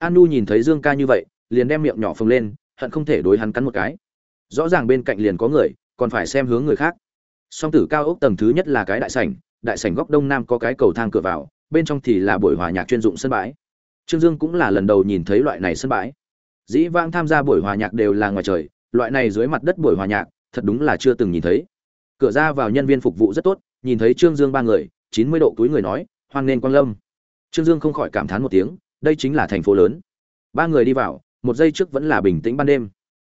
an nu nhìn thấy dương ca như vậy, liền đem miệng nhỏ phồng lên, hận không thể đối hắn cắn một cái. Rõ ràng bên cạnh liền có người, còn phải xem hướng người khác. Song tử cao ốc tầng thứ nhất là cái đại sảnh đại sảnh góc đông nam có cái cầu thang cửa vào, bên trong thì là buổi hòa nhạc chuyên dụng sân bãi. Trương dương cũng là lần đầu nhìn thấy loại này sân bãi. Dĩ vãng tham gia buổi hòa nhạc đều là ngoài trời, loại này dưới mặt đất buổi hòa nhạc, thật đúng là chưa từng nhìn thấy. Cửa ra vào nhân viên phục vụ rất tốt, nhìn thấy trương dương ba người, chín mươi độ túi người nói, hoan nghênh quang lâm. Trương dương không khỏi cảm thán một tiếng đây chính là thành phố lớn. Ba người đi vào, một giây trước vẫn là bình tĩnh ban đêm.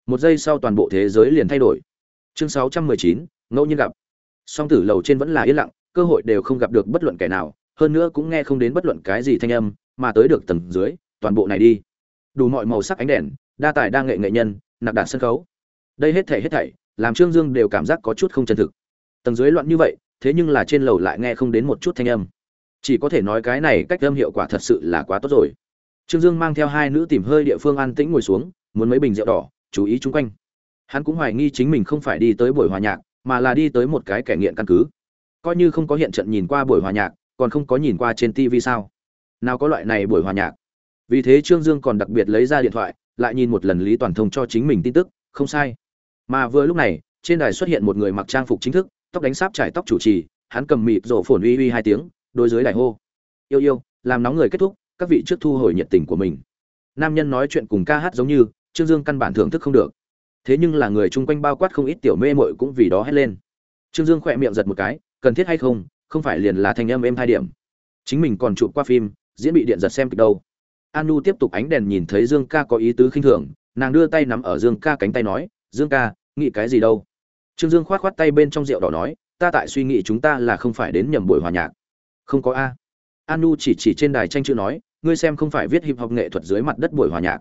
Một giây sau toàn bộ thế giới liền thay đổi. Chương sáu trăm mười chín, ngẫu nhiên gặp. Song tử lầu trên vẫn là yên lặng, cơ hội đều không gặp được bất luận kẻ nào, hơn nữa cũng nghe không đến bất luận cái gì thanh âm, mà tới được tầng dưới, toàn bộ này đi. Đủ mọi màu sắc ánh đèn, đa tài đa nghệ nghệ nhân, nạp đạn sân khấu. Đây hết thảy hết thảy, làm trương dương đều cảm giác có chút không chân thực. Tầng dưới loạn như vậy, thế nhưng là trên lầu lại nghe không đến một chút thanh âm chỉ có thể nói cái này cách âm hiệu quả thật sự là quá tốt rồi. Trương dương mang theo hai nữ tìm hơi địa phương an tĩnh ngồi xuống, muốn mấy bình rượu đỏ, chú ý chung quanh. Hắn cũng hoài nghi chính mình không phải đi tới buổi hòa nhạc, mà là đi tới một cái kẻ nghiện căn cứ. Coi như không có hiện trận nhìn qua buổi hòa nhạc, còn không có nhìn qua trên tv sao? Nào có loại này buổi hòa nhạc? Vì thế trương dương còn đặc biệt lấy ra điện thoại, lại nhìn một lần lý toàn thông cho chính mình tin tức, không sai. Mà vừa lúc này, trên đài xuất hiện một người mặc trang phục chính thức, tóc đánh sáp trải tóc chủ trì, hắn cầm mịt rổ phồn uy uy hai tiếng đôi dưới đài hô. Yêu yêu, làm nóng người kết thúc, các vị trước thu hồi nhiệt tình của mình. Nam nhân nói chuyện cùng ca hát giống như, trương dương căn bản thưởng thức không được. Thế nhưng là người chung quanh bao quát không ít tiểu mê mội cũng vì đó hét lên. Trương dương khỏe miệng giật một cái, cần thiết hay không không phải liền là thành âm êm hai điểm. Chính mình còn chụp qua phim, diễn bị điện giật xem kịch đâu. Anu tiếp tục ánh đèn nhìn thấy dương ca có ý tứ khinh thường, nàng đưa tay nắm ở dương ca cánh tay nói, dương ca, nghĩ cái gì đâu? Trương dương khoát khoát tay bên trong rượu đỏ nói, ta tại suy nghĩ chúng ta là không phải đến nhầm buổi hòa nhạc không có a. Anu chỉ chỉ trên đài tranh chữ nói, ngươi xem không phải viết hip hop nghệ thuật dưới mặt đất buổi hòa nhạc.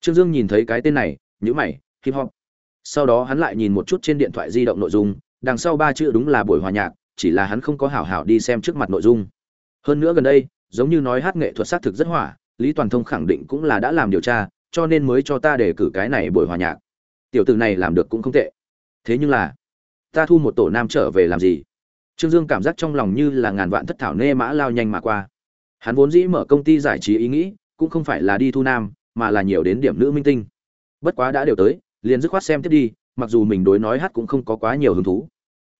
Trương dương nhìn thấy cái tên này nhữ mày, hip hop. Sau đó hắn lại nhìn một chút trên điện thoại di động nội dung, đằng sau ba chữ đúng là buổi hòa nhạc, chỉ là hắn không có hảo hảo đi xem trước mặt nội dung. Hơn nữa gần đây, giống như nói hát nghệ thuật xác thực rất hỏa, lý toàn thông khẳng định cũng là đã làm điều tra, cho nên mới cho ta để cử cái này buổi hòa nhạc. Tiểu tử này làm được cũng không tệ. Thế nhưng là, ta thu một tổ nam trở về làm gì? Trương dương cảm giác trong lòng như là ngàn vạn thất thảo nê mã lao nhanh mà qua. Hắn vốn dĩ mở công ty giải trí ý nghĩ, cũng không phải là đi thu nam, mà là nhiều đến điểm nữ minh tinh. Bất quá đã đều tới, liền dứt khoát xem tiếp đi, mặc dù mình đối nói hát cũng không có quá nhiều hứng thú.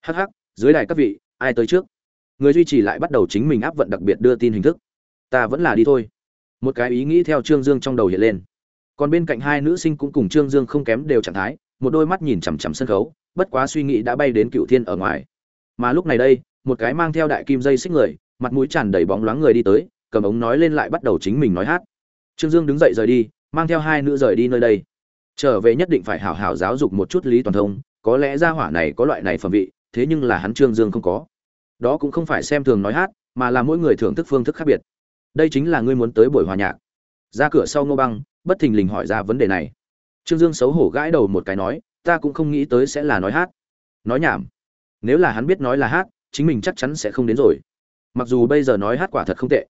Hắc hắc, dưới đài các vị, ai tới trước? Người duy trì lại bắt đầu chính mình áp vận đặc biệt đưa tin hình thức. Ta vẫn là đi thôi. Một cái ý nghĩ theo trương dương trong đầu hiện lên. Còn bên cạnh hai nữ sinh cũng cùng trương dương không kém đều trạng thái, một đôi mắt nhìn chằm chằm sân khấu, bất quá suy nghĩ đã bay đến cựu thiên ở ngoài mà lúc này đây, một cái mang theo đại kim dây xích người, mặt mũi tràn đầy bóng loáng người đi tới, cầm ống nói lên lại bắt đầu chính mình nói hát. Trương dương đứng dậy rời đi, mang theo hai nữ rời đi nơi đây. Trở về nhất định phải hảo hảo giáo dục một chút lý toàn thông, có lẽ gia hỏa này có loại này phẩm vị, thế nhưng là hắn trương dương không có. Đó cũng không phải xem thường nói hát, mà là mỗi người thưởng thức phương thức khác biệt. Đây chính là ngươi muốn tới buổi hòa nhạc. Ra cửa sau ngô băng, bất thình lình hỏi ra vấn đề này. Trương dương xấu hổ gãi đầu một cái nói, ta cũng không nghĩ tới sẽ là nói hát. Nói nhảm nếu là hắn biết nói là hát, chính mình chắc chắn sẽ không đến rồi. Mặc dù bây giờ nói hát quả thật không tệ.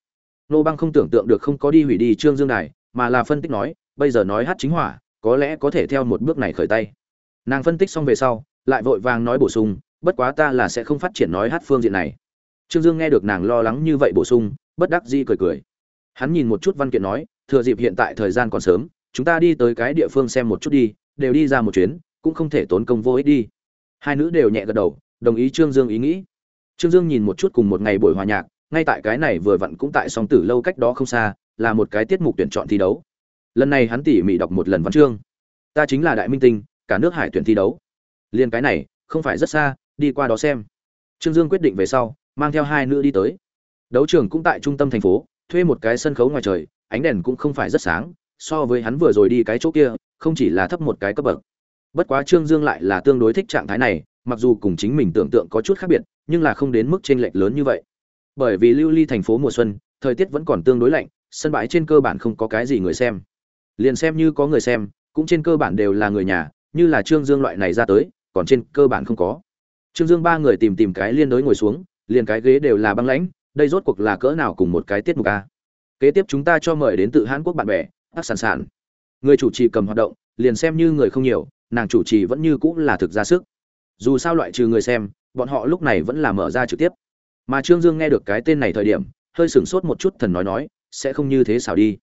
Nô băng không tưởng tượng được không có đi hủy đi trương dương đài, mà là phân tích nói, bây giờ nói hát chính hỏa, có lẽ có thể theo một bước này khởi tay. Nàng phân tích xong về sau, lại vội vàng nói bổ sung, bất quá ta là sẽ không phát triển nói hát phương diện này. Trương dương nghe được nàng lo lắng như vậy bổ sung, bất đắc dĩ cười cười. Hắn nhìn một chút văn kiện nói, thừa dịp hiện tại thời gian còn sớm, chúng ta đi tới cái địa phương xem một chút đi, đều đi ra một chuyến, cũng không thể tốn công vô ích đi. Hai nữ đều nhẹ gật đầu đồng ý trương dương ý nghĩ. Trương dương nhìn một chút cùng một ngày buổi hòa nhạc, ngay tại cái này vừa vặn cũng tại song tử lâu cách đó không xa, là một cái tiết mục tuyển chọn thi đấu. Lần này hắn tỉ mỉ đọc một lần văn chương. Ta chính là đại minh tinh, cả nước hải tuyển thi đấu. Liên cái này, không phải rất xa, đi qua đó xem. Trương dương quyết định về sau, mang theo hai nữ đi tới. Đấu trường cũng tại trung tâm thành phố, thuê một cái sân khấu ngoài trời, ánh đèn cũng không phải rất sáng, so với hắn vừa rồi đi cái chỗ kia, không chỉ là thấp một cái cấp bậc. Bất quá trương dương lại là tương đối thích trạng thái này mặc dù cùng chính mình tưởng tượng có chút khác biệt, nhưng là không đến mức chênh lệch lớn như vậy. Bởi vì lưu ly thành phố mùa xuân, thời tiết vẫn còn tương đối lạnh, sân bãi trên cơ bản không có cái gì người xem. Liền xem như có người xem, cũng trên cơ bản đều là người nhà, như là trương dương loại này ra tới, còn trên cơ bản không có. Trương dương ba người tìm tìm cái liên đối ngồi xuống, liền cái ghế đều là băng lãnh, đây rốt cuộc là cỡ nào cùng một cái tiết mục a? Kế tiếp chúng ta cho mời đến từ hàn quốc bạn bè ác sản sản người chủ trì cầm hoạt động, liền xem như người không nhiều, nàng chủ trì vẫn như cũng là thực ra sức dù sao loại trừ người xem, bọn họ lúc này vẫn là mở ra trực tiếp. Mà trương dương nghe được cái tên này thời điểm, hơi sửng sốt một chút thần nói nói, sẽ không như thế xảo đi.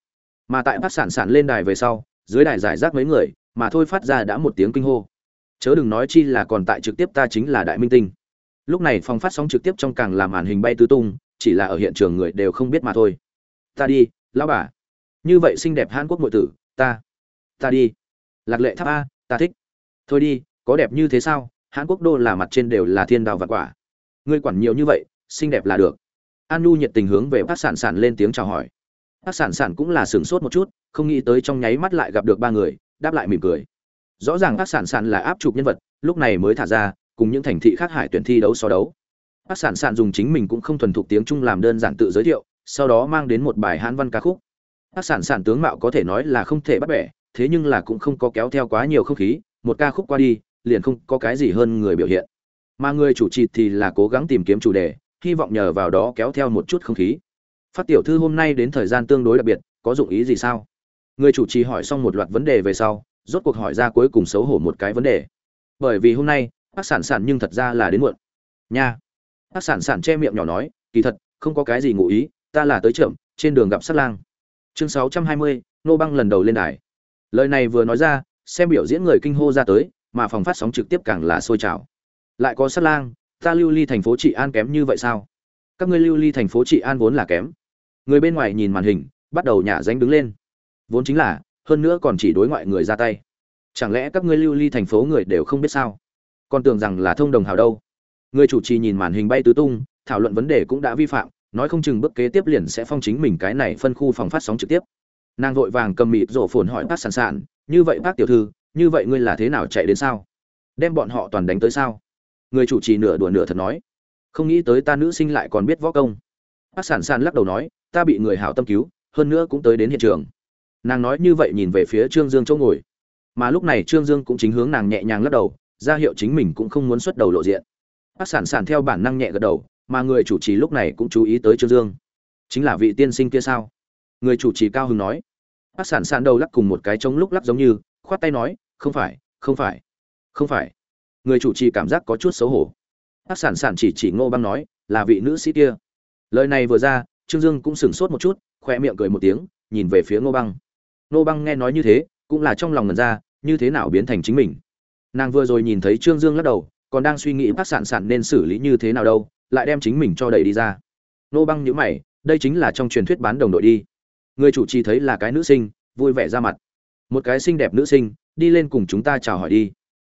Mà tại bác sản sản lên đài về sau, dưới đài giải rác mấy người, mà thôi phát ra đã một tiếng kinh hô. Chớ đừng nói chi là còn tại trực tiếp ta chính là đại minh tinh. Lúc này phòng phát sóng trực tiếp trong càng làm màn hình bay tứ tung, chỉ là ở hiện trường người đều không biết mà thôi. Ta đi, lão bà. Như vậy xinh đẹp hàn quốc nội tử, ta ta đi. Lạc lệ tháp a, ta thích. Thôi đi, có đẹp như thế sao? Hãn quốc đô là mặt trên đều là thiên đào vật quả. Ngươi quản nhiều như vậy, xinh đẹp là được. An nhu nhiệt tình hướng về bác sản sản lên tiếng chào hỏi. Bác sản sản cũng là sửng sốt một chút, không nghĩ tới trong nháy mắt lại gặp được ba người, đáp lại mỉm cười. Rõ ràng bác sản sản là áp chụp nhân vật, lúc này mới thả ra, cùng những thành thị khác hải tuyển thi đấu so đấu. Bác sản sản dùng chính mình cũng không thuần thục tiếng trung làm đơn giản tự giới thiệu, sau đó mang đến một bài hán văn ca khúc. Bác sản sản tướng mạo có thể nói là không thể bắt bẻ, thế nhưng là cũng không có kéo theo quá nhiều không khí, một ca khúc qua đi liền không có cái gì hơn người biểu hiện. Mà người chủ trì thì là cố gắng tìm kiếm chủ đề, hy vọng nhờ vào đó kéo theo một chút không khí. Phát tiểu thư hôm nay đến thời gian tương đối đặc biệt, có dụng ý gì sao? Người chủ trì hỏi xong một loạt vấn đề về sau, rốt cuộc hỏi ra cuối cùng xấu hổ một cái vấn đề. Bởi vì hôm nay bác sản sản nhưng thật ra là đến muộn. Nha. Bác sản sản che miệng nhỏ nói, kỳ thật, không có cái gì ngụ ý, ta là tới trưởng, trên đường gặp sát lang. Chương sáu trăm hai mươi, nô băng lần đầu lên đài. Lời này vừa nói ra, xem biểu diễn người kinh hô ra tới mà phòng phát sóng trực tiếp càng là sôi trào. Lại có sát lang, ta lưu ly thành phố trị an kém như vậy sao? Các ngươi lưu ly thành phố trị an vốn là kém. Người bên ngoài nhìn màn hình, bắt đầu nhả danh đứng lên. Vốn chính là, hơn nữa còn chỉ đối ngoại người ra tay. Chẳng lẽ các ngươi lưu ly thành phố người đều không biết sao? Còn tưởng rằng là thông đồng hào đâu. Người chủ trì nhìn màn hình bay tứ tung, thảo luận vấn đề cũng đã vi phạm, nói không chừng bước kế tiếp liền sẽ phong chính mình cái này phân khu phòng phát sóng trực tiếp. Nàng vội vàng cầm mịt rổ phồn hỏi bác sản sản như vậy bác tiểu thư như vậy ngươi là thế nào chạy đến sao? Đem bọn họ toàn đánh tới sao? Người chủ trì nửa đùa nửa thật nói. Không nghĩ tới ta nữ sinh lại còn biết võ công. Bác sản sản lắc đầu nói, ta bị người hảo tâm cứu, hơn nữa cũng tới đến hiện trường. Nàng nói như vậy nhìn về phía trương dương chỗ ngồi. Mà lúc này trương dương cũng chính hướng nàng nhẹ nhàng lắc đầu, ra hiệu chính mình cũng không muốn xuất đầu lộ diện. Bác sản sản theo bản năng nhẹ gật đầu, mà người chủ trì lúc này cũng chú ý tới trương dương. Chính là vị tiên sinh kia sao? Người chủ trì cao hưng nói. Bác sản sản đầu lắc cùng một cái trống lúc lắc giống như, khoát tay nói không phải không phải không phải. Người chủ trì cảm giác có chút xấu hổ. Ác sản sản chỉ chỉ ngô băng nói, là vị nữ sĩ kia. Lời này vừa ra, trương dương cũng sửng sốt một chút khoe miệng cười một tiếng, nhìn về phía ngô băng. Ngô băng nghe nói như thế, cũng là trong lòng ngần ra, như thế nào biến thành chính mình. Nàng vừa rồi nhìn thấy trương dương lắc đầu, còn đang suy nghĩ bác sản sản nên xử lý như thế nào đâu, lại đem chính mình cho đẩy đi ra. Nô băng nhữ mày, đây chính là trong truyền thuyết bán đồng đội đi. Người chủ trì thấy là cái nữ sinh, vui vẻ ra mặt. Một cái xinh đẹp nữ sinh đi lên cùng chúng ta chào hỏi đi.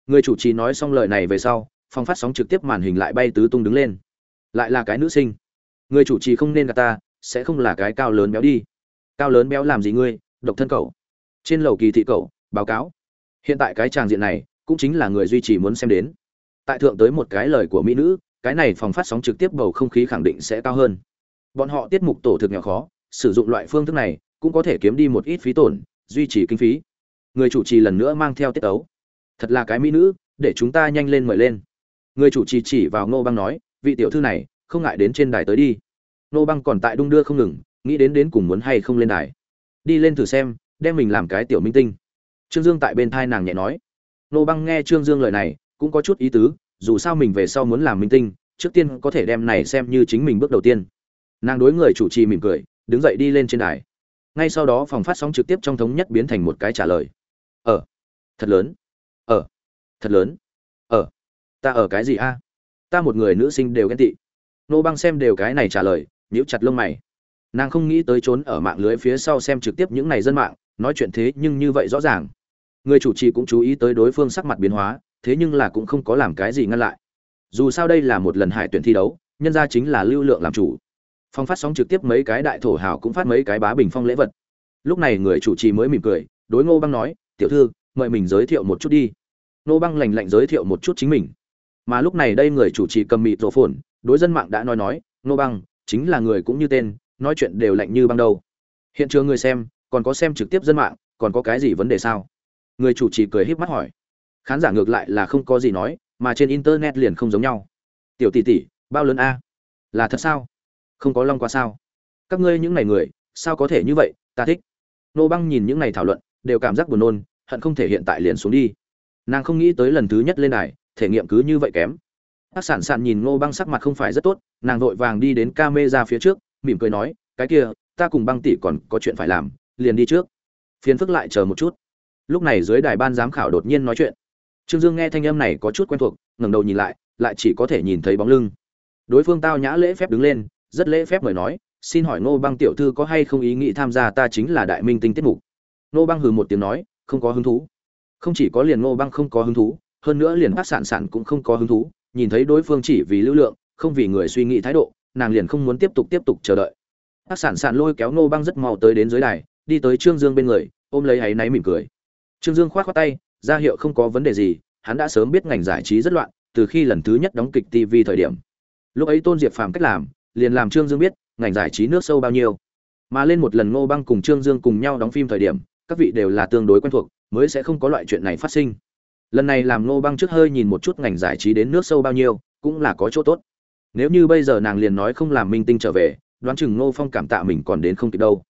Người chủ trì nói xong lời này về sau, phòng phát sóng trực tiếp màn hình lại bay tứ tung đứng lên. Lại là cái nữ sinh. Người chủ trì không nên gặp ta, sẽ không là cái cao lớn béo đi. Cao lớn béo làm gì ngươi, độc thân cậu? Trên lầu kỳ thị cậu, báo cáo. Hiện tại cái tràng diện này, cũng chính là người duy trì muốn xem đến. Tại thượng tới một cái lời của mỹ nữ, cái này phòng phát sóng trực tiếp bầu không khí khẳng định sẽ cao hơn. Bọn họ tiết mục tổ thực nghèo khó, sử dụng loại phương thức này, cũng có thể kiếm đi một ít phí tổn, duy trì kinh phí người chủ trì lần nữa mang theo tiết tấu. Thật là cái mỹ nữ, để chúng ta nhanh lên mời lên. Người chủ trì chỉ vào ngô băng nói, vị tiểu thư này, không ngại đến trên đài tới đi. Ngô băng còn tại đung đưa không ngừng, nghĩ đến đến cùng muốn hay không lên đài. Đi lên thử xem, đem mình làm cái tiểu minh tinh. Trương dương tại bên thai nàng nhẹ nói. Ngô băng nghe trương dương lời này, cũng có chút ý tứ, dù sao mình về sau muốn làm minh tinh, trước tiên có thể đem này xem như chính mình bước đầu tiên. Nàng đối người chủ trì mỉm cười, đứng dậy đi lên trên đài. Ngay sau đó phòng phát sóng trực tiếp trong thống nhất biến thành một cái trả lời ở thật lớn. Ở thật lớn. Ở ta ở cái gì a? Ta một người nữ sinh đều ghen tị. Nô băng xem đều cái này trả lời, nhíu chặt lông mày. Nàng không nghĩ tới trốn ở mạng lưới phía sau xem trực tiếp những này dân mạng, nói chuyện thế nhưng như vậy rõ ràng. Người chủ trì cũng chú ý tới đối phương sắc mặt biến hóa, thế nhưng là cũng không có làm cái gì ngăn lại. Dù sao đây là một lần hải tuyển thi đấu, nhân ra chính là lưu lượng làm chủ. Phong phát sóng trực tiếp mấy cái đại thổ hào cũng phát mấy cái bá bình phong lễ vật. Lúc này người chủ trì mới mỉm cười, đối ngô băng nói tiểu thư, mời mình giới thiệu một chút đi. Nô băng lành lạnh giới thiệu một chút chính mình. Mà lúc này đây người chủ trì cầm mịt rổ phồn, đối dân mạng đã nói nói, Nô băng, chính là người cũng như tên, nói chuyện đều lạnh như băng đâu. Hiện trường người xem, còn có xem trực tiếp dân mạng, còn có cái gì vấn đề sao? Người chủ trì cười híp mắt hỏi. Khán giả ngược lại là không có gì nói, mà trên internet liền không giống nhau. Tiểu tỷ tỷ, bao lớn a? Là thật sao? Không có long qua sao? Các ngươi những ngày người, sao có thể như vậy? Ta thích. Nô băng nhìn những ngày thảo luận đều cảm giác buồn nôn hận không thể hiện tại liền xuống đi. Nàng không nghĩ tới lần thứ nhất lên này, thể nghiệm cứ như vậy kém. Bác sản sản nhìn ngô băng sắc mặt không phải rất tốt nàng vội vàng đi đến ca mê ra phía trước mỉm cười nói cái kia ta cùng băng tỷ còn có chuyện phải làm liền đi trước. Phiền phức lại chờ một chút. Lúc này dưới đài ban giám khảo đột nhiên nói chuyện. Trương dương nghe thanh âm này có chút quen thuộc ngẩng đầu nhìn lại lại chỉ có thể nhìn thấy bóng lưng. Đối phương tao nhã lễ phép đứng lên rất lễ phép mời nói xin hỏi ngô băng tiểu thư có hay không ý nghĩ tham gia ta chính là đại minh tinh tiết mục? Ngô băng hừ một tiếng nói, không có hứng thú. Không chỉ có liền ngô băng không có hứng thú, hơn nữa liền bác Sạn Sạn cũng không có hứng thú, nhìn thấy đối phương chỉ vì lưu lượng, không vì người suy nghĩ thái độ, nàng liền không muốn tiếp tục tiếp tục chờ đợi. Bác Sạn Sạn lôi kéo ngô băng rất mau tới đến dưới đài, đi tới trương dương bên người, ôm lấy hắn náy mỉm cười. Trương dương khoát khoát tay, ra hiệu không có vấn đề gì, hắn đã sớm biết ngành giải trí rất loạn, từ khi lần thứ nhất đóng kịch tv thời điểm. Lúc ấy tôn diệp phàm cách làm, liền làm trương dương biết, ngành giải trí nước sâu bao nhiêu. Mà lên một lần ngô băng cùng trương dương cùng nhau đóng phim thời điểm các vị đều là tương đối quen thuộc, mới sẽ không có loại chuyện này phát sinh. Lần này làm ngô băng trước hơi nhìn một chút ngành giải trí đến nước sâu bao nhiêu, cũng là có chỗ tốt. Nếu như bây giờ nàng liền nói không làm minh tinh trở về, đoán chừng ngô phong cảm tạ mình còn đến không kịp đâu.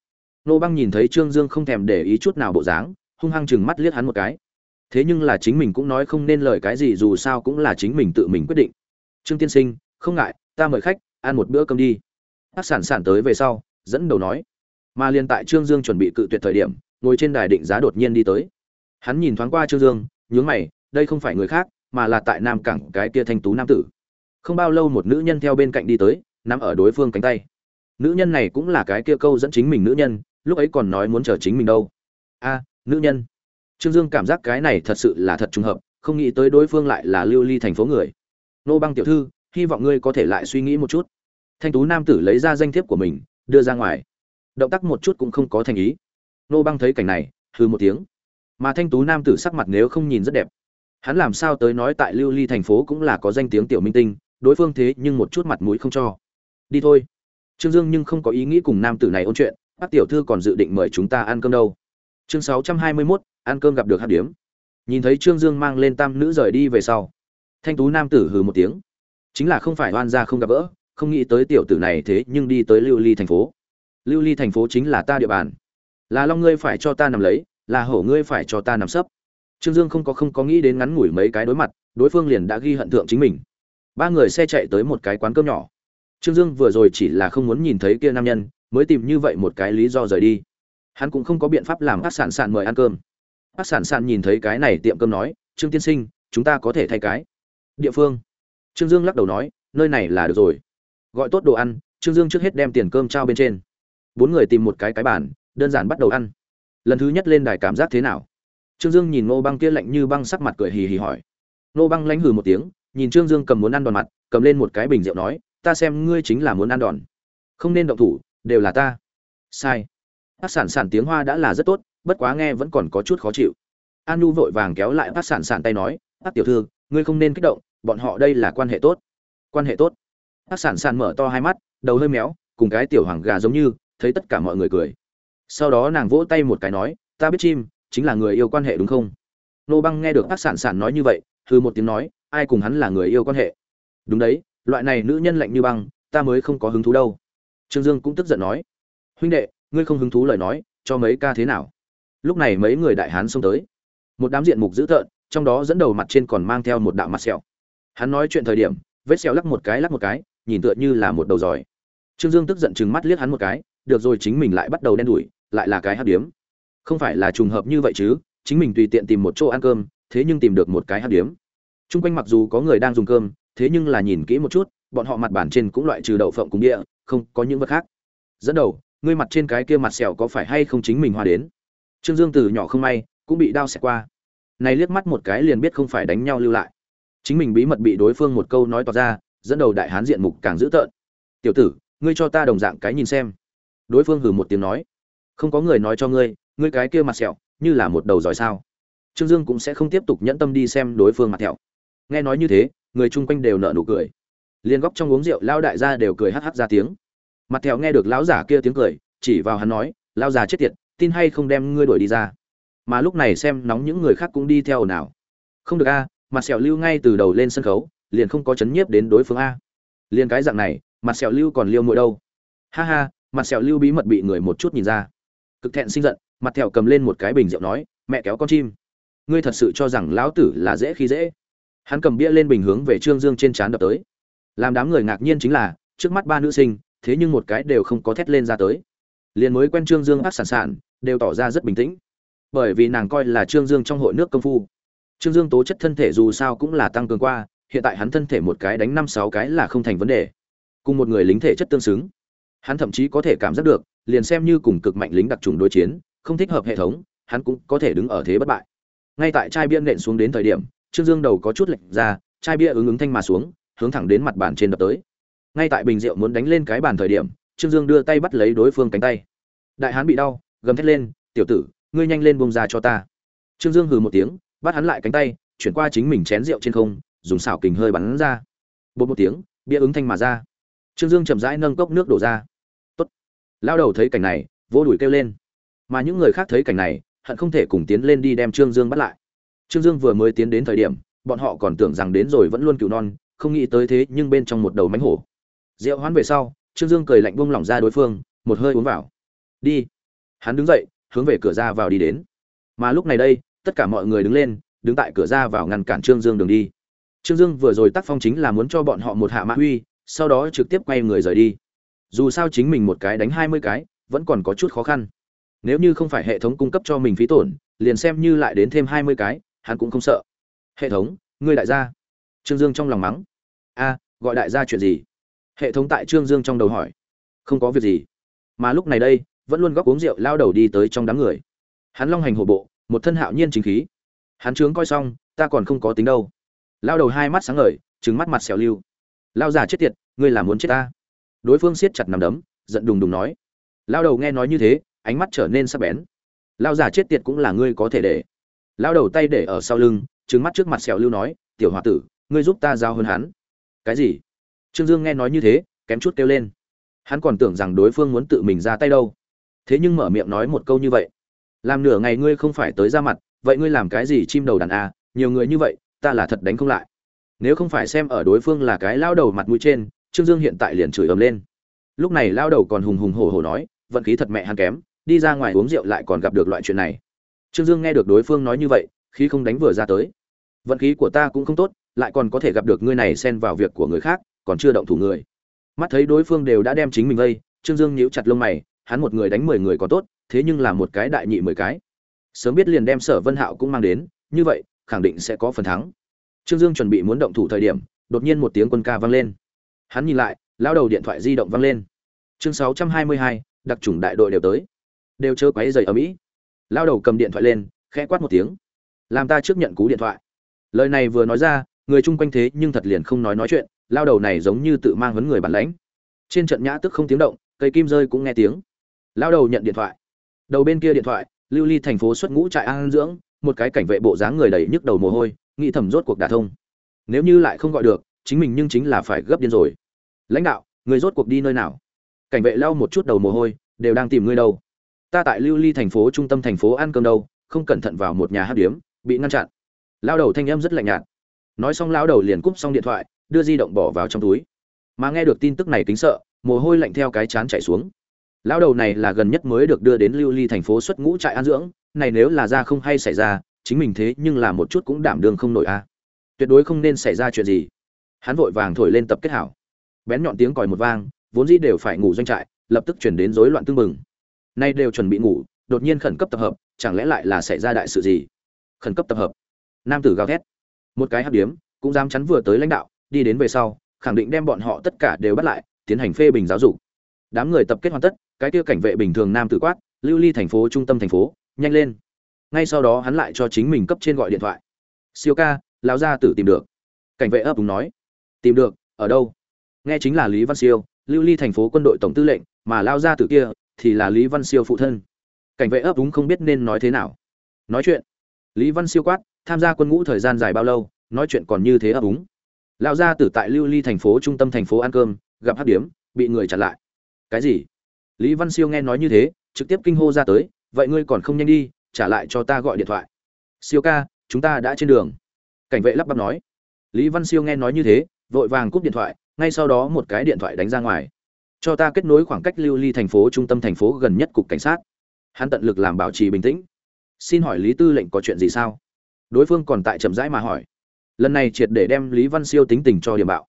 Ngô băng nhìn thấy trương dương không thèm để ý chút nào bộ dáng, hung hăng chừng mắt liếc hắn một cái. Thế nhưng là chính mình cũng nói không nên lời cái gì, dù sao cũng là chính mình tự mình quyết định. Trương tiên sinh, không ngại, ta mời khách, ăn một bữa cơm đi. Hát sản sản tới về sau, dẫn đầu nói. Mà liên tại trương dương chuẩn bị cự tuyệt thời điểm ngồi trên đài định giá đột nhiên đi tới. Hắn nhìn thoáng qua trương dương, nhướng mày, đây không phải người khác, mà là tại nam cảng cái kia thanh tú nam tử. Không bao lâu một nữ nhân theo bên cạnh đi tới nằm ở đối phương cánh tay. Nữ nhân này cũng là cái kia câu dẫn chính mình nữ nhân, lúc ấy còn nói muốn chờ chính mình đâu. A, nữ nhân. Trương dương cảm giác cái này thật sự là thật trùng hợp, không nghĩ tới đối phương lại là lưu ly thành phố người. Nô băng tiểu thư, hy vọng ngươi có thể lại suy nghĩ một chút. Thanh tú nam tử lấy ra danh thiếp của mình, đưa ra ngoài. Động tác một chút cũng không có thành ý nô băng thấy cảnh này hư một tiếng. Mà thanh tú nam tử sắc mặt nếu không nhìn rất đẹp. Hắn làm sao tới nói tại lưu ly thành phố cũng là có danh tiếng tiểu minh tinh, đối phương thế nhưng một chút mặt mũi không cho. Đi thôi. Trương dương nhưng không có ý nghĩ cùng nam tử này ôn chuyện, bác tiểu thư còn dự định mời chúng ta ăn cơm đâu. Chương sáu trăm hai mươi mốt, ăn cơm gặp được hát điếm. Nhìn thấy trương dương mang lên tam nữ rời đi về sau, thanh tú nam tử hừ một tiếng. Chính là không phải oan ra không gặp gỡ, không nghĩ tới tiểu tử này thế nhưng đi tới lưu ly thành phố. Lưu ly thành phố chính là ta địa bàn là long ngươi phải cho ta nằm lấy, là hổ ngươi phải cho ta nằm sấp. Trương dương không có không có nghĩ đến ngắn ngủi mấy cái đối mặt, đối phương liền đã ghi hận thượng chính mình. Ba người xe chạy tới một cái quán cơm nhỏ. Trương dương vừa rồi chỉ là không muốn nhìn thấy kia nam nhân, mới tìm như vậy một cái lý do rời đi. Hắn cũng không có biện pháp làm bác sản sản mời ăn cơm. Bác sản sản nhìn thấy cái này tiệm cơm nói, trương tiên sinh, chúng ta có thể thay cái. Địa phương. Trương dương lắc đầu nói, nơi này là được rồi. Gọi tốt đồ ăn. Trương dương trước hết đem tiền cơm trao bên trên. Bốn người tìm một cái cái bàn đơn giản bắt đầu ăn. Lần thứ nhất lên đài cảm giác thế nào? Trương dương nhìn ngô băng kia lạnh như băng sắc mặt cười hì hì hỏi. Ngô băng lánh hừ một tiếng, nhìn trương dương cầm muốn ăn đòn mặt, cầm lên một cái bình rượu nói, ta xem ngươi chính là muốn ăn đòn. Không nên động thủ, đều là ta. Sai. Bác sản sản tiếng hoa đã là rất tốt, bất quá nghe vẫn còn có chút khó chịu. An nu vội vàng kéo lại bác sản sản tay nói, bác tiểu thư, ngươi không nên kích động, bọn họ đây là quan hệ tốt. Quan hệ tốt? Bác sản sản mở to hai mắt, đầu hơi méo, cùng cái tiểu hoàng gà giống như, thấy tất cả mọi người cười sau đó nàng vỗ tay một cái nói, ta biết chim, chính là người yêu quan hệ đúng không? Nô băng nghe được bác sản sản nói như vậy thư một tiếng nói, ai cùng hắn là người yêu quan hệ? Đúng đấy, loại này nữ nhân lạnh như băng, ta mới không có hứng thú đâu. Trương dương cũng tức giận nói, huynh đệ, ngươi không hứng thú lời nói, cho mấy ca thế nào? Lúc này mấy người đại hán xông tới. Một đám diện mục dữ tợn, trong đó dẫn đầu mặt trên còn mang theo một đạo mặt sẹo. Hắn nói chuyện thời điểm, vết sẹo lắc một cái lắc một cái, nhìn tựa như là một đầu giỏi. Trương dương tức giận chừng mắt liếc hắn một cái, được rồi chính mình lại bắt đầu đen đủi lại là cái hát điếm. Không phải là trùng hợp như vậy chứ, chính mình tùy tiện tìm một chỗ ăn cơm, thế nhưng tìm được một cái hát điếm. T r u n g quanh mặc dù có người đang dùng cơm, thế nhưng là nhìn kỹ một chút, bọn họ mặt bản trên cũng loại trừ đậu phộng cùng địa, không có những vật khác. Dẫn đầu, ngươi mặt trên cái kia mặt sẹo có phải hay không chính mình hoa đến? Trương dương từ nhỏ không may, cũng bị đau xẹt qua. Này liếc mắt một cái liền biết không phải đánh nhau lưu lại. Chính mình bí mật bị đối phương một câu nói tỏ ra, dẫn đầu đại hán diện mục càng dữ tợn. Tiểu tử, ngươi cho ta đồng dạng cái nhìn xem. Đối phương hừ một tiếng nói không có người nói cho ngươi ngươi cái kia mặt sẹo, như là một đầu giỏi sao. Trương dương cũng sẽ không tiếp tục nhẫn tâm đi xem đối phương mặt thẹo nghe nói như thế, người chung quanh đều nợ nụ cười. Liền góc trong uống rượu lao đại gia đều cười hắc hắc ra tiếng. Mặt thẹo nghe được lão giả kia tiếng cười, chỉ vào hắn nói lao già chết tiệt, tin hay không đem ngươi đuổi đi ra? Mà lúc này xem nóng những người khác cũng đi theo nào không được a, mặt sẹo lưu ngay từ đầu lên sân khấu, liền không có chấn nhiếp đến đối phương a. Liền cái dạng này, mặt sẹo lưu còn liêu mỗi đâu? Ha ha, mặt sẹo lưu bí mật bị người một chút nhìn ra cực thẹn sinh giận, mặt thẹo cầm lên một cái bình rượu nói, mẹ kéo con chim. Ngươi thật sự cho rằng lão tử là dễ khi dễ. Hắn cầm bia lên bình hướng về trương dương trên trán đập tới. Làm đám người ngạc nhiên chính là, trước mắt ba nữ sinh, thế nhưng một cái đều không có thét lên ra tới. Liền mới quen trương dương ác sản sản đều tỏ ra rất bình tĩnh. Bởi vì nàng coi là trương dương trong hội nước công phu. Trương dương tố chất thân thể dù sao cũng là tăng cường qua, hiện tại hắn thân thể một cái đánh năm sáu cái là không thành vấn đề. Cùng một người lính thể chất tương xứng hắn thậm chí có thể cảm giác được, liền xem như cùng cực mạnh lính đặc trùng đối chiến, không thích hợp hệ thống, hắn cũng có thể đứng ở thế bất bại. Ngay tại chai bia nện xuống đến thời điểm, trương dương đầu có chút lệch ra, chai bia ứng ứng thanh mà xuống, hướng thẳng đến mặt bàn trên đập tới. Ngay tại bình rượu muốn đánh lên cái bàn thời điểm, trương dương đưa tay bắt lấy đối phương cánh tay. Đại hán bị đau, gầm thét lên, tiểu tử, ngươi nhanh lên bông ra cho ta. Trương dương hừ một tiếng, bắt hắn lại cánh tay, chuyển qua chính mình chén rượu trên không, dùng xảo kình hơi bắn ra. Bột một tiếng, bia ứng thanh mà ra trương dương chậm rãi nâng cốc nước đổ ra. Tốt. lao đầu thấy cảnh này vô đùi kêu lên. Mà những người khác thấy cảnh này, hận không thể cùng tiến lên đi đem trương dương bắt lại. Trương dương vừa mới tiến đến thời điểm, bọn họ còn tưởng rằng đến rồi vẫn luôn cựu non, không nghĩ tới thế nhưng bên trong một đầu mánh hổ. Rượu hoán về sau, trương dương cười lạnh buông lỏng ra đối phương, một hơi uống vào. Đi. Hắn đứng dậy, hướng về cửa ra vào đi đến. Mà lúc này đây, tất cả mọi người đứng lên, đứng tại cửa ra vào ngăn cản trương dương đường đi. Trương dương vừa rồi tác phong chính là muốn cho bọn họ một hạ mã uy sau đó trực tiếp quay người rời đi. Dù sao chính mình một cái đánh hai mươi cái, vẫn còn có chút khó khăn. Nếu như không phải hệ thống cung cấp cho mình phí tổn, liền xem như lại đến thêm hai mươi cái, hắn cũng không sợ. Hệ thống, ngươi đại gia. Trương dương trong lòng mắng. A, gọi đại gia chuyện gì? Hệ thống tại trương dương trong đầu hỏi. Không có việc gì. Mà lúc này đây, vẫn luôn góc uống rượu lao đầu đi tới trong đám người. Hắn long hành hổ bộ, một thân hạo nhiên chính khí. Hắn trướng coi xong, ta còn không có tính đâu. Lao đầu hai mắt sáng ngời trứng mắt mặt xẻo lưu lao già chết tiệt, ngươi là muốn chết ta. Đối phương siết chặt nằm đấm, giận đùng đùng nói. Lao đầu nghe nói như thế, ánh mắt trở nên sắc bén. Lao già chết tiệt cũng là ngươi có thể để. Lao đầu tay để ở sau lưng trứng mắt trước mặt xẻo lưu nói, tiểu h o a tử, ngươi giúp ta giao hơn hắn. Cái gì? Trương dương nghe nói như thế, kém chút kêu lên. Hắn còn tưởng rằng đối phương muốn tự mình ra tay đâu. Thế nhưng mở miệng nói một câu như vậy. Làm nửa ngày ngươi không phải tới ra mặt, vậy ngươi làm cái gì chim đầu đàn a nhiều người như vậy, ta là thật đánh không lại nếu không phải xem ở đối phương là cái lao đầu mặt mũi trên, trương dương hiện tại liền chửi ầm lên. Lúc này lao đầu còn hùng hùng hổ hổ nói, vận khí thật mẹ hắn kém, đi ra ngoài uống rượu lại còn gặp được loại chuyện này. Trương dương nghe được đối phương nói như vậy, khí không đánh vừa ra tới. Vận khí của ta cũng không tốt, lại còn có thể gặp được ngươi này xen vào việc của người khác, còn chưa động thủ người. Mắt thấy đối phương đều đã đem chính mình vây, trương dương nhíu chặt lông mày, hắn một người đánh mười người có tốt, thế nhưng là một cái đại nhị mười cái. Sớm biết liền đem sở vân hạo cũng mang đến, như vậy, khẳng định sẽ có phần thắng trương dương chuẩn bị muốn động thủ thời điểm, đột nhiên một tiếng quân ca vang lên. Hắn nhìn lại, lao đầu điện thoại di động vang lên. Chương sáu trăm hai mươi hai, đặc chủng đại đội đều tới. Đều chớ quấy rầy ở mỹ. Lao đầu cầm điện thoại lên, khẽ quát một tiếng. Làm ta trước nhận cú điện thoại. Lời này vừa nói ra, người chung quanh thế nhưng thật liền không nói nói chuyện, lao đầu này giống như tự mang huấn người bản lãnh. Trên trận nhã tức không tiếng động, cây kim rơi cũng nghe tiếng. Lao đầu nhận điện thoại. Đầu bên kia điện thoại, lưu ly thành phố xuất ngũ trại an dưỡng, một cái cảnh vệ bộ dáng người đầy nhức đầu mồ hôi nghĩ thầm rốt cuộc đả thông. Nếu như lại không gọi được, chính mình nhưng chính là phải gấp điên rồi. Lãnh đạo, người rốt cuộc đi nơi nào? Cảnh vệ lau một chút đầu mồ hôi, đều đang tìm ngươi đâu. Ta tại lưu ly thành phố, trung tâm thành phố ăn cơm đâu, không cẩn thận vào một nhà hát điếm, bị ngăn chặn. Lao đầu thanh em rất lạnh nhạt. Nói xong lao đầu liền cúp xong điện thoại, đưa di động bỏ vào trong túi. Mà nghe được tin tức này kính sợ, mồ hôi lạnh theo cái chán chảy xuống. Lão đầu này là gần nhất mới được đưa đến lưu ly thành phố xuất ngũ trại an dưỡng, này nếu là ra không hay xảy ra chính mình thế nhưng là một chút cũng đảm đương không nổi a. Tuyệt đối không nên xảy ra chuyện gì. Hắn vội vàng thổi lên tập kết hảo. Bén nhọn tiếng còi một vang, vốn dĩ đều phải ngủ doanh trại, lập tức chuyển đến rối loạn tương mừng nay đều chuẩn bị ngủ, đột nhiên khẩn cấp tập hợp, chẳng lẽ lại là xảy ra đại sự gì? Khẩn cấp tập hợp. Nam tử gào thét. Một cái hấp điếm, cũng dám chắn vừa tới lãnh đạo, đi đến về sau, khẳng định đem bọn họ tất cả đều bắt lại, tiến hành phê bình giáo dục. Đám người tập kết hoàn tất, cái kia cảnh vệ bình thường nam tử quát, lưu ly thành phố, trung tâm thành phố, nhanh lên ngay sau đó hắn lại cho chính mình cấp trên gọi điện thoại. Siêu ca, lão gia tử tìm được. Cảnh vệ ấp đúng nói. Tìm được, ở đâu? Nghe chính là lý văn siêu, lưu ly thành phố quân đội tổng tư lệnh, mà lao gia tử kia thì là lý văn siêu phụ thân. Cảnh vệ ấp đúng không biết nên nói thế nào. Nói chuyện. Lý văn siêu quát, tham gia quân ngũ thời gian dài bao lâu, nói chuyện còn như thế ấp úng. Lão gia tử tại lưu ly thành phố trung tâm thành phố ăn cơm, gặp hát điếm, bị người chặn lại. Cái gì? Lý văn siêu nghe nói như thế, trực tiếp kinh hô ra tới, vậy ngươi còn không nhanh đi trả lại cho ta gọi điện thoại. Siêu ca, chúng ta đã trên đường. Cảnh vệ lắp bắp nói. Lý văn siêu nghe nói như thế, vội vàng cúp điện thoại, ngay sau đó một cái điện thoại đánh ra ngoài. Cho ta kết nối khoảng cách lưu ly thành phố, trung tâm thành phố gần nhất cục cảnh sát. Hắn tận lực làm bảo trì bình tĩnh. Xin hỏi lý tư lệnh có chuyện gì sao? Đối phương còn tại chậm rãi mà hỏi. Lần này triệt để đem lý văn siêu tính tình cho điểm bạo.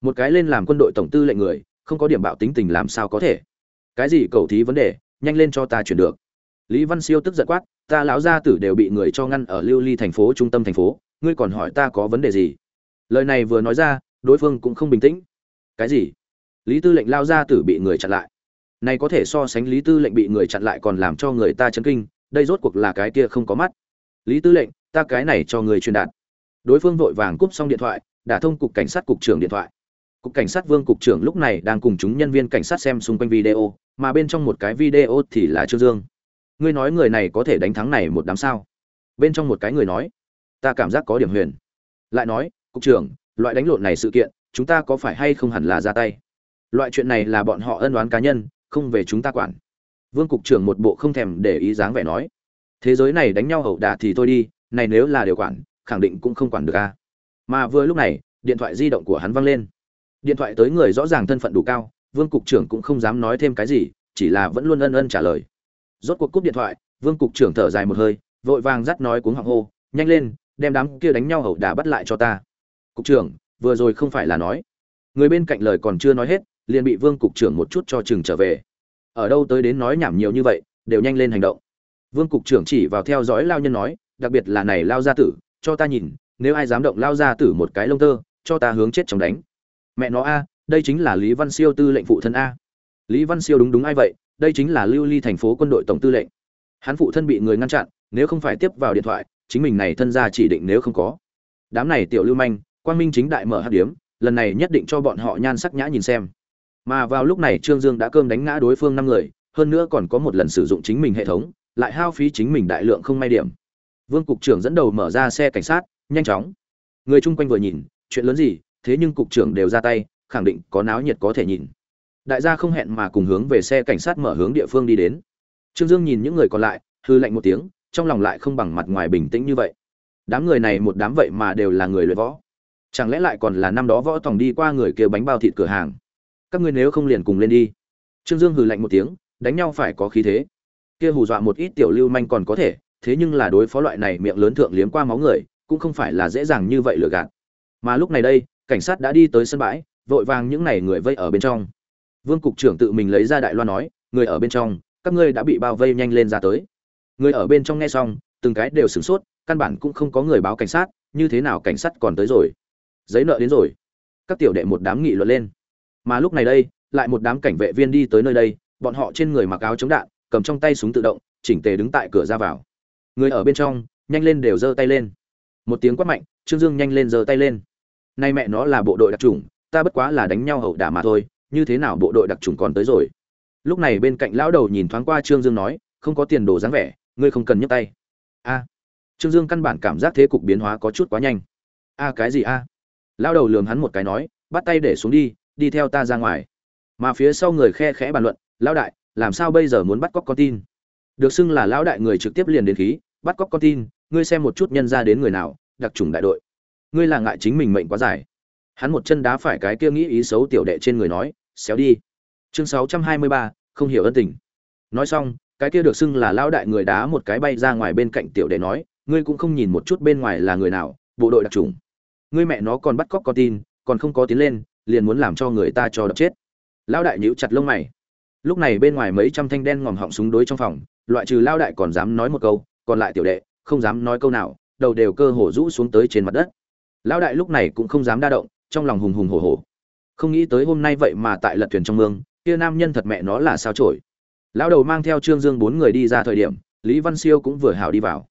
Một cái lên làm quân đội tổng tư lệnh người, không có điểm bạo tính tình làm sao có thể? Cái gì cầu thí vấn đề, nhanh lên cho ta chuyển được. Lý văn siêu tức giận quát ta lão gia tử đều bị người cho ngăn ở lưu ly thành phố, trung tâm thành phố. Ngươi còn hỏi ta có vấn đề gì? Lời này vừa nói ra, đối phương cũng không bình tĩnh. Cái gì? Lý tư lệnh lao gia tử bị người chặn lại. Này có thể so sánh lý tư lệnh bị người chặn lại còn làm cho người ta chấn kinh, đây rốt cuộc là cái kia không có mắt. Lý tư lệnh, ta cái này cho người truyền đạt. Đối phương vội vàng cúp xong điện thoại đã thông cục cảnh sát cục trưởng điện thoại. Cục cảnh sát vương cục trưởng lúc này đang cùng chúng nhân viên cảnh sát xem xung quanh video, mà bên trong một cái video thì là trương dương ngươi nói người này có thể đánh thắng này một đám sao? Bên trong một cái người nói, ta cảm giác có điểm huyền. Lại nói, cục trưởng, loại đánh lộn này sự kiện, chúng ta có phải hay không hẳn là ra tay? Loại chuyện này là bọn họ ân đoán cá nhân, không về chúng ta quản. Vương cục trưởng một bộ không thèm để ý dáng vẻ nói, thế giới này đánh nhau hậu đà thì thôi đi, này nếu là điều quản, khẳng định cũng không quản được a mà vừa lúc này, điện thoại di động của hắn văng lên. Điện thoại tới người rõ ràng thân phận đủ cao, vương cục trưởng cũng không dám nói thêm cái gì, chỉ là vẫn luôn ân ân trả lời rốt cuộc cúp điện thoại, vương cục trưởng thở dài một hơi, vội vàng dắt nói cuống họng hô, nhanh lên, đem đám kia đánh nhau hậu đà bắt lại cho ta. Cục trưởng, vừa rồi không phải là nói. Người bên cạnh lời còn chưa nói hết, liền bị vương cục trưởng một chút cho chừng trở về. Ở đâu tới đến nói nhảm nhiều như vậy, đều nhanh lên hành động. Vương cục trưởng chỉ vào theo dõi lao nhân nói, đặc biệt là này lao gia tử, cho ta nhìn, nếu ai dám động lao gia tử một cái lông tơ, cho ta hướng chết chồng đánh. Mẹ nó a, đây chính là lý văn siêu tư lệnh phụ thân a. Lý văn siêu đúng đúng ai vậy? Đây chính là lưu ly thành phố quân đội tổng tư lệnh. Hắn phụ thân bị người ngăn chặn, nếu không phải tiếp vào điện thoại, chính mình này thân ra chỉ định nếu không có. Đám này tiểu lưu manh, quang minh chính đại mở hát điếm, lần này nhất định cho bọn họ nhan sắc nhã nhìn xem. Mà vào lúc này trương dương đã cơm đánh ngã đối phương năm người, hơn nữa còn có một lần sử dụng chính mình hệ thống, lại hao phí chính mình đại lượng không may điểm. Vương cục trưởng dẫn đầu mở ra xe cảnh sát, nhanh chóng. Người chung quanh vừa nhìn, chuyện lớn gì, thế nhưng cục trưởng đều ra tay, khẳng định có náo nhiệt có thể nhìn đại gia không hẹn mà cùng hướng về xe cảnh sát mở hướng địa phương đi đến. Trương dương nhìn những người còn lại, hư lạnh một tiếng, trong lòng lại không bằng mặt ngoài bình tĩnh như vậy. Đám người này một đám vậy mà đều là người luyện võ. Chẳng lẽ lại còn là năm đó võ tòng đi qua người kia bánh bao thịt cửa hàng? Các ngươi nếu không liền cùng lên đi. Trương dương hừ lạnh một tiếng, đánh nhau phải có khí thế. Kia hù dọa một ít tiểu lưu manh còn có thể, thế nhưng là đối phó loại này miệng lớn thượng liếm qua máu người, cũng không phải là dễ dàng như vậy lừa gạt. Mà lúc này đây, cảnh sát đã đi tới sân bãi, vội vàng những này người vây ở bên trong vương cục trưởng tự mình lấy ra đại loa nói, người ở bên trong, các ngươi đã bị bao vây nhanh lên ra tới. Người ở bên trong nghe xong, từng cái đều sửng sốt, căn bản cũng không có người báo cảnh sát, như thế nào cảnh sát còn tới rồi? Giấy nợ đến rồi. Các tiểu đệ một đám nghị luận lên. Mà lúc này đây, lại một đám cảnh vệ viên đi tới nơi đây, bọn họ trên người mặc áo chống đạn, cầm trong tay súng tự động, chỉnh tề đứng tại cửa ra vào. Người ở bên trong, nhanh lên đều giơ tay lên. Một tiếng quát mạnh, trương dương nhanh lên giơ tay lên. Nay mẹ nó là bộ đội đặc trùng ta bất quá là đánh nhau hậu đả mà thôi như thế nào bộ đội đặc trùng còn tới rồi? Lúc này bên cạnh lão đầu nhìn thoáng qua trương dương nói, không có tiền đồ dáng vẻ, ngươi không cần nhấc tay. A. Trương dương căn bản cảm giác thế cục biến hóa có chút quá nhanh. A cái gì a? Lão đầu lường hắn một cái nói, bắt tay để xuống đi đi theo ta ra ngoài. Mà phía sau người khe khẽ bàn luận, lão đại, làm sao bây giờ muốn bắt cóc con tin? Được xưng là lão đại người trực tiếp liền đến khí, bắt cóc con tin, ngươi xem một chút nhân ra đến người nào, đặc trùng đại đội. Ngươi là ngại chính mình mệnh quá dài. Hắn một chân đá phải cái kia nghĩ ý xấu tiểu đệ trên người nói xéo đi. Chương sáu trăm hai mươi ba, không hiểu ân tình. Nói xong, cái kia được xưng là lão đại người đá một cái bay ra ngoài bên cạnh tiểu đệ nói, ngươi cũng không nhìn một chút bên ngoài là người nào, bộ đội đặc trùng. Ngươi mẹ nó còn bắt cóc con tin, còn không có tiến lên, liền muốn làm cho người ta cho đập chết. Lão đại nhíu chặt lông mày. Lúc này bên ngoài mấy trăm thanh đen ngòm họng súng đối trong phòng, loại trừ lão đại còn dám nói một câu, còn lại tiểu đệ, không dám nói câu nào, đầu đều cơ hồ rũ xuống tới trên mặt đất. Lão đại lúc này cũng không dám đa động, trong lòng hùng hùng hổ hổ không nghĩ tới hôm nay vậy mà tại lật thuyền trong mương, kia nam nhân thật mẹ nó là sao trổi lão đầu mang theo trương dương bốn người đi ra thời điểm, lý văn siêu cũng vừa hào đi vào.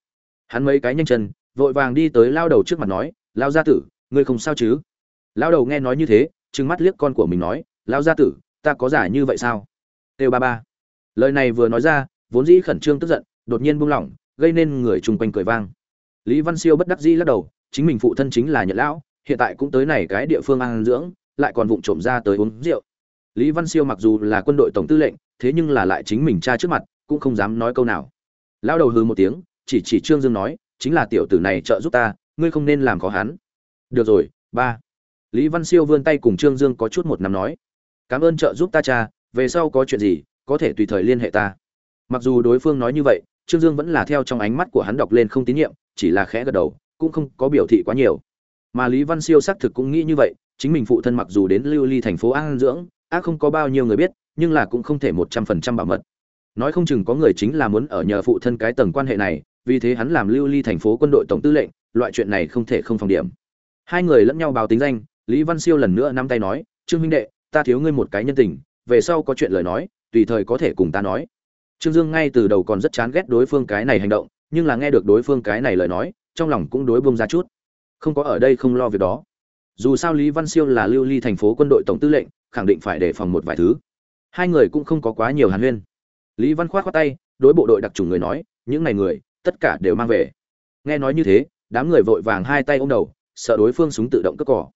Hắn mấy cái nhanh chân, vội vàng đi tới lao đầu trước mặt nói lao gia tử, ngươi không sao chứ? Lao đầu nghe nói như thế, trừng mắt liếc con của mình nói lao gia tử, ta có giả như vậy sao? Têu ba ba. Lời này vừa nói ra, vốn dĩ khẩn trương tức giận, đột nhiên buông lỏng, gây nên người chung quanh cười vang. Lý văn siêu bất đắc dĩ lắc đầu, chính mình phụ thân chính là nhật lão, hiện tại cũng tới này cái địa phương ăn dưỡng lại còn vụng trộm ra tới uống rượu. Lý văn siêu mặc dù là quân đội tổng tư lệnh, thế nhưng là lại chính mình cha trước mặt, cũng không dám nói câu nào. Lão đầu hừ một tiếng, chỉ chỉ trương dương nói, chính là tiểu tử này trợ giúp ta, ngươi không nên làm khó hắn. Được rồi, ba. Lý văn siêu vươn tay cùng trương dương có chút một năm nói, cảm ơn trợ giúp ta cha, về sau có chuyện gì, có thể tùy thời liên hệ ta. Mặc dù đối phương nói như vậy, trương dương vẫn là theo trong ánh mắt của hắn đọc lên không tín nhiệm, chỉ là khẽ gật đầu, cũng không có biểu thị quá nhiều. Mà lý văn siêu xác thực cũng nghĩ như vậy chính mình phụ thân mặc dù đến lưu ly thành phố an dưỡng, ác không có bao nhiêu người biết, nhưng là cũng không thể một trăm phần trăm bảo mật. Nói không chừng có người chính là muốn ở nhờ phụ thân cái tầng quan hệ này, vì thế hắn làm lưu ly thành phố quân đội tổng tư lệnh, loại chuyện này không thể không phòng điểm. Hai người lẫn nhau báo tính danh, lý văn siêu lần nữa nắm tay nói, trương huynh đệ, ta thiếu ngươi một cái nhân tình, về sau có chuyện lời nói, tùy thời có thể cùng ta nói. Trương dương ngay từ đầu còn rất chán ghét đối phương cái này hành động, nhưng là nghe được đối phương cái này lời nói, trong lòng cũng đối bông ra chút. Không có ở đây không lo việc đó dù sao lý văn siêu là lưu ly thành phố quân đội tổng tư lệnh, khẳng định phải đề phòng một vài thứ. Hai người cũng không có quá nhiều hàn huyên. Lý văn khoát khoát tay, đối bộ đội đặc trùng người nói, những này người, tất cả đều mang về. Nghe nói như thế, đám người vội vàng hai tay ôm đầu, sợ đối phương súng tự động cất cỏ.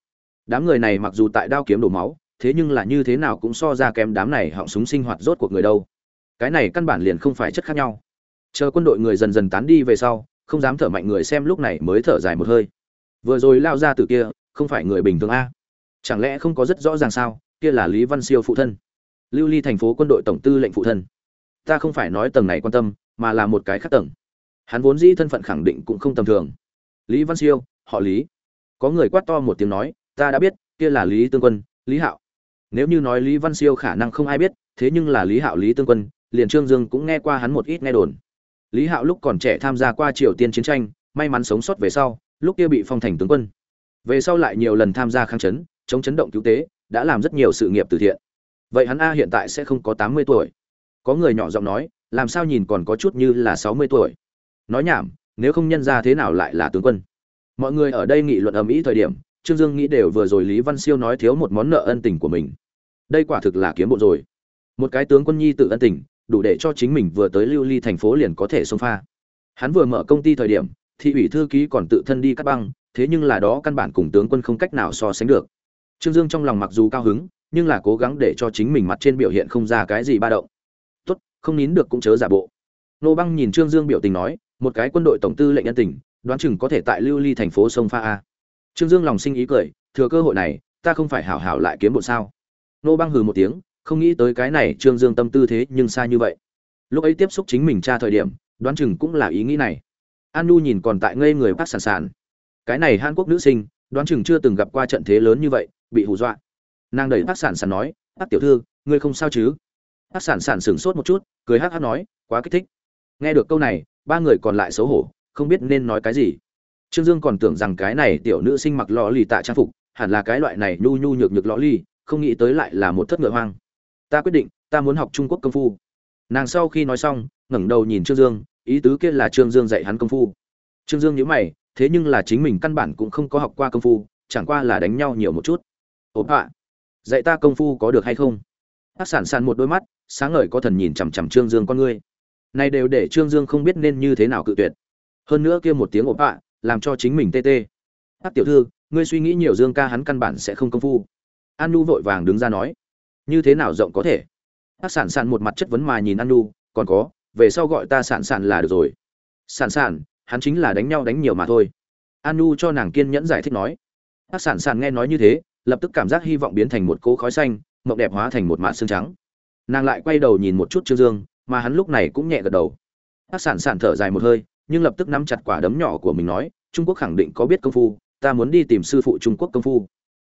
Đám người này mặc dù tại đao kiếm đổ máu, thế nhưng là như thế nào cũng so ra kém đám này họng súng sinh hoạt rốt cuộc người đâu. Cái này căn bản liền không phải chất khác nhau. Chờ quân đội người dần dần tán đi về sau, không dám thở mạnh người xem lúc này mới thở dài một hơi. Vừa rồi lao ra từ kia không phải người bình thường a. Chẳng lẽ không có rất rõ ràng sao? Kia là lý văn siêu phụ thân. Lưu ly thành phố quân đội tổng tư lệnh phụ thân. Ta không phải nói tầng này quan tâm, mà là một cái khác tầng. Hắn vốn dĩ thân phận khẳng định cũng không tầm thường. Lý văn siêu, họ lý. Có người quát to một tiếng nói, ta đã biết, kia là lý tương quân, lý hạo. Nếu như nói lý văn siêu khả năng không ai biết, thế nhưng là lý hạo, lý tương quân, liền trương dương cũng nghe qua hắn một ít nghe đồn. Lý hạo lúc còn trẻ tham gia qua triều tiên chiến tranh, may mắn sống sót về sau, lúc kia bị phong thành tướng quân về sau lại nhiều lần tham gia kháng chấn, chống chấn động cứu tế, đã làm rất nhiều sự nghiệp từ thiện. Vậy hắn a hiện tại sẽ không có tám mươi tuổi. Có người nhỏ giọng nói, làm sao nhìn còn có chút như là sáu mươi tuổi. Nói nhảm, nếu không nhân ra thế nào lại là tướng quân. Mọi người ở đây nghị luận ầm ĩ thời điểm, trương dương nghĩ đều vừa rồi lý văn siêu nói thiếu một món nợ ân tình của mình. Đây quả thực là kiếm bộ rồi. Một cái tướng quân nhi tự ân tình, đủ để cho chính mình vừa tới lưu ly thành phố liền có thể xông pha. Hắn vừa mở công ty thời điểm, thị ủy thư ký còn tự thân đi cắt băng thế nhưng là đó căn bản cùng tướng quân không cách nào so sánh được. Trương dương trong lòng mặc dù cao hứng, nhưng là cố gắng để cho chính mình mặt trên biểu hiện không ra cái gì ba động. Tốt, không nín được cũng chớ giả bộ. Nô băng nhìn trương dương biểu tình nói, một cái quân đội tổng tư lệnh nhân tình, đoán chừng có thể tại lưu ly thành phố sông pha a. Trương dương lòng sinh ý cười, thừa cơ hội này, ta không phải hảo hảo lại kiếm bộ sao? Nô băng hừ một tiếng, không nghĩ tới cái này, trương dương tâm tư thế nhưng xa như vậy. Lúc ấy tiếp xúc chính mình tra thời điểm, đoán chừng cũng là ý nghĩ này. An nu nhìn còn tại ngây người bác sàn sàn cái này hàn quốc nữ sinh, đoán chừng chưa từng gặp qua trận thế lớn như vậy, bị hù dọa. Nàng đẩy bác sản sản nói bác tiểu thư, ngươi không sao chứ? Bác sản sản sửng sốt một chút, cười hắc hắc nói, quá kích thích. Nghe được câu này, ba người còn lại xấu hổ, không biết nên nói cái gì. Trương dương còn tưởng rằng cái này tiểu nữ sinh mặc lò lì tạ trang phục, hẳn là cái loại này nhu nhu nhược nhược lò lì, không nghĩ tới lại là một thất ngựa hoang. Ta quyết định, ta muốn học trung quốc công phu. Nàng sau khi nói xong, ngẩng đầu nhìn trương dương, ý tứ kia là trương dương dạy hắn công phu. Trương dương nhớ mày thế nhưng là chính mình căn bản cũng không có học qua công phu, chẳng qua là đánh nhau nhiều một chút. Ốp ạ dạy ta công phu có được hay không? Hát sản sản một đôi mắt, sáng ngời có thần nhìn chằm chằm trương dương con ngươi. Này đều để trương dương không biết nên như thế nào cự tuyệt. Hơn nữa kia một tiếng ốp ạ làm cho chính mình tê tê. Hát tiểu thư, ngươi suy nghĩ nhiều dương ca hắn căn bản sẽ không công phu. An nu vội vàng đứng ra nói. Như thế nào rộng có thể? Hát sản sản một mặt chất vấn mà nhìn an nu, còn có, về sau gọi ta sản sản là được rồi. Sản sản hắn chính là đánh nhau đánh nhiều mà thôi. Anu cho nàng kiên nhẫn giải thích nói. Hát sản sản nghe nói như thế, lập tức cảm giác hy vọng biến thành một cỗ khói xanh, mộng đẹp hóa thành một mạt xương trắng. Nàng lại quay đầu nhìn một chút trương dương, mà hắn lúc này cũng nhẹ gật đầu. Hát sản sản thở dài một hơi, nhưng lập tức nắm chặt quả đấm nhỏ của mình nói, trung quốc khẳng định có biết công phu, ta muốn đi tìm sư phụ trung quốc công phu.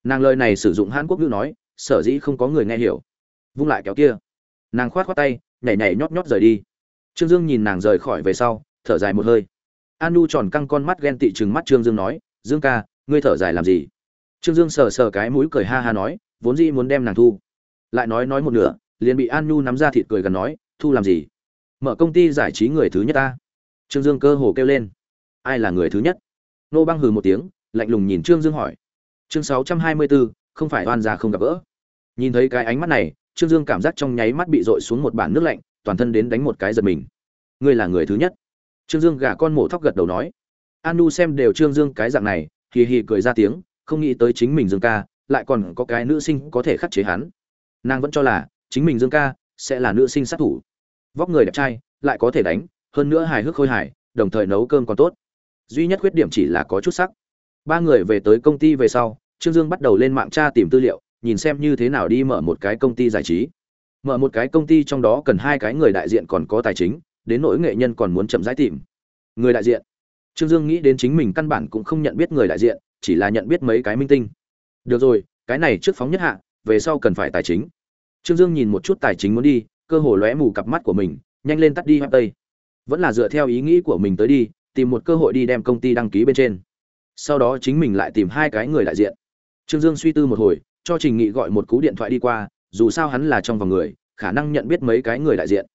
Nàng lời này sử dụng hàn quốc ngữ nói, sở dĩ không có người nghe hiểu. Vung lại kéo kia. Nàng khoát khoát tay, nhảy nhảy nhót nhót rời đi. Trương dương nhìn nàng rời khỏi về sau, thở dài một hơi an nu tròn căng con mắt ghen tị chừng mắt trương dương nói, dương ca, ngươi thở dài làm gì? Trương dương sờ sờ cái mũi cười ha ha nói, vốn dĩ muốn đem nàng thu. Lại nói nói một nửa, liền bị an nu nắm ra thịt cười gần nói, thu làm gì? Mở công ty giải trí người thứ nhất ta. Trương dương cơ hồ kêu lên, ai là người thứ nhất? Nô băng hừ một tiếng, lạnh lùng nhìn trương dương hỏi, chương sáu trăm hai mươi bốn không phải oan gia không gặp gỡ. Nhìn thấy cái ánh mắt này, trương dương cảm giác trong nháy mắt bị dội xuống một bản nước lạnh, toàn thân đến đánh một cái giật mình. Ngươi là người thứ nhất? Trương dương gả con mổ thóc gật đầu nói. An nu xem đều trương dương cái dạng này, hì hì cười ra tiếng, không nghĩ tới chính mình dương ca, lại còn có cái nữ sinh có thể khắc chế hắn. Nàng vẫn cho là, chính mình dương ca, sẽ là nữ sinh sát thủ. Vóc người đẹp trai, lại có thể đánh, hơn nữa hài hước khôi hài, đồng thời nấu cơm còn tốt. Duy nhất khuyết điểm chỉ là có chút sắc. Ba người về tới công ty về sau, trương dương bắt đầu lên mạng tra tìm tư liệu, nhìn xem như thế nào đi mở một cái công ty giải trí. Mở một cái công ty trong đó cần hai cái người đại diện còn có tài chính đến nỗi nghệ nhân còn muốn chậm rãi tìm. Người đại diện. Trương dương nghĩ đến chính mình căn bản cũng không nhận biết người đại diện, chỉ là nhận biết mấy cái minh tinh. Được rồi, cái này trước phóng nhất hạ, về sau cần phải tài chính. Trương dương nhìn một chút tài chính muốn đi, cơ hồ lóe mù cặp mắt của mình, nhanh lên tắt đi web tây vẫn là dựa theo ý nghĩ của mình tới đi, tìm một cơ hội đi đem công ty đăng ký bên trên. Sau đó chính mình lại tìm hai cái người đại diện. Trương dương suy tư một hồi, cho trình nghị gọi một cú điện thoại đi qua, dù sao hắn là trong vòng người, khả năng nhận biết mấy cái người đại diện.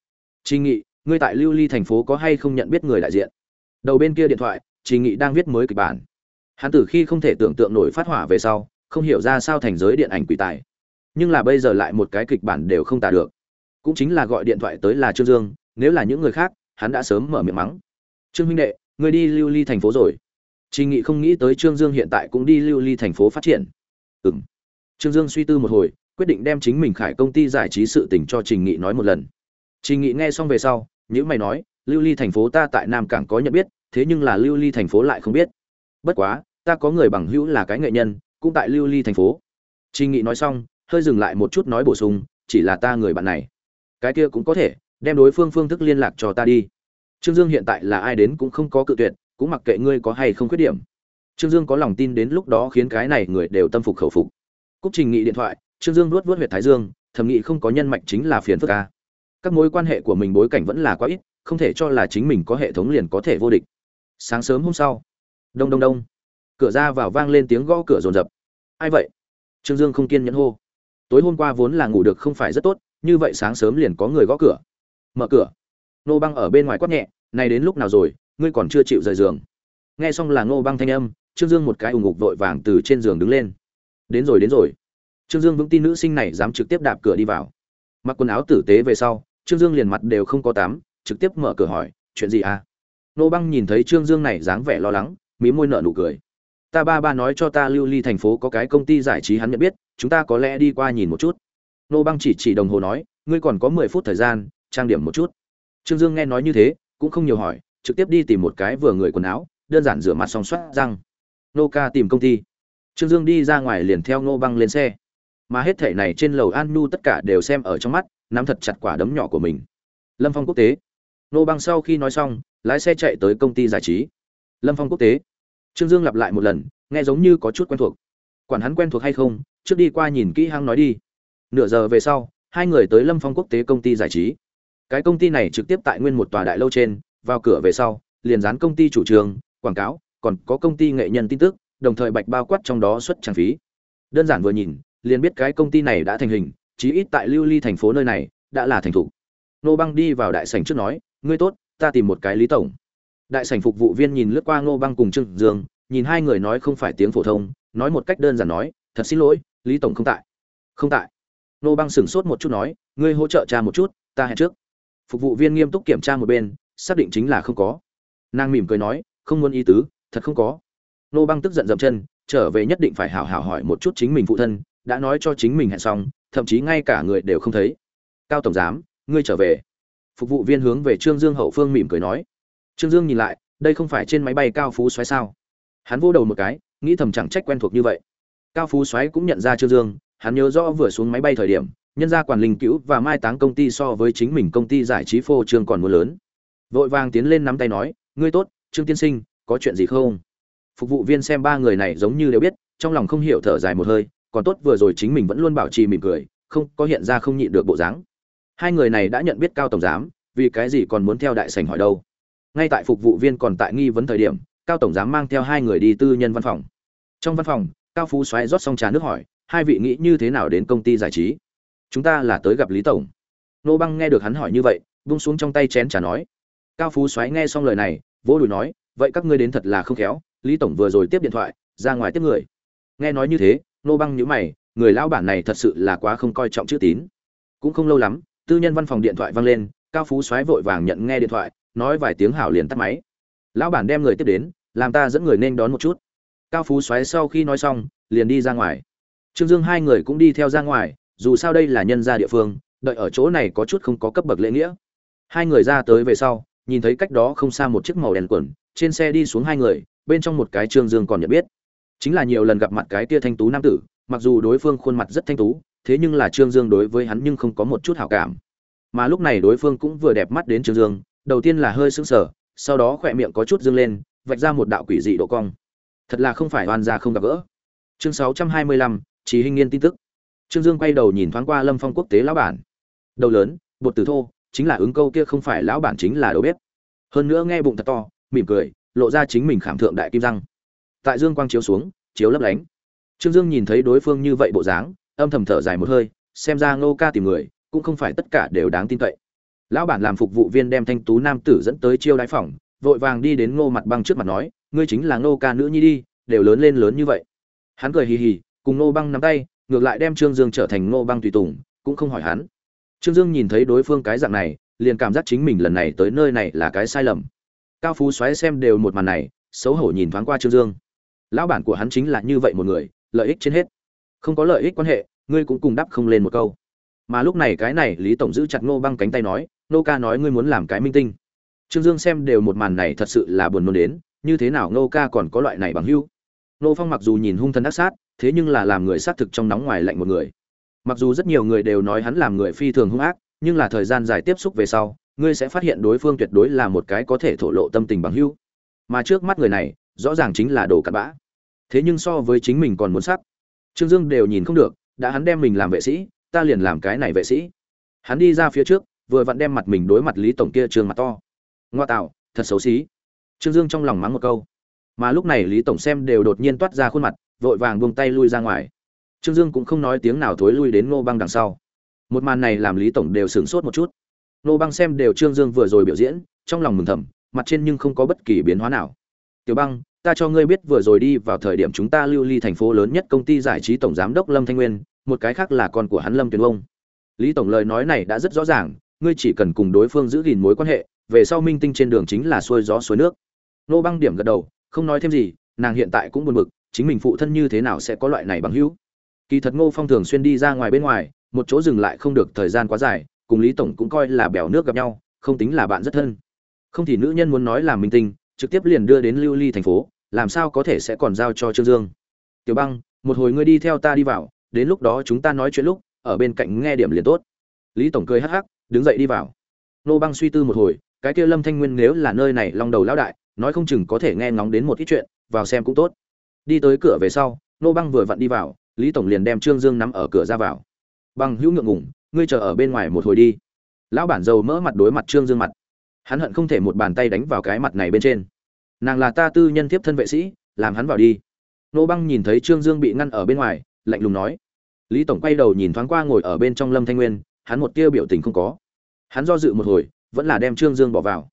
Trình nghị ngươi tại lưu ly thành phố có hay không nhận biết người đại diện? Đầu bên kia điện thoại trình nghị đang viết mới kịch bản. Hắn từ khi không thể tưởng tượng nổi phát hỏa về sau, không hiểu ra sao thành giới điện ảnh quỷ tài. Nhưng là bây giờ lại một cái kịch bản đều không tả được. Cũng chính là gọi điện thoại tới là trương dương, nếu là những người khác, hắn đã sớm mở miệng mắng. Trương huynh đệ người đi lưu ly thành phố rồi. Trình nghị không nghĩ tới trương dương hiện tại cũng đi lưu ly thành phố phát triển. Ừ m trương dương suy tư một hồi, quyết định đem chính mình khải công ty giải trí sự tình cho trình nghị nói một lần. Trình nghị nghe xong về sau những mày nói, lưu ly thành phố ta tại nam cảng có nhận biết, thế nhưng là lưu ly thành phố lại không biết. Bất quá, ta có người bằng hữu là cái nghệ nhân, cũng tại lưu ly thành phố. Trình nghị nói xong, hơi dừng lại một chút nói bổ sung, chỉ là ta người bạn này. Cái kia cũng có thể, đem đối phương phương thức liên lạc cho ta đi. Trương dương hiện tại là ai đến cũng không có cự tuyệt, cũng mặc kệ ngươi có hay không khuyết điểm. Trương dương có lòng tin đến lúc đó khiến cái này người đều tâm phục khẩu phục. Cúc trình nghị điện thoại, trương dương luốt vớt huyệt thái dương, thầm nghị không có nhân mạch chính là phiền phức ca các mối quan hệ của mình bối cảnh vẫn là quá ít, không thể cho là chính mình có hệ thống liền có thể vô địch. Sáng sớm hôm sau, đông đông đông, cửa ra vào vang lên tiếng gõ cửa rồn rập ai vậy? Trương dương không kiên nhẫn hô. Tối hôm qua vốn là ngủ được không phải rất tốt, như vậy sáng sớm liền có người gõ cửa. Mở cửa. Nô băng ở bên ngoài quát nhẹ, này đến lúc nào rồi? Ngươi còn chưa chịu rời giường. Nghe xong là nô băng thanh âm, trương dương một cái ủng ngục vội vàng từ trên giường đứng lên. Đến rồi đến rồi. Trương dương vững tin nữ sinh này dám trực tiếp đạp cửa đi vào. Mặc quần áo tử tế về sau trương dương liền mặt đều không có tắm, trực tiếp mở cửa hỏi, chuyện gì à? Nô băng nhìn thấy trương dương này dáng vẻ lo lắng, mí môi nợ nụ cười. Ta ba ba nói cho ta lưu ly thành phố có cái công ty giải trí hắn nhận biết, chúng ta có lẽ đi qua nhìn một chút. Nô băng chỉ chỉ đồng hồ nói, ngươi còn có mười phút thời gian, trang điểm một chút. Trương dương nghe nói như thế, cũng không nhiều hỏi, trực tiếp đi tìm một cái vừa người quần áo, đơn giản rửa mặt xong xoát răng. Nô ca tìm công ty. Trương dương đi ra ngoài liền theo nô băng lên xe. Mà hết thể này trên lầu an nu tất cả đều xem ở trong mắt nắm thật chặt quả đấm nhỏ của mình. Lâm phong quốc tế. Nô băng sau khi nói xong, lái xe chạy tới công ty giải trí. Lâm phong quốc tế. Trương dương lặp lại một lần, nghe giống như có chút quen thuộc. Quản hắn quen thuộc hay không, trước đi qua nhìn kỹ hăng nói đi. Nửa giờ về sau, hai người tới lâm phong quốc tế công ty giải trí. Cái công ty này trực tiếp tại nguyên một tòa đại lâu trên, vào cửa về sau, liền dán công ty chủ trường quảng cáo, còn có công ty nghệ nhân tin tức, đồng thời bạch bao quát trong đó xuất trang phí. Đơn giản vừa nhìn, liền biết cái công ty này đã thành hình chí ít tại lưu ly thành phố nơi này, đã là thành thủ nô băng đi vào đại sảnh trước nói, ngươi tốt, ta tìm một cái lý tổng. Đại sảnh phục vụ viên nhìn lướt qua ngô băng cùng trương dương, nhìn hai người nói không phải tiếng phổ thông, nói một cách đơn giản nói, thật xin lỗi, lý tổng không tại. Không tại. Nô băng sửng sốt một chút nói, ngươi hỗ trợ cha một chút, ta hẹn trước. Phục vụ viên nghiêm túc kiểm tra một bên, xác định chính là không có. Nàng mỉm cười nói, không muốn ý tứ, thật không có. Nô băng tức giận dậm chân, trở về nhất định phải hảo hảo hỏi một chút chính mình phụ thân, đã nói cho chính mình hẹn xong thậm chí ngay cả người đều không thấy. Cao tổng giám, ngươi trở về. Phục vụ viên hướng về trương dương hậu phương mỉm cười nói. Trương dương nhìn lại, đây không phải trên máy bay cao phú xoáy sao? Hắn vô đầu một cái, nghĩ thầm chẳng trách quen thuộc như vậy. Cao phú xoáy cũng nhận ra trương dương, hắn nhớ rõ vừa xuống máy bay thời điểm, nhân gia quản linh cứu và mai táng công ty so với chính mình công ty giải trí phô trương còn muốn lớn. Vội vàng tiến lên nắm tay nói, ngươi tốt, trương tiên sinh, có chuyện gì không? Phục vụ viên xem ba người này giống như đều biết, trong lòng không hiểu thở dài một hơi còn tốt vừa rồi chính mình vẫn luôn bảo trì mỉm cười, không có hiện ra không nhịn được bộ dáng. Hai người này đã nhận biết cao tổng giám, vì cái gì còn muốn theo đại sảnh hỏi đâu. Ngay tại phục vụ viên còn tại nghi vấn thời điểm, cao tổng giám mang theo hai người đi tư nhân văn phòng. Trong văn phòng, cao phú xoáy rót xong trà nước hỏi, hai vị nghĩ như thế nào đến công ty giải trí? Chúng ta là tới gặp lý tổng. Nô băng nghe được hắn hỏi như vậy vung xuống trong tay chén trà nói. Cao phú xoáy nghe xong lời này, vỗ đùi nói, vậy các ngươi đến thật là không khéo, lý tổng vừa rồi tiếp điện thoại, ra ngoài tiếp người. Nghe nói như thế nô băng nhíu mày, người lão bản này thật sự là quá không coi trọng chữ tín. Cũng không lâu lắm, tư nhân văn phòng điện thoại vang lên, cao phú xoáy vội vàng nhận nghe điện thoại, nói vài tiếng hảo liền tắt máy. Lão bản đem người tiếp đến, làm ta dẫn người nên đón một chút. Cao phú xoáy sau khi nói xong, liền đi ra ngoài. Trương dương hai người cũng đi theo ra ngoài, dù sao đây là nhân gia địa phương, đợi ở chỗ này có chút không có cấp bậc lễ nghĩa. Hai người ra tới về sau, nhìn thấy cách đó không xa một chiếc màu đen quần, trên xe đi xuống hai người, bên trong một cái trương dương còn nhận biết chính là nhiều lần gặp mặt cái tia thanh tú nam tử, mặc dù đối phương khuôn mặt rất thanh tú, thế nhưng là trương dương đối với hắn nhưng không có một chút hảo cảm. Mà lúc này đối phương cũng vừa đẹp mắt đến trương dương, đầu tiên là hơi sững sờ, sau đó khỏe miệng có chút dương lên, vạch ra một đạo quỷ dị độ cong. Thật là không phải oan gia không gặp gỡ. Chương sáu trăm hai mươi lăm chỉ hình nghiên tin tức. Trương dương quay đầu nhìn thoáng qua lâm phong quốc tế lão bản. Đầu lớn, bột tử thô, chính là ứng câu kia không phải lão bản chính là đầu bếp. Hơn nữa nghe bụng thật to, mỉm cười, lộ ra chính mình khảm thượng đại kim răng tại dương quang chiếu xuống, chiếu lấp lánh. Trương dương nhìn thấy đối phương như vậy bộ dáng, âm thầm thở dài một hơi, xem ra ngô ca tìm người, cũng không phải tất cả đều đáng tin cậy. Lão bản làm phục vụ viên đem thanh tú nam tử dẫn tới chiêu đái phòng, vội vàng đi đến ngô mặt băng trước mặt nói, ngươi chính là ngô ca nữ nhi đi, đều lớn lên lớn như vậy. Hắn cười hì hì, cùng ngô băng nắm tay, ngược lại đem trương dương trở thành ngô băng tùy tùng, cũng không hỏi hắn. Trương dương nhìn thấy đối phương cái dạng này, liền cảm giác chính mình lần này tới nơi này là cái sai lầm. Cao phú xoáy xem đều một màn này, xấu hổ nhìn thoáng qua trương dương lão bản của hắn chính là như vậy một người, lợi ích trên hết. Không có lợi ích quan hệ, ngươi cũng cùng đáp không lên một câu. Mà lúc này cái này, lý tổng giữ chặt ngô băng cánh tay nói, nô ca nói ngươi muốn làm cái minh tinh. Trương dương xem đều một màn này thật sự là buồn nôn đến, như thế nào nô ca còn có loại này bằng hưu nô phong mặc dù nhìn hung thân ác sát, thế nhưng là làm người xác thực trong nóng ngoài lạnh một người. Mặc dù rất nhiều người đều nói hắn làm người phi thường hung ác, nhưng là thời gian dài tiếp xúc về sau, ngươi sẽ phát hiện đối phương tuyệt đối là một cái có thể thổ lộ tâm tình bằng hưu mà trước mắt người này, rõ ràng chính là đồ cặn bã thế nhưng so với chính mình còn muốn sắc. Trương dương đều nhìn không được, đã hắn đem mình làm vệ sĩ, ta liền làm cái này vệ sĩ. Hắn đi ra phía trước, vừa vặn đem mặt mình đối mặt lý tổng kia trường mặt to. Ngoa tạo, thật xấu xí. Trương dương trong lòng mắng một câu. Mà lúc này lý tổng xem đều đột nhiên toát ra khuôn mặt, vội vàng buông tay lui ra ngoài. Trương dương cũng không nói tiếng nào thối lui đến ngô băng đằng sau. Một màn này làm lý tổng đều sửng sốt một chút. Ngô băng xem đều trương dương vừa rồi biểu diễn, trong lòng mừng thầm, mặt trên nhưng không có bất kỳ biến hóa nào. Tiểu băng ta cho ngươi biết vừa rồi đi vào thời điểm chúng ta lưu ly thành phố lớn nhất công ty giải trí tổng giám đốc lâm thanh nguyên, một cái khác là con của hắn lâm tuyền ông. Lý tổng lời nói này đã rất rõ ràng, ngươi chỉ cần cùng đối phương giữ gìn mối quan hệ, về sau minh tinh trên đường chính là xuôi gió xuôi nước. Nô băng điểm gật đầu, không nói thêm gì, nàng hiện tại cũng buồn bực, chính mình phụ thân như thế nào sẽ có loại này bằng hữu? Kỳ thật ngô phong thường xuyên đi ra ngoài bên ngoài, một chỗ dừng lại không được thời gian quá dài, cùng lý tổng cũng coi là bèo nước gặp nhau, không tính là bạn rất thân. Không thì nữ nhân muốn nói là minh tinh, trực tiếp liền đưa đến lưu ly thành phố làm sao có thể sẽ còn giao cho trương dương? Tiểu băng, một hồi ngươi đi theo ta đi vào, đến lúc đó chúng ta nói chuyện lúc, ở bên cạnh nghe điểm liền tốt. Lý tổng cười hắc hắc, đứng dậy đi vào. Nô băng suy tư một hồi, cái kia lâm thanh nguyên nếu là nơi này long đầu lão đại, nói không chừng có thể nghe ngóng đến một ít chuyện, vào xem cũng tốt. Đi tới cửa về sau, nô băng vừa vặn đi vào, lý tổng liền đem trương dương nắm ở cửa ra vào. Băng hữu ngượng ngủng ngươi chờ ở bên ngoài một hồi đi. Lão bản dầu mỡ mặt đối mặt trương dương mặt. Hắn hận không thể một bàn tay đánh vào cái mặt này bên trên nàng là ta tư nhân tiếp thân vệ sĩ, làm hắn vào đi. Nô băng nhìn thấy trương dương bị ngăn ở bên ngoài, lạnh lùng nói. Lý tổng quay đầu nhìn thoáng qua ngồi ở bên trong lâm thanh nguyên, hắn một tia biểu tình không có. Hắn do dự một hồi, vẫn là đem trương dương bỏ vào.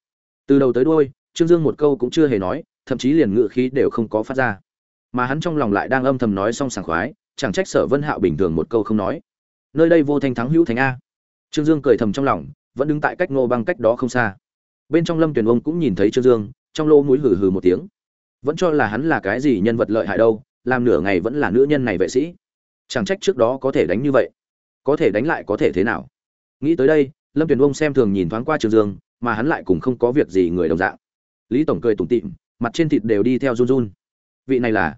Từ đầu tới đuôi, trương dương một câu cũng chưa hề nói, thậm chí liền ngự khí đều không có phát ra. Mà hắn trong lòng lại đang âm thầm nói xong sảng khoái, chẳng trách sở vân hạo bình thường một câu không nói. Nơi đây vô thanh thắng hữu thành a. Trương dương cười thầm trong lòng, vẫn đứng tại cách ngô băng cách đó không xa. Bên trong lâm tuyển ông cũng nhìn thấy trương dương trong lô mũi hừ hừ một tiếng. Vẫn cho là hắn là cái gì nhân vật lợi hại đâu, làm nửa ngày vẫn là nữ nhân này vệ sĩ. Chẳng trách trước đó có thể đánh như vậy. Có thể đánh lại có thể thế nào? Nghĩ tới đây, lâm tuyền ông xem thường nhìn thoáng qua trường dương, mà hắn lại cũng không có việc gì người đồng dạng. Lý tổng cười tủm tịm mặt trên thịt đều đi theo run run. Vị này là?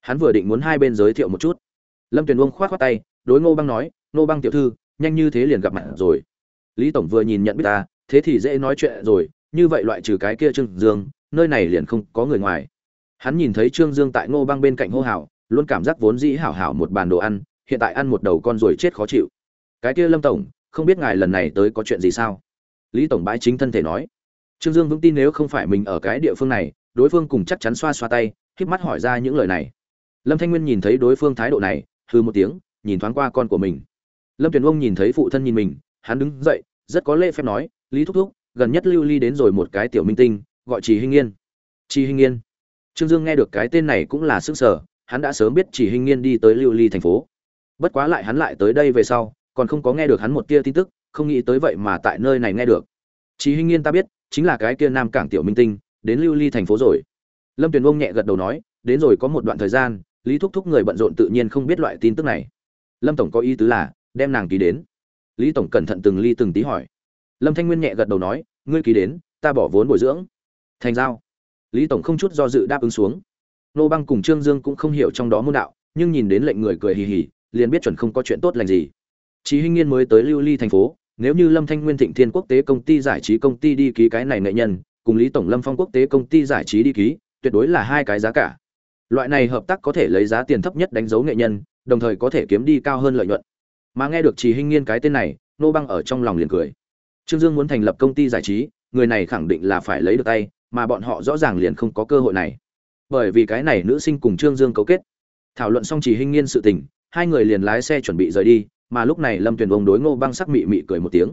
Hắn vừa định muốn hai bên giới thiệu một chút. Lâm tuyền ông khoát khoát tay, đối ngô băng nói, ngô băng tiểu thư, nhanh như thế liền gặp mặt rồi. Lý tổng vừa nhìn nhận biết ta, thế thì dễ nói chuyện rồi như vậy loại trừ cái kia trương dương, nơi này liền không có người ngoài. Hắn nhìn thấy trương dương tại ngô băng bên cạnh hô hào, luôn cảm giác vốn dĩ hảo hảo một bàn đồ ăn, hiện tại ăn một đầu con rồi chết khó chịu. Cái kia lâm tổng, không biết ngài lần này tới có chuyện gì sao? Lý tổng bãi chính thân thể nói. Trương dương vững tin nếu không phải mình ở cái địa phương này, đối phương cùng chắc chắn xoa xoa tay híp mắt hỏi ra những lời này. Lâm thanh nguyên nhìn thấy đối phương thái độ này hư một tiếng, nhìn thoáng qua con của mình. Lâm tuyền ông nhìn thấy phụ thân nhìn mình, hắn đứng dậy, rất có lễ phép nói, lý thúc thúc gần nhất lưu ly đến rồi một cái tiểu minh tinh, gọi trì hinh yên. Trì hinh yên. Trương dương nghe được cái tên này cũng là sức sở hắn đã sớm biết chỉ Hinh nghiên đi tới lưu ly thành phố. Bất quá lại hắn lại tới đây về sau, còn không có nghe được hắn một tia tin tức, không nghĩ tới vậy mà tại nơi này nghe được. Chỉ Hinh nghiên ta biết, chính là cái kia nam cảng tiểu minh tinh, đến lưu ly thành phố rồi. Lâm tuyền ông nhẹ gật đầu nói, đến rồi có một đoạn thời gian, lý thúc thúc người bận rộn tự nhiên không biết loại tin tức này. Lâm tổng có ý tứ là, đem nàng ký đến. Lý tổng cẩn thận từng ly từng tí hỏi lâm thanh nguyên nhẹ gật đầu nói ngươi ký đến ta bỏ vốn bồi dưỡng thành giao lý tổng không chút do dự đáp ứng xuống nô băng cùng trương dương cũng không hiểu trong đó môn đạo nhưng nhìn đến lệnh người cười hì hì liền biết chuẩn không có chuyện tốt lành gì Chí Hinh Nghiên mới tới Lưu Ly thành phố, nếu như Lâm Thanh Nguyên Thịnh Thiên Quốc tế công ty giải trí công ty đi ký cái này nghệ nhân, cùng Lý Tổng Lâm Phong Quốc tế công ty giải trí đi ký, tuyệt đối là hai cái giá cả. Loại này hợp tác có thể lấy giá tiền thấp nhất đánh dấu nghệ nhân, đồng thời có thể kiếm đi cao hơn lợi nhuận. Mà nghe được Chỉ Hinh Nghiên cái tên này, nô băng ở trong lòng liền cười trương dương muốn thành lập công ty giải trí, người này khẳng định là phải lấy được tay, mà bọn họ rõ ràng liền không có cơ hội này. Bởi vì cái này nữ sinh cùng trương dương cấu kết. Thảo luận xong chỉ hình nghiên sự tình, hai người liền lái xe chuẩn bị rời đi, mà lúc này lâm tuyền ông đối ngô băng sắc mị mị cười một tiếng.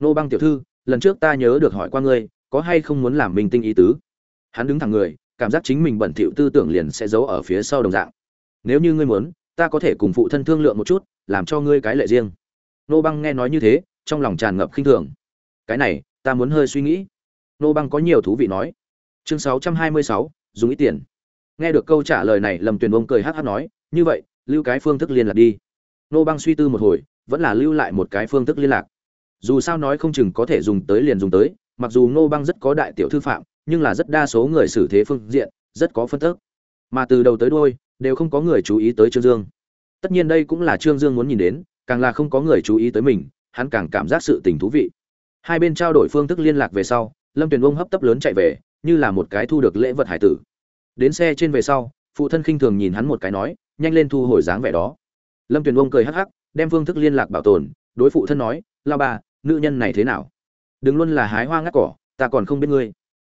Ngô băng tiểu thư, lần trước ta nhớ được hỏi qua ngươi, có hay không muốn làm minh tinh ý tứ? Hắn đứng thẳng người, cảm giác chính mình bẩn thỉu tư tưởng liền sẽ giấu ở phía sau đồng dạng. Nếu như ngươi muốn, ta có thể cùng phụ thân thương lượng một chút, làm cho ngươi cái lệ riêng. Ngô băng nghe nói như thế, trong lòng tràn ngập khinh thường cái này ta muốn hơi suy nghĩ. Nô băng có nhiều thú vị nói. Chương 626, dùng ít tiền. Nghe được câu trả lời này lâm tuyền bông cười hát hát nói như vậy lưu cái phương thức liên lạc đi. Nô băng suy tư một hồi vẫn là lưu lại một cái phương thức liên lạc. Dù sao nói không chừng có thể dùng tới liền dùng tới mặc dù nô băng rất có đại tiểu thư phạm nhưng là rất đa số người xử thế phương diện rất có phân tức. Mà từ đầu tới đôi đều không có người chú ý tới trương dương. Tất nhiên đây cũng là trương dương muốn nhìn đến càng là không có người chú ý tới mình hắn càng cảm giác sự tình thú vị hai bên trao đổi phương thức liên lạc về sau, lâm tuyền ông hấp tấp lớn chạy về, như là một cái thu được lễ vật hải tử. Đến xe trên về sau, phụ thân khinh thường nhìn hắn một cái nói, nhanh lên thu hồi dáng vẻ đó. Lâm tuyền ông cười hắc hắc, đem phương thức liên lạc bảo tồn, đối phụ thân nói, lao bà, nữ nhân này thế nào? Đừng luôn là hái hoa ngắt cỏ, ta còn không biết ngươi.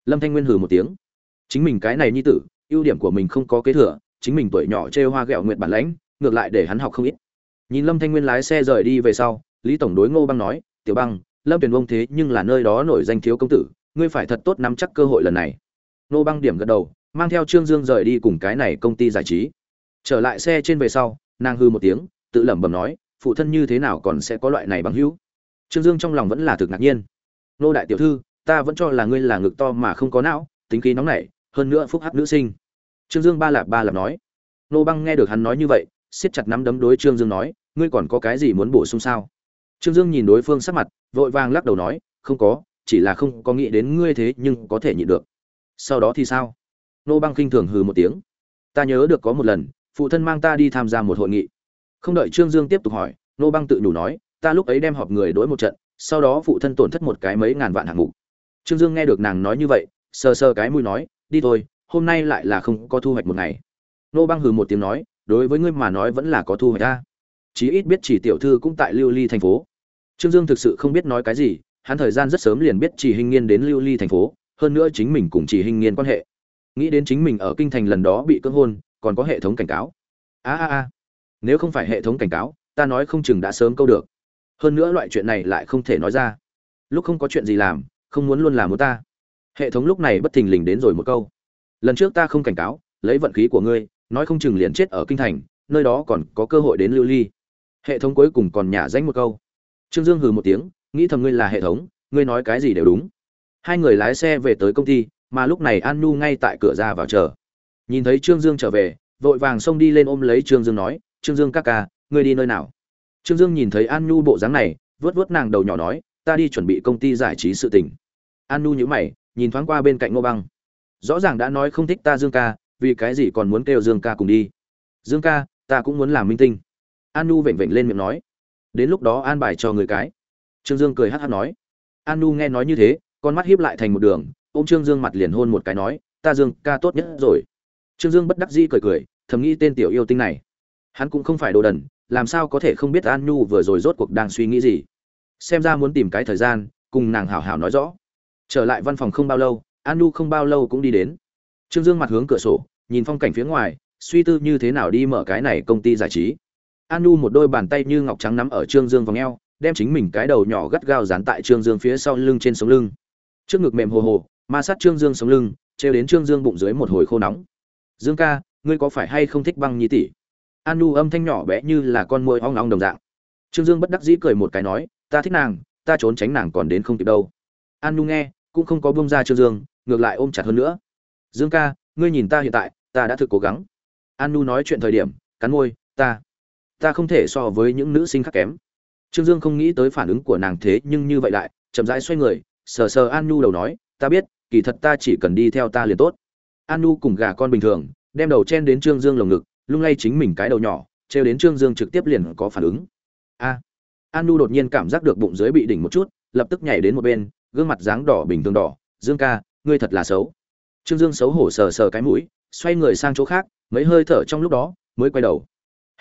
Lâm thanh nguyên hừ một tiếng, chính mình cái này nhi tử, ưu điểm của mình không có kế thừa, chính mình tuổi nhỏ chê hoa ghẹo nguyện bản lãnh, ngược lại để hắn học không ít. Nhìn lâm thanh nguyên lái xe rời đi về sau, lý tổng đối ngô băng nói, tiểu băng lâm tuyền bông thế nhưng là nơi đó nổi danh thiếu công tử, ngươi phải thật tốt nắm chắc cơ hội lần này. Nô băng điểm gật đầu, mang theo trương dương rời đi cùng cái này công ty giải trí. Trở lại xe trên về sau, nàng hư một tiếng, tự lẩm bẩm nói, phụ thân như thế nào còn sẽ có loại này bằng hữu? Trương dương trong lòng vẫn là thực ngạc nhiên. Nô đại tiểu thư, ta vẫn cho là ngươi là ngực to mà không có não, tính khí nóng nảy, hơn nữa phúc hắc nữ sinh. Trương dương ba lạp ba lạp nói. Nô băng nghe được hắn nói như vậy, siết chặt nắm đấm đối trương dương nói, ngươi còn có cái gì muốn bổ sung sao? Trương dương nhìn đối phương sắc mặt, vội vàng lắc đầu nói, không có, chỉ là không có nghĩ đến ngươi thế nhưng có thể nhịn được. Sau đó thì sao? Nô băng khinh thường hừ một tiếng. Ta nhớ được có một lần, phụ thân mang ta đi tham gia một hội nghị. Không đợi trương dương tiếp tục hỏi, nô băng tự nhủ nói, ta lúc ấy đem họp người đối một trận, sau đó phụ thân tổn thất một cái mấy ngàn vạn hạng mục. Trương dương nghe được nàng nói như vậy, sờ sờ cái mũi nói, đi thôi, hôm nay lại là không có thu hoạch một ngày. Nô băng hừ một tiếng nói, đối với ngươi mà nói vẫn là có thu hoạch a." chí ít biết chỉ tiểu thư cũng tại lưu ly thành phố trương dương thực sự không biết nói cái gì, hắn thời gian rất sớm liền biết chỉ hình nghiên đến lưu ly thành phố, hơn nữa chính mình cùng chỉ hình nghiên quan hệ. Nghĩ đến chính mình ở kinh thành lần đó bị cưỡng hôn, còn có hệ thống cảnh cáo. A a a, nếu không phải hệ thống cảnh cáo, ta nói không chừng đã sớm câu được. Hơn nữa loại chuyện này lại không thể nói ra. Lúc không có chuyện gì làm, không muốn luôn làm muốn ta. Hệ thống lúc này bất thình lình đến rồi một câu. Lần trước ta không cảnh cáo, lấy vận khí của ngươi, nói không chừng liền chết ở kinh thành, nơi đó còn có cơ hội đến lưu ly. Hệ thống cuối cùng còn nhả danh một câu trương dương hừ một tiếng, nghĩ thầm ngươi là hệ thống, ngươi nói cái gì đều đúng. Hai người lái xe về tới công ty, mà lúc này an nu ngay tại cửa ra vào chờ. Nhìn thấy trương dương trở về, vội vàng xông đi lên ôm lấy trương dương nói, trương dương ca ca, ngươi đi nơi nào? Trương dương nhìn thấy an nu bộ dáng này vớt vớt nàng đầu nhỏ nói, ta đi chuẩn bị công ty giải trí sự tình. An nu nhữ mày, nhìn thoáng qua bên cạnh ngô băng. Rõ ràng đã nói không thích ta dương ca, vì cái gì còn muốn kêu dương ca cùng đi? Dương ca, ta cũng muốn làm minh tinh. An nu vểnh vểnh lên miệng nói đến lúc đó an bài cho người cái. Trương dương cười hát hát nói. An nu nghe nói như thế, con mắt hiếp lại thành một đường ô m trương dương mặt liền hôn một cái nói, ta dương, ca tốt nhất rồi. Trương dương bất đắc dĩ cười cười, thầm nghĩ tên tiểu yêu tinh này. Hắn cũng không phải đồ đần, làm sao có thể không biết an nhu vừa rồi rốt cuộc đang suy nghĩ gì. Xem ra muốn tìm cái thời gian, cùng nàng hảo hảo nói rõ. Trở lại văn phòng không bao lâu, an nhu không bao lâu cũng đi đến. Trương dương mặt hướng cửa sổ, nhìn phong cảnh phía ngoài, suy tư như thế nào đi mở cái này công ty giải trí an một đôi bàn tay như ngọc trắng nắm ở trương dương vòng eo, đem chính mình cái đầu nhỏ gắt gao dán tại trương dương phía sau lưng trên sống lưng. Trước ngực mềm hồ hồ, ma sát trương dương sống lưng, trêu đến trương dương bụng dưới một hồi khô nóng. Dương ca, ngươi có phải hay không thích băng nhi tỷ? An nu âm thanh nhỏ bé như là con môi hoang long đồng dạng. Trương dương bất đắc dĩ cười một cái nói, ta thích nàng, ta trốn tránh nàng còn đến không kịp đâu. An nu nghe, cũng không có bông ra trương dương, ngược lại ôm chặt hơn nữa. Dương ca, ngươi nhìn ta hiện tại, ta đã thực cố gắng. An nu nói chuyện thời điểm, cắn môi, ta ta không thể so với những nữ sinh khác kém. Trương dương không nghĩ tới phản ứng của nàng thế nhưng như vậy lại, chậm rãi xoay người, sờ sờ an nhu đầu nói, ta biết, kỳ thật ta chỉ cần đi theo ta liền tốt. An nhu cùng gà con bình thường, đem đầu chen đến trương dương lồng ngực, lung lay chính mình cái đầu nhỏ, trêu đến trương dương trực tiếp liền có phản ứng. A. An nhu đột nhiên cảm giác được bụng dưới bị đỉnh một chút, lập tức nhảy đến một bên, gương mặt dáng đỏ bình thường đỏ, dương ca, ngươi thật là xấu. Trương dương xấu hổ sờ sờ cái mũi, xoay người sang chỗ khác, mấy hơi thở trong lúc đó, mới quay đầu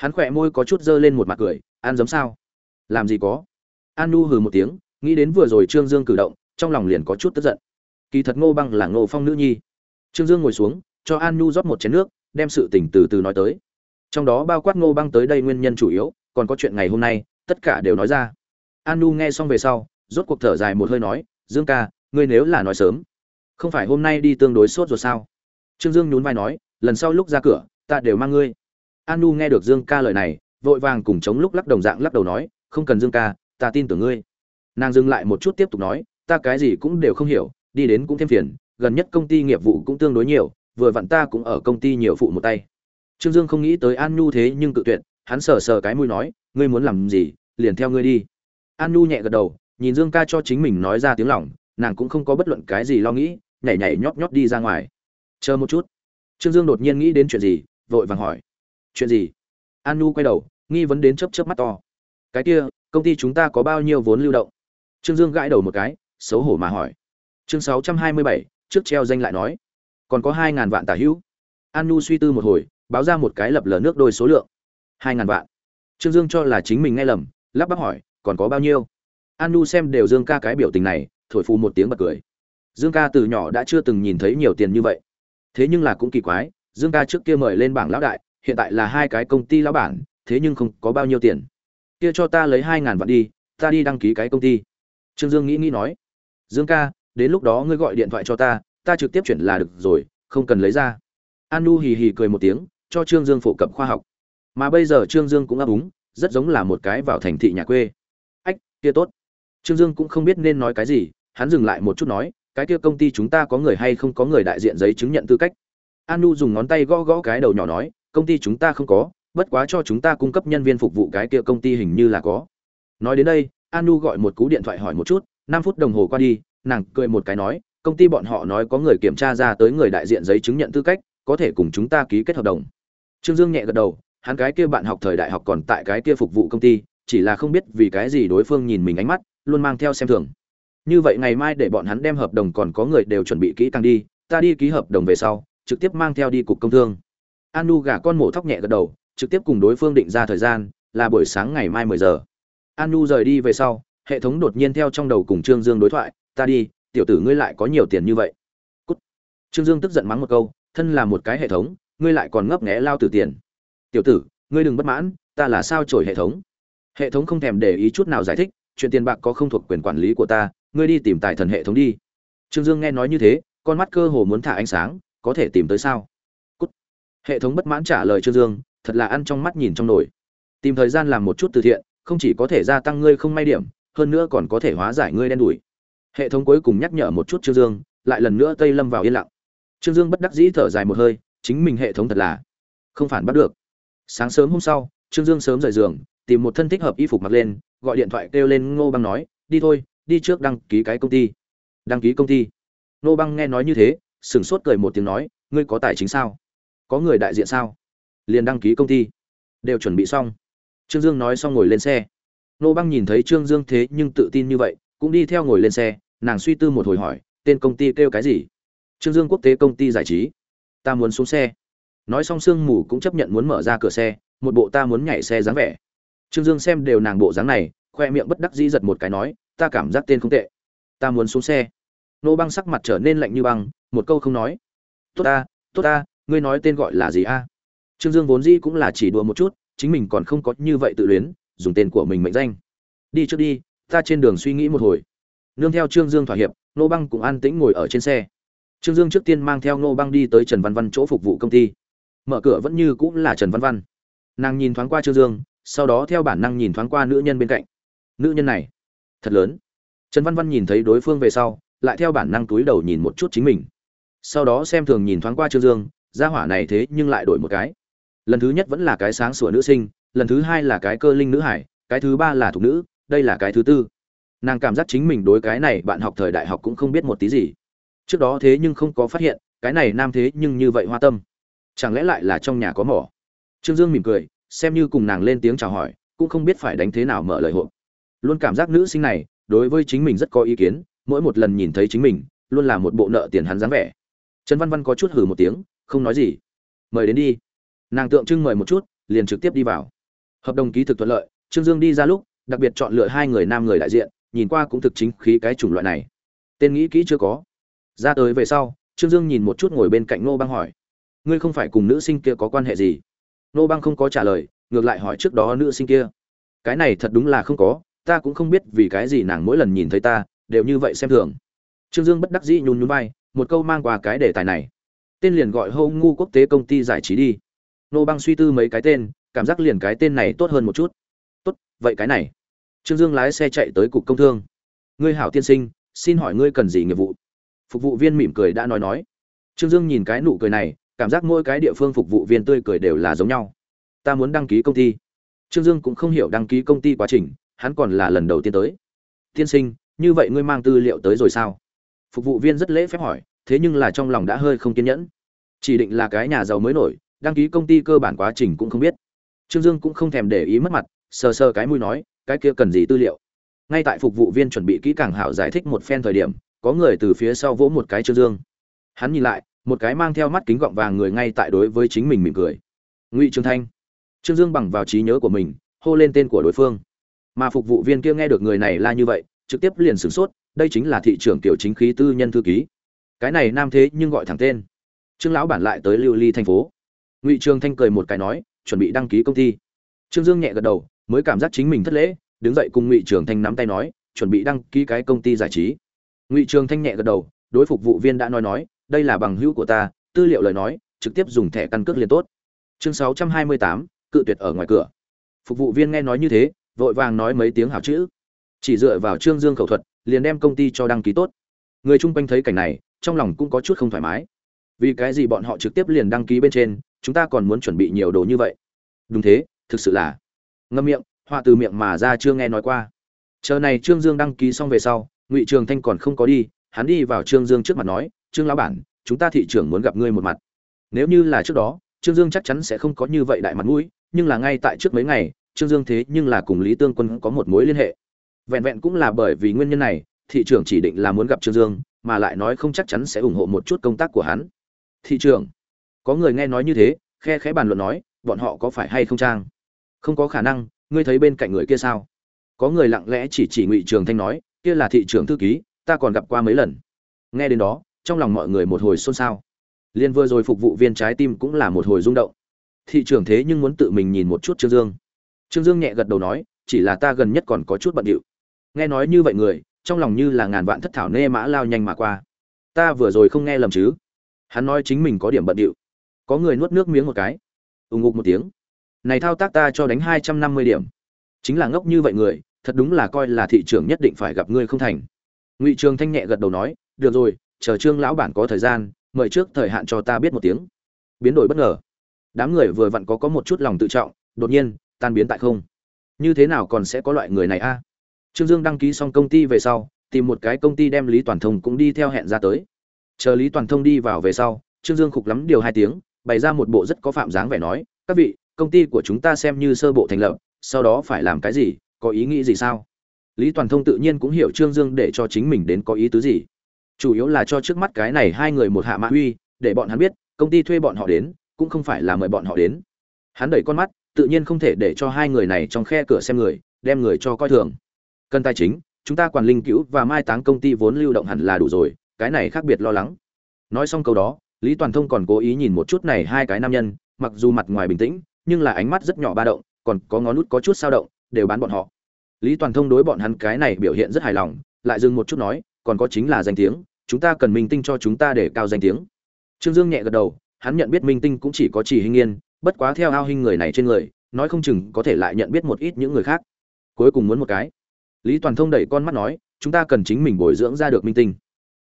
hắn khỏe môi có chút dơ lên một mặt cười, ăn giống sao? Làm gì có. An nu hừ một tiếng, nghĩ đến vừa rồi trương dương cử động, trong lòng liền có chút tức giận. Kỳ thật ngô băng là ngô phong nữ nhi. Trương dương ngồi xuống, cho an nu rót một chén nước, đem sự tình từ từ nói tới. Trong đó bao quát ngô băng tới đây nguyên nhân chủ yếu, còn có chuyện ngày hôm nay, tất cả đều nói ra. An nu nghe xong về sau, rốt cuộc thở dài một hơi nói, dương ca, ngươi nếu là nói sớm, không phải hôm nay đi tương đối sốt rồi sao? Trương dương nhún vai nói, lần sau lúc ra cửa, ta đều mang ngươi an nghe được dương ca lời này, vội vàng cùng chống lúc lắc đồng dạng lắc đầu nói, không cần dương ca, ta tin tưởng ngươi. Nàng dừng lại một chút tiếp tục nói, ta cái gì cũng đều không hiểu, đi đến cũng thêm phiền, gần nhất công ty nghiệp vụ cũng tương đối nhiều, vừa vặn ta cũng ở công ty nhiều phụ một tay. Trương dương không nghĩ tới an nhu thế nhưng cự tuyệt, hắn sờ sờ cái mũi nói, ngươi muốn làm gì, liền theo ngươi đi. An nhu nhẹ gật đầu, nhìn dương ca cho chính mình nói ra tiếng lỏng nàng cũng không có bất luận cái gì lo nghĩ, nhảy nhảy nhót nhót đi ra ngoài. Chờ một chút. Trương dương đột nhiên nghĩ đến chuyện gì, vội vàng hỏi chuyện gì? An nu quay đầu, nghi vấn đến chớp chớp mắt to. Cái kia, công ty chúng ta có bao nhiêu vốn lưu động? Trương dương gãi đầu một cái, xấu hổ mà hỏi. Chương sáu trăm hai mươi bảy, trước treo danh lại nói. Còn có hai ngàn vạn tả hữu. An nu suy tư một hồi, báo ra một cái lập lờ nước đôi số lượng. Hai ngàn vạn. Trương dương cho là chính mình nghe lầm, lắp bắp hỏi, còn có bao nhiêu? An nu xem đều dương ca cái biểu tình này, thổi phù một tiếng bật cười. Dương ca từ nhỏ đã chưa từng nhìn thấy nhiều tiền như vậy. Thế nhưng là cũng kỳ quái, dương ca trước kia mời lên bảng lão đại hiện tại là hai cái công ty lão bản, thế nhưng không có bao nhiêu tiền. Kia cho ta lấy hai ngàn vạn đi, ta đi đăng ký cái công ty. Trương dương nghĩ nghĩ nói, dương ca, đến lúc đó ngươi gọi điện thoại cho ta ta trực tiếp chuyển là được rồi, không cần lấy ra. Anu hì hì cười một tiếng, cho trương dương phổ cập khoa học. Mà bây giờ trương dương cũng ấp úng, rất giống là một cái vào thành thị nhà quê. Ách, kia tốt. Trương dương cũng không biết nên nói cái gì, hắn dừng lại một chút nói, cái kia công ty chúng ta có người hay không có người đại diện giấy chứng nhận tư cách. Anu dùng ngón tay gõ gõ cái đầu nhỏ nói công ty chúng ta không có, bất quá cho chúng ta cung cấp nhân viên phục vụ cái kia công ty hình như là có. Nói đến đây, anu gọi một cú điện thoại hỏi một chút, năm phút đồng hồ qua đi, nàng cười một cái nói, công ty bọn họ nói có người kiểm tra ra tới người đại diện giấy chứng nhận tư cách, có thể cùng chúng ta ký kết hợp đồng. Trương dương nhẹ gật đầu, hắn cái kia bạn học thời đại học còn tại cái kia phục vụ công ty, chỉ là không biết vì cái gì đối phương nhìn mình ánh mắt, luôn mang theo xem thường. Như vậy ngày mai để bọn hắn đem hợp đồng còn có người đều chuẩn bị kỹ càng đi, ta đi ký hợp đồng về sau, trực tiếp mang theo đi cục công thương anu gà con mổ thóc nhẹ gật đầu, trực tiếp cùng đối phương định ra thời gian, là buổi sáng ngày mai mười giờ. Anu rời đi về sau, hệ thống đột nhiên theo trong đầu cùng trương dương đối thoại, ta đi, tiểu tử ngươi lại có nhiều tiền như vậy. Cút. trương dương tức giận mắng một câu, thân là một cái hệ thống, ngươi lại còn ngấp nghé lao từ tiền. Tiểu tử, ngươi đừng bất mãn, ta là sao trổi hệ thống? Hệ thống không thèm để ý chút nào giải thích, chuyện tiền bạc có không thuộc quyền quản lý của ta, ngươi đi tìm tài thần hệ thống đi. Trương dương nghe nói như thế, con mắt cơ hồ muốn thả ánh sáng, có thể tìm tới sao? Hệ thống bất mãn trả lời trương dương, thật là ăn trong mắt nhìn trong nồi. Tìm thời gian làm một chút từ thiện, không chỉ có thể gia tăng ngươi không may điểm, hơn nữa còn có thể hóa giải ngươi đen đủi. Hệ thống cuối cùng nhắc nhở một chút trương dương, lại lần nữa tây lâm vào yên lặng. Trương dương bất đắc dĩ thở dài một hơi, chính mình hệ thống thật là không phản bắt được. Sáng sớm hôm sau, trương dương sớm rời giường, tìm một thân thích hợp y phục mặc lên, gọi điện thoại kêu lên ngô băng nói, đi thôi, đi trước đăng ký cái công ty. Đăng ký công ty. Ngô băng nghe nói như thế, sửng sốt cười một tiếng nói, ngươi có tài chính sao? Có người đại diện sao? Liền đăng ký công ty. Đều chuẩn bị xong. Trương dương nói xong ngồi lên xe. Nô băng nhìn thấy trương dương thế nhưng tự tin như vậy, cũng đi theo ngồi lên xe, nàng suy tư một hồi hỏi, tên công ty kêu cái gì? Trương dương quốc tế công ty giải trí. Ta muốn xuống xe. Nói xong sương mù cũng chấp nhận muốn mở ra cửa xe, một bộ ta muốn nhảy xe dáng vẻ. Trương dương xem đều nàng bộ dáng này, khoe miệng bất đắc dĩ giật một cái nói, ta cảm giác tên không tệ. Ta muốn xuống xe. Nô băng sắc mặt trở nên lạnh như băng, một câu không nói. Tốt ta tốt ta ngươi nói tên gọi là gì a? Trương dương vốn dĩ cũng là chỉ đùa một chút, chính mình còn không có như vậy tự luyến, dùng tên của mình mệnh danh. Đi trước đi, ta trên đường suy nghĩ một hồi. Nương theo trương dương thỏa hiệp, nô băng cũng an tĩnh ngồi ở trên xe. Trương dương trước tiên mang theo nô băng đi tới trần văn văn chỗ phục vụ công ty. Mở cửa vẫn như cũng là trần văn văn. Nàng nhìn thoáng qua trương dương, sau đó theo bản năng nhìn thoáng qua nữ nhân bên cạnh. Nữ nhân này, thật lớn. Trần văn văn nhìn thấy đối phương về sau, lại theo bản năng túi đầu nhìn một chút chính mình. Sau đó xem thường nhìn thoáng qua trương dương gia hỏa này thế nhưng lại đổi một cái. Lần thứ nhất vẫn là cái sáng sủa nữ sinh, lần thứ hai là cái cơ linh nữ hải, cái thứ ba là thục nữ, đây là cái thứ tư. Nàng cảm giác chính mình đối cái này bạn học thời đại học cũng không biết một tí gì. Trước đó thế nhưng không có phát hiện, cái này nam thế nhưng như vậy hoa tâm. Chẳng lẽ lại là trong nhà có mỏ? Trương dương mỉm cười, xem như cùng nàng lên tiếng chào hỏi, cũng không biết phải đánh thế nào mở lời hộp. Luôn cảm giác nữ sinh này, đối với chính mình rất có ý kiến, mỗi một lần nhìn thấy chính mình, luôn là một bộ nợ tiền hắn dáng vẻ. Trần văn văn có chút hử một tiếng không nói gì. Mời đến đi. Nàng tượng trưng mời một chút, liền trực tiếp đi vào. Hợp đồng ký thực thuận lợi, trương dương đi ra lúc, đặc biệt chọn lựa hai người nam người đại diện, nhìn qua cũng thực chính khí cái chủng loại này. Tên nghĩ kỹ chưa có. Ra tới về sau, trương dương nhìn một chút ngồi bên cạnh nô băng hỏi, ngươi không phải cùng nữ sinh kia có quan hệ gì? Nô băng không có trả lời, ngược lại hỏi trước đó nữ sinh kia, cái này thật đúng là không có, ta cũng không biết vì cái gì nàng mỗi lần nhìn thấy ta, đều như vậy xem thường. Trương dương bất đắc dĩ nhún nhún vai, một câu mang qua cái đề tài này tên liền gọi hô ngu quốc tế công ty giải trí đi. Nô băng suy tư mấy cái tên, cảm giác liền cái tên này tốt hơn một chút. Tốt, vậy cái này. Trương dương lái xe chạy tới cục công thương. Ngươi hảo tiên sinh, xin hỏi ngươi cần gì nghiệp vụ? Phục vụ viên mỉm cười đã nói nói. Trương dương nhìn cái nụ cười này, cảm giác mỗi cái địa phương phục vụ viên tươi cười đều là giống nhau. Ta muốn đăng ký công ty. Trương dương cũng không hiểu đăng ký công ty quá trình, hắn còn là lần đầu tiên tới. Tiên sinh, như vậy ngươi mang tư liệu tới rồi sao? Phục vụ viên rất lễ phép hỏi thế nhưng là trong lòng đã hơi không kiên nhẫn. Chỉ định là cái nhà giàu mới nổi, đăng ký công ty cơ bản quá trình cũng không biết. Trương dương cũng không thèm để ý mất mặt, sờ sờ cái mũi nói, cái kia cần gì tư liệu? Ngay tại phục vụ viên chuẩn bị kỹ càng hảo giải thích một phen thời điểm, có người từ phía sau vỗ một cái trương dương. Hắn nhìn lại, một cái mang theo mắt kính gọng vàng người ngay tại đối với chính mình mỉm cười. Ngụy trương thanh. Trương dương bằng vào trí nhớ của mình, hô lên tên của đối phương. Mà phục vụ viên kia nghe được người này la như vậy, trực tiếp liền sửng sốt, đây chính là thị trưởng tiểu chính khí tư nhân thư ký cái này nam thế nhưng gọi thẳng tên. Trương lão bản lại tới lưu ly thành phố. Ngụy trường thanh cười một cái nói, chuẩn bị đăng ký công ty. Trương dương nhẹ gật đầu, mới cảm giác chính mình thất lễ, đứng dậy cùng ngụy trường thanh nắm tay nói, chuẩn bị đăng ký cái công ty giải trí. Ngụy trường thanh nhẹ gật đầu, đối phục vụ viên đã nói nói, đây là bằng hữu của ta, tư liệu lời nói, trực tiếp dùng thẻ căn cước liền tốt. Chương sáu trăm hai mươi tám, cự tuyệt ở ngoài cửa. Phục vụ viên nghe nói như thế, vội vàng nói mấy tiếng hảo chữ. Chỉ dựa vào trương dương khẩu thuật, liền đem công ty cho đăng ký tốt. Người chung quanh thấy cảnh này trong lòng cũng có chút không thoải mái. Vì cái gì bọn họ trực tiếp liền đăng ký bên trên, chúng ta còn muốn chuẩn bị nhiều đồ như vậy? Đúng thế, thực sự là. Ngâm miệng, họa từ miệng mà ra chưa nghe nói qua. Chờ này trương dương đăng ký xong về sau, ngụy trường thanh còn không có đi, hắn đi vào trương dương trước mặt nói, trương lão bản, chúng ta thị trưởng muốn gặp ngươi một mặt. Nếu như là trước đó, trương dương chắc chắn sẽ không có như vậy đại mặt mũi, nhưng là ngay tại trước mấy ngày, trương dương thế nhưng là cùng lý tương quân có một mối liên hệ. Vẹn vẹn cũng là bởi vì nguyên nhân này, thị trưởng chỉ định là muốn gặp trương dương mà lại nói không chắc chắn sẽ ủng hộ một chút công tác của hắn. Thị trưởng, có người nghe nói như thế, khe khẽ bàn luận nói, bọn họ có phải hay không trang? Không có khả năng, ngươi thấy bên cạnh người kia sao? Có người lặng lẽ chỉ chỉ ngụy trường thanh nói, kia là thị trưởng thư ký, ta còn gặp qua mấy lần. Nghe đến đó, trong lòng mọi người một hồi xôn xao. Liên vừa rồi phục vụ viên trái tim cũng là một hồi rung động. Thị trưởng thế nhưng muốn tự mình nhìn một chút trương dương. Trương dương nhẹ gật đầu nói, chỉ là ta gần nhất còn có chút bận điệu. Nghe nói như vậy người trong lòng như là ngàn vạn thất thảo nê mã lao nhanh mà qua. Ta vừa rồi không nghe lầm chứ? Hắn nói chính mình có điểm bận điệu. Có người nuốt nước miếng một cái. Ùng ục một tiếng. Này thao tác ta cho đánh hai trăm năm mươi điểm. Chính là ngốc như vậy người, thật đúng là coi là thị trường nhất định phải gặp ngươi không thành. Ngụy trường thanh nhẹ gật đầu nói, được rồi, chờ trương lão bản có thời gian, mời trước thời hạn cho ta biết một tiếng. Biến đổi bất ngờ. Đám người vừa vặn có có một chút lòng tự trọng, đột nhiên, tan biến tại không. Như thế nào còn sẽ có loại người này a? Trương dương đăng ký xong công ty về sau tìm một cái công ty đem lý toàn thông cũng đi theo hẹn ra tới. Chờ lý toàn thông đi vào về sau trương dương khục lắm điều hai tiếng bày ra một bộ rất có phạm dáng vẻ nói các vị công ty của chúng ta xem như sơ bộ thành lập sau đó phải làm cái gì có ý nghĩ gì sao? Lý toàn thông tự nhiên cũng hiểu trương dương để cho chính mình đến có ý tứ gì. Chủ yếu là cho trước mắt cái này hai người một hạ mã huy, để bọn hắn biết công ty thuê bọn họ đến cũng không phải là mời bọn họ đến. Hắn đẩy con mắt tự nhiên không thể để cho hai người này trong khe cửa xem người đem người cho coi thường cần tài chính, chúng ta quản linh cứu và mai táng công ty vốn lưu động hẳn là đủ rồi, cái này khác biệt lo lắng. Nói xong câu đó, lý toàn thông còn cố ý nhìn một chút này hai cái nam nhân, mặc dù mặt ngoài bình tĩnh, nhưng là ánh mắt rất nhỏ ba động, còn có ngón nút có chút sao động, đều bán bọn họ. Lý toàn thông đối bọn hắn cái này biểu hiện rất hài lòng, lại dừng một chút nói, còn có chính là danh tiếng, chúng ta cần minh tinh cho chúng ta để cao danh tiếng. Trương dương nhẹ gật đầu, hắn nhận biết minh tinh cũng chỉ có chỉ hình yên bất quá theo ao hình người này trên người, nói không chừng có thể lại nhận biết một ít những người khác. Cuối cùng muốn một cái lý toàn thông đẩy con mắt nói, chúng ta cần chính mình bồi dưỡng ra được minh tinh.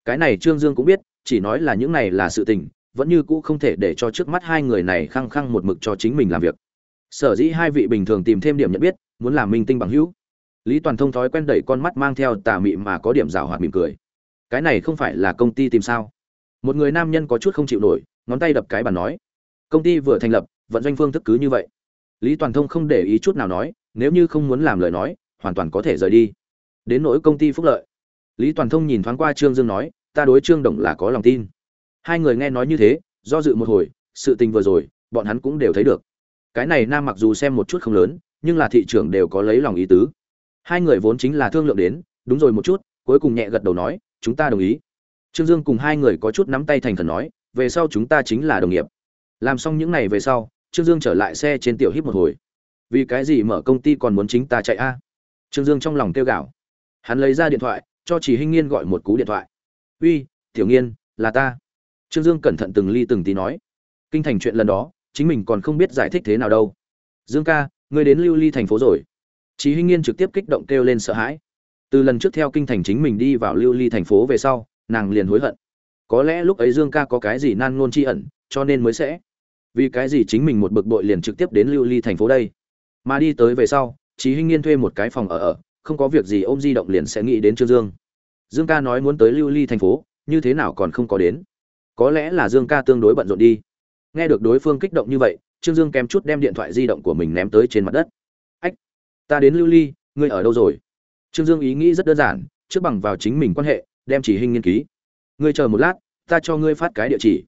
Cái này trương dương cũng biết, chỉ nói là những này là sự tình, vẫn như cũ không thể để cho trước mắt hai người này khăng khăng một mực cho chính mình làm việc. Sở dĩ hai vị bình thường tìm thêm điểm nhận biết, muốn làm minh tinh bằng hữu. Lý toàn thông thói quen đẩy con mắt mang theo tà mị mà có điểm rào hoạt mỉm cười. Cái này không phải là công ty tìm sao? Một người nam nhân có chút không chịu nổi, ngón tay đập cái bàn nói, công ty vừa thành lập, vận doanh phương thức cứ như vậy. Lý toàn thông không để ý chút nào nói, nếu như không muốn làm lời nói hoàn toàn có thể rời đi. Đến nỗi công ty phúc lợi. Lý toàn thông nhìn thoáng qua trương dương nói, ta đối trương đồng là có lòng tin. Hai người nghe nói như thế, do dự một hồi, sự tình vừa rồi, bọn hắn cũng đều thấy được. Cái này nam mặc dù xem một chút không lớn, nhưng là thị trường đều có lấy lòng ý tứ. Hai người vốn chính là thương lượng đến, đúng rồi một chút, cuối cùng nhẹ gật đầu nói, chúng ta đồng ý. Trương dương cùng hai người có chút nắm tay thành thần nói, về sau chúng ta chính là đồng nghiệp. Làm xong những này về sau, trương dương trở lại xe trên tiểu hít một hồi. Vì cái gì mở công ty còn muốn chính ta chạy a? Trương dương trong lòng kêu gào hắn lấy ra điện thoại cho chỉ hinh nghiên gọi một cú điện thoại uy tiểu nghiên là ta trương dương cẩn thận từng ly từng tí nói kinh thành chuyện lần đó chính mình còn không biết giải thích thế nào đâu dương ca ngươi đến lưu ly thành phố rồi Chỉ Hinh Nghiên trực tiếp kích động kêu lên sợ hãi. Từ lần trước theo kinh thành chính mình đi vào Lưu Ly thành phố về sau, nàng liền hối hận. Có lẽ lúc ấy Dương ca có cái gì nan ngôn chi ẩn, cho nên mới sẽ. Vì cái gì chính mình một bực bội liền trực tiếp đến Lưu Ly thành phố đây? Mà đi tới về sau, Chí Hinh Nghiên thuê một cái phòng ở ở, không có việc gì ôm di động liền sẽ nghĩ đến Trương Dương. Dương ca nói muốn tới Lưu Ly thành phố, như thế nào còn không có đến? Có lẽ là Dương ca tương đối bận rộn đi. Nghe được đối phương kích động như vậy, Trương Dương kém chút đem điện thoại di động của mình ném tới trên mặt đất Ách, ta đến lưu ly ngươi ở đâu rồi trương dương ý nghĩ rất đơn giản trước bằng vào chính mình quan hệ đem chỉ Hinh nghiên ký ngươi chờ một lát ta cho ngươi phát cái địa chỉ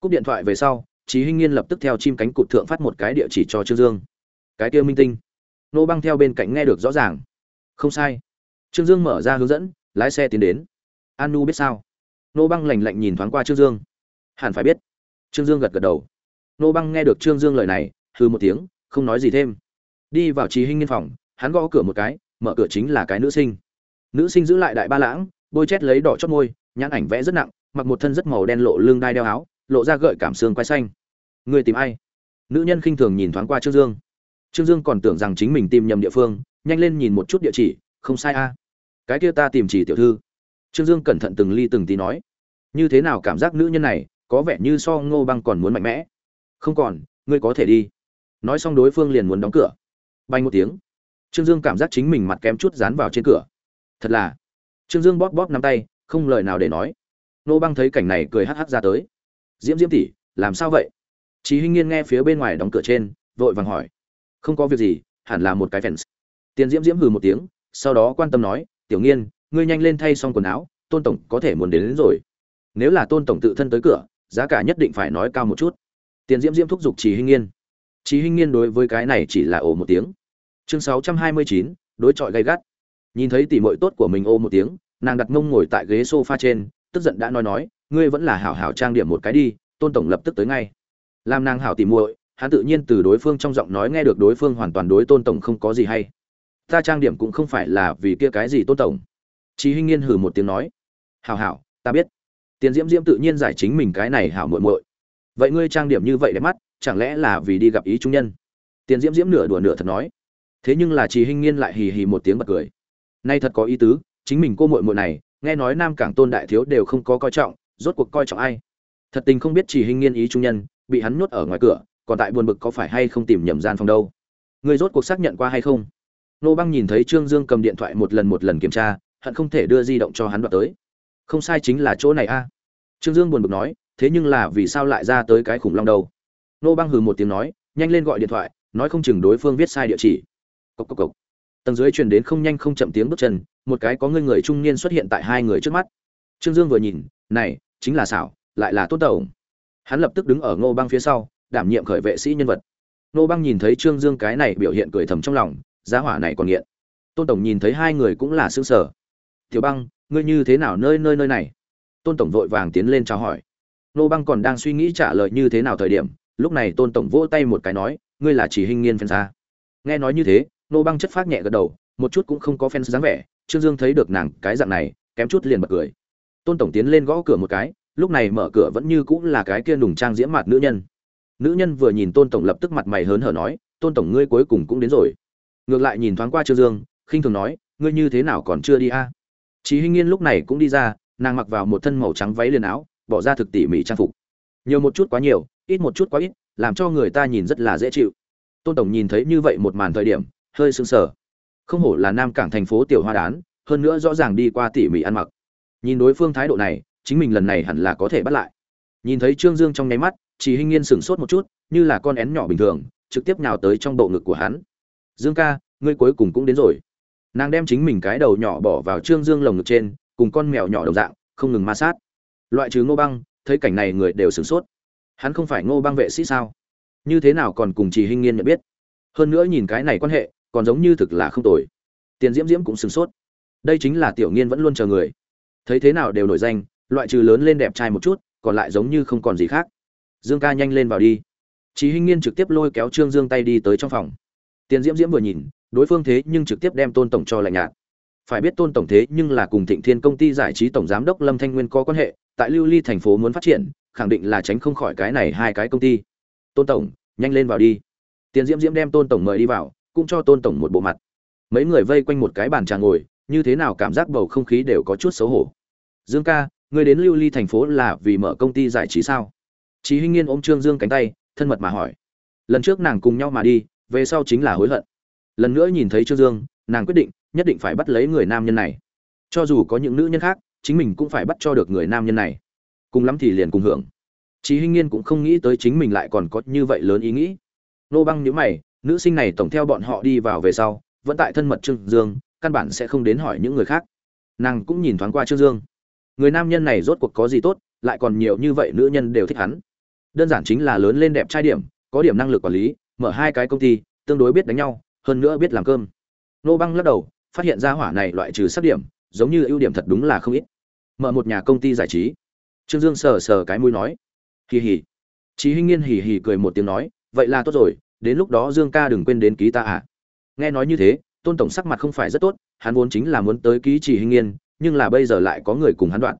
cúp điện thoại về sau chỉ Hinh nghiên lập tức theo chim cánh cụt thượng phát một cái địa chỉ cho trương dương cái kia minh tinh nô băng theo bên cạnh nghe được rõ ràng. Không sai. Trương dương mở ra hướng dẫn, lái xe tiến đến. An nu biết sao? Nô băng lành lạnh nhìn thoáng qua trương dương. Hẳn phải biết. Trương dương gật gật đầu. Nô băng nghe được trương dương lời này hư một tiếng, không nói gì thêm. Đi vào trí hình nghiên phòng, hắn gõ cửa một cái, mở cửa chính là cái nữ sinh. Nữ sinh giữ lại đại ba lãng, bôi chét lấy đỏ chót môi, nhãn ảnh vẽ rất nặng, mặc một thân rất màu đen lộ lưng đai đeo áo, lộ ra gợi cảm xương quai xanh. Người tìm ai? Nữ nhân khinh thường nhìn thoáng qua trương dương trương dương còn tưởng rằng chính mình tìm nhầm địa phương nhanh lên nhìn một chút địa chỉ không sai a. Cái kia ta tìm chỉ tiểu thư. Trương dương cẩn thận từng ly từng tí nói. Như thế nào cảm giác nữ nhân này có vẻ như so ngô băng còn muốn mạnh mẽ. Không còn ngươi có thể đi. Nói xong đối phương liền muốn đóng cửa. Bay một tiếng. Trương dương cảm giác chính mình mặt kém chút dán vào trên cửa. Thật là. Trương dương bóp bóp nắm tay không lời nào để nói. Nô băng thấy cảnh này cười hắc hắc ra tới. Diễm diễm tỉ làm sao vậy? Chí Hinh Nghiên nghe phía bên ngoài đóng cửa trên, vội vàng hỏi: "Không có việc gì, hẳn là một cái fans." Tiền Diễm Diễm hừ một tiếng, sau đó quan tâm nói: "Tiểu Nghiên, ngươi nhanh lên thay xong quần áo, Tôn tổng có thể muốn đến, đến rồi. Nếu là Tôn tổng tự thân tới cửa, giá cả nhất định phải nói cao một chút." Tiền Diễm Diễm thúc giục chỉ Hinh Nghiên. chỉ Hinh Nghiên đối với cái này chỉ là ồ một tiếng chương sáu trăm hai mươi chín đối chọi gay gắt nhìn thấy tỷ muội tốt của mình ô một tiếng nàng đặt mông ngồi tại ghế sofa trên tức giận đã nói nói ngươi vẫn là hảo hảo trang điểm một cái đi tôn tổng lập tức tới ngay làm nàng hảo tỉ muội hắn tự nhiên từ đối phương trong giọng nói nghe được đối phương hoàn toàn đối tôn tổng không có gì hay. Ta trang điểm cũng không phải là vì kia cái gì tôn tổng. Chí hinh nghiên hừ một tiếng nói. Hảo hảo, ta biết. Tiền diễm diễm tự nhiên giải chính mình cái này hảo muội muội. Vậy ngươi trang điểm như vậy đẹp mắt, chẳng lẽ là vì đi gặp ý trung nhân? Tiền diễm diễm nửa đùa nửa thật nói. Thế nhưng là chị hinh nghiên lại hì hì một tiếng bật cười. Nay thật có ý tứ, chính mình cô muội muội này, nghe nói nam cảng tôn đại thiếu đều không có coi trọng, rốt cuộc coi trọng ai? Thật tình không biết chị hình nghiên ý trung nhân, bị hắn nhốt ở ngoài cửa còn tại buồn bực có phải hay không tìm nhầm gian phòng đâu. Người rốt cuộc xác nhận qua hay không? Nô băng nhìn thấy trương dương cầm điện thoại một lần một lần kiểm tra, hận không thể đưa di động cho hắn đoạt tới. Không sai chính là chỗ này a. Trương dương buồn bực nói, thế nhưng là vì sao lại ra tới cái khủng long đâu? Nô băng hừ một tiếng nói, nhanh lên gọi điện thoại, nói không chừng đối phương viết sai địa chỉ. Cốc cốc cốc. tầng dưới truyền đến không nhanh không chậm tiếng bước chân, một cái có người người trung niên xuất hiện tại hai người trước mắt. Trương dương vừa nhìn, này, chính là xảo, lại là tốt tổng hắn lập tức đứng ở ngô băng phía sau đảm nhiệm khởi vệ sĩ nhân vật. Nô băng nhìn thấy trương dương cái này biểu hiện cười thầm trong lòng, giá hỏa này còn nghiện. Tôn tổng nhìn thấy hai người cũng là xương sở tiểu băng, ngươi như thế nào nơi nơi nơi này? Tôn tổng vội vàng tiến lên chào hỏi. Nô băng còn đang suy nghĩ trả lời như thế nào thời điểm, lúc này tôn tổng vỗ tay một cái nói, ngươi là chỉ hình nghiên phen gia. nghe nói như thế, nô băng chất phát nhẹ gật đầu, một chút cũng không có fans dáng vẻ, trương dương thấy được nàng cái dạng này, kém chút liền bật cười. Tôn tổng tiến lên gõ cửa một cái, lúc này mở cửa vẫn như cũng là cái kia nùng trang diễm mặt nữ nhân nữ nhân vừa nhìn tôn tổng lập tức mặt mày hớn hở nói tôn tổng ngươi cuối cùng cũng đến rồi ngược lại nhìn thoáng qua trương dương khinh thường nói ngươi như thế nào còn chưa đi a à? Chí Hinh Nghiên lúc này cũng đi ra, nàng mặc vào một thân màu trắng váy liền áo, bỏ ra thực tỉ mỉ trang phục. Nhiều một chút quá nhiều, ít một chút quá ít, làm cho người ta nhìn rất là dễ chịu. Tôn tổng nhìn thấy như vậy một màn thời điểm, hơi sững sờ. Không hổ là Nam Cảng thành phố tiểu hoa đán, hơn nữa rõ ràng đi qua tỉ mỉ ăn mặc. Nhìn đối phương thái độ này, chính mình lần này hẳn là có thể bắt lại. Nhìn thấy Trương Dương trong nháy mắt, chỉ Hinh Nghiên sửng sốt một chút, như là con én nhỏ bình thường, trực tiếp nhào tới trong bộ ngực của hắn. "Dương ca, ngươi cuối cùng cũng đến rồi." Nàng đem chính mình cái đầu nhỏ bỏ vào Trương Dương lồng ngực trên, cùng con mèo nhỏ đồng dạng, không ngừng ma sát. Loại trừ Ngô Băng, thấy cảnh này người đều sửng sốt. Hắn không phải Ngô Băng vệ sĩ sao? Như thế nào còn cùng Chỉ Hinh Nghiên nhận biết? hơn nữa nhìn cái này quan hệ còn giống như thực là không tồi tiền diễm diễm cũng sửng sốt đây chính là tiểu nghiên vẫn luôn chờ người thấy thế nào đều nổi danh loại trừ lớn lên đẹp trai một chút còn lại giống như không còn gì khác dương ca nhanh lên vào đi Chí Hinh Nghiên trực tiếp lôi kéo Trương Dương tay đi tới trong phòng. Tiền Diễm Diễm vừa nhìn, đối phương thế nhưng trực tiếp đem Tôn tổng cho lạnh nhạt. Phải biết Tôn tổng thế nhưng là cùng Thịnh Thiên công ty giải trí tổng giám đốc Lâm Thanh Nguyên có quan hệ, tại Lưu Ly thành phố muốn phát triển, khẳng định là tránh không khỏi cái này hai cái công ty. Tôn tổng, nhanh lên vào đi. Tiền Diễm Diễm đem Tôn tổng mời đi vào, cũng cho Tôn tổng một bộ mặt. Mấy người vây quanh một cái bàn trà ngồi, như thế nào cảm giác bầu không khí đều có chút xấu hổ. Dương ca, ngươi đến Lưu Ly thành phố là vì mở công ty giải trí sao? Chí Hinh Nghiên ôm Trương Dương cánh tay, thân mật mà hỏi. Lần trước nàng cùng nhau mà đi về sau chính là hối hận. Lần nữa nhìn thấy trương dương nàng quyết định nhất định phải bắt lấy người nam nhân này. Cho dù có những nữ nhân khác chính mình cũng phải bắt cho được người nam nhân này. Cùng lắm thì liền cùng hưởng. Chí hinh nghiên cũng không nghĩ tới chính mình lại còn có như vậy lớn ý nghĩ. Nô băng nhíu mày nữ sinh này tổng theo bọn họ đi vào về sau vẫn tại thân mật trương dương căn bản sẽ không đến hỏi những người khác. Nàng cũng nhìn thoáng qua trương dương. Người nam nhân này rốt cuộc có gì tốt lại còn nhiều như vậy nữ nhân đều thích hắn đơn giản chính là lớn lên đẹp trai điểm, có điểm năng lực quản lý, mở hai cái công ty, tương đối biết đánh nhau, hơn nữa biết làm cơm. Nô băng lắc đầu, phát hiện ra hỏa này loại trừ sắc điểm, giống như ưu điểm thật đúng là không ít. Mở một nhà công ty giải trí. Trương dương sờ sờ cái mũi nói. Hì hì. Chí hinh nghiên hì hì cười một tiếng nói, vậy là tốt rồi, đến lúc đó dương ca đừng quên đến ký ta à. Nghe nói như thế, tôn tổng sắc mặt không phải rất tốt, hắn vốn chính là muốn tới ký chỉ hinh nghiên, nhưng là bây giờ lại có người cùng hắn đoạn.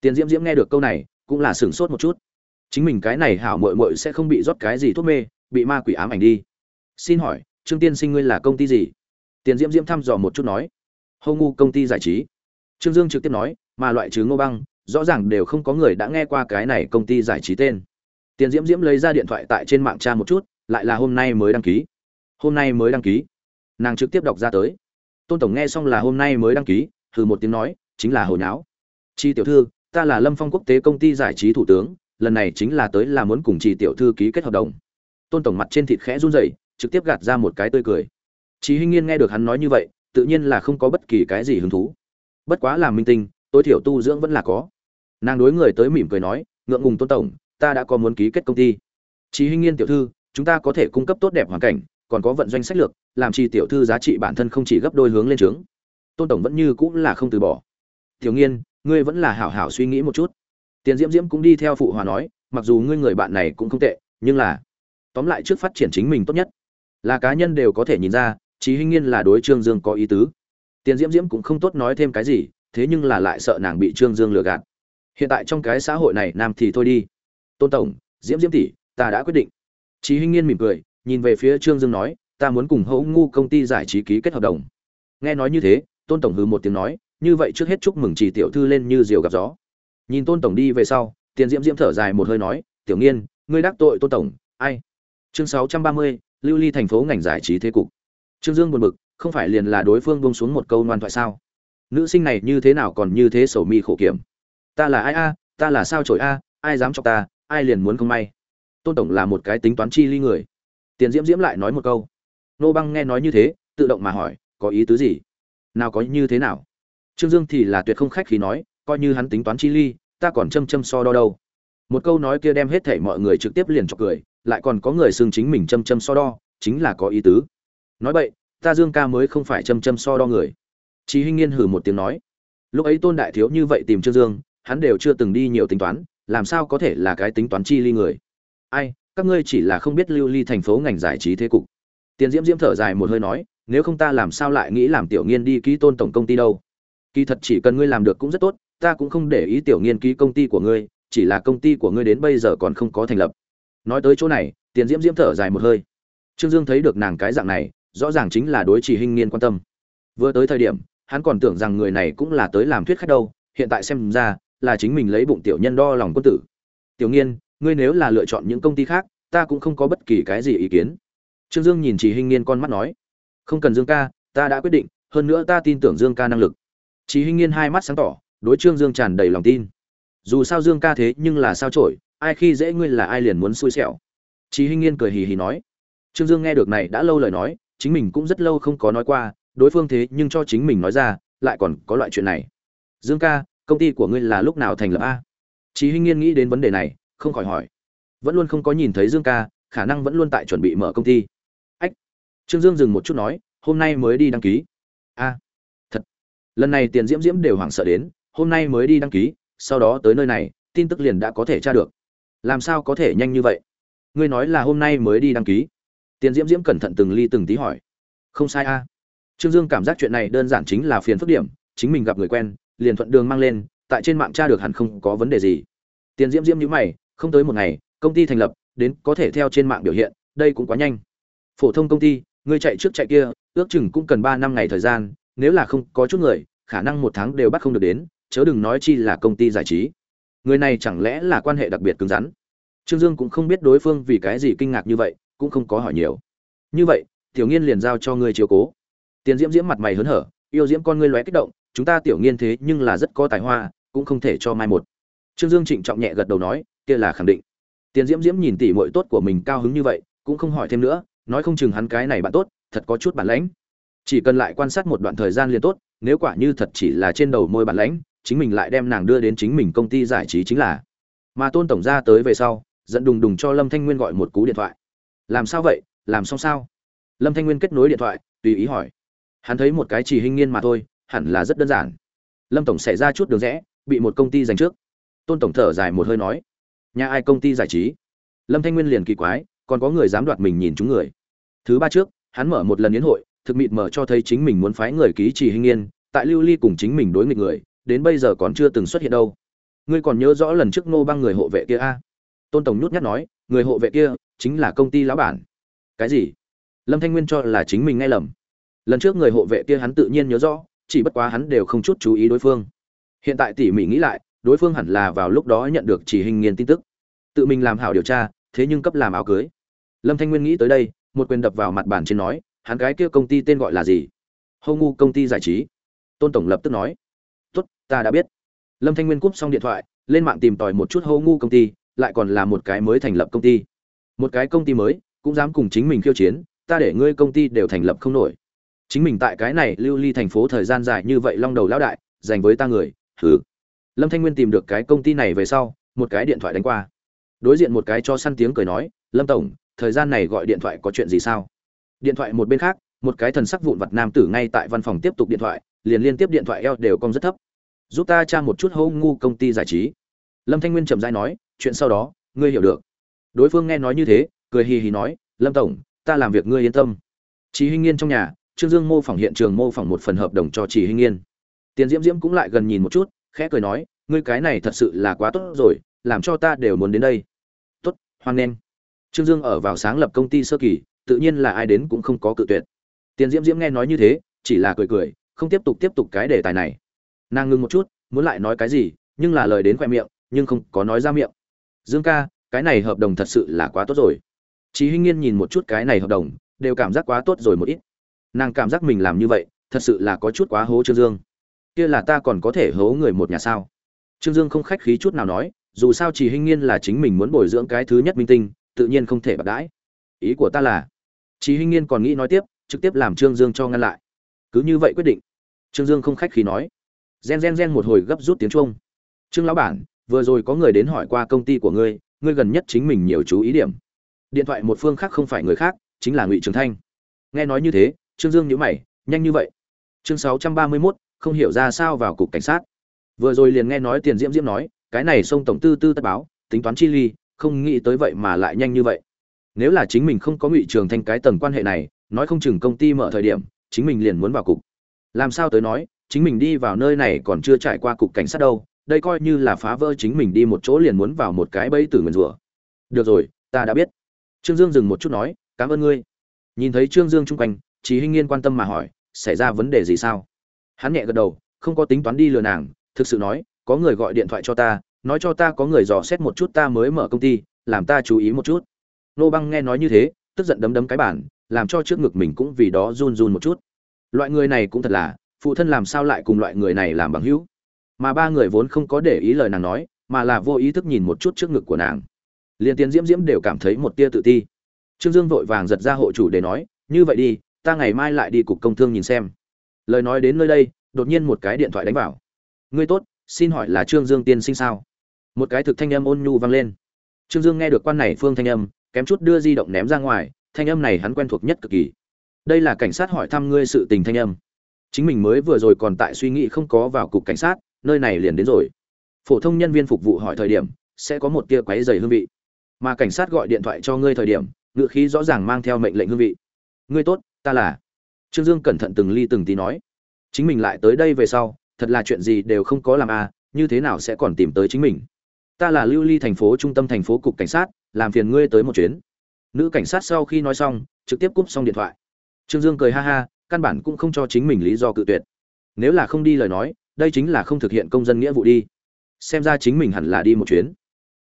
Tiền diễm diễm nghe được câu này, cũng là sửng sốt một chút chính mình cái này hảo muội muội sẽ không bị rót cái gì thuốc mê, bị ma quỷ ám ảnh đi. Xin hỏi, trương tiên sinh ngươi là công ty gì? Tiền diễm diễm thăm dò một chút nói. Hầu ngu công ty giải trí. Trương dương trực tiếp nói, mà loại trừ ngô băng, rõ ràng đều không có người đã nghe qua cái này công ty giải trí tên. Tiền diễm diễm lấy ra điện thoại tại trên mạng tra một chút, lại là hôm nay mới đăng ký. Hôm nay mới đăng ký. Nàng trực tiếp đọc ra tới. Tôn tổng nghe xong là hôm nay mới đăng ký thử một tiếng nói, chính là hồi nháo. Chi tiểu thư, ta là lâm phong quốc tế công ty giải trí thủ tướng lần này chính là tới là muốn cùng chị tiểu thư ký kết hợp đồng. Tôn tổng mặt trên thịt khẽ run rẩy, trực tiếp gạt ra một cái tươi cười. Chị hinh nghiên nghe được hắn nói như vậy, tự nhiên là không có bất kỳ cái gì hứng thú. Bất quá là minh tinh, tối thiểu tu dưỡng vẫn là có. Nàng đối người tới mỉm cười nói, ngượng ngùng tôn tổng, ta đã có muốn ký kết công ty. Chị hinh nghiên tiểu thư, chúng ta có thể cung cấp tốt đẹp hoàn cảnh, còn có vận doanh sách lược, làm chị tiểu thư giá trị bản thân không chỉ gấp đôi hướng lên trướng. Tôn tổng vẫn như cũng là không từ bỏ. Tiểu nghiên, ngươi vẫn là hảo hảo suy nghĩ một chút tiền diễm diễm cũng đi theo phụ hòa nói, mặc dù ngươi người bạn này cũng không tệ, nhưng là, tóm lại trước phát triển chính mình tốt nhất. Là cá nhân đều có thể nhìn ra, Chí hinh nghiên là đối trương dương có ý tứ. Tiền diễm diễm cũng không tốt nói thêm cái gì, thế nhưng là lại sợ nàng bị trương dương lừa gạt. Hiện tại trong cái xã hội này nam thì thôi đi. Tôn tổng, diễm diễm tỷ, ta đã quyết định. Chí hinh nghiên mỉm cười, nhìn về phía trương dương nói, ta muốn cùng Hỗ ngu công ty giải trí ký kết hợp đồng. Nghe nói như thế, tôn tổng hừ một tiếng nói, như vậy trước hết chúc mừng chỉ tiểu thư lên như diều gặp gió nhìn tôn tổng đi về sau, tiền diễm diễm thở dài một hơi nói, tiểu nghiên, ngươi đắc tội tôn tổng, ai? Chương sáu trăm ba mươi, lưu ly thành phố ngành giải trí thế cục. Trương dương buồn bực, không phải liền là đối phương bông xuống một câu ngoan thoại sao? Nữ sinh này như thế nào còn như thế sầu mi khổ kiểm? Ta là ai a? Ta là sao trổi a? Ai dám chọc ta? Ai liền muốn không may? Tôn tổng là một cái tính toán chi ly người. Tiền diễm diễm lại nói một câu. Nô băng nghe nói như thế, tự động mà hỏi, có ý tứ gì? Nào có như thế nào? Trương dương thì là tuyệt không khách khi nói, coi như hắn tính toán chi ly ta còn châm châm so đo đâu. Một câu nói kia đem hết thảy mọi người trực tiếp liền chọc cười, lại còn có người xưng chính mình châm châm so đo, chính là có ý tứ. Nói vậy ta dương ca mới không phải châm châm so đo người. Chí hinh nghiên hử một tiếng nói. Lúc ấy tôn đại thiếu như vậy tìm trương dương, hắn đều chưa từng đi nhiều tính toán, làm sao có thể là cái tính toán chi ly người? Ai, các ngươi chỉ là không biết lưu ly thành phố ngành giải trí thế cục. Tiền diễm diễm thở dài một hơi nói, nếu không ta làm sao lại nghĩ làm tiểu nghiên đi ký tôn tổng công ty đâu? Kỳ thật chỉ cần ngươi làm được cũng rất tốt ta cũng không để ý tiểu nghiên ký công ty của ngươi, chỉ là công ty của ngươi đến bây giờ còn không có thành lập. Nói tới chỗ này, tiền diễm diễm thở dài một hơi. Trương dương thấy được nàng cái dạng này, rõ ràng chính là đối chỉ hình nghiên quan tâm. Vừa tới thời điểm, hắn còn tưởng rằng người này cũng là tới làm thuyết khách đâu, hiện tại xem ra là chính mình lấy bụng tiểu nhân đo lòng quân tử. Tiểu nghiên, ngươi nếu là lựa chọn những công ty khác, ta cũng không có bất kỳ cái gì ý kiến. Trương dương nhìn chỉ hình nghiên con mắt nói, không cần dương ca, ta đã quyết định, hơn nữa ta tin tưởng dương ca năng lực. Chỉ hình nghiên hai mắt sáng tỏ đối Trương Dương tràn đầy lòng tin. Dù sao Dương ca thế nhưng là sao chổi, ai khi dễ ngươi là ai liền muốn xui xẻo. Chí Hinh Nghiên cười hì hì nói. Trương Dương nghe được này đã lâu lời nói, chính mình cũng rất lâu không có nói qua, đối phương thế nhưng cho chính mình nói ra, lại còn có loại chuyện này. Dương ca, công ty của ngươi là lúc nào thành lập a? Chí Hinh Nghiên nghĩ đến vấn đề này, không khỏi hỏi. Vẫn luôn không có nhìn thấy Dương ca, khả năng vẫn luôn tại chuẩn bị mở công ty. Ách. Trương Dương dừng một chút nói, hôm nay mới đi đăng ký. A. thật. lần này tiền diễm diễm đều hoảng sợ đến hôm nay mới đi đăng ký, sau đó tới nơi này, tin tức liền đã có thể tra được. Làm sao có thể nhanh như vậy? Ngươi nói là hôm nay mới đi đăng ký. Tiền diễm diễm cẩn thận từng ly từng tí hỏi. Không sai a. Trương dương cảm giác chuyện này đơn giản chính là phiền phức điểm, chính mình gặp người quen, liền thuận đường mang lên, tại trên mạng tra được hẳn không có vấn đề gì. Tiền diễm diễm nhữ mày, không tới một ngày, công ty thành lập, đến có thể theo trên mạng biểu hiện, đây cũng quá nhanh. Phổ thông công ty, ngươi chạy trước chạy kia, ước chừng cũng cần ba năm ngày thời gian, nếu là không có chút người, khả năng một tháng đều bắt không được đến chớ đừng nói chi là công ty giải trí. Người này chẳng lẽ là quan hệ đặc biệt cứng rắn? Trương dương cũng không biết đối phương vì cái gì kinh ngạc như vậy, cũng không có hỏi nhiều. Như vậy, tiểu nghiên liền giao cho ngươi chiếu cố. Tiền diễm diễm mặt mày hớn hở, yêu diễm con ngươi lóe kích động, chúng ta tiểu nghiên thế nhưng là rất có tài hoa, cũng không thể cho mai một. Trương dương trịnh trọng nhẹ gật đầu nói, kia là khẳng định. Tiền diễm diễm nhìn tỷ muội tốt của mình cao hứng như vậy, cũng không hỏi thêm nữa, nói không chừng hắn cái này bạn tốt, thật có chút bản lãnh. Chỉ cần lại quan sát một đoạn thời gian liền tốt, nếu quả như thật chỉ là trên đầu môi bản lãnh chính mình lại đem nàng đưa đến chính mình công ty giải trí chính là. Mà tôn tổng ra tới về sau dẫn đùng đùng cho lâm thanh nguyên gọi một cú điện thoại. Làm sao vậy? Làm xong sao? Lâm thanh nguyên kết nối điện thoại, tùy ý hỏi. Hắn thấy một cái chỉ hình nghiên mà thôi, hẳn là rất đơn giản. Lâm tổng xảy ra chút đường rẽ, bị một công ty giành trước. Tôn tổng thở dài một hơi nói, nhà ai công ty giải trí? Lâm thanh nguyên liền kỳ quái, còn có người dám đoạt mình nhìn chúng người. Thứ ba trước, hắn mở một lần yến hội, thực mịt mở cho thấy chính mình muốn phái người ký chỉ hình nghiên tại lưu ly cùng chính mình đối nghịch người đến bây giờ còn chưa từng xuất hiện đâu. Ngươi còn nhớ rõ lần trước Ngô băng người hộ vệ kia a? À? tôn tổng nhút nhát nói, người hộ vệ kia chính là công ty lão bản. Cái gì? Lâm thanh nguyên cho là chính mình nghe lầm. Lần trước người hộ vệ kia hắn tự nhiên nhớ rõ, chỉ bất quá hắn đều không chút chú ý đối phương. Hiện tại tỉ mỉ nghĩ lại, đối phương hẳn là vào lúc đó nhận được chỉ hình nghiền tin tức. Tự mình làm hảo điều tra, thế nhưng cấp làm áo cưới. Lâm thanh nguyên nghĩ tới đây, một quyền đập vào mặt bàn trên nói, hắn cái kia công ty tên gọi là gì? Hâu ngu công ty giải trí. Tôn tổng lập tức nói ta đã biết. Lâm thanh nguyên cúp xong điện thoại, lên mạng tìm tòi một chút hô ngu công ty, lại còn là một cái mới thành lập công ty. Một cái công ty mới, cũng dám cùng chính mình khiêu chiến, ta để ngươi công ty đều thành lập không nổi. Chính mình tại cái này lưu ly thành phố thời gian dài như vậy long đầu lão đại, dành với ta người thứ lâm thanh nguyên tìm được cái công ty này về sau, một cái điện thoại đánh qua. Đối diện một cái cho săn tiếng cười nói, lâm tổng, thời gian này gọi điện thoại có chuyện gì sao? Điện thoại một bên khác, một cái thần sắc vụn vặt nam tử ngay tại văn phòng tiếp tục điện thoại, liền liên tiếp điện thoại eo đều cong rất thấp giúp ta tra một chút hô ngu công ty giải trí. Lâm thanh nguyên trầm dai nói, chuyện sau đó, ngươi hiểu được. Đối phương nghe nói như thế, cười hì hì nói, lâm tổng, ta làm việc ngươi yên tâm. Chị hinh nghiên trong nhà, trương dương mô phỏng hiện trường mô phỏng một phần hợp đồng cho chị hinh nghiên. Tiền diễm diễm cũng lại gần nhìn một chút, khẽ cười nói, ngươi cái này thật sự là quá tốt rồi, làm cho ta đều muốn đến đây. Tốt, hoan nghênh. Trương dương ở vào sáng lập công ty sơ kỳ, tự nhiên là ai đến cũng không có cự tuyệt. Tiền diễm diễm nghe nói như thế, chỉ là cười cười, không tiếp tục tiếp tục cái đề tài này nàng ngưng một chút muốn lại nói cái gì nhưng là lời đến khoe miệng nhưng không có nói ra miệng dương ca cái này hợp đồng thật sự là quá tốt rồi Chí Hinh Nghiên nhìn một chút cái này hợp đồng, đều cảm giác quá tốt rồi một ít. Nàng cảm giác mình làm như vậy, thật sự là có chút quá hố Trương Dương. Kia là ta còn có thể hố người một nhà sao? Trương Dương không khách khí chút nào nói, dù sao Chỉ Hinh Nghiên là chính mình muốn bồi dưỡng cái thứ nhất minh tinh, tự nhiên không thể bạc đãi. Ý của ta là, Chỉ Hinh Nghiên còn nghĩ nói tiếp, trực tiếp làm Trương Dương cho ngăn lại. Cứ như vậy quyết định. Trương Dương không khách khí nói. Gen gen gen một hồi gấp rút tiếng chuông. Trương lão bản, vừa rồi có người đến hỏi qua công ty của ngươi, ngươi gần nhất chính mình nhiều chú ý điểm. Điện thoại một phương khác không phải người khác chính là ngụy trường thanh. Nghe nói như thế trương dương nhữ mày nhanh như vậy. Chương sáu trăm ba mươi mốt không hiểu ra sao vào cục cảnh sát. Vừa rồi liền nghe nói tiền diễm diễm nói cái này sông tổng tư tư tất báo tính toán chi ly không nghĩ tới vậy mà lại nhanh như vậy. Nếu là chính mình không có ngụy trường thanh cái tầng quan hệ này nói không chừng công ty mở thời điểm chính mình liền muốn vào cục. Làm sao tới nói chính mình đi vào nơi này còn chưa trải qua cục cảnh sát đâu, đây coi như là phá vỡ chính mình đi một chỗ liền muốn vào một cái bẫy tử nguyền rủa. Được rồi, ta đã biết. Trương dương dừng một chút nói, cảm ơn ngươi. Nhìn thấy trương dương chung quanh chị hinh nghiên quan tâm mà hỏi, xảy ra vấn đề gì sao? Hắn nhẹ gật đầu, không có tính toán đi lừa nàng, thực sự nói, có người gọi điện thoại cho ta, nói cho ta có người dò xét một chút ta mới mở công ty, làm ta chú ý một chút. Nô băng nghe nói như thế, tức giận đấm đấm cái bản, làm cho trước ngực mình cũng vì đó run run một chút. Loại người này cũng thật là phụ thân làm sao lại cùng loại người này làm bằng hữu? Mà ba người vốn không có để ý lời nàng nói, mà là vô ý thức nhìn một chút trước ngực của nàng. Liền tiến diễm diễm đều cảm thấy một tia tự ti. Trương dương vội vàng giật ra hộ chủ để nói, như vậy đi, ta ngày mai lại đi cục công thương nhìn xem. Lời nói đến nơi đây, đột nhiên một cái điện thoại đánh vào. Ngươi tốt, xin hỏi là trương dương tiên sinh sao? Một cái thực thanh âm ôn nhu vang lên. Trương dương nghe được quan này phương thanh âm, kém chút đưa di động ném ra ngoài, thanh âm này hắn quen thuộc nhất cực kỳ. Đây là cảnh sát hỏi thăm ngươi sự tình thanh âm chính mình mới vừa rồi còn tại suy nghĩ không có vào cục cảnh sát, nơi này liền đến rồi. Phổ thông nhân viên phục vụ hỏi thời điểm, sẽ có một tia quáy dày hương vị. Mà cảnh sát gọi điện thoại cho ngươi thời điểm ngựa khí rõ ràng mang theo mệnh lệnh hương vị. Ngươi tốt, ta là. Trương dương cẩn thận từng ly từng tí nói. Chính mình lại tới đây về sau, thật là chuyện gì đều không có làm à như thế nào sẽ còn tìm tới chính mình? Ta là lưu ly thành phố trung tâm thành phố cục cảnh sát, làm phiền ngươi tới một chuyến. Nữ cảnh sát sau khi nói xong, trực tiếp cúp xong điện thoại. Trương dương cười ha ha căn bản cũng không cho chính mình lý do cự tuyệt. Nếu là không đi lời nói, đây chính là không thực hiện công dân nghĩa vụ đi. Xem ra chính mình hẳn là đi một chuyến.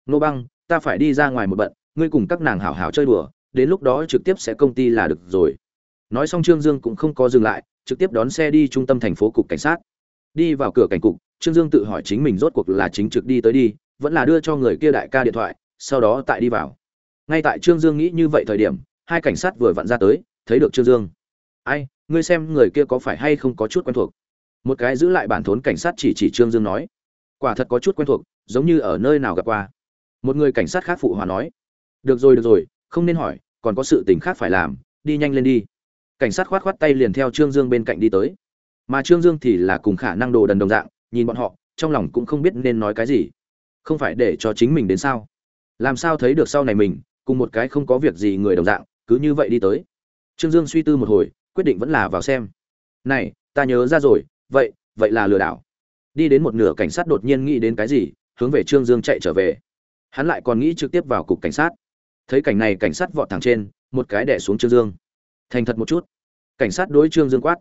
Nô băng, ta phải đi ra ngoài một bận, ngươi cùng các nàng hảo hảo chơi đùa, đến lúc đó trực tiếp sẽ công ty là được rồi. Nói xong trương dương cũng không có dừng lại, trực tiếp đón xe đi trung tâm thành phố cục cảnh sát. Đi vào cửa cảnh cục, trương dương tự hỏi chính mình rốt cuộc là chính trực đi tới đi, vẫn là đưa cho người kia đại ca điện thoại, sau đó tại đi vào. Ngay tại trương dương nghĩ như vậy thời điểm, hai cảnh sát vừa vặn ra tới, thấy được trương dương. Ai ngươi xem người kia có phải hay không có chút quen thuộc? Một cái giữ lại bản thốn cảnh sát chỉ chỉ trương dương nói. Quả thật có chút quen thuộc, giống như ở nơi nào gặp qua. Một người cảnh sát khác phụ hòa nói. Được rồi được rồi, không nên hỏi, còn có sự tình khác phải làm, đi nhanh lên đi. Cảnh sát khoát khoát tay liền theo trương dương bên cạnh đi tới. Mà trương dương thì là cùng khả năng đồ đần đồng dạng, nhìn bọn họ, trong lòng cũng không biết nên nói cái gì. Không phải để cho chính mình đến sao? Làm sao thấy được sau này mình, cùng một cái không có việc gì người đồng dạng, cứ như vậy đi tới. Trương dương suy tư một hồi quyết định vẫn là vào xem. Này, ta nhớ ra rồi, vậy vậy là lừa đảo. Đi đến một nửa cảnh sát đột nhiên nghĩ đến cái gì, hướng về trương dương chạy trở về. Hắn lại còn nghĩ trực tiếp vào cục cảnh sát. Thấy cảnh này cảnh sát vọt thẳng trên, một cái đẻ xuống trương dương. Thành thật một chút. Cảnh sát đối trương dương quát.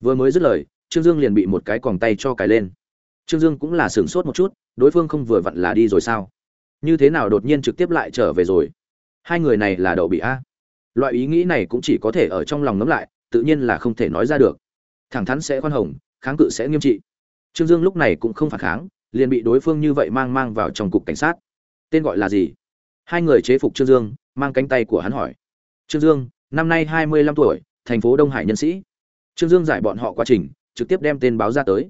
Vừa mới dứt lời, trương dương liền bị một cái còng tay cho cài lên. Trương dương cũng là sửng sốt một chút, đối phương không vừa vặn là đi rồi sao? Như thế nào đột nhiên trực tiếp lại trở về rồi? Hai người này là đậu bị a. Loại ý nghĩ này cũng chỉ có thể ở trong lòng ngấm lại tự nhiên là không thể nói ra được. Thẳng thắn sẽ khoan hồng, kháng cự sẽ nghiêm trị. Trương dương lúc này cũng không phản kháng, liền bị đối phương như vậy mang mang vào trong cục cảnh sát. Tên gọi là gì? Hai người chế phục trương dương, mang cánh tay của hắn hỏi. Trương dương, năm nay hai mươi lăm tuổi, thành phố đông hải nhân sĩ. Trương dương giải bọn họ quá trình, trực tiếp đem tên báo ra tới.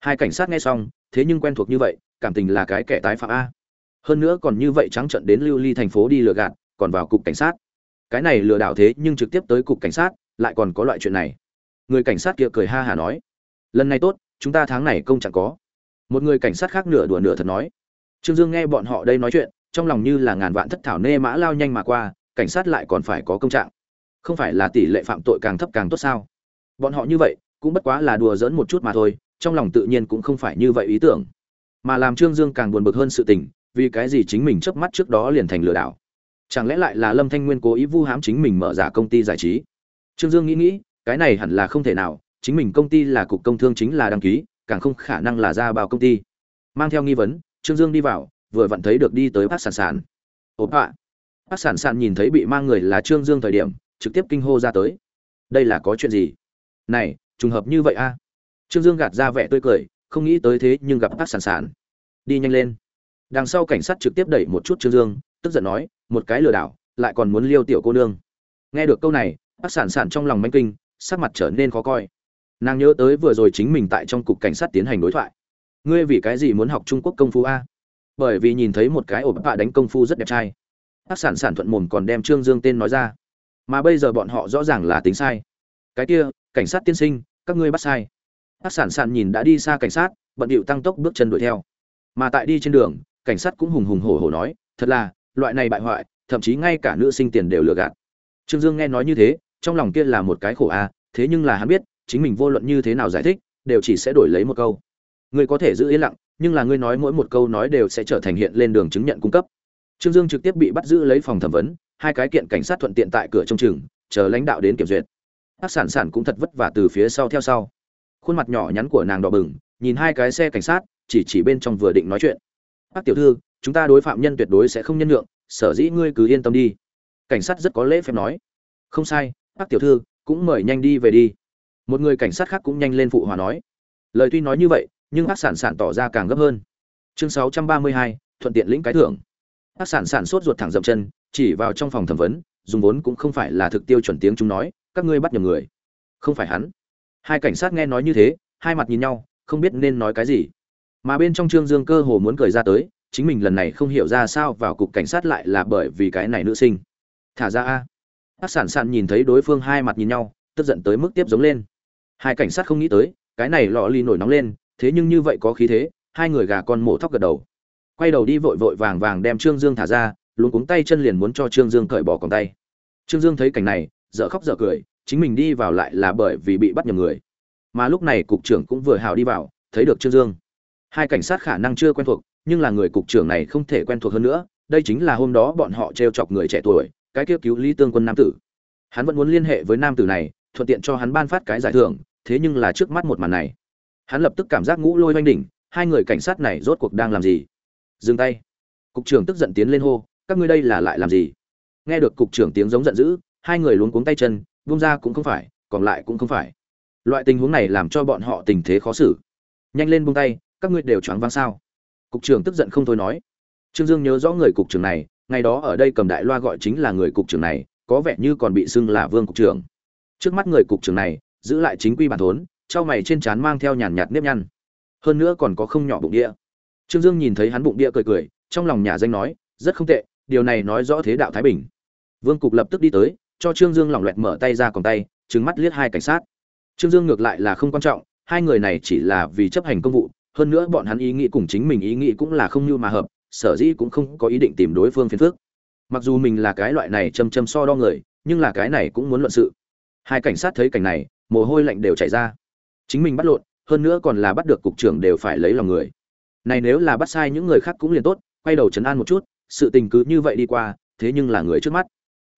Hai cảnh sát nghe xong, thế nhưng quen thuộc như vậy, cảm tình là cái kẻ tái phạm a. Hơn nữa còn như vậy trắng trận đến lưu ly thành phố đi lừa gạt, còn vào cục cảnh sát. Cái này lừa đảo thế nhưng trực tiếp tới cục cảnh sát lại còn có loại chuyện này. Người cảnh sát kia cười ha hả nói, lần này tốt, chúng ta tháng này công chẳng có. Một người cảnh sát khác nửa đùa nửa thật nói, trương dương nghe bọn họ đây nói chuyện, trong lòng như là ngàn vạn thất thảo nê mã lao nhanh mà qua, cảnh sát lại còn phải có công trạng. Không phải là tỷ lệ phạm tội càng thấp càng tốt sao? Bọn họ như vậy, cũng bất quá là đùa giỡn một chút mà thôi, trong lòng tự nhiên cũng không phải như vậy ý tưởng. Mà làm trương dương càng buồn bực hơn sự tình, vì cái gì chính mình chớp mắt trước đó liền thành lừa đảo? Chẳng lẽ lại là lâm thanh nguyên cố ý vu hãm chính mình mở giả công ty giải trí? Trương dương nghĩ nghĩ, cái này hẳn là không thể nào, chính mình công ty là cục công thương chính là đăng ký, càng không khả năng là ra bao công ty. Mang theo nghi vấn, trương dương đi vào, vừa vặn thấy được đi tới bác sản sản ốp ạ. Bác sản sản nhìn thấy bị mang người là trương dương thời điểm, trực tiếp kinh hô ra tới. Đây là có chuyện gì? Này, trùng hợp như vậy a. Trương dương gạt ra vẻ tươi cười, không nghĩ tới thế nhưng gặp bác sản sản đi nhanh lên. Đằng sau cảnh sát trực tiếp đẩy một chút trương dương, tức giận nói, một cái lừa đảo, lại còn muốn liêu tiểu cô nương. Nghe được câu này bác sản sản trong lòng manh kinh, sắc mặt trở nên khó coi. Nàng nhớ tới vừa rồi chính mình tại trong cục cảnh sát tiến hành đối thoại. Ngươi vì cái gì muốn học trung quốc công phu a? Bởi vì nhìn thấy một cái ổ bạ đánh công phu rất đẹp trai. Bác sản sản thuận mồm còn đem trương dương tên nói ra. Mà bây giờ bọn họ rõ ràng là tính sai. Cái kia, cảnh sát tiên sinh, các ngươi bắt sai. Bác sản sản nhìn đã đi xa cảnh sát, bận điệu tăng tốc bước chân đuổi theo. Mà tại đi trên đường, cảnh sát cũng hùng hùng hổ hổ nói, thật là, loại này bại hoại, thậm chí ngay cả nữ sinh tiền đều lừa gạt trương dương nghe nói như thế, trong lòng kia là một cái khổ a, thế nhưng là hắn biết, chính mình vô luận như thế nào giải thích, đều chỉ sẽ đổi lấy một câu. Ngươi có thể giữ yên lặng, nhưng là ngươi nói mỗi một câu nói đều sẽ trở thành hiện lên đường chứng nhận cung cấp. Trương dương trực tiếp bị bắt giữ lấy phòng thẩm vấn, hai cái kiện cảnh sát thuận tiện tại cửa trong trường chờ lãnh đạo đến kiểm duyệt. Bác sản sản cũng thật vất vả từ phía sau theo sau. Khuôn mặt nhỏ nhắn của nàng đỏ bừng, nhìn hai cái xe cảnh sát, chỉ chỉ bên trong vừa định nói chuyện. Bác tiểu thư, chúng ta đối phạm nhân tuyệt đối sẽ không nhân nhượng, sở dĩ ngươi cứ yên tâm đi cảnh sát rất có lễ phép nói. Không sai bác tiểu thư cũng mời nhanh đi về đi. Một người cảnh sát khác cũng nhanh lên phụ hòa nói. Lời tuy nói như vậy nhưng bác sản sản tỏ ra càng gấp hơn. Chương 632, thuận tiện lĩnh cái thưởng. Bác sản sản sốt ruột thẳng dậm chân chỉ vào trong phòng thẩm vấn dùng vốn cũng không phải là thực tiêu chuẩn tiếng chúng nói các ngươi bắt nhầm người. Không phải hắn. Hai cảnh sát nghe nói như thế hai mặt nhìn nhau không biết nên nói cái gì. Mà bên trong trương dương cơ hồ muốn cười ra tới chính mình lần này không hiểu ra sao vào cục cảnh sát lại là bởi vì cái này nữ sinh thả ra a. Bác sản sản nhìn thấy đối phương hai mặt nhìn nhau, tức giận tới mức tiếp giống lên. Hai cảnh sát không nghĩ tới, cái này lọ ly nổi nóng lên, thế nhưng như vậy có khí thế, hai người gà con mổ thóc gật đầu. Quay đầu đi vội vội vàng vàng đem trương dương thả ra luôn cuống tay chân liền muốn cho trương dương cởi bỏ còng tay. Trương dương thấy cảnh này, dở khóc dở cười, chính mình đi vào lại là bởi vì bị bắt nhầm người. Mà lúc này cục trưởng cũng vừa hào đi vào, thấy được trương dương. Hai cảnh sát khả năng chưa quen thuộc, nhưng là người cục trưởng này không thể quen thuộc hơn nữa, đây chính là hôm đó bọn họ t r e o chọc người trẻ tuổi cái kia cứu lý tương quân nam tử. Hắn vẫn muốn liên hệ với nam tử này, thuận tiện cho hắn ban phát cái giải thưởng, thế nhưng là trước mắt một màn này. Hắn lập tức cảm giác ngũ lôi oanh đỉnh, hai người cảnh sát này rốt cuộc đang làm gì? Dừng tay. Cục trưởng tức giận tiến lên hô, các ngươi đây là lại làm gì? Nghe được cục trưởng tiếng giống giận dữ, hai người luống cuống tay chân vung ra cũng không phải, còn lại cũng không phải. Loại tình huống này làm cho bọn họ tình thế khó xử. Nhanh lên buông tay, các ngươi đều choáng váng sao? Cục trưởng tức giận không thôi nói. Trương dương nhớ rõ người cục trưởng này ngày đó ở đây cầm đại loa gọi chính là người cục trưởng này, có vẻ như còn bị xưng là vương cục trưởng. Trước mắt người cục trưởng này, giữ lại chính quy bản thốn, trao mày trên trán mang theo nhàn nhạt nếp nhăn. Hơn nữa còn có không nhỏ bụng đĩa trương dương nhìn thấy hắn bụng đĩa cười cười, trong lòng nhà danh nói, rất không tệ, điều này nói rõ thế đạo thái bình. Vương cục lập tức đi tới, cho trương dương lỏng loẹt mở tay ra còn tay, trừng mắt liếc hai cảnh sát. Trương dương ngược lại là không quan trọng, hai người này chỉ là vì chấp hành công vụ, hơn nữa bọn hắn ý nghĩ cùng chính mình ý nghĩ cũng là không như mà hợp sở dĩ cũng không có ý định tìm đối phương phiền phức. Mặc dù mình là cái loại này châm châm so đo người, nhưng là cái này cũng muốn luận sự. Hai cảnh sát thấy cảnh này, mồ hôi lạnh đều chảy ra. Chính mình bắt lộn, hơn nữa còn là bắt được cục trưởng đều phải lấy lòng người. Này nếu là bắt sai những người khác cũng liền tốt, quay đầu chấn an một chút, sự tình cứ như vậy đi qua, thế nhưng là người trước mắt.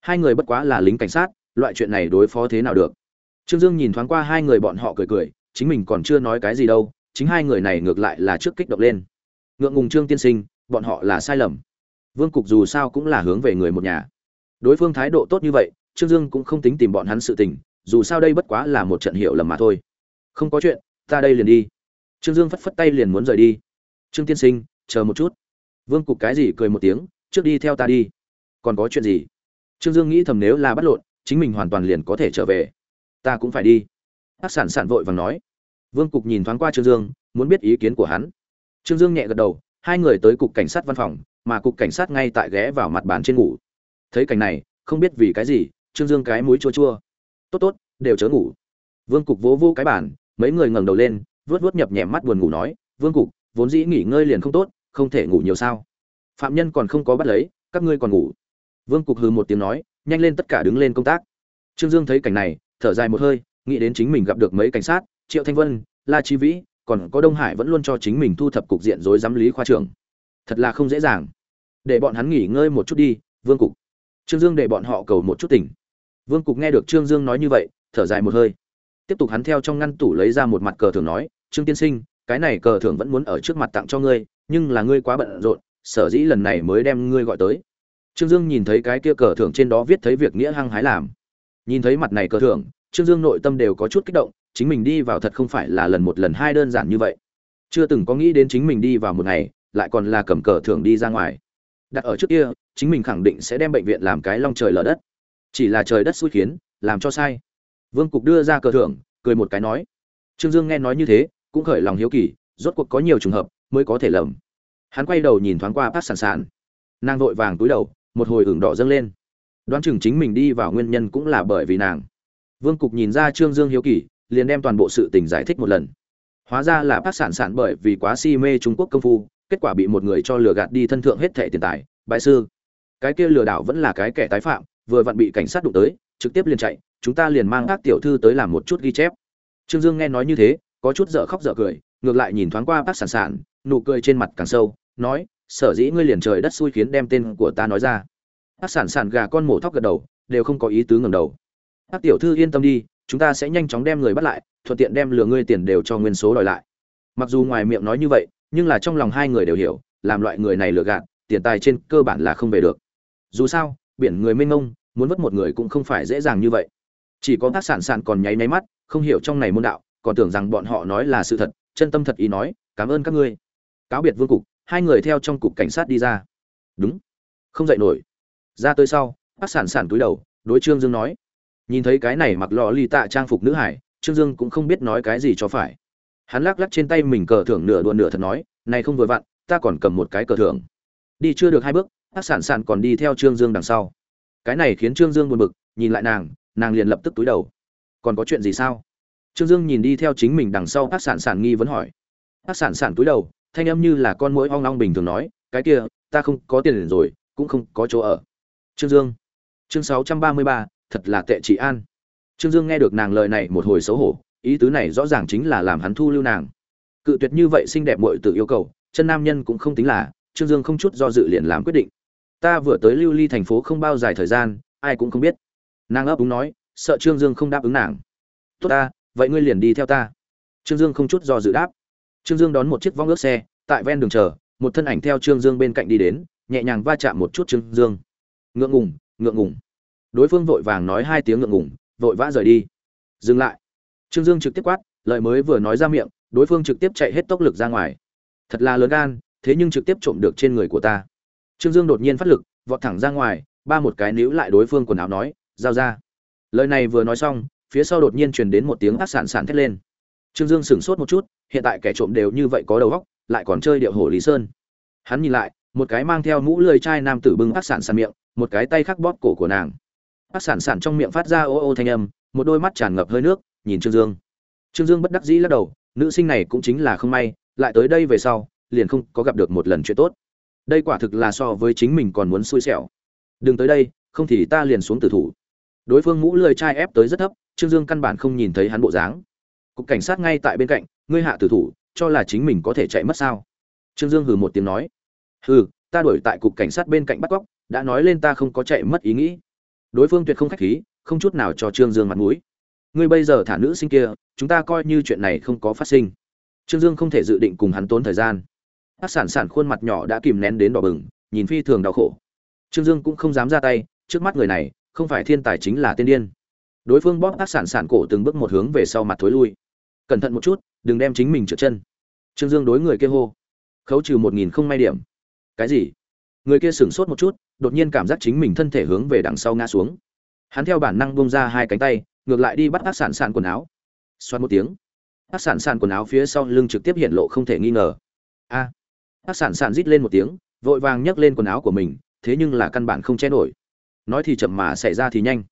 Hai người bất quá là lính cảnh sát, loại chuyện này đối phó thế nào được? Trương dương nhìn thoáng qua hai người bọn họ cười cười, chính mình còn chưa nói cái gì đâu, chính hai người này ngược lại là trước kích động lên. Ngượng ngùng trương tiên sinh bọn họ là sai lầm. Vương cục dù sao cũng là hướng về người một nhà. Đối phương thái độ tốt như vậy, trương dương cũng không tính tìm bọn hắn sự tình, dù sao đây bất quá là một trận hiểu lầm mà thôi. Không có chuyện, ta đây liền đi. Trương dương phất phất tay liền muốn rời đi. Trương tiên sinh, chờ một chút. Vương cục cái gì cười một tiếng, trước đi theo ta đi. Còn có chuyện gì? Trương dương nghĩ thầm nếu là bắt lộn, chính mình hoàn toàn liền có thể trở về. Ta cũng phải đi. Bác sản sản vội vàng nói. Vương cục nhìn thoáng qua trương dương, muốn biết ý kiến của hắn. Trương dương nhẹ gật đầu hai người tới cục cảnh sát văn phòng, mà cục cảnh sát ngay tại ghé vào mặt bàn trên ngủ. Thấy cảnh này, không biết vì cái gì, trương dương cái mũi chua chua. Tốt tốt, đều chớ ngủ. Vương cục vỗ vỗ cái bàn, mấy người ngẩng đầu lên vớt vớt nhập nhèm mắt buồn ngủ nói, vương cục, vốn dĩ nghỉ ngơi liền không tốt, không thể ngủ nhiều sao? Phạm nhân còn không có bắt lấy, các ngươi còn ngủ. Vương cục hừ một tiếng nói, nhanh lên tất cả đứng lên công tác. Trương dương thấy cảnh này, thở dài một hơi, nghĩ đến chính mình gặp được mấy cảnh sát, triệu thanh vân, la chi vĩ còn có đông hải vẫn luôn cho chính mình thu thập cục diện rối giám lý khoa trưởng thật là không dễ dàng. Để bọn hắn nghỉ ngơi một chút đi, vương cục. Trương dương để bọn họ cầu một chút tỉnh. Vương cục nghe được trương dương nói như vậy, thở dài một hơi. Tiếp tục hắn theo trong ngăn tủ lấy ra một mặt cờ thưởng nói, trương tiên sinh, cái này cờ thưởng vẫn muốn ở trước mặt tặng cho ngươi, nhưng là ngươi quá bận rộn, sở dĩ lần này mới đem ngươi gọi tới. Trương dương nhìn thấy cái kia cờ thưởng trên đó viết thấy việc nghĩa hăng hái làm. Nhìn thấy mặt này cờ thưởng, trương dương nội tâm đều có chút kích động chính mình đi vào thật không phải là lần một lần hai đơn giản như vậy. Chưa từng có nghĩ đến chính mình đi vào một ngày, lại còn là cầm cờ thưởng đi ra ngoài. Đặt ở trước kia, chính mình khẳng định sẽ đem bệnh viện làm cái long trời lở đất. Chỉ là trời đất xui khiến, làm cho sai. Vương cục đưa ra cờ thưởng, cười một cái nói. Trương dương nghe nói như thế, cũng khởi lòng hiếu kỳ, rốt cuộc có nhiều trường hợp, mới có thể lầm. Hắn quay đầu nhìn thoáng qua bác sản sản nàng vội vàng túi đầu, một hồi ửng đỏ dâng lên. Đoán chừng chính mình đi vào nguyên nhân cũng là bởi vì nàng. Vương cục nhìn ra trương dương hiếu kỳ liền đem toàn bộ sự tình giải thích một lần. Hóa ra là bác sản sản bởi vì quá si mê trung quốc công phu, kết quả bị một người cho lừa gạt đi thân thượng hết thẻ tiền tài, bại sư. Cái kia lừa đảo vẫn là cái kẻ tái phạm, vừa vặn bị cảnh sát đụng tới, trực tiếp liền chạy, chúng ta liền mang các tiểu thư tới làm một chút ghi chép. Trương dương nghe nói như thế, có chút dở khóc dở cười, ngược lại nhìn thoáng qua bác sản sản nụ cười trên mặt càng sâu, nói, sở dĩ ngươi liền trời đất xui khiến đem tên của ta nói ra. Bác sản sản gà con mổ thóc gật đầu, đều không có ý tứ ngầm đầu. Bác tiểu thư yên tâm đi chúng ta sẽ nhanh chóng đem người bắt lại, thuận tiện đem lừa ngươi tiền đều cho nguyên số đòi lại. Mặc dù ngoài miệng nói như vậy, nhưng là trong lòng hai người đều hiểu, làm loại người này lừa gạt, tiền tài trên cơ bản là không về được. Dù sao, biển người mênh mông, muốn vớt một người cũng không phải dễ dàng như vậy. Chỉ có các sản sản còn nháy nháy mắt, không hiểu trong này môn đạo, còn tưởng rằng bọn họ nói là sự thật, chân tâm thật ý nói, cảm ơn các ngươi. Cáo biệt vương cục, hai người theo trong cục cảnh sát đi ra. Đúng. Không dậy nổi. Ra tới sau bác sản sản túi đầu, đối trương dương nói nhìn thấy cái này mặc lọ ly tạ trang phục nữ hải, trương dương cũng không biết nói cái gì cho phải. Hắn lắc lắc trên tay mình cờ thưởng nửa đùa nửa thật nói, này không vừa vặn, ta còn cầm một cái cờ thưởng. Đi chưa được hai bước hát sản sản còn đi theo trương dương đằng sau. Cái này khiến trương dương buồn bực, nhìn lại nàng nàng liền lập tức túi đầu. Còn có chuyện gì sao? Trương dương nhìn đi theo chính mình đằng sau hát sản sản nghi vấn hỏi. Hát sản sản cúi đầu, thanh âm như là con mũi ong ong bình thường nói, cái kia, ta không có tiền rồi, cũng không có chỗ ở. Trương dương. Chương sáu trăm ba mươi ba thật là tệ chị an. Trương dương nghe được nàng lời này một hồi xấu hổ, ý tứ này rõ ràng chính là làm hắn thu lưu nàng. Cự tuyệt như vậy xinh đẹp muội tự yêu cầu, chân nam nhân cũng không tính là, trương dương không chút do dự liền làm quyết định. Ta vừa tới lưu ly thành phố không bao dài thời gian, ai cũng không biết. Nàng ấp úng nói, sợ trương dương không đáp ứng nàng. Tốt ta, vậy ngươi liền đi theo ta. Trương dương không chút do dự đáp. Trương dương đón một chiếc vong ước xe, tại ven đường chờ, một thân ảnh theo trương dương bên cạnh đi đến, nhẹ nhàng va chạm một chút trương dương. Ngượng ngùng ngượng ngùng đối phương vội vàng nói hai tiếng ngượng ngùng, vội vã rời đi. Dừng lại. Trương dương trực tiếp quát, lời mới vừa nói ra miệng, đối phương trực tiếp chạy hết tốc lực ra ngoài. Thật là lớn gan, thế nhưng trực tiếp trộm được trên người của ta. Trương dương đột nhiên phát lực, vọt thẳng ra ngoài, ba một cái níu lại đối phương quần áo nói, giao ra. Lời này vừa nói xong, phía sau đột nhiên truyền đến một tiếng ác sản sản thét lên. Trương dương sửng sốt một chút, hiện tại kẻ trộm đều như vậy có đầu óc, lại còn chơi điệu hổ lý sơn. Hắn nhìn lại, một cái mang theo mũ lười chai nam tử bưng ác sản sản miệng, một cái tay khắc bóp cổ của nàng bác sản sản trong miệng phát ra ô ô thanh âm, một đôi mắt tràn ngập hơi nước, nhìn trương dương. Trương dương bất đắc dĩ lắc đầu, nữ sinh này cũng chính là không may, lại tới đây về sau, liền không có gặp được một lần chuyện tốt. Đây quả thực là so với chính mình còn muốn xui xẻo. Đừng tới đây, không thì ta liền xuống tử thủ. Đối phương mũ lười chai ép tới rất thấp, trương dương căn bản không nhìn thấy hắn bộ dáng. Cục cảnh sát ngay tại bên cạnh, ngươi hạ tử thủ, cho là chính mình có thể chạy mất sao? Trương dương hừ một tiếng nói. Hừ, ta đuổi tại cục cảnh sát bên cạnh bắt cóc, đã nói lên ta không có chạy mất ý nghĩ đối phương tuyệt không khách khí, không chút nào cho trương dương mặt mũi. Ngươi bây giờ thả nữ sinh kia, chúng ta coi như chuyện này không có phát sinh. Trương dương không thể dự định cùng hắn tốn thời gian. Hát sản sản khuôn mặt nhỏ đã kìm nén đến đỏ bừng, nhìn phi thường đau khổ. Trương dương cũng không dám ra tay, trước mắt người này, không phải thiên tài chính là tiên điên. Đối phương bóp hát sản sản cổ từng bước một hướng về sau mặt thối lui. Cẩn thận một chút, đừng đem chính mình trượt chân. Trương dương đối người kia hô. Khấu trừ một nghìn không may điểm. Cái gì? Người kia sửng sốt một chút đột nhiên cảm giác chính mình thân thể hướng về đằng sau ngã xuống. Hắn theo bản năng bông ra hai cánh tay ngược lại đi bắt ác sản sản quần áo. Xoát một tiếng ác sản sản quần áo phía sau lưng trực tiếp hiện lộ không thể nghi ngờ. A! À, ác sản sản rít lên một tiếng vội vàng nhấc lên quần áo của mình thế nhưng là căn bản không che nổi. Nói thì chậm mà xảy ra thì nhanh.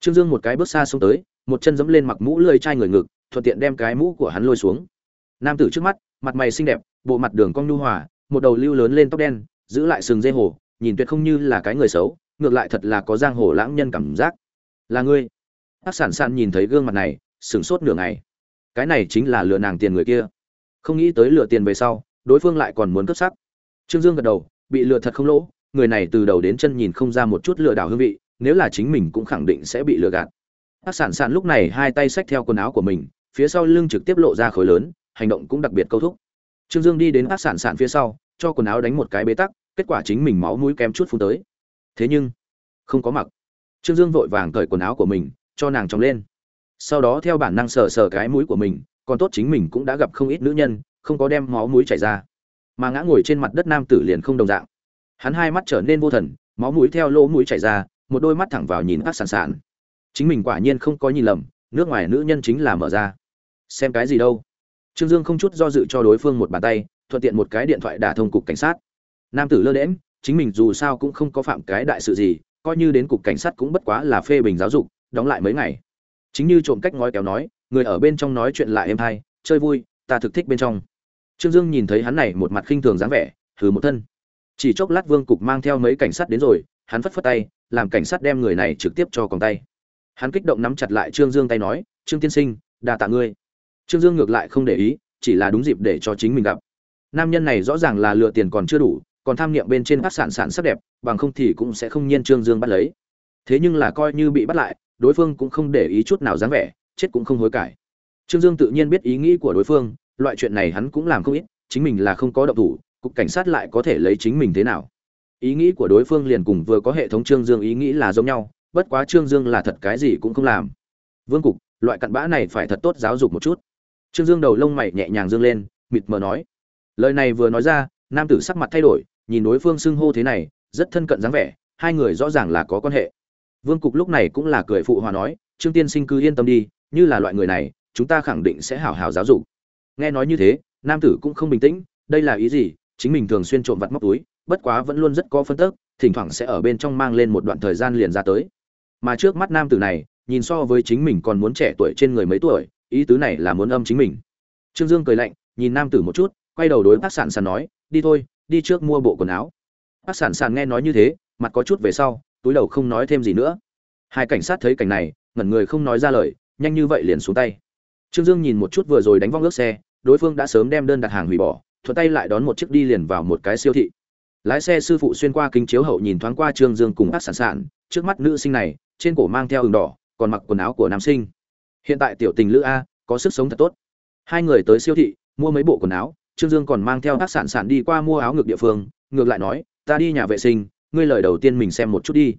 Trương dương một cái bước xa xông tới một chân dẫm lên mặc mũ lơi chai người ngực thuận tiện đem cái mũ của hắn lôi xuống. Nam tử trước mắt mặt mày xinh đẹp bộ mặt đường cong nhu hòa một đầu lưu lớn lên tóc đen giữ lại sừng dây hồ nhìn tuyệt không như là cái người xấu, ngược lại thật là có giang hồ lãng nhân cảm giác. Là ngươi. Hát sản sản nhìn thấy gương mặt này, sửng sốt nửa ngày. Cái này chính là lừa nàng tiền người kia. Không nghĩ tới lừa tiền về sau, đối phương lại còn muốn cướp sắc. Trương dương gật đầu, bị lừa thật không lỗ, người này từ đầu đến chân nhìn không ra một chút lừa đảo hương vị, nếu là chính mình cũng khẳng định sẽ bị lừa gạt. Hát sản sản lúc này hai tay xách theo quần áo của mình, phía sau lưng trực tiếp lộ ra khối lớn, hành động cũng đặc biệt câu thúc. Trương dương đi đến hát sản sản phía sau, cho quần áo đánh một cái bế tắc kết quả chính mình máu mũi kém chút phun tới. Thế nhưng, không có mặc. Trương dương vội vàng cởi quần áo của mình, cho nàng trong lên. Sau đó theo bản năng sờ sờ cái mũi của mình, còn tốt chính mình cũng đã gặp không ít nữ nhân, không có đem máu mũi chảy ra. Mà ngã ngồi trên mặt đất nam tử liền không đồng dạng. Hắn hai mắt trở nên vô thần, máu mũi theo lỗ mũi chảy ra, một đôi mắt thẳng vào nhìn ác sản sản chính mình quả nhiên không có nhìn lầm, nước ngoài nữ nhân chính là mở ra. Xem cái gì đâu. Trương dương không chút do dự cho đối phương một bàn tay, thuận tiện một cái điện thoại đả thông cục cảnh sát nam tử lơ đễm chính mình dù sao cũng không có phạm cái đại sự gì, coi như đến cục cảnh sát cũng bất quá là phê bình giáo dục, đóng lại mấy ngày. Chính như trộm cách ngói kéo nói, người ở bên trong nói chuyện lại êm hay chơi vui, ta thực thích bên trong. Trương dương nhìn thấy hắn này một mặt khinh thường dáng vẻ thử một thân. Chỉ chốc lát vương cục mang theo mấy cảnh sát đến rồi, hắn phất phất tay, làm cảnh sát đem người này trực tiếp cho còng tay. Hắn kích động nắm chặt lại trương dương tay nói, trương tiên sinh, đa tạ ngươi. Trương dương ngược lại không để ý, chỉ là đúng dịp để cho chính mình gặp. Nam nhân này rõ ràng là lựa tiền còn chưa đủ còn tham niệm bên trên các sản sản sắc đẹp, bằng không thì cũng sẽ không nhiên trương dương bắt lấy. Thế nhưng là coi như bị bắt lại, đối phương cũng không để ý chút nào dáng vẻ, chết cũng không hối cải. Trương dương tự nhiên biết ý nghĩ của đối phương, loại chuyện này hắn cũng làm không ít, chính mình là không có động thủ, cục cảnh sát lại có thể lấy chính mình thế nào? Ý nghĩ của đối phương liền cùng vừa có hệ thống trương dương ý nghĩ là giống nhau, bất quá trương dương là thật cái gì cũng không làm. Vương cục, loại cặn bã này phải thật tốt giáo dục một chút. Trương dương đầu lông mày nhẹ nhàng dương lên, mịt mờ nói. Lời này vừa nói ra, nam tử sắc mặt thay đổi nhìn đối phương xưng hô thế này, rất thân cận dáng vẻ, hai người rõ ràng là có quan hệ. Vương cục lúc này cũng là cười phụ hòa nói, trương tiên sinh cứ yên tâm đi, như là loại người này, chúng ta khẳng định sẽ hảo hảo giáo dục. Nghe nói như thế, nam tử cũng không bình tĩnh, đây là ý gì? Chính mình thường xuyên trộm vặt móc túi, bất quá vẫn luôn rất có phân tức, thỉnh thoảng sẽ ở bên trong mang lên một đoạn thời gian liền ra tới. Mà trước mắt nam tử này, nhìn so với chính mình còn muốn trẻ tuổi trên người mấy tuổi, ý tứ này là muốn âm chính mình. Trương dương cười lạnh, nhìn nam tử một chút, quay đầu đối bác sản sàn nói, đi thôi đi trước mua bộ quần áo. Bác sản sản nghe nói như thế, mặt có chút về sau, túi đầu không nói thêm gì nữa. Hai cảnh sát thấy cảnh này, ngẩn người không nói ra lời, nhanh như vậy liền xuống tay. Trương dương nhìn một chút vừa rồi đánh vong ước xe, đối phương đã sớm đem đơn đặt hàng hủy bỏ, thuận tay lại đón một chiếc đi liền vào một cái siêu thị. Lái xe sư phụ xuyên qua kính chiếu hậu nhìn thoáng qua trương dương cùng bác sản sản, trước mắt nữ sinh này, trên cổ mang theo ừng đỏ, còn mặc quần áo của nam sinh. Hiện tại tiểu tình lữ a, có sức sống thật tốt. Hai người tới siêu thị, mua mấy bộ quần áo trương dương còn mang theo bác sản sản đi qua mua áo ngược địa phương, ngược lại nói, ta đi nhà vệ sinh, ngươi lời đầu tiên mình xem một chút đi.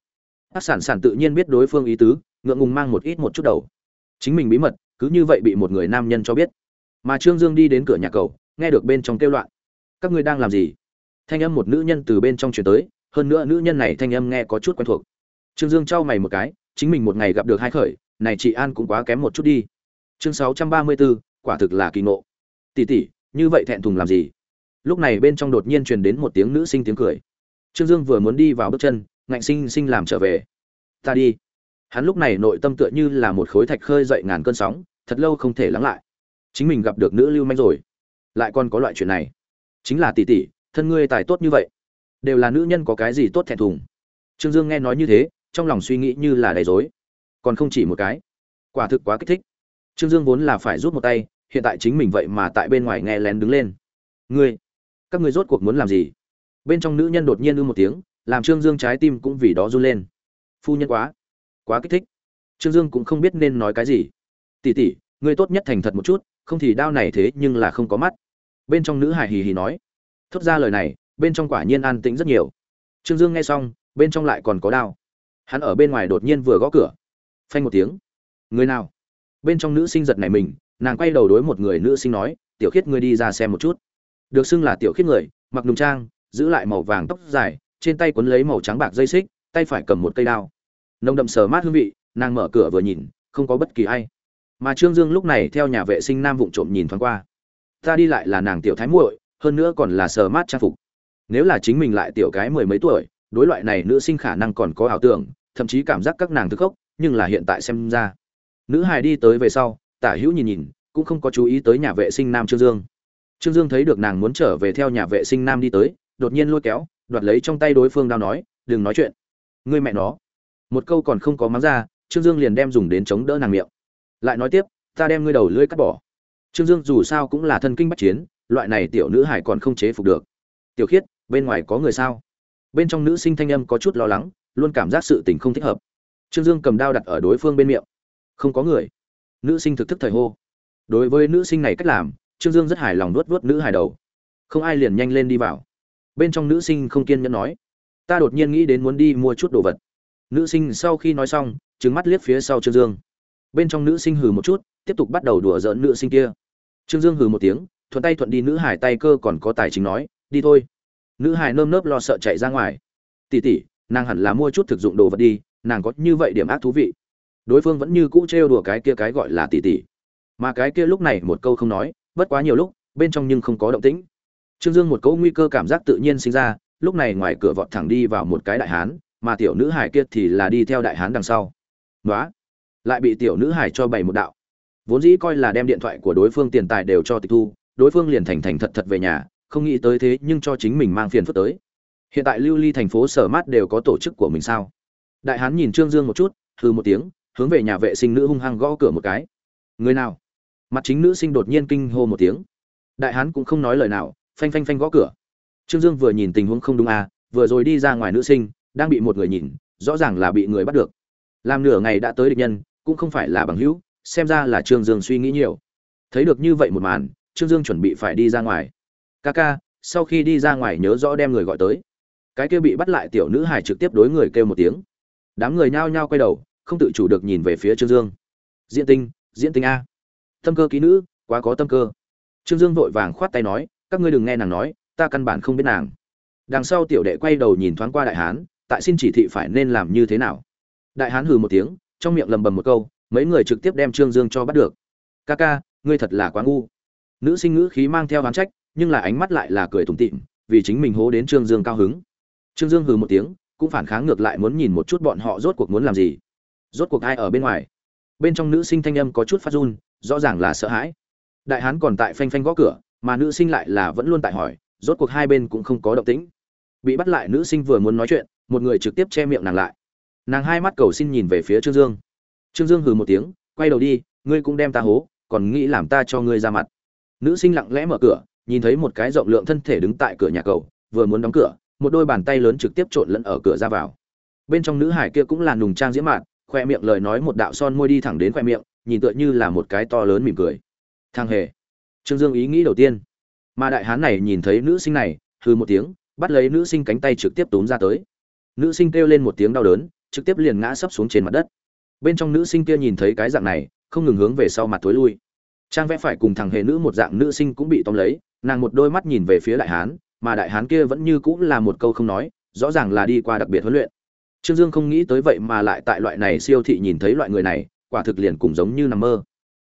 Bác sản sản tự nhiên biết đối phương ý tứ, ngượng ngùng mang một ít một chút đầu. Chính mình bí mật, cứ như vậy bị một người nam nhân cho biết. Mà trương dương đi đến cửa nhà cầu, nghe được bên trong kêu loạn. Các ngươi đang làm gì? Thanh âm một nữ nhân từ bên trong chuyển tới, hơn nữa nữ nhân này thanh âm nghe có chút quen thuộc. Trương dương trao mày một cái, chính mình một ngày gặp được hai khởi, này chị an cũng quá kém một chút đi. Chương sáu trăm ba mươi bốn, quả thực là kỳ ngộ. Tỷ tỷ như vậy thẹn thùng làm gì? Lúc này bên trong đột nhiên truyền đến một tiếng nữ sinh tiếng cười. Trương dương vừa muốn đi vào bước chân, ngạnh sinh sinh làm trở về. Ta đi. Hắn lúc này nội tâm tựa như là một khối thạch khơi dậy ngàn cơn sóng, thật lâu không thể lắng lại. Chính mình gặp được nữ lưu manh rồi. Lại còn có loại chuyện này. Chính là tỷ tỷ, thân ngươi tài tốt như vậy, đều là nữ nhân có cái gì tốt thẹn thùng? Trương dương nghe nói như thế, trong lòng suy nghĩ như là đầy dối còn không chỉ một cái. Quả thực quá kích thích. Trương dương vốn là phải rút một tay hiện tại chính mình vậy mà tại bên ngoài nghe lén đứng lên. Ngươi, các ngươi rốt cuộc muốn làm gì? Bên trong nữ nhân đột nhiên ư một tiếng, làm trương dương trái tim cũng vì đó run lên. Phu nhân quá quá kích thích. Trương dương cũng không biết nên nói cái gì. Tỉ tỉ ngươi tốt nhất thành thật một chút, không thì đau này thế nhưng là không có mắt. Bên trong nữ hải hì hì nói. Thốt ra lời này, bên trong quả nhiên an tĩnh rất nhiều. Trương dương nghe xong, bên trong lại còn có đao. Hắn ở bên ngoài đột nhiên vừa gõ cửa. Phanh một tiếng. Người nào? Bên trong nữ sinh giật này mình nàng quay đầu đối một người nữ sinh nói, tiểu khiết ngươi đi ra xem một chút. Được xưng là tiểu khiết người, mặc nùng trang, giữ lại màu vàng tóc dài, trên tay quấn lấy màu trắng bạc dây xích, tay phải cầm một cây đao. Nồng đậm sờ mát hương vị, nàng mở cửa vừa nhìn, không có bất kỳ ai. Mà trương dương lúc này theo nhà vệ sinh nam vụng trộm nhìn thoáng qua. Ta đi lại là nàng tiểu thái muội, hơn nữa còn là sờ mát trang phục. Nếu là chính mình lại tiểu cái mười mấy tuổi, đối loại này nữ sinh khả năng còn có ảo tưởng, thậm chí cảm giác các nàng thức khốc, nhưng là hiện tại xem ra. Nữ hài đi tới về sau tả hữu nhìn nhìn, cũng không có chú ý tới nhà vệ sinh nam trương dương. Trương dương thấy được nàng muốn trở về theo nhà vệ sinh nam đi tới, đột nhiên lôi kéo, đoạt lấy trong tay đối phương đao nói, đừng nói chuyện. Ngươi mẹ nó. Một câu còn không có mắng ra, trương dương liền đem dùng đến chống đỡ nàng miệng. Lại nói tiếp, ta đem ngươi đầu lưỡi cắt bỏ. Trương dương dù sao cũng là thân kinh bách chiến, loại này tiểu nữ hải còn không chế phục được. Tiểu khiết, bên ngoài có người sao? Bên trong nữ sinh thanh âm có chút lo lắng, luôn cảm giác sự tình không thích hợp. Trương dương cầm đao đặt ở đối phương bên miệng. Không có người nữ sinh thực thức thời hô. Đối với nữ sinh này cách làm, trương dương rất hài lòng nuốt vớt nữ hài đầu. Không ai liền nhanh lên đi vào. Bên trong nữ sinh không kiên nhẫn nói, ta đột nhiên nghĩ đến muốn đi mua chút đồ vật. Nữ sinh sau khi nói xong trứng mắt liếc phía sau trương dương. Bên trong nữ sinh hừ một chút, tiếp tục bắt đầu đùa giỡn nữ sinh kia. Trương dương hừ một tiếng, thuận tay thuận đi nữ hải tay cơ còn có tài chính nói, đi thôi. Nữ hải nơm nớp lo sợ chạy ra ngoài. Tỉ tỉ nàng hẳn là mua chút thực dụng đồ vật đi, nàng có như vậy điểm ác thú vị đối phương vẫn như cũ trêu đùa cái kia cái gọi là tỷ tỷ, mà cái kia lúc này một câu không nói bất quá nhiều lúc bên trong nhưng không có động tĩnh. Trương dương một cỗ nguy cơ cảm giác tự nhiên sinh ra lúc này ngoài cửa vọt thẳng đi vào một cái đại hán mà tiểu nữ hải kia thì là đi theo đại hán đằng sau. Nói lại bị tiểu nữ hải cho bày một đạo. Vốn dĩ coi là đem điện thoại của đối phương tiền tài đều cho tịch thu đối phương liền thành thành thật thật về nhà không nghĩ tới thế nhưng cho chính mình mang phiền phức tới. Hiện tại lưu ly thành phố sở mát đều có tổ chức của mình sao? Đại hán nhìn trương dương một chút hư một tiếng hướng về nhà vệ sinh nữ hung hăng gõ cửa một cái. Người nào? Mặt chính nữ sinh đột nhiên kinh hô một tiếng. Đại hán cũng không nói lời nào, phanh phanh phanh gõ cửa. Trương dương vừa nhìn tình huống không đúng à vừa rồi đi ra ngoài nữ sinh, đang bị một người nhìn, rõ ràng là bị người bắt được. Làm nửa ngày đã tới địch nhân, cũng không phải là bằng hữu, xem ra là trương dương suy nghĩ nhiều. Thấy được như vậy một màn, trương dương chuẩn bị phải đi ra ngoài. Ca ca, sau khi đi ra ngoài nhớ rõ đem người gọi tới. Cái kia bị bắt lại tiểu nữ hải trực tiếp đối người kêu một tiếng. Đám người nhao nhao quay đầu không tự chủ được nhìn về phía trương dương. Diễn tinh diễn tinh a. Tâm cơ ký nữ, quá có tâm cơ. Trương dương vội vàng khoát tay nói, các ngươi đừng nghe nàng nói, ta căn bản không biết nàng. Đằng sau tiểu đệ quay đầu nhìn thoáng qua đại hán, tại xin chỉ thị phải nên làm như thế nào. Đại hán hừ một tiếng, trong miệng lầm bầm một câu, mấy người trực tiếp đem trương dương cho bắt được. Ca ca, ngươi thật là quá ngu. Nữ sinh ngữ khí mang theo hán trách, nhưng là ánh mắt lại là cười tủm tỉm, vì chính mình hố đến trương dương cao hứng. Trương dương hừ một tiếng, cũng phản kháng ngược lại muốn nhìn một chút bọn họ rốt cuộc muốn làm gì rốt cuộc ai ở bên ngoài? Bên trong nữ sinh thanh âm có chút phát run, rõ ràng là sợ hãi. Đại hán còn tại phanh phanh gõ cửa, mà nữ sinh lại là vẫn luôn tại hỏi, rốt cuộc hai bên cũng không có động tĩnh. Bị bắt lại nữ sinh vừa muốn nói chuyện, một người trực tiếp che miệng nàng lại. Nàng hai mắt cầu xin nhìn về phía trương dương. Trương dương hừ một tiếng, quay đầu đi, ngươi cũng đem ta hố, còn nghĩ làm ta cho ngươi ra mặt. Nữ sinh lặng lẽ mở cửa, nhìn thấy một cái rộng lượng thân thể đứng tại cửa nhà cầu, vừa muốn đóng cửa, một đôi bàn tay lớn trực tiếp trộn lẫn ở cửa ra vào. Bên trong nữ hải kia cũng là nùng trang diễm mạn khoe miệng lời nói một đạo son môi đi thẳng đến khoe miệng, nhìn tựa như là một cái to lớn mỉm cười. Thang hề. Trương dương ý nghĩ đầu tiên. Mà đại hán này nhìn thấy nữ sinh này hư một tiếng, bắt lấy nữ sinh cánh tay trực tiếp túm ra tới. Nữ sinh kêu lên một tiếng đau đớn, trực tiếp liền ngã sấp xuống trên mặt đất. Bên trong nữ sinh kia nhìn thấy cái dạng này, không ngừng hướng về sau mặt tối lui. Trang vẽ phải cùng thằng hề nữ một dạng nữ sinh cũng bị tóm lấy, nàng một đôi mắt nhìn về phía đại hán, mà đại hán kia vẫn như cũng là một câu không nói, rõ ràng là đi qua đặc biệt huấn luyện trương dương không nghĩ tới vậy mà lại tại loại này siêu thị nhìn thấy loại người này, quả thực liền cũng giống như nằm mơ.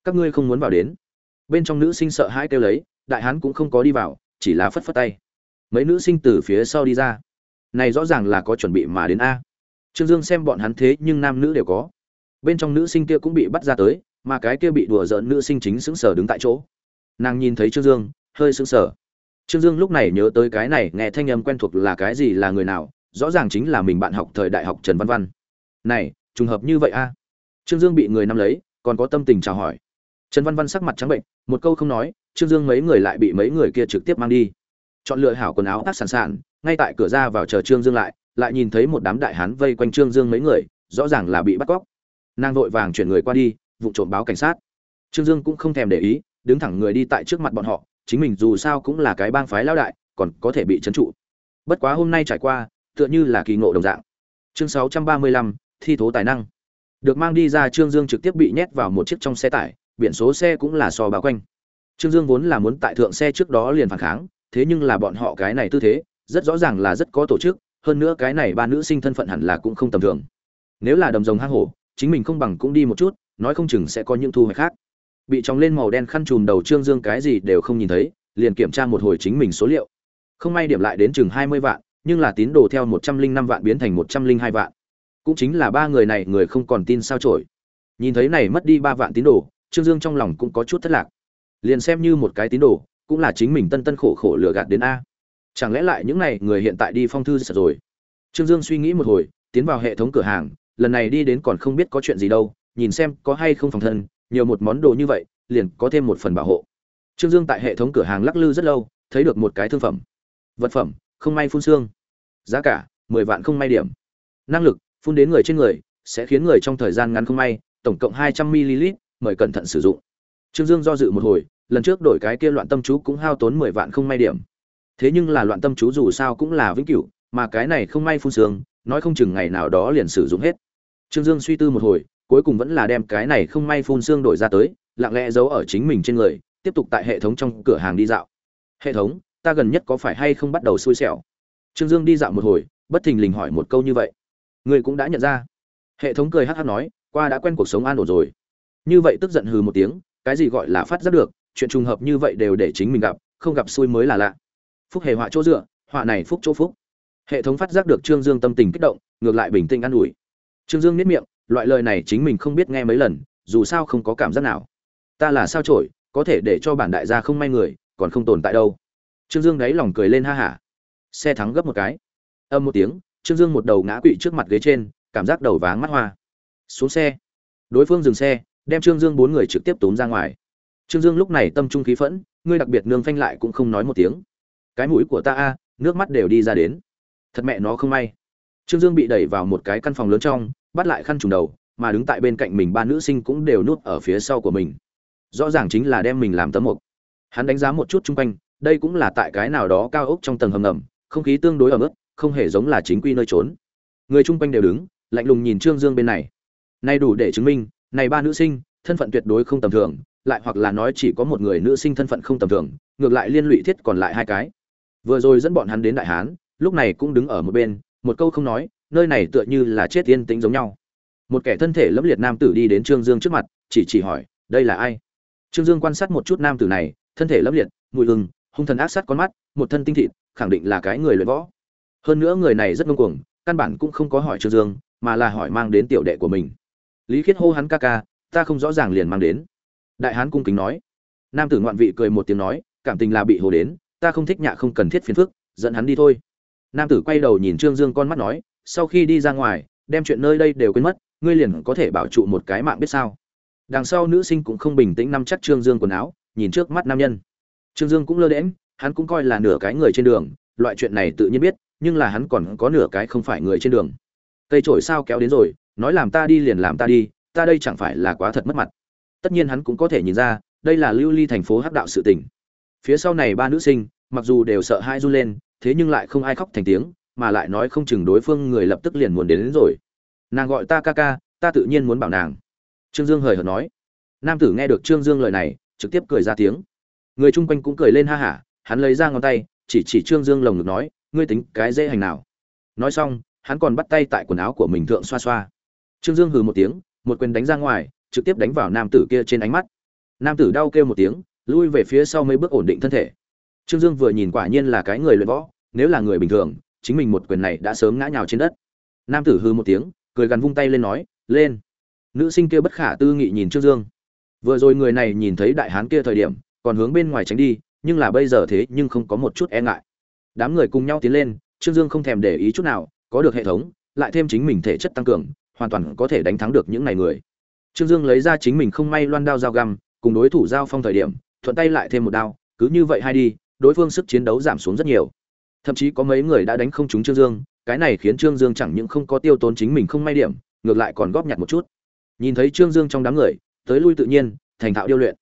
Các ngươi không muốn vào đến. Bên trong nữ sinh sợ hãi kêu lấy, đại hán cũng không có đi vào, chỉ là phất phất tay. Mấy nữ sinh từ phía sau đi ra. Này rõ ràng là có chuẩn bị mà đến a. Trương dương xem bọn hắn thế nhưng nam nữ đều có. Bên trong nữ sinh kia cũng bị bắt ra tới, mà cái kia bị đùa giỡn nữ sinh chính sững sờ đứng tại chỗ. Nàng nhìn thấy trương dương, hơi sững sờ. Trương dương lúc này nhớ tới cái này, nghe thanh âm quen thuộc là cái gì là người nào rõ ràng chính là mình bạn học thời đại học trần văn văn. Này, trùng hợp như vậy a? Trương dương bị người nắm lấy, còn có tâm tình chào hỏi. Trần văn văn sắc mặt trắng bệnh, một câu không nói, trương dương mấy người lại bị mấy người kia trực tiếp mang đi. Chọn lựa hảo quần áo tác sẵn sàng, ngay tại cửa ra vào chờ trương dương lại lại nhìn thấy một đám đại hán vây quanh trương dương mấy người, rõ ràng là bị bắt cóc. Nàng vội vàng chuyển người qua đi, vụ trộm báo cảnh sát. Trương dương cũng không thèm để ý, đứng thẳng người đi tại trước mặt bọn họ, chính mình dù sao cũng là cái bang phái lao đại, còn có thể bị trấn trụ. Bất quá hôm nay trải qua tựa như là kỳ ngộ đồng dạng. Chương 635, thi thố tài năng. Được mang đi ra trương dương trực tiếp bị nhét vào một chiếc trong xe tải biển số xe cũng là so bao quanh. Trương dương vốn là muốn tại thượng xe trước đó liền phản kháng thế nhưng là bọn họ cái này tư thế rất rõ ràng là rất có tổ chức hơn nữa cái này ba nữ sinh thân phận hẳn là cũng không tầm thường. Nếu là đầm rồng hang hổ chính mình không bằng cũng đi một chút nói không chừng sẽ có những thu hoạch khác. Bị tròng lên màu đen khăn trùm đầu trương dương cái gì đều không nhìn thấy liền kiểm tra một hồi chính mình số liệu. Không may điểm lại đến chừng hai mươi vạn nhưng là tín đồ theo một trăm linh năm vạn biến thành một trăm linh hai vạn. Cũng chính là ba người này người không còn tin sao chổi. nhìn thấy này mất đi ba vạn tín đồ, trương dương trong lòng cũng có chút thất lạc. Liền xem như một cái tín đồ, cũng là chính mình tân tân khổ khổ lừa gạt đến a. Chẳng lẽ lại những này người hiện tại đi phong thư rồi? Trương dương suy nghĩ một hồi, tiến vào hệ thống cửa hàng, lần này đi đến còn không biết có chuyện gì đâu, nhìn xem có hay không phòng thân, nhiều một món đồ như vậy, liền có thêm một phần bảo hộ. Trương dương tại hệ thống cửa hàng lắc lư rất lâu, thấy được một cái thương phẩm. Vật phẩm, không may phun xương giá cả mười vạn không may điểm. Năng lực phun đến người trên người sẽ khiến người trong thời gian ngắn không may tổng cộng hai trăm ml mời cẩn thận sử dụng. Trương dương do dự một hồi lần trước đổi cái kia loạn tâm chú cũng hao tốn mười vạn không may điểm. Thế nhưng là loạn tâm chú dù sao cũng là vĩnh cửu mà cái này không may phun sương, nói không chừng ngày nào đó liền sử dụng hết. Trương dương suy tư một hồi cuối cùng vẫn là đem cái này không may phun xương đổi ra tới lặng lẽ giấu ở chính mình trên người tiếp tục tại hệ thống trong cửa hàng đi dạo. Hệ thống ta gần nhất có phải hay không bắt đầu xui xẻo? Trương dương đi dạo một hồi, bất thình lình hỏi một câu như vậy. Người cũng đã nhận ra. Hệ thống cười hắc hắc nói, qua đã quen cuộc sống an ổn rồi. Như vậy tức giận hừ một tiếng, cái gì gọi là phát giác được, chuyện trùng hợp như vậy đều để chính mình gặp, không gặp xui mới là lạ. Phúc hề họa chỗ dựa, họa này phúc chỗ phúc. Hệ thống phát giác được trương dương tâm tình kích động, ngược lại bình tĩnh an ủi. Trương dương nếp miệng, loại lời này chính mình không biết nghe mấy lần, dù sao không có cảm giác nào. Ta là sao trổi, có thể để cho bản đại gia không may người, còn không tồn tại đâu. Trương dương đáy lòng cười lên ha hả xe thắng gấp một cái. Âm một tiếng, trương dương một đầu ngã quỵ trước mặt ghế trên, cảm giác đầu váng mắt hoa. Xuống xe. Đối phương dừng xe, đem trương dương bốn người trực tiếp tốn ra ngoài. Trương dương lúc này tâm trung khí phẫn, ngươi đặc biệt nương phanh lại cũng không nói một tiếng. Cái mũi của ta a, nước mắt đều đi ra đến. Thật mẹ nó không may. Trương dương bị đẩy vào một cái căn phòng lớn trong, bắt lại khăn trùng đầu, mà đứng tại bên cạnh mình ba nữ sinh cũng đều nuốt ở phía sau của mình. Rõ ràng chính là đem mình làm tấm mục hắn đánh giá một chút chung quanh, đây cũng là tại cái nào đó cao ốc trong tầng hầm ngầm không khí tương đối ở mức không hề giống là chính quy nơi trốn. Người chung quanh đều đứng, lạnh lùng nhìn trương dương bên này. Nay đủ để chứng minh, này ba nữ sinh, thân phận tuyệt đối không tầm thường, lại hoặc là nói chỉ có một người nữ sinh thân phận không tầm thường, ngược lại liên lụy thiết còn lại hai cái. Vừa rồi dẫn bọn hắn đến đại hán, lúc này cũng đứng ở một bên, một câu không nói, nơi này tựa như là chết yên tĩnh giống nhau. Một kẻ thân thể lẫm liệt nam tử đi đến trương dương trước mặt, chỉ chỉ hỏi, đây là ai? Trương dương quan sát một chút nam tử này, thân thể lẫm liệt, mùi hừng, hung thần ác sát con mắt, một thân tinh thịt khẳng định là cái người luyện võ. Hơn nữa người này rất ngông cuồng, căn bản cũng không có hỏi trương dương, mà là hỏi mang đến tiểu đệ của mình. Lý khiết hô hắn ca ca, ta không rõ ràng liền mang đến. Đại hán cung kính nói. Nam tử ngoạn vị cười một tiếng nói, cảm tình là bị hồ đến, ta không thích nhạ không cần thiết phiền phức, dẫn hắn đi thôi. Nam tử quay đầu nhìn trương dương con mắt nói, sau khi đi ra ngoài, đem chuyện nơi đây đều quên mất, ngươi liền có thể bảo trụ một cái mạng biết sao. Đằng sau nữ sinh cũng không bình tĩnh nắm chắc trương dương quần áo, nhìn trước mắt nam nhân. Trương dương cũng lơ đễm hắn cũng coi là nửa cái người trên đường loại chuyện này tự nhiên biết nhưng là hắn còn có nửa cái không phải người trên đường. Cây trổi sao kéo đến rồi nói làm ta đi liền làm ta đi ta đây chẳng phải là quá thật mất mặt. Tất nhiên hắn cũng có thể nhìn ra đây là lưu ly thành phố hắc đạo sự tình. Phía sau này ba nữ sinh mặc dù đều sợ hai run lên thế nhưng lại không ai khóc thành tiếng mà lại nói không chừng đối phương người lập tức liền muốn đến, đến rồi. Nàng gọi ta ca ca ta tự nhiên muốn bảo nàng. Trương dương hời hợt nói. Nam tử nghe được trương dương lời này trực tiếp cười ra tiếng. Người chung quanh cũng cười lên ha hả hắn lấy ra ngón tay, chỉ chỉ trương dương lồng ngực nói, ngươi tính cái dễ hành nào? Nói xong, hắn còn bắt tay tại quần áo của mình thượng xoa xoa. Trương dương hừ một tiếng, một quyền đánh ra ngoài, trực tiếp đánh vào nam tử kia trên ánh mắt. Nam tử đau kêu một tiếng, lui về phía sau mấy bước ổn định thân thể. Trương dương vừa nhìn quả nhiên là cái người luyện võ, nếu là người bình thường, chính mình một quyền này đã sớm ngã nhào trên đất. Nam tử hư một tiếng, cười gằn vung tay lên nói, lên. Nữ sinh kia bất khả tư nghị nhìn trương dương. Vừa rồi người này nhìn thấy đại hán kia thời điểm, còn hướng bên ngoài tránh đi nhưng là bây giờ thế nhưng không có một chút e ngại. Đám người cùng nhau tiến lên, trương dương không thèm để ý chút nào, có được hệ thống, lại thêm chính mình thể chất tăng cường, hoàn toàn có thể đánh thắng được những này người. Trương dương lấy ra chính mình không may loan đao dao găm, cùng đối thủ giao phong thời điểm, thuận tay lại thêm một đao, cứ như vậy hai đi, đối phương sức chiến đấu giảm xuống rất nhiều. Thậm chí có mấy người đã đánh không trúng trương dương, cái này khiến trương dương chẳng những không có tiêu tốn chính mình không may điểm, ngược lại còn góp nhặt một chút. Nhìn thấy trương dương trong đám người, tới lui tự nhiên, thành thạo điêu luyện.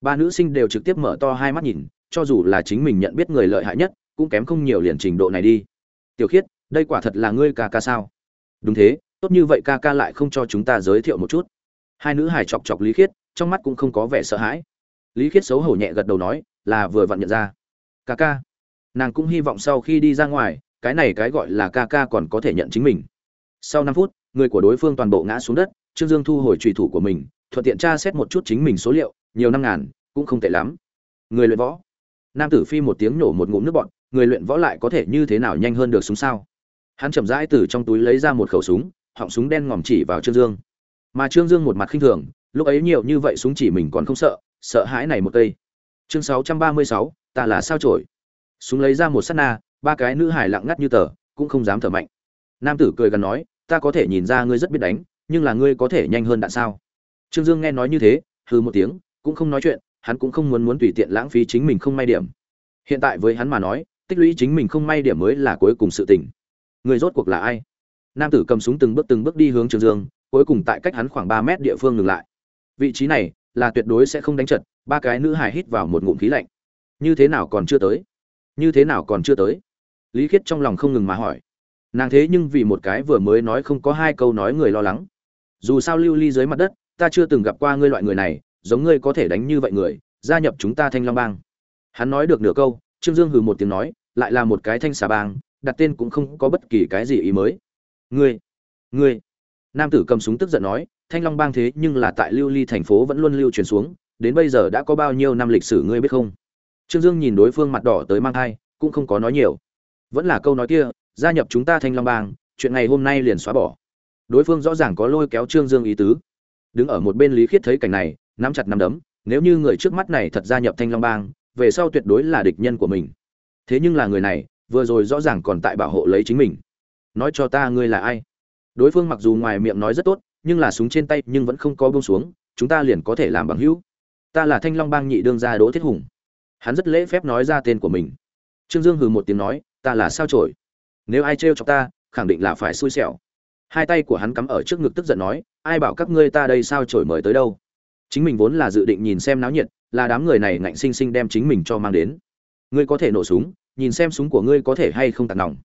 Ba nữ sinh đều trực tiếp mở to hai mắt nhìn cho dù là chính mình nhận biết người lợi hại nhất, cũng kém không nhiều liền trình độ này đi. Tiểu khiết, đây quả thật là ngươi ca ca sao? Đúng thế, tốt như vậy ca ca lại không cho chúng ta giới thiệu một chút. Hai nữ hài chọc chọc lý khiết, trong mắt cũng không có vẻ sợ hãi. Lý khiết xấu hổ nhẹ gật đầu nói, là vừa vặn nhận ra. Ca ca. Nàng cũng hy vọng sau khi đi ra ngoài, cái này cái gọi là ca ca còn có thể nhận chính mình. Sau năm phút, người của đối phương toàn bộ ngã xuống đất, trương dương thu hồi trùy thủ của mình, thuận tiện tra xét một chút chính mình số liệu, nhiều năm ngàn, cũng không tệ lắm. Người luyện võ nam tử phi một tiếng nổ một ngụm nước bọn người luyện võ lại có thể như thế nào nhanh hơn được súng sao? Hắn chậm rãi từ trong túi lấy ra một khẩu súng, họng súng đen ngòm chỉ vào trương dương. Mà trương dương một mặt khinh thường, lúc ấy nhiều như vậy súng chỉ mình còn không sợ sợ hãi này một cây. Chương sáu trăm ba mươi sáu, ta là sao trổi súng lấy ra một s á t na, ba cái nữ hải lặng ngắt như tờ, cũng không dám thở mạnh. Nam tử cười gần nói, ta có thể nhìn ra ngươi rất biết đánh, nhưng là ngươi có thể nhanh hơn đạn sao? Trương dương nghe nói như thế, hừ một tiếng, cũng không nói chuyện hắn cũng không muốn muốn tùy tiện lãng phí chính mình không may điểm. Hiện tại với hắn mà nói, tích lũy chính mình không may điểm mới là cuối cùng sự tình. Người rốt cuộc là ai? Nam tử cầm súng từng bước từng bước đi hướng trường dương, cuối cùng tại cách hắn khoảng ba mét địa phương ngừng lại. Vị trí này là tuyệt đối sẽ không đánh trận, ba cái nữ hài hít vào một ngụm khí lạnh. Như thế nào còn chưa tới? Như thế nào còn chưa tới? Lý khiết trong lòng không ngừng mà hỏi. Nàng thế nhưng vì một cái vừa mới nói không có hai câu nói người lo lắng. Dù sao lưu ly dưới mặt đất, ta chưa từng gặp qua ngươi loại người này giống ngươi có thể đánh như vậy người, gia nhập chúng ta thanh long bang. Hắn nói được nửa câu, trương dương hừ một tiếng nói, lại là một cái thanh xà bang, đặt tên cũng không có bất kỳ cái gì ý mới. Ngươi ngươi. Nam tử cầm súng tức giận nói, thanh long bang thế nhưng là tại lưu ly thành phố vẫn luôn lưu truyền xuống, đến bây giờ đã có bao nhiêu năm lịch sử ngươi biết không? Trương dương nhìn đối phương mặt đỏ tới mang thai, cũng không có nói nhiều. Vẫn là câu nói kia, gia nhập chúng ta thanh long bang, chuyện ngày hôm nay liền xóa bỏ. Đối phương rõ ràng có lôi kéo trương dương ý tứ. Đứng ở một bên lý khiết thấy cảnh này nắm chặt nắm đấm, nếu như người trước mắt này thật gia nhập thanh long bang, về sau tuyệt đối là địch nhân của mình. Thế nhưng là người này, vừa rồi rõ ràng còn tại bảo hộ lấy chính mình. Nói cho ta ngươi là ai? Đối phương mặc dù ngoài miệng nói rất tốt, nhưng là súng trên tay nhưng vẫn không có buông xuống, chúng ta liền có thể làm bằng hữu. Ta là thanh long bang nhị đương gia đỗ thiết hùng. Hắn rất lễ phép nói ra tên của mình. Trương dương hừ một tiếng nói, ta là sao trổi nếu ai trêu cho ta, khẳng định là phải xui xẻo. Hai tay của hắn cắm ở trước ngực tức giận nói, ai bảo các ngươi ta đây sao trổi mời tới đâu? Chính mình vốn là dự định nhìn xem náo nhiệt, là đám người này ngạnh sinh sinh đem chính mình cho mang đến. Ngươi có thể nổ súng, nhìn xem súng của ngươi có thể hay không tạt nòng.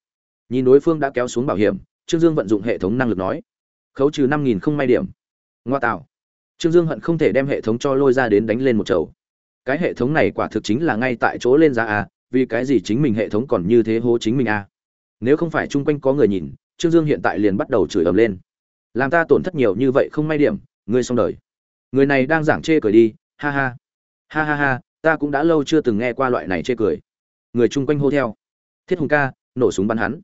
Nhìn đối phương đã kéo xuống bảo hiểm, trương dương vận dụng hệ thống năng lực nói. Khấu trừ năm nghìn không may điểm. Ngoa tạo. Trương dương hận không thể đem hệ thống cho lôi ra đến đánh lên một chầu. Cái hệ thống này quả thực chính là ngay tại chỗ lên giá à? vì cái gì chính mình hệ thống còn như thế hố chính mình à? nếu không phải chung quanh có người nhìn, trương dương hiện tại liền bắt đầu chửi ầm lên. Làm ta tổn thất nhiều như vậy không may điểm, ngươi xong đời người này đang giảng chê cười đi, ha ha. Ha ha ha, ta cũng đã lâu chưa từng nghe qua loại này chê cười. Người chung quanh hô theo. Thiết hùng ca, nổ súng bắn hắn.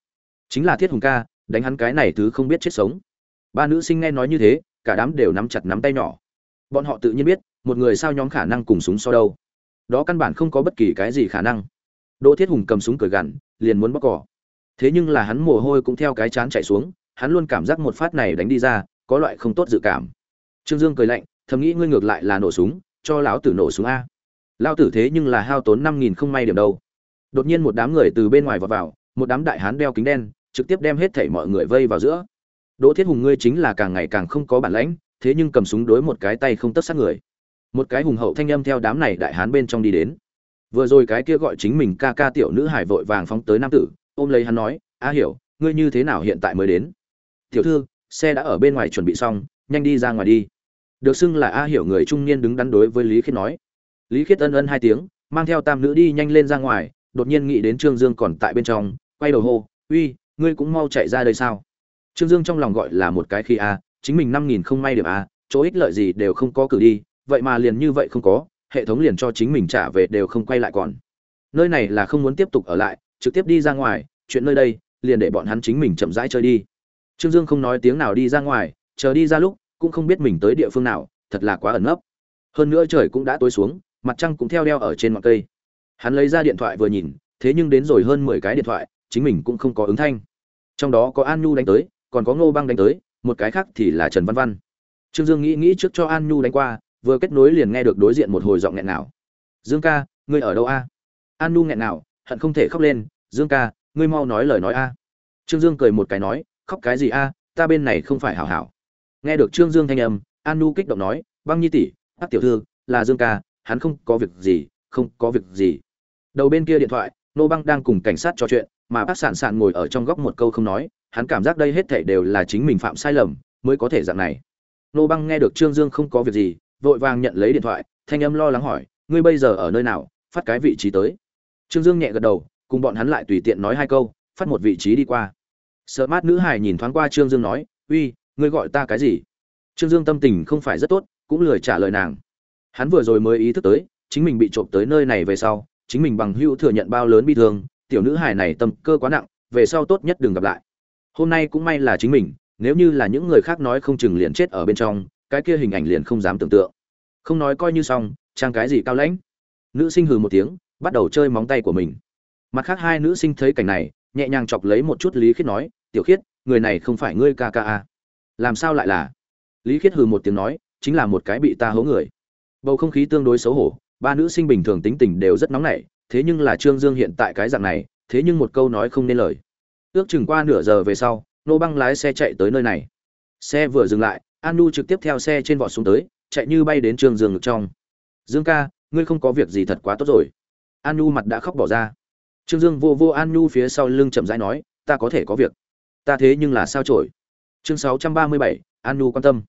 Chính là thiết hùng ca, đánh hắn cái này thứ không biết chết sống. Ba nữ sinh nghe nói như thế, cả đám đều nắm chặt nắm tay nhỏ. Bọn họ tự nhiên biết, một người sao nhóm khả năng cùng súng so đâu. Đó căn bản không có bất kỳ cái gì khả năng. Đỗ thiết hùng cầm súng cười gằn, liền muốn bóc cỏ. Thế nhưng là hắn mồ hôi cũng theo cái chán chạy xuống, hắn luôn cảm giác một phát này đánh đi ra, có loại không tốt dự cảm. Trương dương cười lạnh thầm nghĩ ngươi ngược lại là nổ súng, cho lão tử nổ súng a. Lao tử thế nhưng là hao tốn năm nghìn không may điểm đâu. Đột nhiên một đám người từ bên ngoài vào vào, một đám đại hán đeo kính đen, trực tiếp đem hết thảy mọi người vây vào giữa. Đỗ thiết hùng ngươi chính là càng ngày càng không có bản lãnh, thế nhưng cầm súng đối một cái tay không tất sát người. Một cái hùng hậu thanh âm theo đám này đại hán bên trong đi đến. Vừa rồi cái kia gọi chính mình ca ca tiểu nữ hải vội vàng phóng tới nam tử, ôm lấy hắn nói, a hiểu, ngươi như thế nào hiện tại mới đến? Tiểu thư, xe đã ở bên ngoài chuẩn bị xong, nhanh đi ra ngoài đi được xưng là a hiểu người trung niên đứng đắn đối với lý khiết nói. Lý khiết ân ân hai tiếng, mang theo tam nữ đi nhanh lên ra ngoài, đột nhiên nghĩ đến trương dương còn tại bên trong, quay đầu hô, uy, ngươi cũng mau chạy ra đây sao? Trương dương trong lòng gọi là một cái khi a, chính mình năm nghìn không may điểm a, chỗ ích lợi gì đều không có cử đi, vậy mà liền như vậy không có, hệ thống liền cho chính mình trả về đều không quay lại còn. Nơi này là không muốn tiếp tục ở lại, trực tiếp đi ra ngoài, chuyện nơi đây, liền để bọn hắn chính mình chậm rãi chơi đi. Trương dương không nói tiếng nào đi ra ngoài, chờ đi ra lúc cũng không biết mình tới địa phương nào, thật là quá ẩn nấp. Hơn nữa trời cũng đã tối xuống, mặt trăng cũng theo đeo ở trên ngọn cây. Hắn lấy ra điện thoại vừa nhìn, thế nhưng đến rồi hơn mười cái điện thoại, chính mình cũng không có ứng thanh. Trong đó có an nhu đánh tới, còn có ngô băng đánh tới, một cái khác thì là trần văn văn. Trương dương nghĩ nghĩ trước cho an nhu đánh qua, vừa kết nối liền nghe được đối diện một hồi giọng nghẹn nào dương ca, ngươi ở đâu a? An nhu nghẹn nào hận không thể khóc lên. Dương ca, ngươi mau nói lời nói a. Trương dương cười một cái nói, khóc cái gì a? Ta bên này không phải hảo hảo nghe được trương dương thanh âm, an nu kích động nói, băng nhi tỷ bác tiểu thư, là dương ca, hắn không có việc gì, không có việc gì. Đầu bên kia điện thoại, nô băng đang cùng cảnh sát trò chuyện, mà bác sản sản ngồi ở trong góc một câu không nói, hắn cảm giác đây hết thảy đều là chính mình phạm sai lầm, mới có thể dạng này. Nô băng nghe được trương dương không có việc gì, vội vàng nhận lấy điện thoại, thanh âm lo lắng hỏi, ngươi bây giờ ở nơi nào, phát cái vị trí tới? Trương dương nhẹ gật đầu, cùng bọn hắn lại tùy tiện nói hai câu, phát một vị trí đi qua. Sợ mát nữ hải nhìn thoáng qua trương dương nói, uy ngươi gọi ta cái gì? Trương dương tâm tình không phải rất tốt, cũng lười trả lời nàng. Hắn vừa rồi mới ý thức tới, chính mình bị trộm tới nơi này về sau, chính mình bằng hữu thừa nhận bao lớn bi thương, tiểu nữ hải này tâm cơ quá nặng, về sau tốt nhất đừng gặp lại. Hôm nay cũng may là chính mình, nếu như là những người khác nói không chừng liền chết ở bên trong, cái kia hình ảnh liền không dám tưởng tượng. Không nói coi như xong, trang cái gì cao lãnh? Nữ sinh hừ một tiếng, bắt đầu chơi móng tay của mình. Mặt khác hai nữ sinh thấy cảnh này, nhẹ nhàng chọc lấy một chút lý khiết nói, tiểu khiết, người này không phải ngươi ca ca à làm sao lại là? Lý khiết hừ một tiếng nói, chính là một cái bị ta hố người. Bầu không khí tương đối xấu hổ, ba nữ sinh bình thường tính tình đều rất nóng nảy, thế nhưng là trương dương hiện tại cái dạng này, thế nhưng một câu nói không nên lời. Ước chừng qua nửa giờ về sau, nô băng lái xe chạy tới nơi này. Xe vừa dừng lại, an nu trực tiếp theo xe trên vọt xuống tới, chạy như bay đến trương dương ngực trong. Dương ca, ngươi không có việc gì thật quá tốt rồi. An nu mặt đã khóc bỏ ra. Trương dương vô vô an nu phía sau lưng chậm rãi nói, ta có thể có việc. Ta thế nhưng là sao trổi? Chương sáu trăm ba mươi bảy, an nu quan tâm.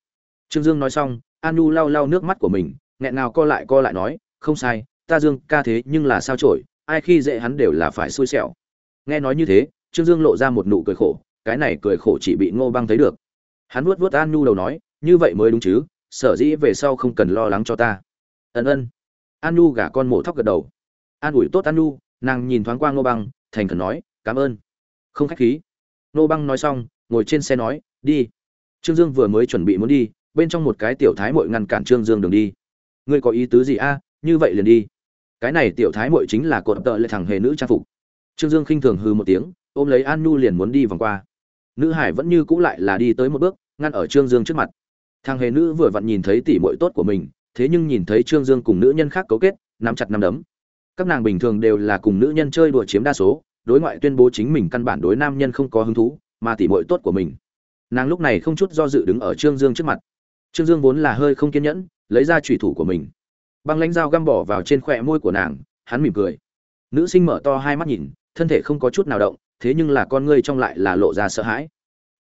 Trương dương nói xong, an nu lau lau nước mắt của mình, nghẹn nào co lại co lại nói, không sai, ta dương ca thế nhưng là sao trổi ai khi dễ hắn đều là phải xui xẻo. Nghe nói như thế, trương dương lộ ra một nụ cười khổ, cái này cười khổ chỉ bị ngô băng thấy được. Hắn vuốt vuốt an đầu nói, như vậy mới đúng chứ, sở dĩ về sau không cần lo lắng cho ta. Ân ân. An nhu gả con mổ thóc gật đầu. An ủi tốt an nàng nhìn thoáng qua ngô băng, thành khẩn nói, cảm ơn. Không khách khí. Ngô băng nói xong, ngồi trên xe nói đi. Trương dương vừa mới chuẩn bị muốn đi, bên trong một cái tiểu thái mội ngăn cản trương dương đường đi. Ngươi có ý tứ gì a? Như vậy liền đi. Cái này tiểu thái mội chính là cột tợ lệ thằng hề nữ trang phục. Trương dương khinh thường hư một tiếng, ôm lấy an nu liền muốn đi vòng qua. Nữ hải vẫn như cũ lại là đi tới một bước, ngăn ở trương dương trước mặt. Thằng hề nữ vừa vặn nhìn thấy tỷ muội tốt của mình, thế nhưng nhìn thấy trương dương cùng nữ nhân khác cấu kết, nắm chặt nắm đấm. Các nàng bình thường đều là cùng nữ nhân chơi đùa chiếm đa số, đối ngoại tuyên bố chính mình căn bản đối nam nhân không có hứng thú, mà tỷ muội tốt của mình nàng lúc này không chút do dự đứng ở trương dương trước mặt. Trương dương vốn là hơi không kiên nhẫn, lấy ra trùy thủ của mình. Băng lãnh dao găm bỏ vào trên khỏe môi của nàng, hắn mỉm cười. Nữ sinh mở to hai mắt nhìn, thân thể không có chút nào động, thế nhưng là con ngươi trong lại là lộ ra sợ hãi.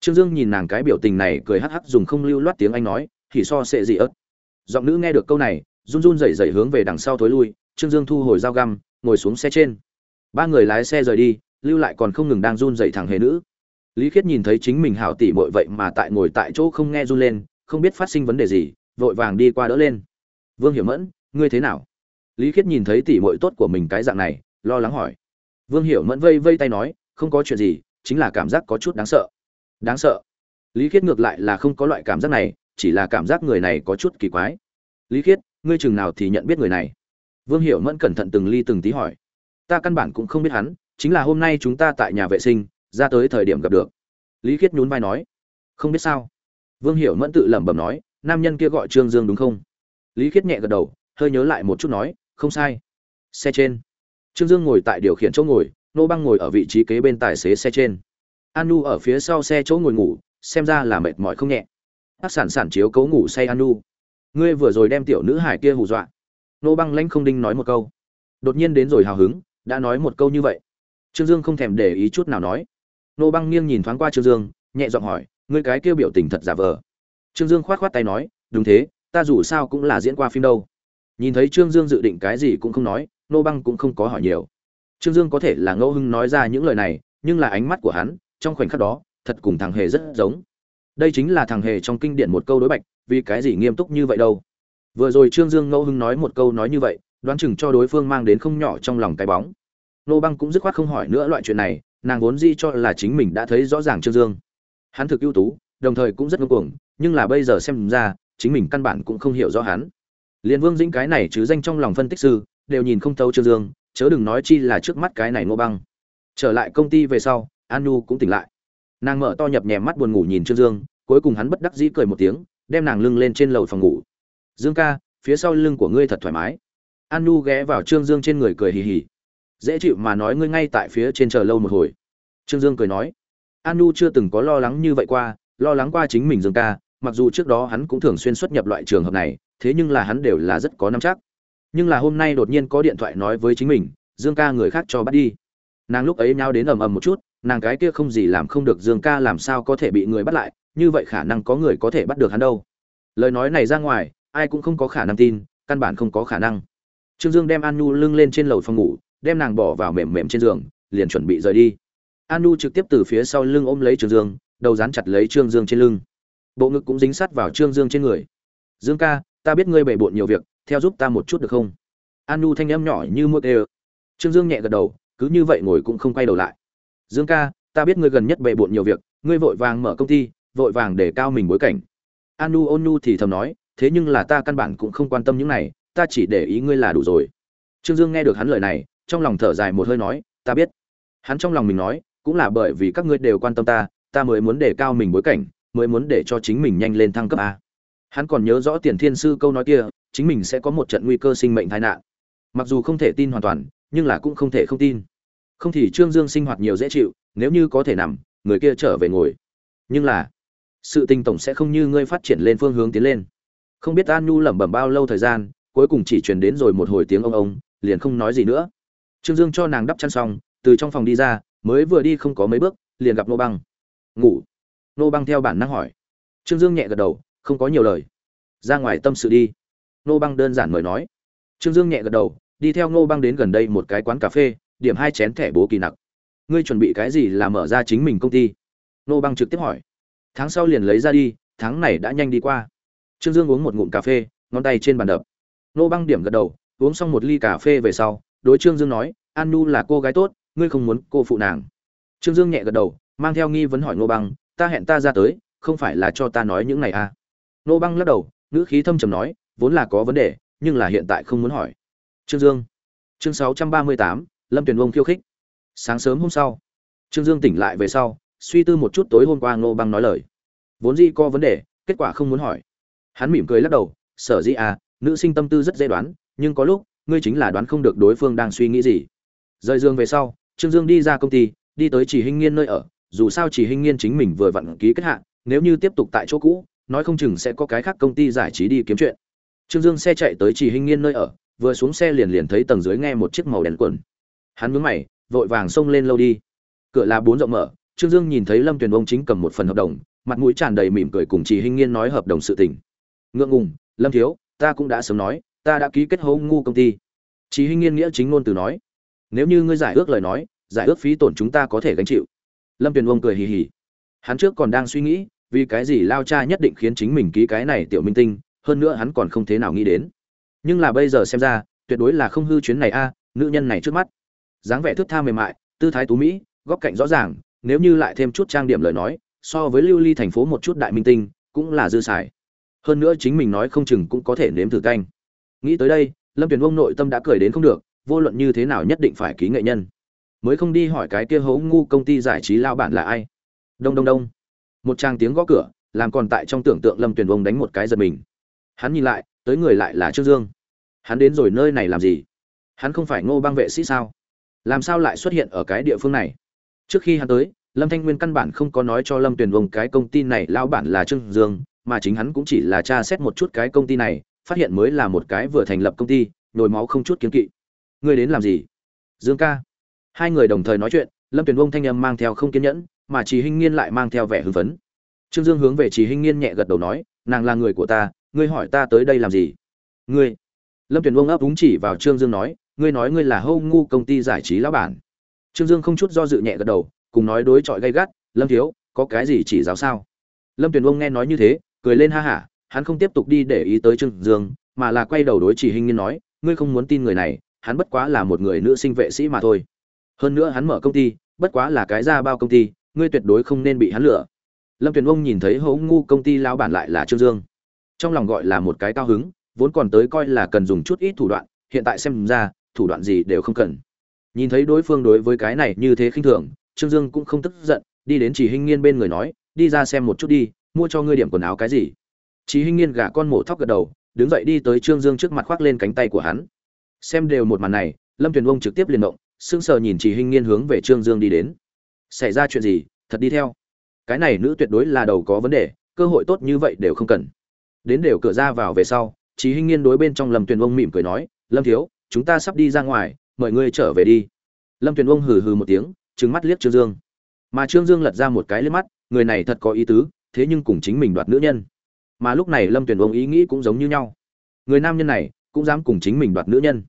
Trương dương nhìn nàng cái biểu tình này cười hắc hắc dùng không lưu loát tiếng anh nói, thì so sệ gì ớt. Giọng nữ nghe được câu này, run run rẩy rẩy hướng về đằng sau thối lui, trương dương thu hồi dao găm, ngồi xuống xe trên. Ba người lái xe rời đi, lưu lại còn không ngừng đang run rẩy thẳng hề nữ lý khiết nhìn thấy chính mình hảo tỷ muội vậy mà tại ngồi tại chỗ không nghe run lên, không biết phát sinh vấn đề gì, vội vàng đi qua đỡ lên. Vương hiểu mẫn, ngươi thế nào? Lý khiết nhìn thấy tỷ muội tốt của mình cái dạng này, lo lắng hỏi. Vương hiểu mẫn vây vây tay nói, không có chuyện gì, chính là cảm giác có chút đáng sợ. Đáng sợ? Lý khiết ngược lại là không có loại cảm giác này, chỉ là cảm giác người này có chút kỳ quái. Lý khiết, ngươi chừng nào thì nhận biết người này? Vương hiểu mẫn cẩn thận từng ly từng tí hỏi. Ta căn bản cũng không biết hắn, chính là hôm nay chúng ta tại nhà vệ sinh ra tới thời điểm gặp được. Lý khiết nhún vai nói, không biết sao? Vương hiểu mẫn tự lẩm bẩm nói, nam nhân kia gọi trương dương đúng không? Lý khiết nhẹ gật đầu, hơi nhớ lại một chút nói, không sai. Xe trên. Trương dương ngồi tại điều khiển chỗ ngồi, nô băng ngồi ở vị trí kế bên tài xế xe trên. An nu ở phía sau xe chỗ ngồi ngủ, xem ra là mệt mỏi không nhẹ. Hát sản sản chiếu cấu ngủ say an nu ngươi vừa rồi đem tiểu nữ hải kia hù dọa. Nô băng lãnh không đinh nói một câu. Đột nhiên đến rồi hào hứng, đã nói một câu như vậy. Trương dương không thèm để ý chút nào nói nô băng nghiêng nhìn thoáng qua trương dương, nhẹ giọng hỏi, ngươi cái kêu biểu tình thật giả vờ? Trương dương khoát khoát tay nói, đúng thế, ta dù sao cũng là diễn qua phim đâu. Nhìn thấy trương dương dự định cái gì cũng không nói, nô băng cũng không có hỏi nhiều. Trương dương có thể là ngẫu hưng nói ra những lời này, nhưng là ánh mắt của hắn, trong khoảnh khắc đó, thật cùng thằng hề rất giống. Đây chính là thằng hề trong kinh điển một câu đối bạch, vì cái gì nghiêm túc như vậy đâu? Vừa rồi trương dương ngẫu hưng nói một câu nói như vậy, đoán chừng cho đối phương mang đến không nhỏ trong lòng cái bóng. Nô băng cũng dứt khoát không hỏi nữa loại chuyện này nàng vốn di cho là chính mình đã thấy rõ ràng trương dương. Hắn thực ưu tú, đồng thời cũng rất ngưng cuồng, nhưng là bây giờ xem ra, chính mình căn bản cũng không hiểu rõ hắn. Liên vương dĩnh cái này chứ danh trong lòng phân tích sư, đều nhìn không thấu trương dương, chớ đừng nói chi là trước mắt cái này ngô băng. Trở lại công ty về sau, an nu cũng tỉnh lại. Nàng mở to nhập nhèm mắt buồn ngủ nhìn trương dương, cuối cùng hắn bất đắc dĩ cười một tiếng, đem nàng lưng lên trên lầu phòng ngủ. Dương ca, phía sau lưng của ngươi thật thoải mái. An nu ghé vào trương dương trên người cười hì hì dễ chịu mà nói ngươi ngay tại phía trên chờ lâu một hồi. Trương dương cười nói, an nu chưa từng có lo lắng như vậy qua, lo lắng qua chính mình dương ca, mặc dù trước đó hắn cũng thường xuyên xuất nhập loại trường hợp này, thế nhưng là hắn đều là rất có nắm chắc. Nhưng là hôm nay đột nhiên có điện thoại nói với chính mình, dương ca người khác cho bắt đi. Nàng lúc ấy nhao đến ầm ầm một chút, nàng cái kia không gì làm không được dương ca làm sao có thể bị người bắt lại, như vậy khả năng có người có thể bắt được hắn đâu. Lời nói này ra ngoài, ai cũng không có khả năng tin, căn bản không có khả năng. Trương dương đem an nhu lưng lên trên lầu phòng ngủ đem nàng bỏ vào mềm mềm trên giường, liền chuẩn bị rời đi. Anu trực tiếp từ phía sau lưng ôm lấy trương dương, đầu dán chặt lấy trương dương trên lưng. Bộ ngực cũng dính sát vào trương dương trên người. Dương ca, ta biết ngươi bề bộn nhiều việc, theo giúp ta một chút được không? Anu thanh âm nhỏ như mưa ê trương dương nhẹ gật đầu, cứ như vậy ngồi cũng không quay đầu lại. Dương ca, ta biết ngươi gần nhất bề bộn nhiều việc, ngươi vội vàng mở công ty, vội vàng để cao mình bối cảnh. Anu ôn nu thì thầm nói, thế nhưng là ta căn bản cũng không quan tâm những này, ta chỉ để ý ngươi là đủ rồi. Trương dương nghe được hắn lời này trong lòng thở dài một hơi nói, ta biết. Hắn trong lòng mình nói, cũng là bởi vì các ngươi đều quan tâm ta ta mới muốn để cao mình bối cảnh, mới muốn để cho chính mình nhanh lên thăng cấp a. Hắn còn nhớ rõ tiền thiên sư câu nói kia, chính mình sẽ có một trận nguy cơ sinh mệnh tai nạn. Mặc dù không thể tin hoàn toàn, nhưng là cũng không thể không tin. Không thì trương dương sinh hoạt nhiều dễ chịu, nếu như có thể nằm, người kia trở về ngồi. Nhưng là, sự tình tổng sẽ không như ngươi phát triển lên phương hướng tiến lên. Không biết an nhu lẩm bẩm bao lâu thời gian, cuối cùng chỉ truyền đến rồi một hồi tiếng ông ông, liền không nói gì nữa trương dương cho nàng đắp chăn xong, từ trong phòng đi ra, mới vừa đi không có mấy bước, liền gặp nô băng. Ngủ. Nô băng theo bản năng hỏi. Trương dương nhẹ gật đầu, không có nhiều lời. Ra ngoài tâm sự đi. Nô băng đơn giản mời nói. Trương dương nhẹ gật đầu, đi theo nô băng đến gần đây một cái quán cà phê, điểm hai chén thẻ bố kỳ nặc. Ngươi chuẩn bị cái gì là mở ra chính mình công ty? Nô băng trực tiếp hỏi. Tháng sau liền lấy ra đi, tháng này đã nhanh đi qua. Trương dương uống một ngụm cà phê, ngón tay trên bàn đập. Nô băng điểm gật đầu, uống xong một ly cà phê về sau đối trương dương nói, an nu là cô gái tốt, ngươi không muốn cô phụ nàng. Trương dương nhẹ gật đầu, mang theo nghi vấn hỏi Ngô băng, ta hẹn ta ra tới, không phải là cho ta nói những này à? Ngô băng lắc đầu, ngữ khí thâm trầm nói, vốn là có vấn đề, nhưng là hiện tại không muốn hỏi. Trương dương. Chương sáu trăm ba mươi tám, lâm tuyền vông khiêu khích. Sáng sớm hôm sau, trương dương tỉnh lại về sau, suy tư một chút tối hôm qua ngô băng nói lời. Vốn dĩ có vấn đề, kết quả không muốn hỏi. Hắn mỉm cười lắc đầu, sở dĩ à nữ sinh tâm tư rất dễ đoán, nhưng có lúc ngươi chính là đoán không được đối phương đang suy nghĩ gì. Rời giường về sau, trương dương đi ra công ty, đi tới chỉ hinh nghiên nơi ở. Dù sao chỉ hinh nghiên chính mình vừa vặn ký kết hạn nếu như tiếp tục tại chỗ cũ, nói không chừng sẽ có cái khác công ty giải trí đi kiếm chuyện. Trương dương xe chạy tới chỉ hinh nghiên nơi ở, vừa xuống xe liền liền thấy tầng dưới nghe một chiếc màu đen quần. Hắn mướn mày, vội vàng xông lên lâu đi. Cửa là bốn rộng mở, trương dương nhìn thấy lâm tuyền ông chính cầm một phần hợp đồng, mặt mũi tràn đầy mỉm cười cùng chị hinh nghiên nói hợp đồng sự tình. Ngượng ngùng, lâm thiếu, ta cũng đã sớm nói ta đã ký kết hôn ngu công ty. Chị hinh nghiên nghĩa chính ngôn từ nói, nếu như ngươi giải ước lời nói, giải ước phí tổn chúng ta có thể gánh chịu. Lâm tuyền ông cười hì hì. Hắn trước còn đang suy nghĩ, vì cái gì lao cha nhất định khiến chính mình ký cái này tiểu minh tinh, hơn nữa hắn còn không thế nào nghĩ đến. Nhưng là bây giờ xem ra, tuyệt đối là không hư chuyến này a, nữ nhân này trước mắt. Dáng vẻ thước tha mềm mại, tư thái tú mỹ, góc cạnh rõ ràng, nếu như lại thêm chút trang điểm lời nói, so với lưu ly thành phố một chút đại minh tinh, cũng là dư xài. Hơn nữa chính mình nói không chừng cũng có thể nếm thử canh nghĩ tới đây, lâm tuyền vông nội tâm đã cười đến không được, vô luận như thế nào nhất định phải ký nghệ nhân. Mới không đi hỏi cái kia hấu ngu công ty giải trí lao bản là ai. Đông đông đông. Một trang tiếng gõ cửa, làm còn tại trong tưởng tượng lâm tuyền vông đánh một cái giật mình. Hắn nhìn lại, tới người lại là trương dương. Hắn đến rồi nơi này làm gì? Hắn không phải ngô bang vệ sĩ sao? Làm sao lại xuất hiện ở cái địa phương này? Trước khi hắn tới, lâm thanh nguyên căn bản không có nói cho lâm tuyền vông cái công ty này lao bản là trương dương, mà chính hắn cũng chỉ là tra xét một chút cái công ty này phát hiện mới là một cái vừa thành lập công ty nồi máu không chút kiến kỵ. Ngươi đến làm gì? Dương ca. Hai người đồng thời nói chuyện, lâm tuyền vông thanh âm mang theo không kiên nhẫn, mà trì hinh nghiên lại mang theo vẻ hưng phấn. Trương dương hướng về trì hinh nghiên nhẹ gật đầu nói, nàng là người của ta, ngươi hỏi ta tới đây làm gì? Ngươi. Lâm tuyền vông ấp úng chỉ vào trương dương nói, ngươi nói ngươi là hâu ngu công ty giải trí lão bản. Trương dương không chút do dự nhẹ gật đầu, cùng nói đối chọi gay gắt, lâm thiếu, có cái gì chỉ giáo sao? Lâm tuyền vông nghe nói như thế, cười lên ha hả hắn không tiếp tục đi để ý tới trương dương, mà là quay đầu đối chỉ hình nghiên nói, ngươi không muốn tin người này, hắn bất quá là một người nữ sinh vệ sĩ mà thôi. Hơn nữa hắn mở công ty, bất quá là cái ra bao công ty, ngươi tuyệt đối không nên bị hắn lừa. Lâm tuyền ông nhìn thấy Hỗ ngu công ty lão bản lại là trương dương. Trong lòng gọi là một cái cao hứng, vốn còn tới coi là cần dùng chút ít thủ đoạn, hiện tại xem ra, thủ đoạn gì đều không cần. Nhìn thấy đối phương đối với cái này như thế khinh thường, trương dương cũng không tức giận, đi đến chỉ hình nghiên bên người nói, đi ra xem một chút đi, mua cho ngươi điểm quần áo cái gì? Chí Hinh nghiên gã con mổ thóc gật đầu, đứng dậy đi tới trương dương trước mặt khoác lên cánh tay của hắn. Xem đều một màn này, lâm tuyền Ung trực tiếp liền động, sững sờ nhìn Chí Hinh nghiên hướng về trương dương đi đến. Xảy ra chuyện gì? Thật đi theo. Cái này nữ tuyệt đối là đầu có vấn đề, cơ hội tốt như vậy đều không cần. Đến đều cửa ra vào về sau, Chí Hinh nghiên đối bên trong lâm tuyền Ung mỉm cười nói, lâm thiếu, chúng ta sắp đi ra ngoài, mời ngươi trở về đi. Lâm tuyền Ung hừ hừ một tiếng, trừng mắt liếc trương dương. Mà trương dương lật ra một cái liếc mắt, người này thật có ý tứ, thế nhưng cùng chính mình đoạt nữ nhân mà lúc này lâm tuyền ông ý nghĩ cũng giống như nhau. Người nam nhân này cũng dám cùng chính mình đoạt nữ nhân.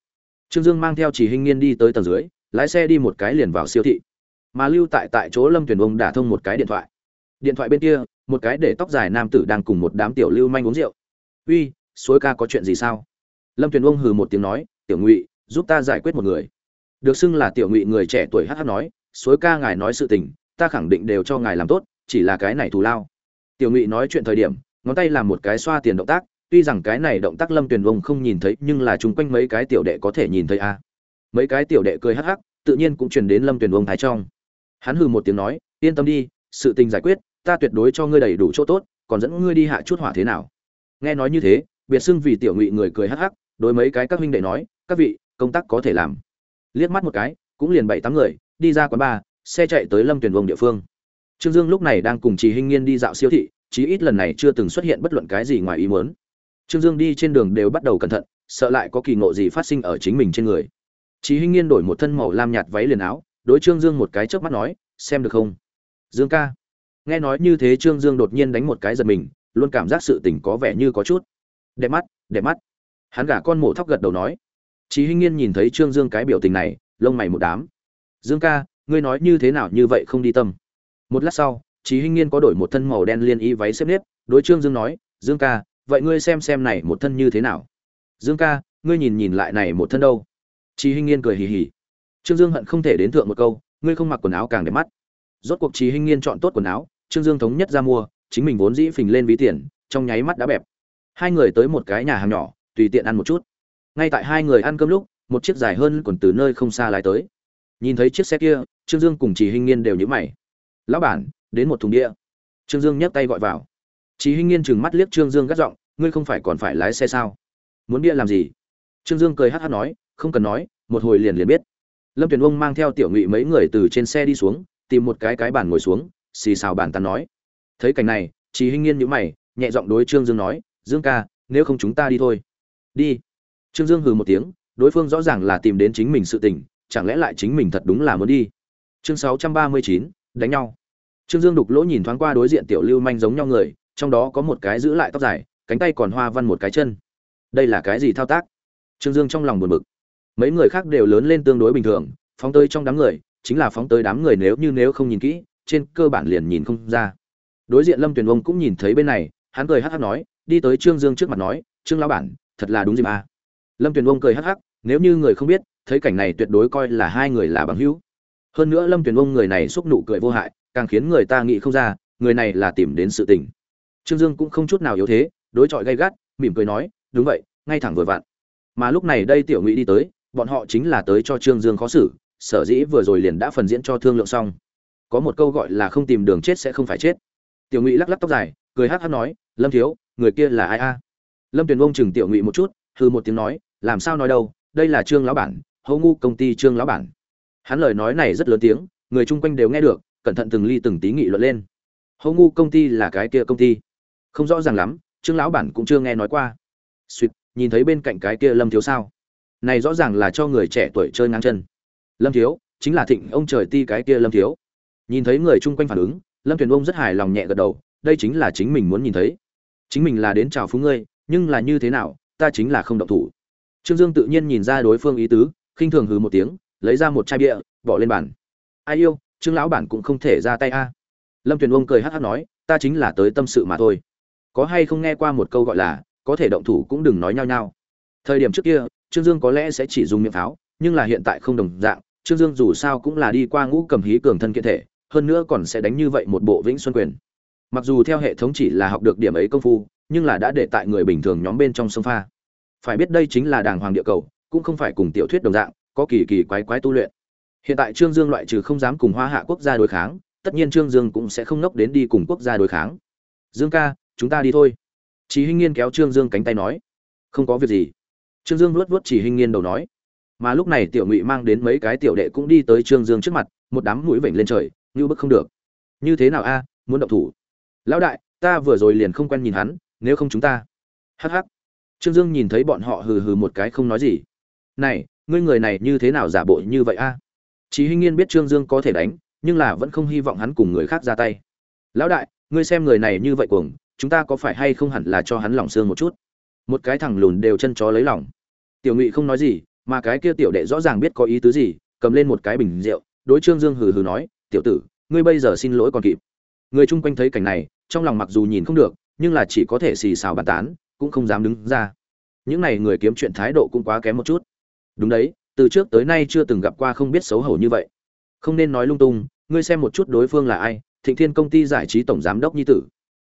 Trương dương mang theo chỉ hình nghiên đi tới tầng dưới, lái xe đi một cái liền vào siêu thị. Mà lưu tại tại chỗ lâm tuyền ông đả thông một cái điện thoại. Điện thoại bên kia, một cái để tóc dài nam tử đang cùng một đám tiểu lưu manh uống rượu. Uy, suối ca có chuyện gì sao? Lâm tuyền ông hừ một tiếng nói, tiểu ngụy, giúp ta giải quyết một người. Được xưng là tiểu ngụy người trẻ tuổi hh nói, suối ca ngài nói sự tình, ta khẳng định đều cho ngài làm tốt, chỉ là cái này thù lao. Tiểu ngụy nói chuyện thời điểm ngón tay làm một cái xoa tiền động tác, tuy rằng cái này động tác lâm tuyền vông không nhìn thấy, nhưng là chung quanh mấy cái tiểu đệ có thể nhìn thấy a mấy cái tiểu đệ cười hắc hắc, tự nhiên cũng truyền đến lâm tuyền vông thái trong. Hắn hừ một tiếng nói, yên tâm đi, sự tình giải quyết, ta tuyệt đối cho ngươi đầy đủ chỗ tốt, còn dẫn ngươi đi hạ chút hỏa thế nào? Nghe nói như thế, biệt xưng vì tiểu ngụy người cười hắc hắc, đối mấy cái các huynh đệ nói, các vị, công tác có thể làm. Liếc mắt một cái, cũng liền bảy tám người, đi ra quán bar, xe chạy tới lâm tuyền vông địa phương. Trương dương lúc này đang cùng trì hinh nghiên đi dạo siêu thị chí ít lần này chưa từng xuất hiện bất luận cái gì ngoài ý muốn trương dương đi trên đường đều bắt đầu cẩn thận sợ lại có kỳ ngộ gì phát sinh ở chính mình trên người Chí Hinh Nghiên đổi một thân màu lam nhạt váy liền áo, đối Trương Dương một cái chớp mắt nói, "Xem được không?" "Dương ca." Nghe nói như thế Trương Dương đột nhiên đánh một cái giật mình, luôn cảm giác sự tình có vẻ như có chút đẹp mắt, đẹp mắt. Hắn gả con mổ thóc gật đầu nói. Chí Hinh Nghiên nhìn thấy Trương Dương cái biểu tình này, lông mày một đám. "Dương ca, ngươi nói như thế nào như vậy không đi tâm?" Một lát sau, Chí Hinh Nghiên có đổi một thân màu đen liên y váy xếp nếp, đối Trương Dương nói, "Dương ca, vậy ngươi xem xem này một thân như thế nào?" "Dương ca, ngươi nhìn nhìn lại này một thân đâu?" Chí Hinh Nghiên cười hì hì. Trương Dương hận không thể đến thượng một câu, ngươi không mặc quần áo càng đẹp mắt. Rốt cuộc Chí Hinh Nghiên chọn tốt quần áo, Trương Dương thống nhất ra mua, chính mình vốn dĩ phình lên ví tiền, trong nháy mắt đã bẹp. Hai người tới một cái nhà hàng nhỏ, tùy tiện ăn một chút. Ngay tại hai người ăn cơm lúc, một chiếc dài hơn còn từ nơi không xa lái tới. Nhìn thấy chiếc xe kia, Trương Dương cùng Chí Hinh Nghiên đều nhíu mày. "Lão bản, đến một thùng địa." Trương Dương nhấc tay gọi vào. Chí Hinh Nghiên chừng mắt liếc Trương Dương gắt giọng, "Ngươi không phải còn phải lái xe sao? Muốn bia làm gì?" Trương Dương cười hát hát nói, không cần nói một hồi liền liền biết lâm tuyền ông mang theo tiểu ngụy mấy người từ trên xe đi xuống tìm một cái cái bàn ngồi xuống xì xào bàn tán nói thấy cảnh này chí hinh nghiên nhữ mày nhẹ giọng đối trương dương nói dương ca nếu không chúng ta đi thôi đi trương dương hừ một tiếng đối phương rõ ràng là tìm đến chính mình sự tình chẳng lẽ lại chính mình thật đúng là muốn đi chương sáu trăm ba mươi chín đánh nhau trương dương đục lỗ nhìn thoáng qua đối diện tiểu lưu manh giống nhau người, trong đó có một cái giữ lại tóc dài, cánh tay còn hoa văn một cái chân. Đây là cái gì thao tác? Trương dương trong lòng buồn bực. Mấy người khác đều lớn lên tương đối bình thường, phóng tới trong đám người, chính là phóng tới đám người nếu như nếu không nhìn kỹ, trên cơ bản liền nhìn không ra. Đối diện lâm tuyền ông cũng nhìn thấy bên này, hắn cười hắc hắc nói, đi tới trương dương trước mặt nói, trương lão bản, thật là đúng gì mà lâm tuyền ông cười hắc hắc, nếu như người không biết, thấy cảnh này tuyệt đối coi là hai người là bằng hữu hơn nữa lâm tuyền ông người này xúc nụ cười vô hại, càng khiến người ta nghĩ không ra, người này là tìm đến sự tình. Trương dương cũng không chút nào yếu thế, đối chọi gay gắt, mỉm cười nói, đúng vậy, ngay thẳng vừa vặn. Mà lúc này đây tiểu ngụy đi tới, bọn họ chính là tới cho trương dương khó xử, sở dĩ vừa rồi liền đã phần diễn cho thương lượng xong. Có một câu gọi là không tìm đường chết sẽ không phải chết. Tiểu ngụy lắc lắc tóc dài, cười hát hát nói, lâm thiếu, người kia là ai a? Lâm tuyền ông chừng tiểu ngụy một chút hư một tiếng nói, làm sao nói đâu, đây là trương lão bản hậu ngu công ty trương lão bản hắn lời nói này rất lớn tiếng, người chung quanh đều nghe được, cẩn thận từng ly từng tí nghị luận lên. Hô ngu công ty là cái kia công ty. Không rõ ràng lắm, trương lão bản cũng chưa nghe nói qua. Suýt nhìn thấy bên cạnh cái kia lâm thiếu sao? Này rõ ràng là cho người trẻ tuổi chơi ngang chân. Lâm thiếu, chính là thịnh ông trời ti cái kia lâm thiếu. Nhìn thấy người chung quanh phản ứng, lâm tuyền ông rất hài lòng nhẹ gật đầu, đây chính là chính mình muốn nhìn thấy. Chính mình là đến chào phú ngươi, nhưng là như thế nào, ta chính là không động thủ. Trương dương tự nhiên nhìn ra đối phương ý tứ, khinh thường hừ một tiếng lấy ra một chai bia, bỏ lên bàn. Ai yêu, trương lão bản cũng không thể ra tay a. Lâm tuyền ông cười hắc hắc nói, ta chính là tới tâm sự mà thôi. Có hay không nghe qua một câu gọi là, có thể động thủ cũng đừng nói nhau nhau thời điểm trước kia, trương dương có lẽ sẽ chỉ dùng miệng pháo, nhưng là hiện tại không đồng dạng, trương dương dù sao cũng là đi qua ngũ cầm hí cường thân kiện thể, hơn nữa còn sẽ đánh như vậy một bộ vĩnh xuân quyền. Mặc dù theo hệ thống chỉ là học được điểm ấy công phu, nhưng là đã để tại người bình thường nhóm bên trong sông pha. Phải biết đây chính là đàng hoàng địa cầu, cũng không phải cùng tiểu thuyết đồng dạng có kỳ kỳ quái quái tu luyện. Hiện tại trương dương loại trừ không dám cùng hoa hạ quốc gia đối kháng, tất nhiên trương dương cũng sẽ không nốc đến đi cùng quốc gia đối kháng. Dương ca, chúng ta đi thôi. Chỉ hinh nghiên kéo trương dương cánh tay nói. Không có việc gì. Trương dương luốt vuốt chỉ hinh nghiên đầu nói. Mà lúc này tiểu ngụy mang đến mấy cái tiểu đệ cũng đi tới trương dương trước mặt, một đám mũi vểnh lên trời, như bức không được. Như thế nào a, muốn động thủ? Lão đại, ta vừa rồi liền không quen nhìn hắn, nếu không chúng ta. Hắc hắc. Trương dương nhìn thấy bọn họ hừ hừ một cái không nói gì. Này ngươi người này như thế nào giả bộ như vậy a? À? chí hinh nghiên biết trương dương có thể đánh, nhưng là vẫn không hy vọng hắn cùng người khác ra tay. Lão đại, ngươi xem người này như vậy cuồng, chúng ta có phải hay không hẳn là cho hắn lòng xương một chút? Một cái thằng lùn đều chân chó lấy lòng. Tiểu ngụy không nói gì, mà cái kia tiểu đệ rõ ràng biết có ý tứ gì, cầm lên một cái bình rượu, đối trương dương hừ hừ nói, tiểu tử, ngươi bây giờ xin lỗi còn kịp. Người chung quanh thấy cảnh này, trong lòng mặc dù nhìn không được, nhưng là chỉ có thể xì xào bàn tán, cũng không dám đứng ra. Những này người kiếm chuyện thái độ cũng quá kém một chút đúng đấy, từ trước tới nay chưa từng gặp qua không biết xấu hổ như vậy. Không nên nói lung tung, ngươi xem một chút đối phương là ai, thịnh thiên công ty giải trí tổng giám đốc nhi tử.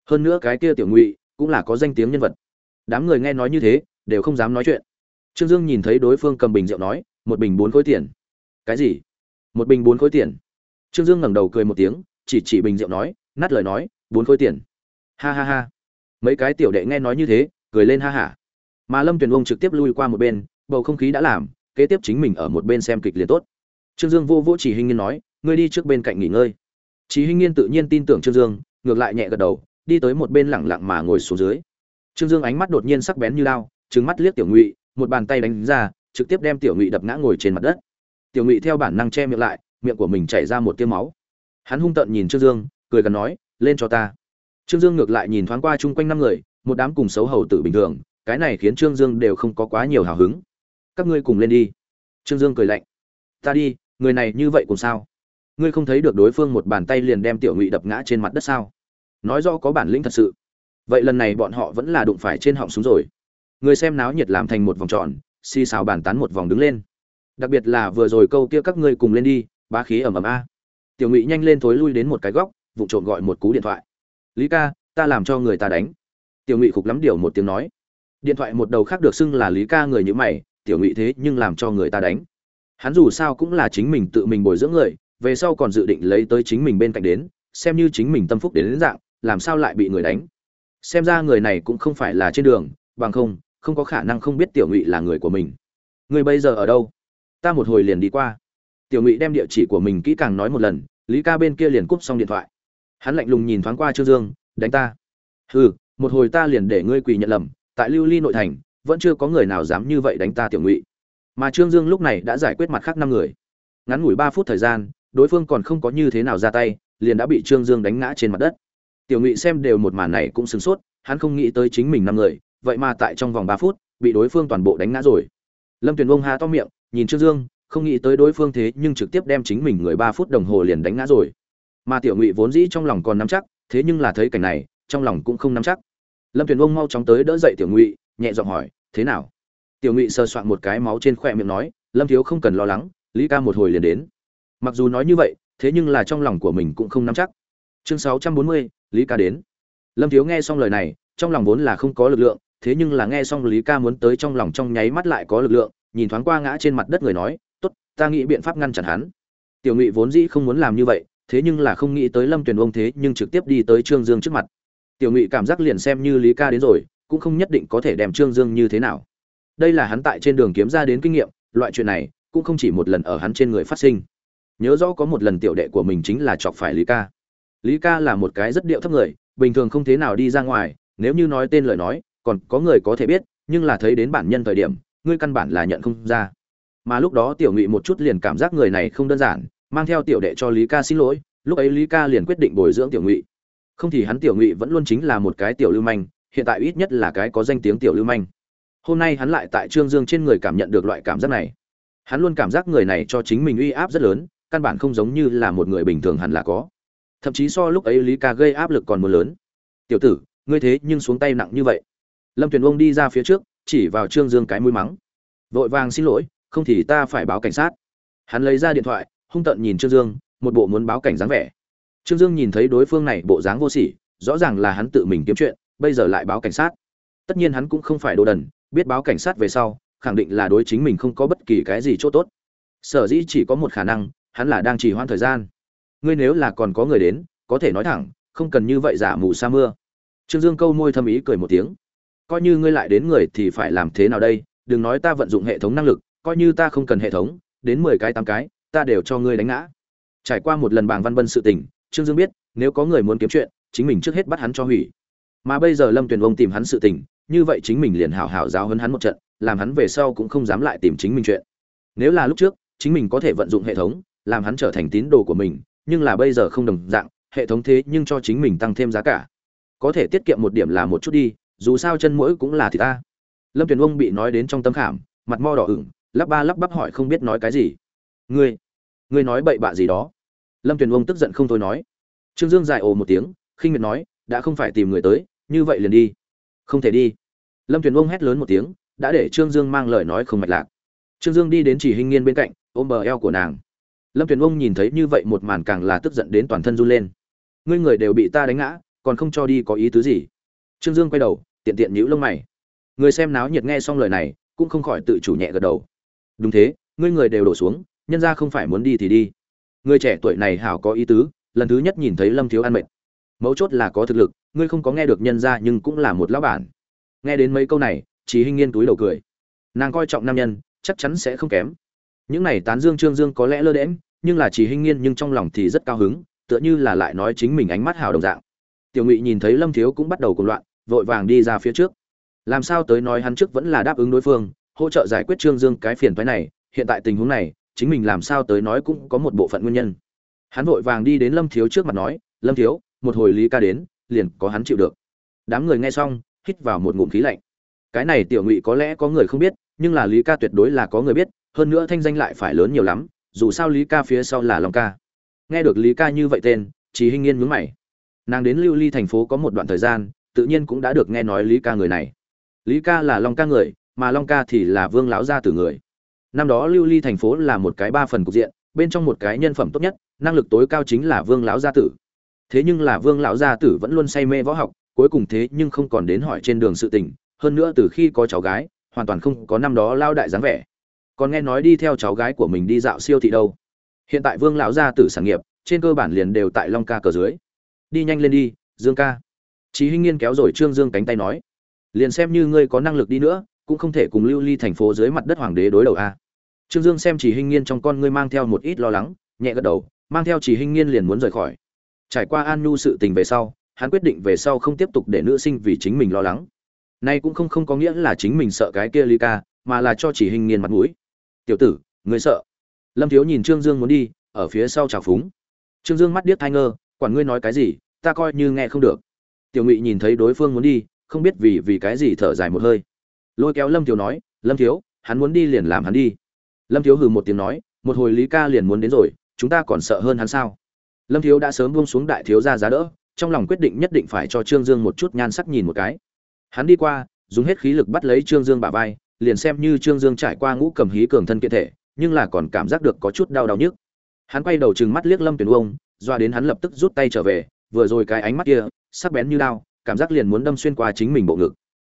Hơn nữa cái kia tiểu ngụy, cũng là có danh tiếng nhân vật. Đám người nghe nói như thế, đều không dám nói chuyện. Trương dương nhìn thấy đối phương cầm bình rượu nói, một bình bốn khối tiền. Cái gì? Một bình bốn khối tiền. Trương dương ngẩng đầu cười một tiếng, chỉ chỉ bình rượu nói, nát lời nói, bốn khối tiền. Ha ha ha. Mấy cái tiểu đệ nghe nói như thế, cười lên ha hả. Mà lâm tuyền ông trực tiếp lui qua một bên bầu không khí đã làm, kế tiếp chính mình ở một bên xem kịch liền tốt. Trương dương vô vô chỉ hình nghiên nói, ngươi đi trước bên cạnh nghỉ ngơi. Chỉ hình nghiên tự nhiên tin tưởng trương dương, ngược lại nhẹ gật đầu, đi tới một bên lẳng lặng mà ngồi xuống dưới. Trương dương ánh mắt đột nhiên sắc bén như lao trừng mắt liếc tiểu ngụy, một bàn tay đánh ra, trực tiếp đem tiểu ngụy đập ngã ngồi trên mặt đất. Tiểu ngụy theo bản năng che miệng lại, miệng của mình chảy ra một tiêu máu. Hắn hung tợn nhìn trương dương, cười gần nói, lên cho ta. Trương dương ngược lại nhìn thoáng qua chung quanh năm người, một đám cùng xấu hầu tử bình thường, cái này khiến trương dương đều không có quá nhiều hào hứng các ngươi cùng lên đi. Trương dương cười lạnh. Ta đi, người này như vậy cùng sao? Ngươi không thấy được đối phương một bàn tay liền đem tiểu ngụy đập ngã trên mặt đất sao? Nói rõ có bản lĩnh thật sự. Vậy lần này bọn họ vẫn là đụng phải trên họng súng rồi. Người xem náo nhiệt làm thành một vòng tròn, xì xào bàn tán một vòng đứng lên. Đặc biệt là vừa rồi câu kia các ngươi cùng lên đi, bá khí ẩm ẩm a. Tiểu ngụy nhanh lên thối lui đến một cái góc, vụ trộm gọi một cú điện thoại. Lý ca, ta làm cho người ta đánh. Tiểu ngụy khục lắm điều một tiếng nói. Điện thoại một đầu khác được xưng là lý ca người như mày tiểu ngụy thế nhưng làm cho người ta đánh. Hắn dù sao cũng là chính mình tự mình bồi dưỡng người về sau còn dự định lấy tới chính mình bên cạnh đến xem như chính mình tâm phúc đến, đến dạng làm sao lại bị người đánh. Xem ra người này cũng không phải là trên đường bằng không không có khả năng không biết tiểu ngụy là người của mình. Người bây giờ ở đâu? Ta một hồi liền đi qua. Tiểu ngụy đem địa chỉ của mình kỹ càng nói một lần lý ca bên kia liền cúp xong điện thoại. Hắn lạnh lùng nhìn thoáng qua trương dương đánh ta. Hừ một hồi ta liền để ngươi quỳ nhận lầm tại lưu ly nội thành vẫn chưa có người nào dám như vậy đánh ta tiểu ngụy. Mà trương dương lúc này đã giải quyết mặt khác năm người. Ngắn ngủi ba phút thời gian, đối phương còn không có như thế nào ra tay, liền đã bị trương dương đánh ngã trên mặt đất. Tiểu ngụy xem đều một màn này cũng sửng sốt, hắn không nghĩ tới chính mình năm người, vậy mà tại trong vòng ba phút, bị đối phương toàn bộ đánh ngã rồi. Lâm tuyền vông hà to miệng, nhìn trương dương, không nghĩ tới đối phương thế nhưng trực tiếp đem chính mình người ba phút đồng hồ liền đánh ngã rồi. Mà tiểu ngụy vốn dĩ trong lòng còn nắm chắc, thế nhưng là thấy cảnh này, trong lòng cũng không nắm chắc. Lâm tuyền vông mau chóng tới đỡ dậy tiểu ngụy, nhẹ giọng hỏi thế nào? Tiểu ngụy sờ soạn một cái máu trên khoe miệng nói, lâm thiếu không cần lo lắng, lý ca một hồi liền đến. Mặc dù nói như vậy, thế nhưng là trong lòng của mình cũng không nắm chắc. Chương sáu trăm bốn mươi, lý ca đến. Lâm thiếu nghe xong lời này, trong lòng vốn là không có lực lượng, thế nhưng là nghe xong lý ca muốn tới trong lòng trong nháy mắt lại có lực lượng, nhìn thoáng qua ngã trên mặt đất người nói, tốt, ta nghĩ biện pháp ngăn chặn hắn. Tiểu ngụy vốn dĩ không muốn làm như vậy, thế nhưng là không nghĩ tới lâm tuyền ông thế nhưng trực tiếp đi tới trương dương trước mặt. Tiểu ngụy cảm giác liền xem như lý ca đến rồi cũng không nhất định có thể đem trương dương như thế nào. Đây là hắn tại trên đường kiếm ra đến kinh nghiệm, loại chuyện này cũng không chỉ một lần ở hắn trên người phát sinh. Nhớ rõ có một lần tiểu đệ của mình chính là chọc phải lý ca. Lý ca là một cái rất điệu thấp người, bình thường không thế nào đi ra ngoài, nếu như nói tên lời nói, còn có người có thể biết, nhưng là thấy đến bản nhân thời điểm, ngươi căn bản là nhận không ra. Mà lúc đó tiểu ngụy một chút liền cảm giác người này không đơn giản, mang theo tiểu đệ cho lý ca xin lỗi, lúc ấy lý ca liền quyết định bồi dưỡng tiểu ngụy. Không thì hắn tiểu ngụy vẫn luôn chính là một cái tiểu lưu manh hiện tại ít nhất là cái có danh tiếng tiểu lưu manh. Hôm nay hắn lại tại trương dương trên người cảm nhận được loại cảm giác này. Hắn luôn cảm giác người này cho chính mình uy áp rất lớn, căn bản không giống như là một người bình thường hẳn là có. Thậm chí so lúc ấy lý ca gây áp lực còn muốn lớn. Tiểu tử, ngươi thế nhưng xuống tay nặng như vậy. Lâm tuyền ông đi ra phía trước, chỉ vào trương dương cái mũi mắng. Vội vàng xin lỗi, không thì ta phải báo cảnh sát. Hắn lấy ra điện thoại, hung tợn nhìn trương dương, một bộ muốn báo cảnh dáng vẻ. Trương dương nhìn thấy đối phương này bộ dáng vô sỉ, rõ ràng là hắn tự mình kiếm chuyện bây giờ lại báo cảnh sát. Tất nhiên hắn cũng không phải đồ đần, biết báo cảnh sát về sau, khẳng định là đối chính mình không có bất kỳ cái gì chỗ tốt. Sở dĩ chỉ có một khả năng, hắn là đang trì hoãn thời gian. Ngươi nếu là còn có người đến, có thể nói thẳng, không cần như vậy giả mù sa mưa. Trương dương câu môi thâm ý cười một tiếng. Coi như ngươi lại đến người thì phải làm thế nào đây? Đừng nói ta vận dụng hệ thống năng lực, coi như ta không cần hệ thống, đến mười cái, tám cái, ta đều cho ngươi đánh ngã. Trải qua một lần bàng văn bân sự tình, trương dương biết, nếu có người muốn kiếm chuyện, chính mình trước hết bắt hắn cho hủy mà bây giờ lâm tuyền ông tìm hắn sự tình, như vậy chính mình liền hảo hảo giáo hấn hắn một trận, làm hắn về sau cũng không dám lại tìm chính mình chuyện. Nếu là lúc trước, chính mình có thể vận dụng hệ thống, làm hắn trở thành tín đồ của mình, nhưng là bây giờ không đồng dạng, hệ thống thế nhưng cho chính mình tăng thêm giá cả. Có thể tiết kiệm một điểm là một chút đi, dù sao chân mũi cũng là thì ta. Lâm tuyền ông bị nói đến trong tâm khảm, mặt mo đỏ ửng, lắp ba lắp bắp hỏi không biết nói cái gì. Ngươi ngươi nói bậy bạ gì đó? Lâm tuyền ông tức giận không thôi nói. Trương dương dài ồ một tiếng, khinh miệt nói, đã không phải tìm người tới như vậy liền đi. Không thể đi. Lâm tuyền ông hét lớn một tiếng, đã để trương dương mang lời nói không mạch lạc. Trương dương đi đến chỉ hình nghiên bên cạnh, ôm bờ eo của nàng. Lâm tuyền ông nhìn thấy như vậy một màn càng là tức giận đến toàn thân run lên. Ngươi người đều bị ta đánh ngã, còn không cho đi có ý tứ gì? Trương dương quay đầu, tiện tiện nhíu lông mày. Người xem náo nhiệt nghe xong lời này, cũng không khỏi tự chủ nhẹ gật đầu. Đúng thế, ngươi người đều đổ xuống, nhân ra không phải muốn đi thì đi. Người trẻ tuổi này hảo có ý tứ, lần thứ nhất nhìn thấy lâm thiếu ăn mệt mấu chốt là có thực lực, ngươi không có nghe được nhân ra nhưng cũng là một lão bản. Nghe đến mấy câu này chỉ hinh nghiên túi đầu cười. Nàng coi trọng nam nhân, chắc chắn sẽ không kém. Những này tán dương trương dương có lẽ lơ đễm nhưng là chỉ hinh nghiên nhưng trong lòng thì rất cao hứng, tựa như là lại nói chính mình ánh mắt hào đồng dạng. Tiểu ngụy nhìn thấy lâm thiếu cũng bắt đầu cùng loạn, vội vàng đi ra phía trước. Làm sao tới nói hắn trước vẫn là đáp ứng đối phương, hỗ trợ giải quyết trương dương cái phiền thoái này, hiện tại tình huống này, chính mình làm sao tới nói cũng có một bộ phận nguyên nhân. Hắn vội vàng đi đến lâm thiếu trước mặt nói, lâm thiếu một hồi lý ca đến, liền có hắn chịu được. Đám người nghe xong, hít vào một ngụm khí lạnh. Cái này tiểu ngụy có lẽ có người không biết, nhưng là lý ca tuyệt đối là có người biết, hơn nữa thanh danh lại phải lớn nhiều lắm, dù sao lý ca phía sau là long ca. Nghe được lý ca như vậy tên chỉ hinh nghiên mướn mày. Nàng đến lưu ly thành phố có một đoạn thời gian, tự nhiên cũng đã được nghe nói lý ca người này. Lý ca là long ca người, mà long ca thì là vương lão gia tử người. Năm đó lưu ly thành phố là một cái ba phần cục diện, bên trong một cái nhân phẩm tốt nhất, năng lực tối cao chính là vương lão gia tử thế nhưng là vương lão gia tử vẫn luôn say mê võ học cuối cùng thế nhưng không còn đến hỏi trên đường sự tình hơn nữa từ khi có cháu gái hoàn toàn không có năm đó lao đại dáng vẻ. Còn nghe nói đi theo cháu gái của mình đi dạo siêu thị đâu. Hiện tại vương lão gia tử sản nghiệp trên cơ bản liền đều tại long ca cờ dưới. Đi nhanh lên đi dương ca. Chí Hinh Nghiên kéo rồi Trương Dương cánh tay nói, liền xem như ngươi có năng lực đi nữa, cũng không thể cùng Lưu Ly thành phố dưới mặt đất hoàng đế đối đầu a. Trương Dương xem Chỉ Hinh Nghiên trong con ngươi mang theo một ít lo lắng, nhẹ gật đầu, mang theo Chỉ Hinh Nghiên liền muốn rời khỏi. Trải qua An Nhu sự tình về sau, hắn quyết định về sau không tiếp tục để nữ sinh vì chính mình lo lắng. Nay cũng không không có nghĩa là chính mình sợ cái kia Ly ca, mà là cho Chỉ hình nghiền mặt mũi. "Tiểu tử, ngươi sợ?" Lâm Thiếu nhìn Trương Dương muốn đi, ở phía sau chào phúng. Trương Dương mắt điếc tai ngơ, quản ngươi nói cái gì, ta coi như nghe không được tiểu ngụy nhìn thấy đối phương muốn đi không biết vì vì cái gì thở dài một hơi lôi kéo lâm thiếu nói lâm thiếu hắn muốn đi liền làm hắn đi lâm thiếu hừ một tiếng nói một hồi lý ca liền muốn đến rồi chúng ta còn sợ hơn hắn sao lâm thiếu đã sớm buông xuống đại thiếu gia giá đỡ, trong lòng quyết định nhất định phải cho trương dương một chút nhan sắc nhìn một cái. Hắn đi qua, dùng hết khí lực bắt lấy trương dương bả vai, liền xem như trương dương trải qua ngũ cầm hí cường thân kiện thể, nhưng là còn cảm giác được có chút đau đau nhức. Hắn quay đầu chừng mắt liếc lâm tuyển uông, doa đến hắn lập tức rút tay trở về, vừa rồi cái ánh mắt kia, sắc bén như đao, cảm giác liền muốn đâm xuyên qua chính mình bộ ngực.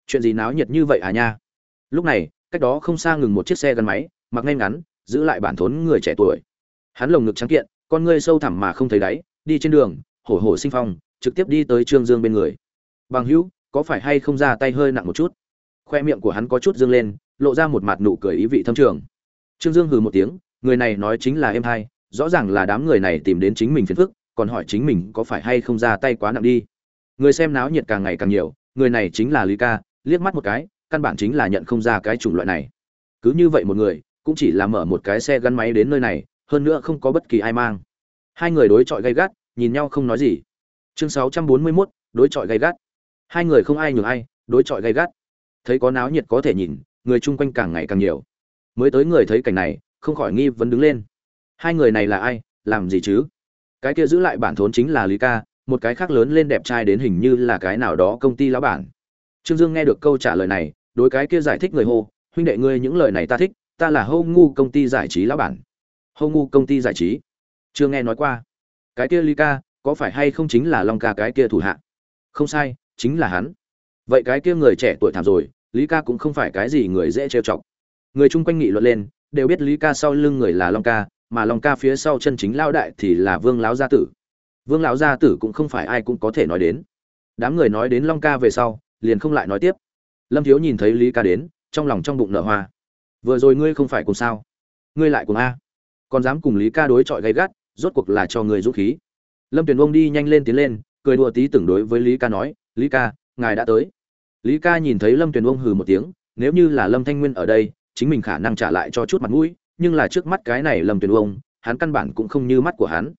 Chuyện gì náo nhiệt như vậy à nha? Lúc này, cách đó không xa ngừng một chiếc xe gắn máy, mặc ngay ngắn, giữ lại bản thốn người trẻ tuổi. Hắn lồng ngực trắng kiện con ngươi sâu thẳm mà không thấy đáy, đi trên đường, hổ hổ sinh phong, trực tiếp đi tới trương dương bên người. Bằng hữu, có phải hay không ra tay hơi nặng một chút? Khoe miệng của hắn có chút dương lên, lộ ra một mặt nụ cười ý vị thâm trường. Trương dương hừ một tiếng, người này nói chính là em hai, rõ ràng là đám người này tìm đến chính mình phiền phức, còn hỏi chính mình có phải hay không ra tay quá nặng đi. Người xem náo nhiệt càng ngày càng nhiều, người này chính là lý ca, liếc mắt một cái, căn bản chính là nhận không ra cái chủng loại này. Cứ như vậy một người, cũng chỉ là mở một cái xe gắn máy đến nơi này hơn nữa không có bất kỳ ai mang. Hai người đối chọi gay gắt nhìn nhau không nói gì. Chương 641, đối chọi gay gắt. Hai người không ai nhường ai đối chọi gay gắt. Thấy có náo nhiệt có thể nhìn người chung quanh càng ngày càng nhiều. Mới tới người thấy cảnh này không khỏi nghi vấn đứng lên. Hai người này là ai làm gì chứ? Cái kia giữ lại bản thốn chính là lý ca một cái khác lớn lên đẹp trai đến hình như là cái nào đó công ty lão bản. Trương dương nghe được câu trả lời này đối cái kia giải thích người hô huynh đệ ngươi những lời này ta thích ta là hô ngu công ty giải trí lão bản hô ngu công ty giải trí. Chưa nghe nói qua. Cái kia lý ca, có phải hay không chính là long ca cái kia thủ hạ? Không sai, chính là hắn. Vậy cái kia người trẻ tuổi thảm rồi lý ca cũng không phải cái gì người dễ trêu chọc. Người chung quanh nghị luận lên, đều biết lý ca sau lưng người là long ca, mà long ca phía sau chân chính lao đại thì là vương lão gia tử. Vương lão gia tử cũng không phải ai cũng có thể nói đến. Đám người nói đến long ca về sau, liền không lại nói tiếp. Lâm thiếu nhìn thấy lý ca đến, trong lòng trong bụng nở hoa. Vừa rồi ngươi không phải cùng sao? Ngươi lại cùng a còn dám cùng lý ca đối chọi gay gắt, rốt cuộc là cho người dũng khí. Lâm tuyền ông đi nhanh lên tiến lên, cười đùa tí tưởng đối với lý ca nói, lý ca, ngài đã tới. Lý ca nhìn thấy lâm tuyền ông hừ một tiếng, nếu như là lâm thanh nguyên ở đây, chính mình khả năng trả lại cho chút mặt mũi, nhưng là trước mắt cái này lâm tuyền ông hắn căn bản cũng không như mắt của hắn.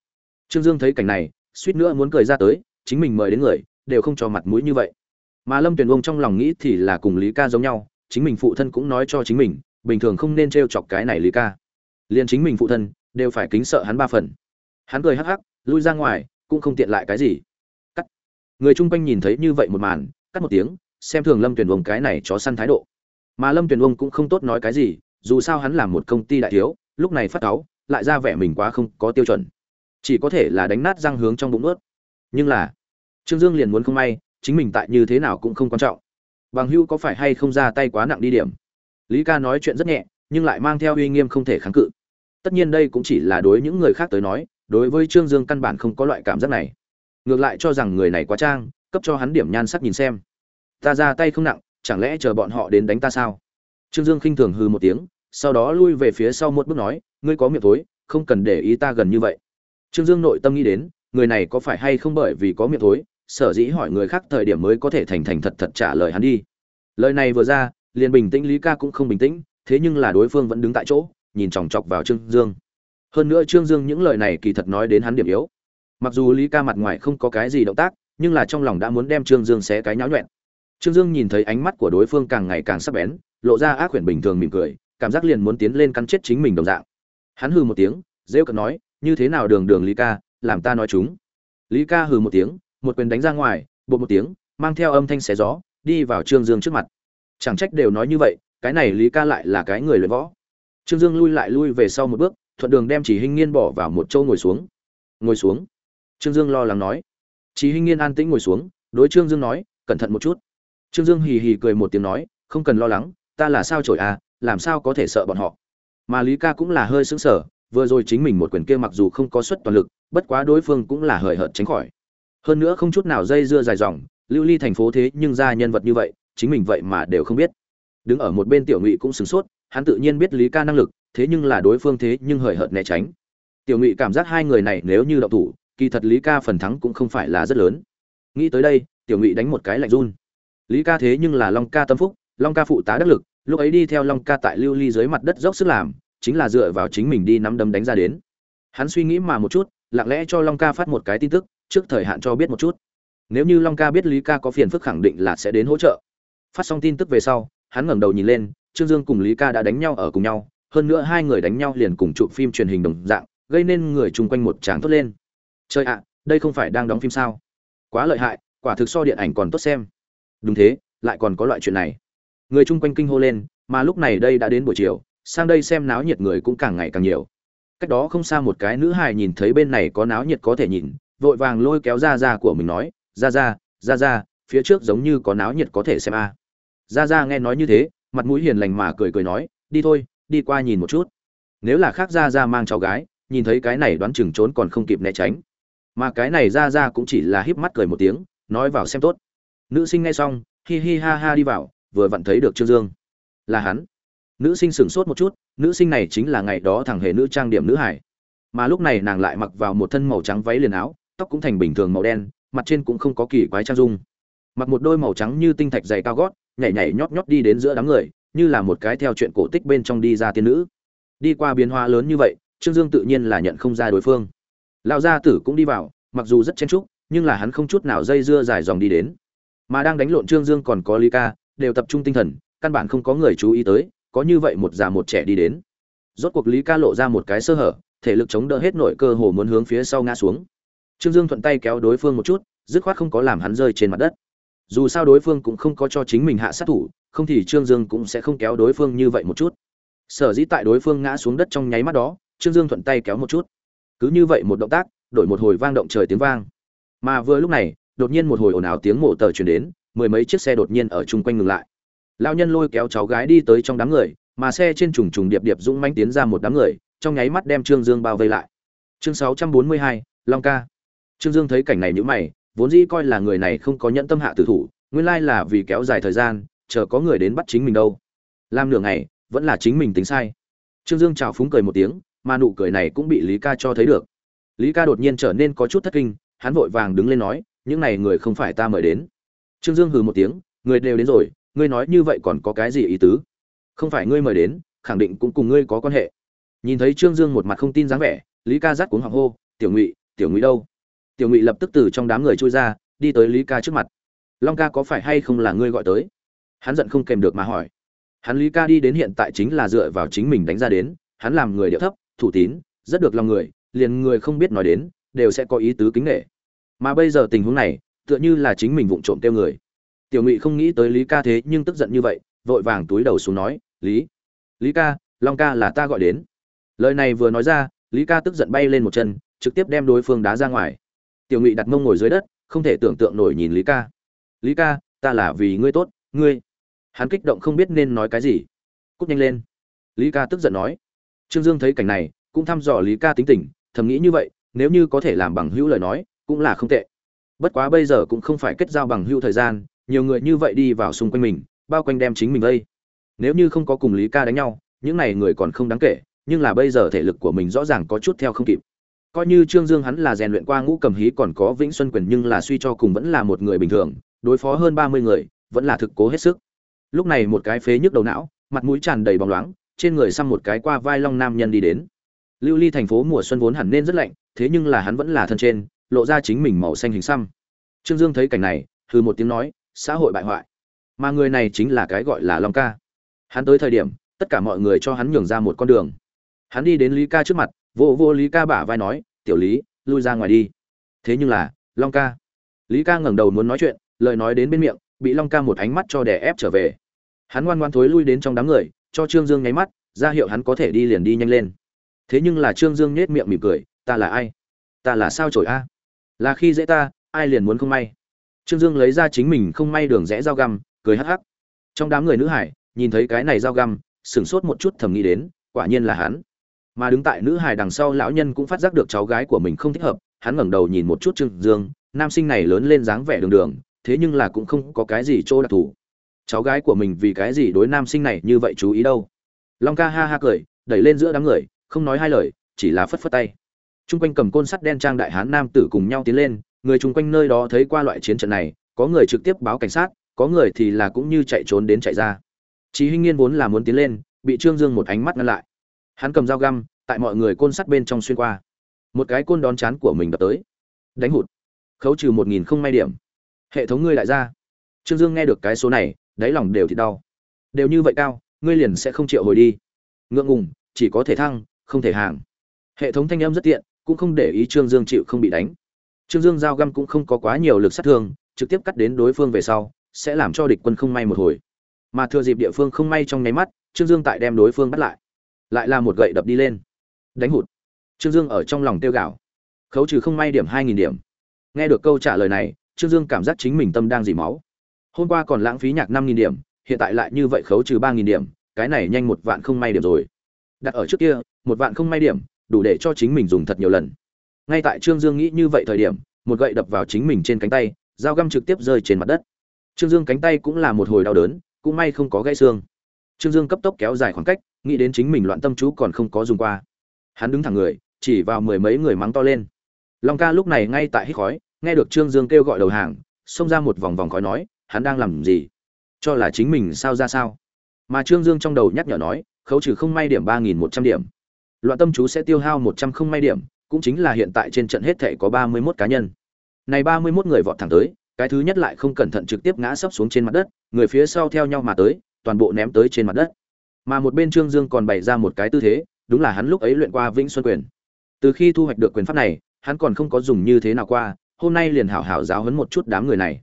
Trương dương thấy cảnh này, suýt nữa muốn cười ra tới, chính mình mời đến người, đều không cho mặt mũi như vậy. Mà lâm tuyền ông trong lòng nghĩ thì là cùng lý ca giống nhau, chính mình phụ thân cũng nói cho chính mình, bình thường không nên t chọc cái này lý ca liền chính mình phụ thân đều phải kính sợ hắn ba phần. Hắn cười hắc hắc, lui ra ngoài, cũng không tiện lại cái gì. Cắt. Người chung quanh nhìn thấy như vậy một màn, cắt một tiếng, xem thường lâm tuyển vông cái này chó săn thái độ. Mà lâm tuyển vông cũng không tốt nói cái gì, dù sao hắn là một công ty đại thiếu, lúc này phát cáu, lại ra vẻ mình quá không có tiêu chuẩn. Chỉ có thể là đánh nát răng hướng trong bụng ướt nhưng là, trương dương liền muốn không may, chính mình tại như thế nào cũng không quan trọng. Bằng hưu có phải hay không ra tay quá nặng đi điểm? Lý ca nói chuyện rất nhẹ nhưng lại mang theo uy nghiêm không thể kháng cự. Tất nhiên đây cũng chỉ là đối những người khác tới nói, đối với trương dương căn bản không có loại cảm giác này. Ngược lại cho rằng người này quá trang, cấp cho hắn điểm nhan sắc nhìn xem. Ta ra tay không nặng, chẳng lẽ chờ bọn họ đến đánh ta sao? Trương dương khinh thường hư một tiếng, sau đó lui về phía sau một bước nói, ngươi có miệng thối, không cần để ý ta gần như vậy. Trương dương nội tâm nghĩ đến, người này có phải hay không bởi vì có miệng thối, sở dĩ hỏi người khác thời điểm mới có thể thành thành thật thật trả lời hắn đi. Lời này vừa ra, liền bình tĩnh lý ca cũng không bình tĩnh thế nhưng là đối phương vẫn đứng tại chỗ, nhìn chòng chọc vào trương dương. Hơn nữa trương dương những lời này kỳ thật nói đến hắn điểm yếu. Mặc dù lý ca mặt ngoài không có cái gì động tác, nhưng là trong lòng đã muốn đem trương dương xé cái nháo nhuẹn trương dương nhìn thấy ánh mắt của đối phương càng ngày càng sắc bén, lộ ra ác quyển bình thường mỉm cười, cảm giác liền muốn tiến lên cắn chết chính mình đồng dạng. Hắn hừ một tiếng, rêu cận nói, như thế nào đường đường lý ca, làm ta nói chúng. Lý ca hừ một tiếng, một quyền đánh ra ngoài, bột một tiếng, mang theo âm thanh xé gió, đi vào trương dương trước mặt. Chẳng trách đều nói như vậy cái này lý ca lại là cái người luyện võ. Trương dương lui lại lui về sau một bước, thuận đường đem chỉ hinh nghiên bỏ vào một châu ngồi xuống. Ngồi xuống. Trương dương lo lắng nói. Chỉ hinh nghiên an tĩnh ngồi xuống, đối trương dương nói, cẩn thận một chút. Trương dương hì hì cười một tiếng nói, không cần lo lắng, ta là sao trổi à làm sao có thể sợ bọn họ? Mà lý ca cũng là hơi sững sờ, vừa rồi chính mình một quyền kia mặc dù không có suất toàn lực, bất quá đối phương cũng là hời hợt tránh khỏi. Hơn nữa không chút nào dây dưa dài dòng, lưu ly thành phố thế nhưng ra nhân vật như vậy, chính mình vậy mà đều không biết đứng ở một bên tiểu ngụy cũng sửng sốt, hắn tự nhiên biết lý ca năng lực, thế nhưng là đối phương thế nhưng hời hợt né tránh. Tiểu ngụy cảm giác hai người này nếu như đậu thủ, kỳ thật lý ca phần thắng cũng không phải là rất lớn. Nghĩ tới đây, tiểu ngụy đánh một cái lạnh run. Lý ca thế nhưng là long ca tâm phúc, long ca phụ tá đắc lực, lúc ấy đi theo long ca tại lưu ly dưới mặt đất dốc sức làm, chính là dựa vào chính mình đi nắm đấm đánh ra đến. Hắn suy nghĩ mà một chút, lặng lẽ cho long ca phát một cái tin tức, trước thời hạn cho biết một chút. Nếu như long ca biết lý ca có phiền phức khẳng định là sẽ đến hỗ trợ. Phát xong tin tức về sau hắn ngẩng đầu nhìn lên, trương dương cùng lý ca đã đánh nhau ở cùng nhau, hơn nữa hai người đánh nhau liền cùng chụp phim truyền hình đồng dạng, gây nên người chung quanh một tràng thốt lên. Chơi ạ, đây không phải đang đóng phim sao? Quá lợi hại, quả thực so điện ảnh còn tốt xem. Đúng thế, lại còn có loại chuyện này. Người chung quanh kinh hô lên, mà lúc này đây đã đến buổi chiều, sang đây xem náo nhiệt người cũng càng ngày càng nhiều. Cách đó không xa một cái nữ hài nhìn thấy bên này có náo nhiệt có thể nhìn, vội vàng lôi kéo ra ra của mình nói ra ra ra ra phía trước giống như có náo nhiệt có thể xem a. Gia Gia nghe nói như thế, mặt mũi hiền lành mà cười cười nói, đi thôi, đi qua nhìn một chút. Nếu là khác Gia Gia mang cháu gái, nhìn thấy cái này đoán chừng trốn còn không kịp né tránh. Mà cái này Gia Gia cũng chỉ là híp mắt cười một tiếng, nói vào xem tốt. Nữ sinh nghe xong, hi hi ha ha đi vào, vừa vặn thấy được trương dương. Là hắn. Nữ sinh sửng sốt một chút, nữ sinh này chính là ngày đó thằng hề nữ trang điểm nữ hải. Mà lúc này nàng lại mặc vào một thân màu trắng váy liền áo, tóc cũng thành bình thường màu đen, mặt trên cũng không có kỳ quái trang dung. Mặc một đôi màu trắng như tinh thạch dày cao gót nhảy nhảy nhót nhót đi đến giữa đám người, như là một cái theo chuyện cổ tích bên trong đi ra tiên nữ. Đi qua biến hóa lớn như vậy, trương dương tự nhiên là nhận không ra đối phương. Lão gia tử cũng đi vào, mặc dù rất chen trúc nhưng là hắn không chút nào dây dưa dài dòng đi đến. Mà đang đánh lộn trương dương còn có lý ca, đều tập trung tinh thần, căn bản không có người chú ý tới, có như vậy một già một trẻ đi đến. Rốt cuộc lý ca lộ ra một cái sơ hở, thể lực chống đỡ hết nội cơ hồ muốn hướng phía sau ngã xuống. Trương dương thuận tay kéo đối phương một chút, dứt khoát không có làm hắn rơi trên mặt đất dù sao đối phương cũng không có cho chính mình hạ sát thủ, không thì trương dương cũng sẽ không kéo đối phương như vậy một chút. Sở dĩ tại đối phương ngã xuống đất trong nháy mắt đó, trương dương thuận tay kéo một chút. Cứ như vậy một động tác, đổi một hồi vang động trời tiếng vang. Mà vừa lúc này, đột nhiên một hồi ồn ào tiếng mộ tờ chuyển đến, mười mấy chiếc xe đột nhiên ở chung quanh ngừng lại. Lao nhân lôi kéo cháu gái đi tới trong đám người, mà xe trên trùng trùng điệp điệp dũng manh tiến ra một đám người, trong nháy mắt đem trương dương bao vây lại. Chương sáu trăm bốn mươi hai, long ca. Trương dương thấy cảnh này nhữ mày vốn dĩ coi là người này không có nhẫn tâm hạ tử thủ, nguyên lai là vì kéo dài thời gian, chờ có người đến bắt chính mình đâu. Làm nửa ngày, vẫn là chính mình tính sai. Trương dương chào phúng cười một tiếng, mà nụ cười này cũng bị lý ca cho thấy được. Lý ca đột nhiên trở nên có chút thất kinh, hắn vội vàng đứng lên nói, những này người không phải ta mời đến. Trương dương hừ một tiếng, người đều đến rồi, ngươi nói như vậy còn có cái gì ý tứ? Không phải ngươi mời đến, khẳng định cũng cùng ngươi có quan hệ. Nhìn thấy trương dương một mặt không tin dáng vẻ, lý ca dắt cuống hoàng hô, tiểu ngụy tiểu ngụy đâu? Tiểu ngụy lập tức từ trong đám người trôi ra, đi tới lý ca trước mặt. Long ca có phải hay không là ngươi gọi tới? Hắn giận không kèm được mà hỏi. Hắn lý ca đi đến hiện tại chính là dựa vào chính mình đánh ra đến, hắn làm người điệu thấp, thủ tín, rất được lòng người, liền người không biết nói đến, đều sẽ có ý tứ kính nghệ mà bây giờ tình huống này, tựa như là chính mình vụng trộm tiêu người. Tiểu ngụy không nghĩ tới lý ca thế nhưng tức giận như vậy, vội vàng túi đầu xuống nói, lý lý ca, long ca là ta gọi đến. Lời này vừa nói ra, lý ca tức giận bay lên một chân, trực tiếp đem đối phương đá ra ngoài tiểu ngụy đặt mông ngồi dưới đất, không thể tưởng tượng nổi nhìn lý ca. Lý ca, ta là vì ngươi tốt, ngươi. Hắn kích động không biết nên nói cái gì. Cúp nhanh lên. Lý ca tức giận nói. Trương dương thấy cảnh này, cũng thăm dò lý ca tính tình, thầm nghĩ như vậy, nếu như có thể làm bằng hữu lời nói, cũng là không tệ. Bất quá bây giờ cũng không phải kết giao bằng hữu thời gian, nhiều người như vậy đi vào xung quanh mình, bao quanh đem chính mình vây. Nếu như không có cùng lý ca đánh nhau, những này người còn không đáng kể, nhưng là bây giờ thể lực của mình rõ ràng có chút theo không kịp coi như trương dương hắn là rèn luyện qua ngũ cầm hí còn có vĩnh xuân quyền nhưng là suy cho cùng vẫn là một người bình thường, đối phó hơn ba mươi người, vẫn là thực cố hết sức. Lúc này một cái phế nhức đầu não, mặt mũi tràn đầy bóng loáng, trên người xăm một cái qua vai long nam nhân đi đến. Lưu ly thành phố mùa xuân vốn hẳn nên rất lạnh, thế nhưng là hắn vẫn là thân trên, lộ ra chính mình màu xanh hình xăm. Trương dương thấy cảnh này, hừ một tiếng nói, xã hội bại hoại. Mà người này chính là cái gọi là long ca. Hắn tới thời điểm, tất cả mọi người cho hắn nhường ra một con đường hắn đi đến lý ca trước mặt, vô vô lý ca bả vai nói, tiểu lý, lui ra ngoài đi. Thế nhưng là, long ca. Lý ca ngẩng đầu muốn nói chuyện, lời nói đến bên miệng, bị long ca một ánh mắt cho đè ép trở về. Hắn ngoan ngoan thối lui đến trong đám người, cho trương dương nháy mắt, ra hiệu hắn có thể đi liền đi nhanh lên. Thế nhưng là trương dương nhếch miệng mỉm cười, ta là ai? Ta là sao trổi a? Là khi dễ ta, ai liền muốn không may? Trương dương lấy ra chính mình không may đường rẽ dao găm, cười hắc hắc. Trong đám người nữ hải, nhìn thấy cái này dao găm, sửng sốt một chút thầm nghĩ đến, quả nhiên là hắn mà đứng tại nữ hài đằng sau lão nhân cũng phát giác được cháu gái của mình không thích hợp hắn ngẩng đầu nhìn một chút trương dương nam sinh này lớn lên dáng vẻ đường đường thế nhưng là cũng không có cái gì chỗ đặc thù. Cháu gái của mình vì cái gì đối nam sinh này như vậy chú ý đâu? Long ca ha ha cười đẩy lên giữa đám người không nói hai lời chỉ là phất phất tay. Chung quanh cầm côn sắt đen trang đại hán nam tử cùng nhau tiến lên người chung quanh nơi đó thấy qua loại chiến trận này có người trực tiếp báo cảnh sát có người thì là cũng như chạy trốn đến chạy ra. Chí Hinh Nghiên vốn là muốn tiến lên, bị Trương Dương một ánh mắt ngăn lại. Hắn cầm dao găm, tại mọi người côn sắt bên trong xuyên qua. Một cái côn đón chán của mình đập tới. Đánh hụt. Khấu trừ một nghìn không may điểm. Hệ thống ngươi lại ra. Trương Dương nghe được cái số này, đáy lòng đều thì đau. Đều như vậy cao, ngươi liền sẽ không chịu hồi đi. Ngượng ngùng, chỉ có thể thăng, không thể hàng. Hệ thống thanh âm rất tiện, cũng không để ý Trương Dương chịu không bị đánh. Trương Dương dao găm cũng không có quá nhiều lực sát thương, trực tiếp cắt đến đối phương về sau, sẽ làm cho địch quân không may một hồi mà thừa dịp địa phương không may trong nháy mắt trương dương tại đem đối phương bắt lại lại là một gậy đập đi lên. Đánh hụt. Trương dương ở trong lòng tiêu gạo. Khấu trừ không may điểm hai nghìn điểm. Nghe được câu trả lời này, trương dương cảm giác chính mình tâm đang dỉ máu. Hôm qua còn lãng phí nhạc năm nghìn điểm, hiện tại lại như vậy khấu trừ ba nghìn điểm, cái này nhanh một vạn không may điểm rồi. Đặt ở trước kia, một vạn không may điểm, đủ để cho chính mình dùng thật nhiều lần. Ngay tại trương dương nghĩ như vậy thời điểm, một gậy đập vào chính mình trên cánh tay, dao găm trực tiếp rơi trên mặt đất. Trương dương cánh tay cũng là một hồi đau đớn, cũng may không có gãy xương. Trương dương cấp tốc kéo dài khoảng cách nghĩ đến chính mình loạn tâm chú còn không có dùng qua. Hắn đứng thẳng người, chỉ vào mười mấy người mắng to lên. Long ca lúc này ngay tại hít khói, nghe được trương dương kêu gọi đầu hàng, xông ra một vòng vòng khói nói, hắn đang làm gì? Cho là chính mình sao ra sao? Mà trương dương trong đầu nhắc nhở nói, khấu trừ không may điểm ba nghìn một trăm điểm. Loạn tâm chú sẽ tiêu hao một trăm không may điểm, cũng chính là hiện tại trên trận hết thể có ba mươi mốt cá nhân. Này ba mươi mốt người vọt thẳng tới, cái thứ nhất lại không cẩn thận trực tiếp ngã sấp xuống trên mặt đất, người phía sau theo nhau mà tới, toàn bộ ném tới trên mặt đất mà một bên trương dương còn bày ra một cái tư thế, đúng là hắn lúc ấy luyện qua vĩnh xuân quyền. Từ khi thu hoạch được quyền pháp này, hắn còn không có dùng như thế nào qua, hôm nay liền hảo hảo giáo hấn một chút đám người này.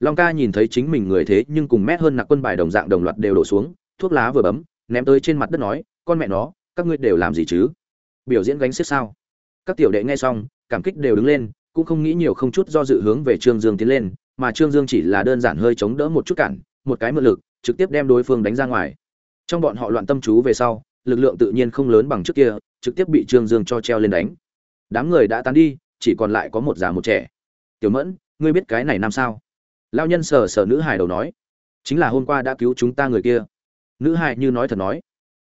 Long ca nhìn thấy chính mình người thế nhưng cùng mét hơn nặc quân bài đồng dạng đồng loạt đều đổ xuống, thuốc lá vừa bấm, ném tới trên mặt đất nói, con mẹ nó, các ngươi đều làm gì chứ? Biểu diễn gánh xiết sao? Các tiểu đệ nghe xong, cảm kích đều đứng lên, cũng không nghĩ nhiều, không chút do dự hướng về trương dương tiến lên, mà trương dương chỉ là đơn giản hơi chống đỡ một chút cản, một cái mượn lực, trực tiếp đem đối phương đánh ra ngoài trong bọn họ loạn tâm chú về sau, lực lượng tự nhiên không lớn bằng trước kia, trực tiếp bị trương dương cho treo lên đánh. Đám người đã tán đi, chỉ còn lại có một già một trẻ. Tiểu mẫn, ngươi biết cái này nam sao? Lao nhân sờ sờ nữ hài đầu nói. Chính là hôm qua đã cứu chúng ta người kia. Nữ hài như nói thật nói.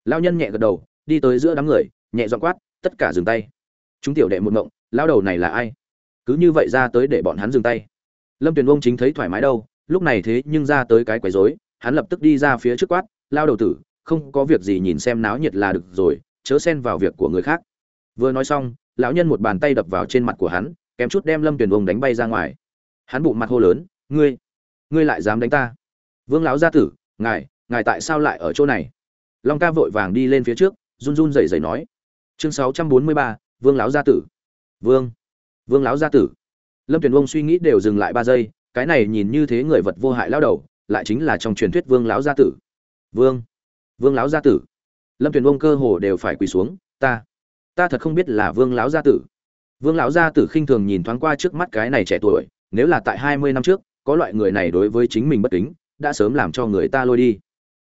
Lao nhân nhẹ gật đầu, đi tới giữa đám người, nhẹ dọn quát, tất cả dừng tay. Chúng tiểu đệ một ngộng lao đầu này là ai? Cứ như vậy ra tới để bọn hắn dừng tay. Lâm tuyền ông chính thấy thoải mái đâu, lúc này thế nhưng ra tới cái quấy rối, hắn lập tức đi ra phía trước quát lao đầu tử, không có việc gì nhìn xem náo nhiệt là được rồi, chớ xen vào việc của người khác. Vừa nói xong, lão nhân một bàn tay đập vào trên mặt của hắn, kém chút đem lâm tuyền ông đánh bay ra ngoài. Hắn bụng mặt hô lớn, ngươi ngươi lại dám đánh ta? Vương lão gia tử, ngài ngài tại sao lại ở chỗ này? Long ca vội vàng đi lên phía trước, run run rẩy rẩy nói, chương sáu trăm bốn mươi ba, vương lão gia tử. Vương vương lão gia tử. Lâm tuyền ông suy nghĩ đều dừng lại ba giây, cái này nhìn như thế người vật vô hại lao đầu, lại chính là trong truyền thuyết vương lão gia tử vương. Vương lão gia tử. Lâm tuyền ông cơ hồ đều phải quỳ xuống, ta ta thật không biết là vương lão gia tử. Vương lão gia tử khinh thường nhìn thoáng qua trước mắt cái này trẻ tuổi, nếu là tại hai mươi năm trước, có loại người này đối với chính mình bất kính, đã sớm làm cho người ta lôi đi.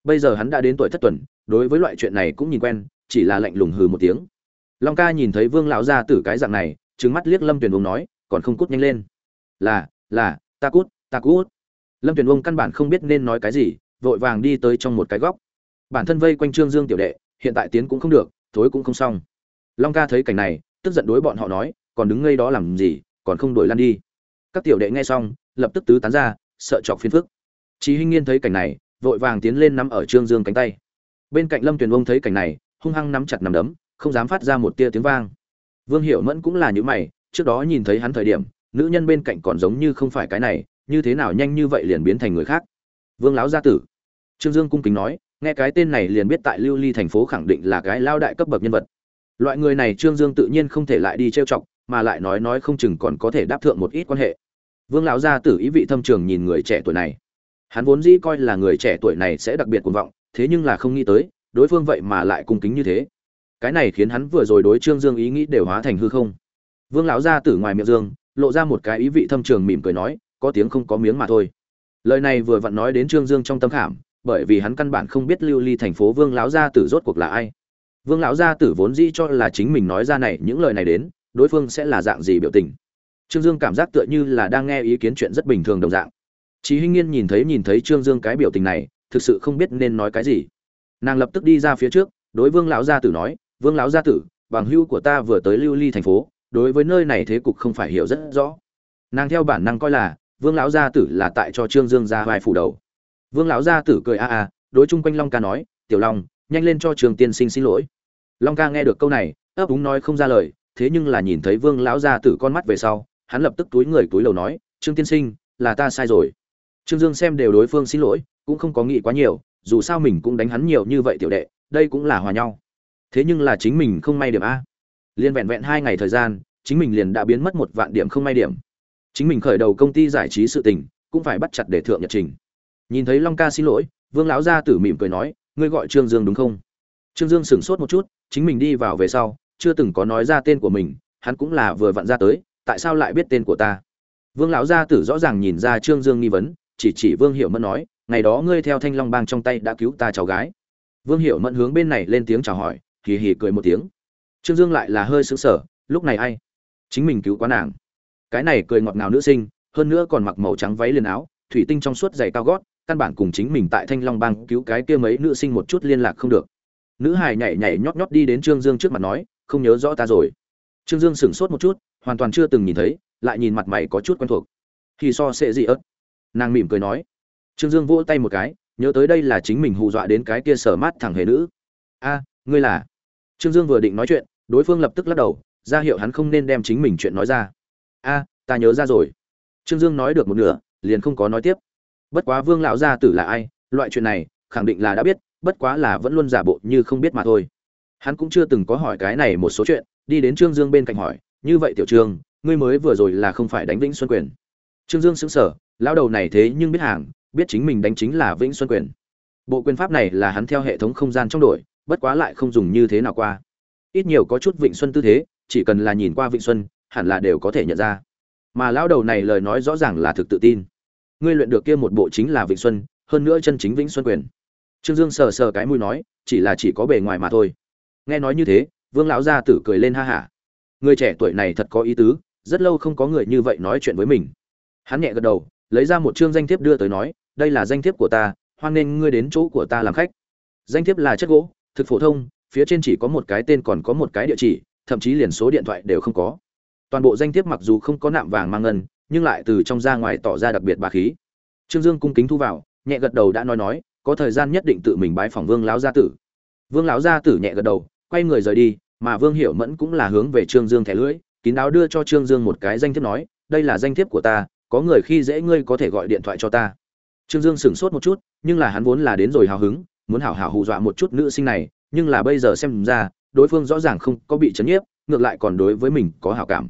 Bây giờ hắn đã đến tuổi thất tuần, đối với loại chuyện này cũng nhìn quen, chỉ là lạnh lùng hừ một tiếng. Long ca nhìn thấy vương lão gia tử cái dạng này, trừng mắt liếc lâm tuyền ông nói, còn không cút nhanh lên. Là là, ta cút ta cút. Lâm tuyền ông căn bản không biết nên nói cái gì vội vàng đi tới trong một cái góc bản thân vây quanh trương dương tiểu đệ hiện tại tiến cũng không được thối cũng không xong long ca thấy cảnh này tức giận đối bọn họ nói còn đứng ngây đó làm gì còn không đổi lăn đi các tiểu đệ nghe xong lập tức tứ tán ra sợ chọc phiền phức Chí Hinh Nghiên thấy cảnh này, vội vàng tiến lên nắm ở Trương Dương cánh tay. Bên cạnh Lâm Tuyền Ông thấy cảnh này, hung hăng nắm chặt nằm đấm, không dám phát ra một tia tiếng vang. Vương Hiểu Mẫn cũng là như mày, trước đó nhìn thấy hắn thời điểm, nữ nhân bên cạnh còn giống như không phải cái này, như thế nào nhanh như vậy liền biến thành người khác. Vương lão gia tử. Trương Dương cung kính nói, nghe cái tên này liền biết tại Lưu Ly thành phố khẳng định là cái lao đại cấp bậc nhân vật. Loại người này Trương Dương tự nhiên không thể lại đi trêu chọc, mà lại nói nói không chừng còn có thể đáp thượng một ít quan hệ. Vương lão gia tử ý vị thâm trường nhìn người trẻ tuổi này. Hắn vốn dĩ coi là người trẻ tuổi này sẽ đặc biệt cuồng vọng, thế nhưng là không nghĩ tới, đối phương vậy mà lại cung kính như thế. Cái này khiến hắn vừa rồi đối Trương Dương ý nghĩ đều hóa thành hư không. Vương lão gia tử ngoài miệng Dương, lộ ra một cái ý vị thâm trường mỉm cười nói, có tiếng không có miếng mà thôi. Lời này vừa vặn nói đến Trương Dương trong tâm khảm, bởi vì hắn căn bản không biết Lưu Ly thành phố Vương lão gia tử rốt cuộc là ai. Vương lão gia tử vốn dĩ cho là chính mình nói ra này những lời này đến, đối phương sẽ là dạng gì biểu tình. Trương Dương cảm giác tựa như là đang nghe ý kiến chuyện rất bình thường đồng dạng. Chí Hinh Nghiên nhìn thấy nhìn thấy Trương Dương cái biểu tình này, thực sự không biết nên nói cái gì. Nàng lập tức đi ra phía trước, đối Vương lão gia tử nói, "Vương lão gia tử, bằng hữu của ta vừa tới Lưu Ly thành phố, đối với nơi này thế cục không phải hiểu rất rõ." Nàng theo bản năng coi là Vương lão gia tử là tại cho Trương Dương ra vai phủ đầu. Vương lão gia tử cười a a, đối chung quanh Long Ca nói, "Tiểu Long, nhanh lên cho Trường Tiên Sinh xin lỗi." Long Ca nghe được câu này, ấp úng nói không ra lời, thế nhưng là nhìn thấy Vương lão gia tử con mắt về sau, hắn lập tức túi người túi lầu nói, "Trương Tiên Sinh, là ta sai rồi." Trương Dương xem đều đối phương xin lỗi, cũng không có nghĩ quá nhiều, dù sao mình cũng đánh hắn nhiều như vậy tiểu đệ, đây cũng là hòa nhau. Thế nhưng là chính mình không may điểm a. Liên vẹn vẹn hai ngày thời gian, chính mình liền đã biến mất một vạn điểm không may điểm. Chính mình khởi đầu công ty giải trí sự tình, cũng phải bắt chặt để thượng nhật trình. Nhìn thấy Long ca xin lỗi, Vương lão gia tử mỉm cười nói, ngươi gọi Trương Dương đúng không? Trương Dương sững sốt một chút, chính mình đi vào về sau, chưa từng có nói ra tên của mình, hắn cũng là vừa vặn ra tới, tại sao lại biết tên của ta? Vương lão gia tử rõ ràng nhìn ra Trương Dương nghi vấn, chỉ chỉ Vương Hiểu Mẫn nói, ngày đó ngươi theo thanh long bang trong tay đã cứu ta cháu gái vương hiểu mẫn hướng bên này lên tiếng chào hỏi hì hì cười một tiếng trương dương lại là hơi sững sờ lúc này ai chính mình cứu quá nàng cái này cười ngọt ngào nữ sinh, hơn nữa còn mặc màu trắng váy liền áo, thủy tinh trong suốt giày cao gót, căn bản cùng chính mình tại thanh long bang cứu cái kia mấy nữ sinh một chút liên lạc không được. Nữ hài nhảy nhảy nhót nhót đi đến trương dương trước mặt nói, không nhớ rõ ta rồi. Trương dương sửng sốt một chút, hoàn toàn chưa từng nhìn thấy, lại nhìn mặt mày có chút quen thuộc. Thì so sẽ gì ớt? Nàng mỉm cười nói. Trương dương vỗ tay một cái, nhớ tới đây là chính mình hù dọa đến cái kia sở mát thẳng hề nữ. A, ngươi là? Trương dương vừa định nói chuyện, đối phương lập tức lắc đầu, ra hiệu hắn không nên đem chính mình chuyện nói ra a, ta nhớ ra rồi. Trương dương nói được một nửa, liền không có nói tiếp. Bất quá vương lão gia tử là ai, loại chuyện này, khẳng định là đã biết, bất quá là vẫn luôn giả bộ như không biết mà thôi. Hắn cũng chưa từng có hỏi cái này một số chuyện, đi đến trương dương bên cạnh hỏi, như vậy tiểu trương, ngươi mới vừa rồi là không phải đánh vĩnh xuân quyền? Trương dương sững sờ, lão đầu này thế nhưng biết hàng, biết chính mình đánh chính là vĩnh xuân quyền. Bộ quyền pháp này là hắn theo hệ thống không gian trong đổi, bất quá lại không dùng như thế nào qua. Ít nhiều có chút vịnh xuân tư thế, chỉ cần là nhìn qua vịnh xuân hẳn là đều có thể nhận ra. Mà lão đầu này lời nói rõ ràng là thực tự tin. Ngươi luyện được kia một bộ chính là vĩnh xuân, hơn nữa chân chính vĩnh xuân quyền. Trương dương sờ sờ cái mũi nói, chỉ là chỉ có bề ngoài mà thôi. Nghe nói như thế, vương lão gia tử cười lên ha hả. Người trẻ tuổi này thật có ý tứ, rất lâu không có người như vậy nói chuyện với mình. Hắn nhẹ gật đầu, lấy ra một chương danh thiếp đưa tới nói, đây là danh thiếp của ta, hoan nghênh ngươi đến chỗ của ta làm khách. Danh thiếp là chất gỗ, thực phổ thông, phía trên chỉ có một cái tên còn có một cái địa chỉ, thậm chí liền số điện thoại đều không có toàn bộ danh thiếp mặc dù không có nạm vàng mang ngân, nhưng lại từ trong ra ngoài tỏ ra đặc biệt bà khí. Trương dương cung kính thu vào, nhẹ gật đầu đã nói nói, có thời gian nhất định tự mình bái phỏng vương lão gia tử. Vương lão gia tử nhẹ gật đầu, quay người rời đi, mà vương hiểu mẫn cũng là hướng về trương dương thẻ lưỡi, kín đáo đưa cho trương dương một cái danh thiếp nói, đây là danh thiếp của ta, có người khi dễ ngươi có thể gọi điện thoại cho ta. Trương dương sửng sốt một chút, nhưng là hắn vốn là đến rồi hào hứng, muốn hảo hảo hù dọa một chút nữ sinh này, nhưng là bây giờ xem ra, đối phương rõ ràng không có bị chấn nhiếp ngược lại còn đối với mình có hảo cảm.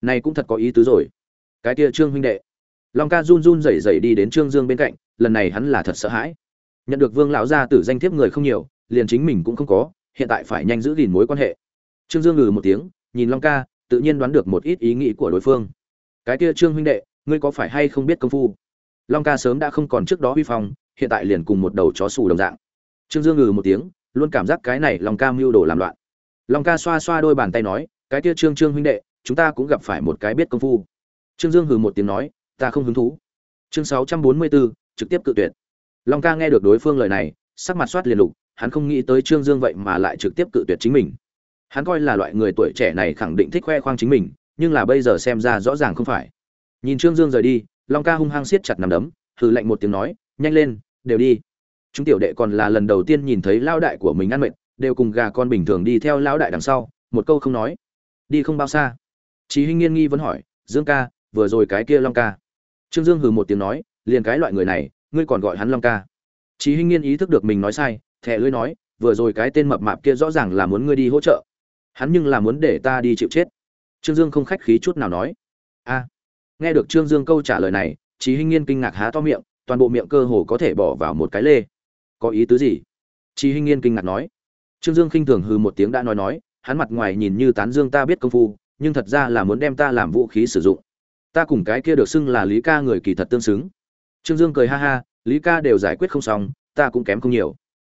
Này cũng thật có ý tứ rồi. Cái kia trương huynh đệ. Long ca run run rẩy rẩy đi đến trương dương bên cạnh, lần này hắn là thật sợ hãi. Nhận được vương lão gia tử danh thiếp người không nhiều, liền chính mình cũng không có, hiện tại phải nhanh giữ gìn mối quan hệ. Trương dương ngừ một tiếng, nhìn long ca, tự nhiên đoán được một ít ý nghĩ của đối phương. Cái kia trương huynh đệ, ngươi có phải hay không biết công phu? Long ca sớm đã không còn trước đó huy phong, hiện tại liền cùng một đầu chó xù đồng dạng. Trương dương ngừ một tiếng, luôn cảm giác cái này long ca mưu đồ làm loạn long ca xoa xoa đôi bàn tay nói, cái kia trương trương huynh đệ, chúng ta cũng gặp phải một cái biết công phu. Trương dương hừ một tiếng nói, ta không hứng thú. Chương sáu trăm bốn mươi bốn trực tiếp cự tuyệt. Long ca nghe được đối phương lời này, sắc mặt soát liền lục, hắn không nghĩ tới trương dương vậy mà lại trực tiếp cự tuyệt chính mình. Hắn coi là loại người tuổi trẻ này khẳng định thích khoe khoang chính mình, nhưng là bây giờ xem ra rõ ràng không phải. Nhìn trương dương rời đi, long ca hung hăng siết chặt nằm đấm, hừ lạnh một tiếng nói, nhanh lên, đều đi. Chúng tiểu đệ còn là lần đầu tiên nhìn thấy lao đại của mình ăn mệt đều cùng gà con bình thường đi theo lão đại đằng sau, một câu không nói. Đi không bao xa. Chí hinh nghiên nghi vẫn hỏi, dương ca, vừa rồi cái kia long ca? Trương dương hừ một tiếng nói, liền cái loại người này, ngươi còn gọi hắn long ca? Chí hinh nghiên ý thức được mình nói sai, thẻ lưỡi nói, vừa rồi cái tên mập mạp kia rõ ràng là muốn ngươi đi hỗ trợ. Hắn nhưng là muốn để ta đi chịu chết. Trương dương không khách khí chút nào nói. A. Nghe được trương dương câu trả lời này, chí hinh nghiên kinh ngạc há to miệng, toàn bộ miệng cơ hồ có thể bỏ vào một cái lê. Có ý tứ gì? Chí hinh nghiên kinh ngạc nói trương dương khinh thường hừ một tiếng đã nói nói, hắn mặt ngoài nhìn như tán dương ta biết công phu, nhưng thật ra là muốn đem ta làm vũ khí sử dụng. Ta cùng cái kia được xưng là lý ca người kỳ thật tương xứng. Trương dương cười ha ha, lý ca đều giải quyết không xong, ta cũng kém không nhiều.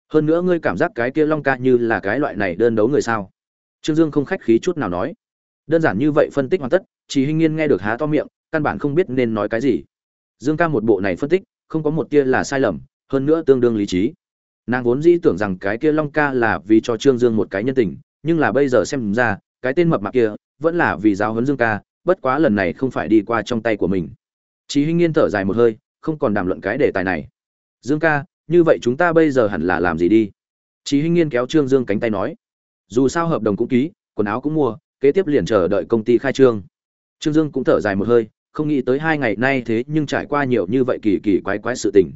Hơn nữa ngươi cảm giác cái kia long ca như là cái loại này đơn đấu người sao? Trương dương không khách khí chút nào nói. Đơn giản như vậy phân tích hoàn tất chỉ hinh Nghiên nghe được há to miệng, căn bản không biết nên nói cái gì. Dương ca một bộ này phân tích, không có một tia là sai lầm, hơn nữa tương đương lý trí nàng vốn dĩ tưởng rằng cái kia long ca là vì cho trương dương một cái nhân tình nhưng là bây giờ xem ra cái tên mập mạp kia vẫn là vì giáo huấn dương ca bất quá lần này không phải đi qua trong tay của mình Chí Hinh Nghiên thở dài một hơi, không còn đàm luận cái đề tài này. Dương ca, như vậy chúng ta bây giờ hẳn là làm gì đi? Chí Hinh Nghiên kéo Trương Dương cánh tay nói, dù sao hợp đồng cũng ký, quần áo cũng mua, kế tiếp liền chờ đợi công ty khai trương. Trương Dương cũng thở dài một hơi, không nghĩ tới hai ngày nay thế nhưng trải qua nhiều như vậy kỳ kỳ quái quái sự tình.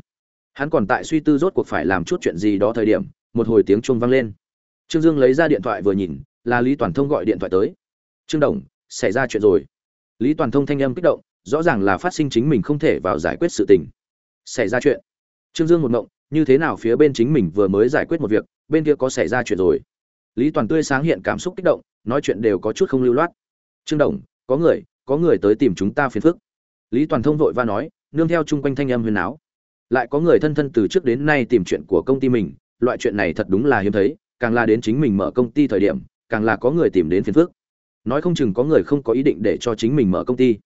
Hắn còn tại suy tư rốt cuộc phải làm chút chuyện gì đó thời điểm, một hồi tiếng chuông vang lên. Trương Dương lấy ra điện thoại vừa nhìn, là Lý Toàn Thông gọi điện thoại tới. "Trương Đồng, xảy ra chuyện rồi." Lý Toàn Thông thanh âm kích động, rõ ràng là phát sinh chính mình không thể vào giải quyết sự tình xảy ra chuyện trương dương một ngộng như thế nào phía bên chính mình vừa mới giải quyết một việc bên kia có xảy ra chuyện rồi lý toàn tươi sáng hiện cảm xúc kích động nói chuyện đều có chút không lưu loát trương đồng có người có người tới tìm chúng ta phiền phức lý toàn thông vội và nói nương theo chung quanh thanh âm huyền áo lại có người thân thân từ trước đến nay tìm chuyện của công ty mình, loại chuyện này thật đúng là hiếm thấy, càng là đến chính mình mở công ty thời điểm, càng là có người tìm đến phiền phước nói không chừng có người không có ý định để cho chính mình mở công ty.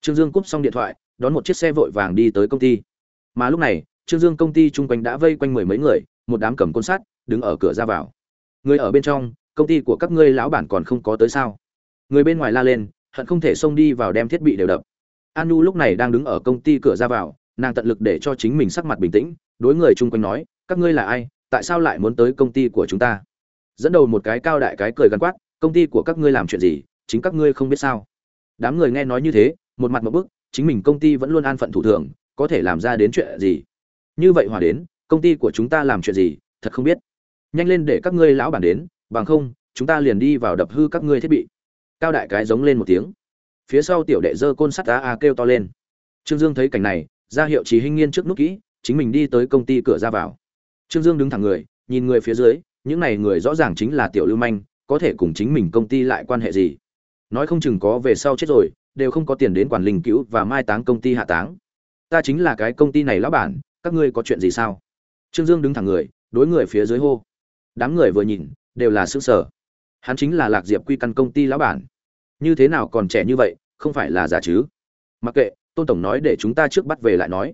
Trương dương cúp xong điện thoại, đón một chiếc xe vội vàng đi tới công ty. Mà lúc này, trương dương công ty chung quanh đã vây quanh mười mấy người, một đám cầm côn sắt, đứng ở cửa ra vào. Người ở bên trong, công ty của các ngươi lão bản còn không có tới sao? Người bên ngoài la lên, hận không thể xông đi vào đem thiết bị đều đập. An nu lúc này đang đứng ở công ty cửa ra vào nàng tận lực để cho chính mình sắc mặt bình tĩnh, đối người chung quanh nói, các ngươi là ai? Tại sao lại muốn tới công ty của chúng ta? Dẫn đầu một cái cao đại cái cười gắn quát, công ty của các ngươi làm chuyện gì? Chính các ngươi không biết sao? Đám người nghe nói như thế, một mặt một bức, chính mình công ty vẫn luôn an phận thủ thường, có thể làm ra đến chuyện gì? Như vậy hòa đến, công ty của chúng ta làm chuyện gì? Thật không biết. Nhanh lên để các ngươi lão bản đến, bằng không, chúng ta liền đi vào đập hư các ngươi thiết bị. Cao đại cái giống lên một tiếng. Phía sau tiểu đệ dơ côn sắt a a kêu to lên. Trương dương thấy cảnh này ra hiệu chỉ hinh nghiên trước nút kỹ, chính mình đi tới công ty cửa ra vào. Trương dương đứng thẳng người, nhìn người phía dưới, những này người rõ ràng chính là tiểu lưu manh, có thể cùng chính mình công ty lại quan hệ gì? Nói không chừng có về sau chết rồi, đều không có tiền đến quản linh cứu và mai táng công ty hạ táng. Ta chính là cái công ty này lão bản, các ngươi có chuyện gì sao? Trương dương đứng thẳng người, đối người phía dưới hô. Đám người vừa nhìn, đều là xứ sở hắn chính là lạc diệp quy căn công ty lão bản. Như thế nào còn trẻ như vậy, không phải là giả chứ? Mặc kệ tôn tổng nói để chúng ta trước bắt về lại nói.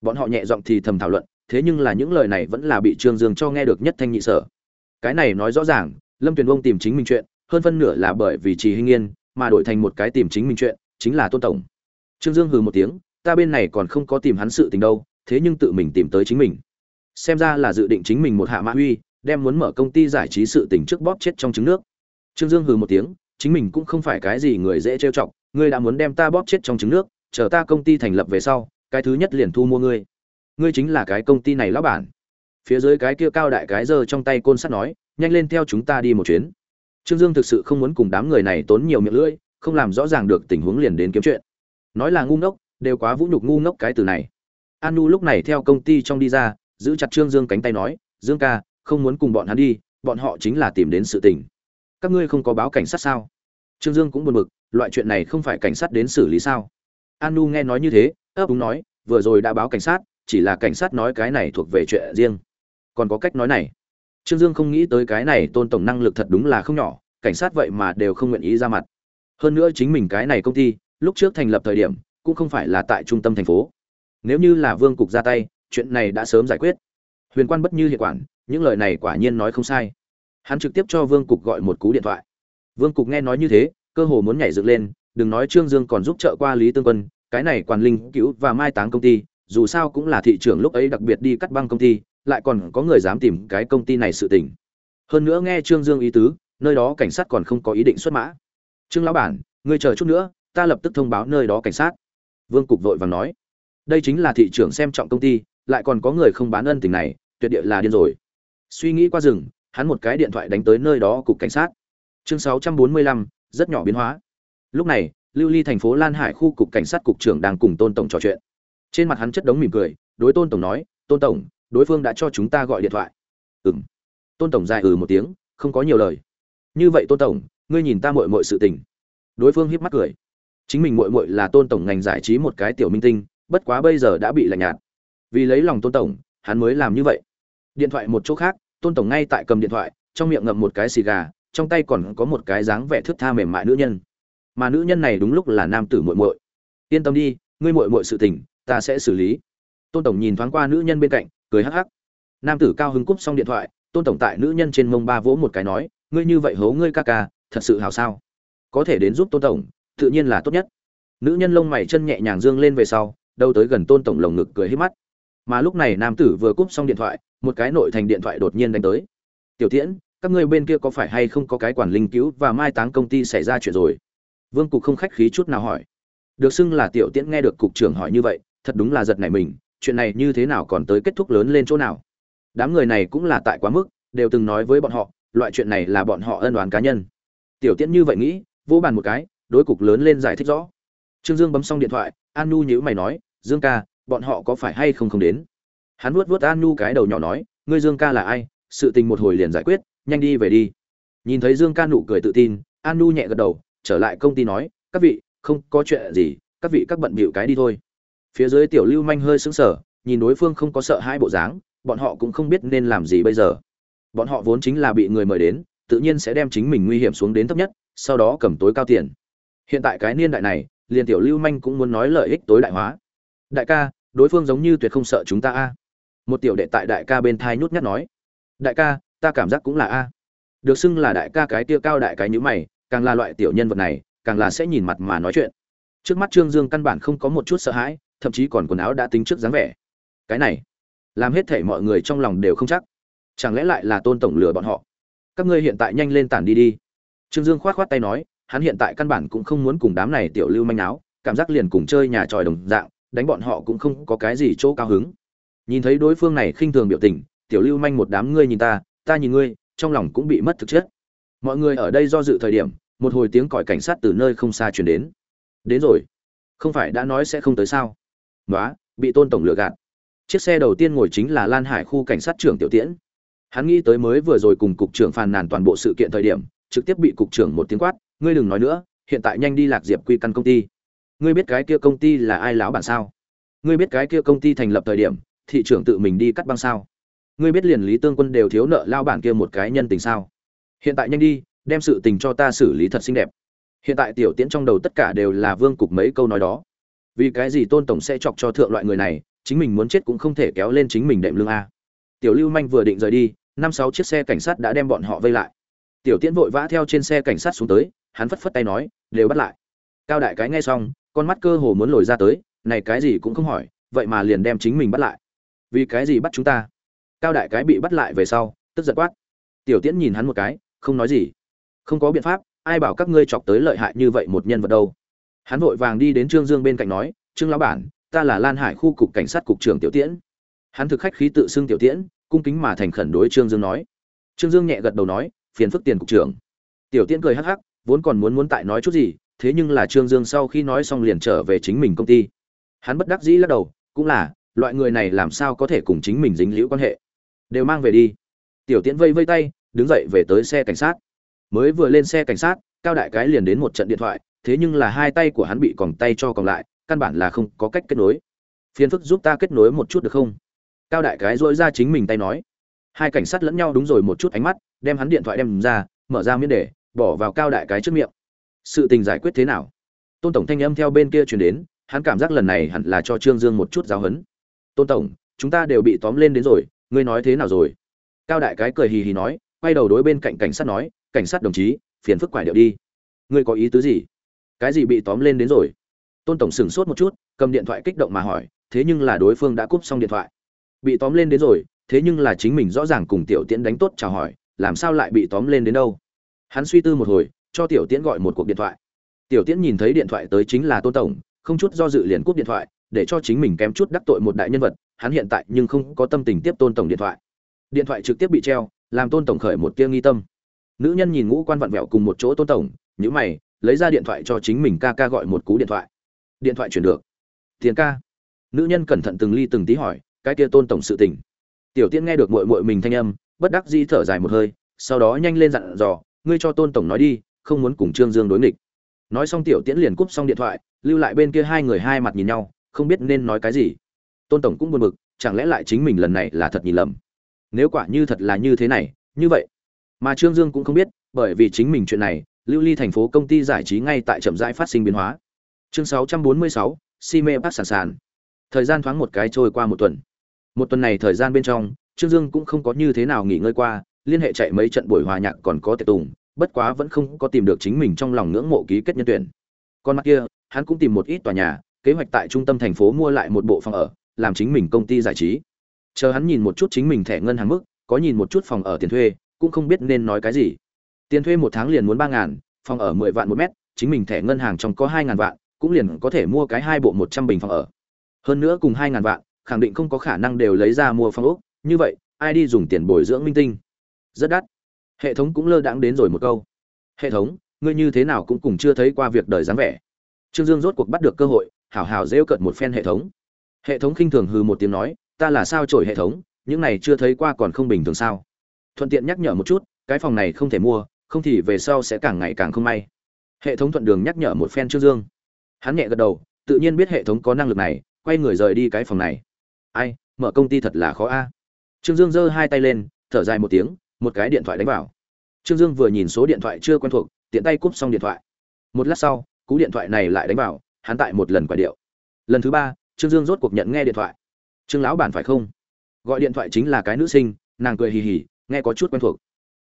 Bọn họ nhẹ giọng thì thầm thảo luận, thế nhưng là những lời này vẫn là bị trương dương cho nghe được nhất thanh nhị sở. Cái này nói rõ ràng, lâm tuyền vông tìm chính mình chuyện, hơn phân nửa là bởi vì trì hinh yên mà đổi thành một cái tìm chính mình chuyện, chính là tôn tổng. Trương dương hừ một tiếng, ta bên này còn không có tìm hắn sự tình đâu, thế nhưng tự mình tìm tới chính mình. Xem ra là dự định chính mình một hạ mã huy đem muốn mở công ty giải trí sự tình trước bóp chết trong trứng nước. Trương dương hừ một tiếng, chính mình cũng không phải cái gì người dễ trêu chọc, ngươi đã muốn đem ta bóp chết trong trứng nước chờ ta công ty thành lập về sau, cái thứ nhất liền thu mua ngươi. Ngươi chính là cái công ty này lão bản. Phía dưới cái kia cao đại cái giơ trong tay côn sắt nói, nhanh lên theo chúng ta đi một chuyến. Trương dương thực sự không muốn cùng đám người này tốn nhiều miệng lưỡi, không làm rõ ràng được tình huống liền đến kiếm chuyện. Nói là ngu ngốc, đều quá vũ nhục ngu ngốc cái từ này. An nu lúc này theo công ty trong đi ra, giữ chặt trương dương cánh tay nói, dương ca, không muốn cùng bọn hắn đi, bọn họ chính là tìm đến sự tình. Các ngươi không có báo cảnh sát sao? Trương dương cũng buồn bực, loại chuyện này không phải cảnh sát đến xử lý sao? Anu nghe nói như thế, ấp úng nói, vừa rồi đã báo cảnh sát, chỉ là cảnh sát nói cái này thuộc về chuyện riêng. Còn có cách nói này. Trương dương không nghĩ tới cái này tôn tổng năng lực thật đúng là không nhỏ, cảnh sát vậy mà đều không nguyện ý ra mặt. Hơn nữa chính mình cái này công ty, lúc trước thành lập thời điểm, cũng không phải là tại trung tâm thành phố. Nếu như là vương cục ra tay, chuyện này đã sớm giải quyết. Huyền quan bất như hiệu quản, những lời này quả nhiên nói không sai. Hắn trực tiếp cho vương cục gọi một cú điện thoại. Vương cục nghe nói như thế, cơ hồ muốn nhảy dựng lên đừng nói trương dương còn giúp trợ qua lý tương quân cái này quản linh cứu và mai táng công ty dù sao cũng là thị trưởng lúc ấy đặc biệt đi cắt băng công ty lại còn có người dám tìm cái công ty này sự tình. Hơn nữa nghe trương dương ý tứ nơi đó cảnh sát còn không có ý định xuất mã. Trương lão bản ngươi chờ chút nữa ta lập tức thông báo nơi đó cảnh sát. Vương cục vội vàng nói đây chính là thị trưởng xem trọng công ty lại còn có người không bán ân tình này tuyệt địa là điên rồi. Suy nghĩ qua rừng hắn một cái điện thoại đánh tới nơi đó cục cảnh sát. Chương 645, rất nhỏ biến hóa lúc này, lưu ly thành phố lan hải khu cục cảnh sát cục trưởng đang cùng tôn tổng trò chuyện. Trên mặt hắn chất đống mỉm cười, đối tôn tổng nói, tôn tổng, đối phương đã cho chúng ta gọi điện thoại. Ừ m tôn tổng dài ừ một tiếng, không có nhiều lời. Như vậy tôn tổng, ngươi nhìn ta mội mội sự tình. Đối phương hiếp mắt cười. Chính mình mội mội là tôn tổng ngành giải trí một cái tiểu minh tinh, bất quá bây giờ đã bị lạnh nhạt. Vì lấy lòng tôn tổng, hắn mới làm như vậy. Điện thoại một chỗ khác, tôn tổng ngay tại cầm điện thoại, trong miệng ngậm một cái xì gà, trong tay còn có một cái dáng vẻ thước tha mềm mại nữ nhân mà nữ nhân này đúng lúc là nam tử muội muội. Yên tâm đi, ngươi muội muội sự tình, ta sẽ xử lý. Tôn tổng nhìn thoáng qua nữ nhân bên cạnh, cười hắc hắc. Nam tử cao hứng cúp xong điện thoại, tôn tổng tại nữ nhân trên mông ba vỗ một cái nói, ngươi như vậy hố ngươi ca ca, thật sự hào sao? Có thể đến giúp tôn tổng, tự nhiên là tốt nhất. Nữ nhân lông mày chân nhẹ nhàng dương lên về sau đâu tới gần tôn tổng lồng ngực cười hết mắt. Mà lúc này nam tử vừa cúp xong điện thoại, một cái nội thành điện thoại đột nhiên đánh tới. Tiểu tiễn, các ngươi bên kia có phải hay không có cái quản linh cứu và mai táng công ty xảy ra chuyện rồi? Vương cục không khách khí chút nào hỏi. Được xưng là tiểu tiễn nghe được cục trưởng hỏi như vậy, thật đúng là giật nảy mình, chuyện này như thế nào còn tới kết thúc lớn lên chỗ nào? Đám người này cũng là tại quá mức, đều từng nói với bọn họ, loại chuyện này là bọn họ ân đoán cá nhân. Tiểu tiễn như vậy nghĩ, vỗ bàn một cái, đối cục lớn lên giải thích rõ. Trương dương bấm xong điện thoại an nu nhữ mày nói, dương ca, bọn họ có phải hay không không đến? Hắn vuốt vuốt an nu cái đầu nhỏ nói, ngươi dương ca là ai? Sự tình một hồi liền giải quyết, nhanh đi về đi. Nhìn thấy dương ca nụ cười tự tin an nu nhẹ gật đầu trở lại công ty nói, các vị, không có chuyện gì, các vị các bận bịu cái đi thôi. Phía dưới tiểu lưu manh hơi sững sờ, nhìn đối phương không có sợ hai bộ dáng, bọn họ cũng không biết nên làm gì bây giờ. Bọn họ vốn chính là bị người mời đến, tự nhiên sẽ đem chính mình nguy hiểm xuống đến thấp nhất, sau đó cầm tối cao tiền. Hiện tại cái niên đại này, liền tiểu lưu manh cũng muốn nói lợi ích tối đại hóa. Đại ca, đối phương giống như tuyệt không sợ chúng ta a. Một tiểu đệ tại đại ca bên thai nhút nhát nói. Đại ca, ta cảm giác cũng là a. Được xưng là đại ca cái tia cao đại cái nhữ mày càng là loại tiểu nhân vật này, càng là sẽ nhìn mặt mà nói chuyện. Trước mắt trương dương căn bản không có một chút sợ hãi, thậm chí còn quần áo đã tính trước dáng vẻ. Cái này, làm hết thể mọi người trong lòng đều không chắc. Chẳng lẽ lại là tôn tổng lừa bọn họ? Các ngươi hiện tại nhanh lên tản đi đi. Trương dương khoát khoát tay nói, hắn hiện tại căn bản cũng không muốn cùng đám này tiểu lưu manh áo, cảm giác liền cùng chơi nhà tròi đồng dạng, đánh bọn họ cũng không có cái gì chỗ cao hứng. Nhìn thấy đối phương này khinh thường biểu tình, tiểu lưu manh một đám ngươi nhìn ta ta nhìn ngươi, trong lòng cũng bị mất thực chất mọi người ở đây do dự thời điểm, một hồi tiếng còi cảnh sát từ nơi không xa chuyển đến. Đến rồi. Không phải đã nói sẽ không tới sao? Nói bị tôn tổng lừa gạt. Chiếc xe đầu tiên ngồi chính là lan hải khu cảnh sát trưởng tiểu tiễn. Hắn nghĩ tới mới vừa rồi cùng cục trưởng phàn nàn toàn bộ sự kiện thời điểm, trực tiếp bị cục trưởng một tiếng quát, ngươi đừng nói nữa, hiện tại nhanh đi lạc diệp quy căn công ty. Ngươi biết cái kia công ty là ai láo bản sao? Ngươi biết cái kia công ty thành lập thời điểm, thị trưởng tự mình đi cắt băng sao? Ngươi biết liền lý tương quân đều thiếu nợ lao bản kia một cái nhân tình sao? Hiện tại nhanh đi, đem sự tình cho ta xử lý thật xinh đẹp. Hiện tại tiểu tiễn trong đầu tất cả đều là vương cục mấy câu nói đó. Vì cái gì tôn tổng sẽ chọc cho thượng loại người này, chính mình muốn chết cũng không thể kéo lên chính mình đệm lương a. Tiểu lưu manh vừa định rời đi, năm sáu chiếc xe cảnh sát đã đem bọn họ vây lại. Tiểu tiễn vội vã theo trên xe cảnh sát xuống tới, hắn phất phất tay nói, đều bắt lại. Cao đại cái nghe xong, con mắt cơ hồ muốn lồi ra tới, này cái gì cũng không hỏi, vậy mà liền đem chính mình bắt lại. Vì cái gì bắt chúng ta? Cao đại cái bị bắt lại về sau, tức giật quát. Tiểu tiễn nhìn hắn một cái không nói gì. Không có biện pháp, ai bảo các ngươi chọc tới lợi hại như vậy một nhân vật đâu. Hắn vội vàng đi đến trương dương bên cạnh nói, trương lão bản, ta là lan hải khu cục cảnh sát cục trưởng tiểu tiễn. Hắn thực khách khí tự xưng tiểu tiễn, cung kính mà thành khẩn đối trương dương nói. Trương dương nhẹ gật đầu nói, phiền phức tiền cục trưởng. Tiểu tiễn cười hắc hắc, vốn còn muốn muốn tại nói chút gì, thế nhưng là trương dương sau khi nói xong liền trở về chính mình công ty. Hắn bất đắc dĩ lắc đầu, cũng là, loại người này làm sao có thể cùng chính mình dính liễu quan hệ. Đều mang về đi. Tiểu tiễn vây vây tay đứng dậy về tới xe cảnh sát. Mới vừa lên xe cảnh sát, cao đại cái liền đến một trận điện thoại, thế nhưng là hai tay của hắn bị còng tay cho còn lại, căn bản là không có cách kết nối. Phiền phức giúp ta kết nối một chút được không? Cao đại cái dỗi ra chính mình tay nói. Hai cảnh sát lẫn nhau đúng rồi một chút ánh mắt, đem hắn điện thoại đem ra, mở ra miễn để, bỏ vào cao đại cái trước miệng. Sự tình giải quyết thế nào? Tôn tổng thanh âm theo bên kia chuyển đến, hắn cảm giác lần này hẳn là cho trương dương một chút giáo hấn tôn tổng, chúng ta đều bị tóm lên đến rồi, ngươi nói thế nào rồi? Cao đại cái cười hì hì nói quay đầu đối bên cạnh cảnh sát nói, cảnh sát đồng chí, phiền phức quải điệu đi. Ngươi có ý tứ gì? Cái gì bị tóm lên đến rồi? Tôn tổng sửng sốt một chút, cầm điện thoại kích động mà hỏi, thế nhưng là đối phương đã cúp xong điện thoại. Bị tóm lên đến rồi, thế nhưng là chính mình rõ ràng cùng tiểu tiễn đánh tốt chào hỏi, làm sao lại bị tóm lên đến đâu? Hắn suy tư một hồi, cho tiểu tiễn gọi một cuộc điện thoại. Tiểu tiễn nhìn thấy điện thoại tới chính là tôn tổng, không chút do dự liền cúp điện thoại, để cho chính mình kém chút đắc tội một đại nhân vật, hắn hiện tại nhưng không có tâm tình tiếp tôn tổng điện thoại. Điện thoại trực tiếp bị treo làm tôn tổng khởi một tia nghi tâm. Nữ nhân nhìn ngũ quan vặn vẹo cùng một chỗ tôn tổng nhữ mày, lấy ra điện thoại cho chính mình ca ca gọi một cú điện thoại. Điện thoại chuyển được. Tiền ca. Nữ nhân cẩn thận từng ly từng tí hỏi, cái kia tôn tổng sự tình. Tiểu tiên nghe được mội mội mình thanh âm, bất đắc di thở dài một hơi, sau đó nhanh lên dặn dò, ngươi cho tôn tổng nói đi, không muốn cùng trương dương đối nghịch. Nói xong tiểu tiễn liền cúp xong điện thoại, lưu lại bên kia hai người hai mặt nhìn nhau, không biết nên nói cái gì. Tôn tổng cũng buồn bực, chẳng lẽ lại chính mình lần này là thật nhìn lầm? Nếu quả như thật là như thế này như vậy. Mà trương dương cũng không biết bởi vì chính mình chuyện này lưu ly thành phố công ty giải trí ngay tại chậm rãi phát sinh biến hóa. Chương 646, si mê bác sản sản. Thời gian thoáng một cái trôi qua một tuần. Một tuần này thời gian bên trong trương dương cũng không có như thế nào nghỉ ngơi qua liên hệ chạy mấy trận buổi hòa nhạc còn có tiệc tùng bất quá vẫn không có tìm được chính mình trong lòng ngưỡng mộ ký kết nhân tuyển. Con mắt kia hắn cũng tìm một ít tòa nhà kế hoạch tại trung tâm thành phố mua lại một bộ phòng ở làm chính mình công ty giải trí chờ hắn nhìn một chút chính mình thẻ ngân hàng mức, có nhìn một chút phòng ở tiền thuê, cũng không biết nên nói cái gì. Tiền thuê một tháng liền muốn ba ngàn, phòng ở mười vạn một mét, chính mình thẻ ngân hàng trong có hai ngàn vạn, cũng liền có thể mua cái hai bộ một trăm bình phòng ở. Hơn nữa cùng hai ngàn vạn, khẳng định không có khả năng đều lấy ra mua phòng ốc, như vậy, ai đi dùng tiền bồi dưỡng minh tinh? Rất đắt. Hệ thống cũng lơ đãng đến rồi một câu. Hệ thống, ngươi như thế nào cũng cùng chưa thấy qua việc đời dáng vẻ. Trương dương rốt cuộc bắt được cơ hội, hảo hảo rêu cợt một phen hệ thống. Hệ thống khinh thường hừ một tiếng nói ta là sao trổi hệ thống, những này chưa thấy qua còn không bình thường sao? Thuận tiện nhắc nhở một chút, cái phòng này không thể mua, không thì về sau sẽ càng ngày càng không may. Hệ thống thuận đường nhắc nhở một phen trương dương. Hắn nhẹ gật đầu, tự nhiên biết hệ thống có năng lực này, quay người rời đi cái phòng này. Ai, mở công ty thật là khó a. Trương dương giơ hai tay lên, thở dài một tiếng, một cái điện thoại đánh vào. Trương dương vừa nhìn số điện thoại chưa quen thuộc, tiện tay cúp xong điện thoại. Một lát sau, cú điện thoại này lại đánh vào, hắn tại một lần quả điệu. Lần thứ ba, trương dương rốt cuộc nhận nghe điện thoại trương lão bản phải không? Gọi điện thoại chính là cái nữ sinh, nàng cười hì hì, nghe có chút quen thuộc.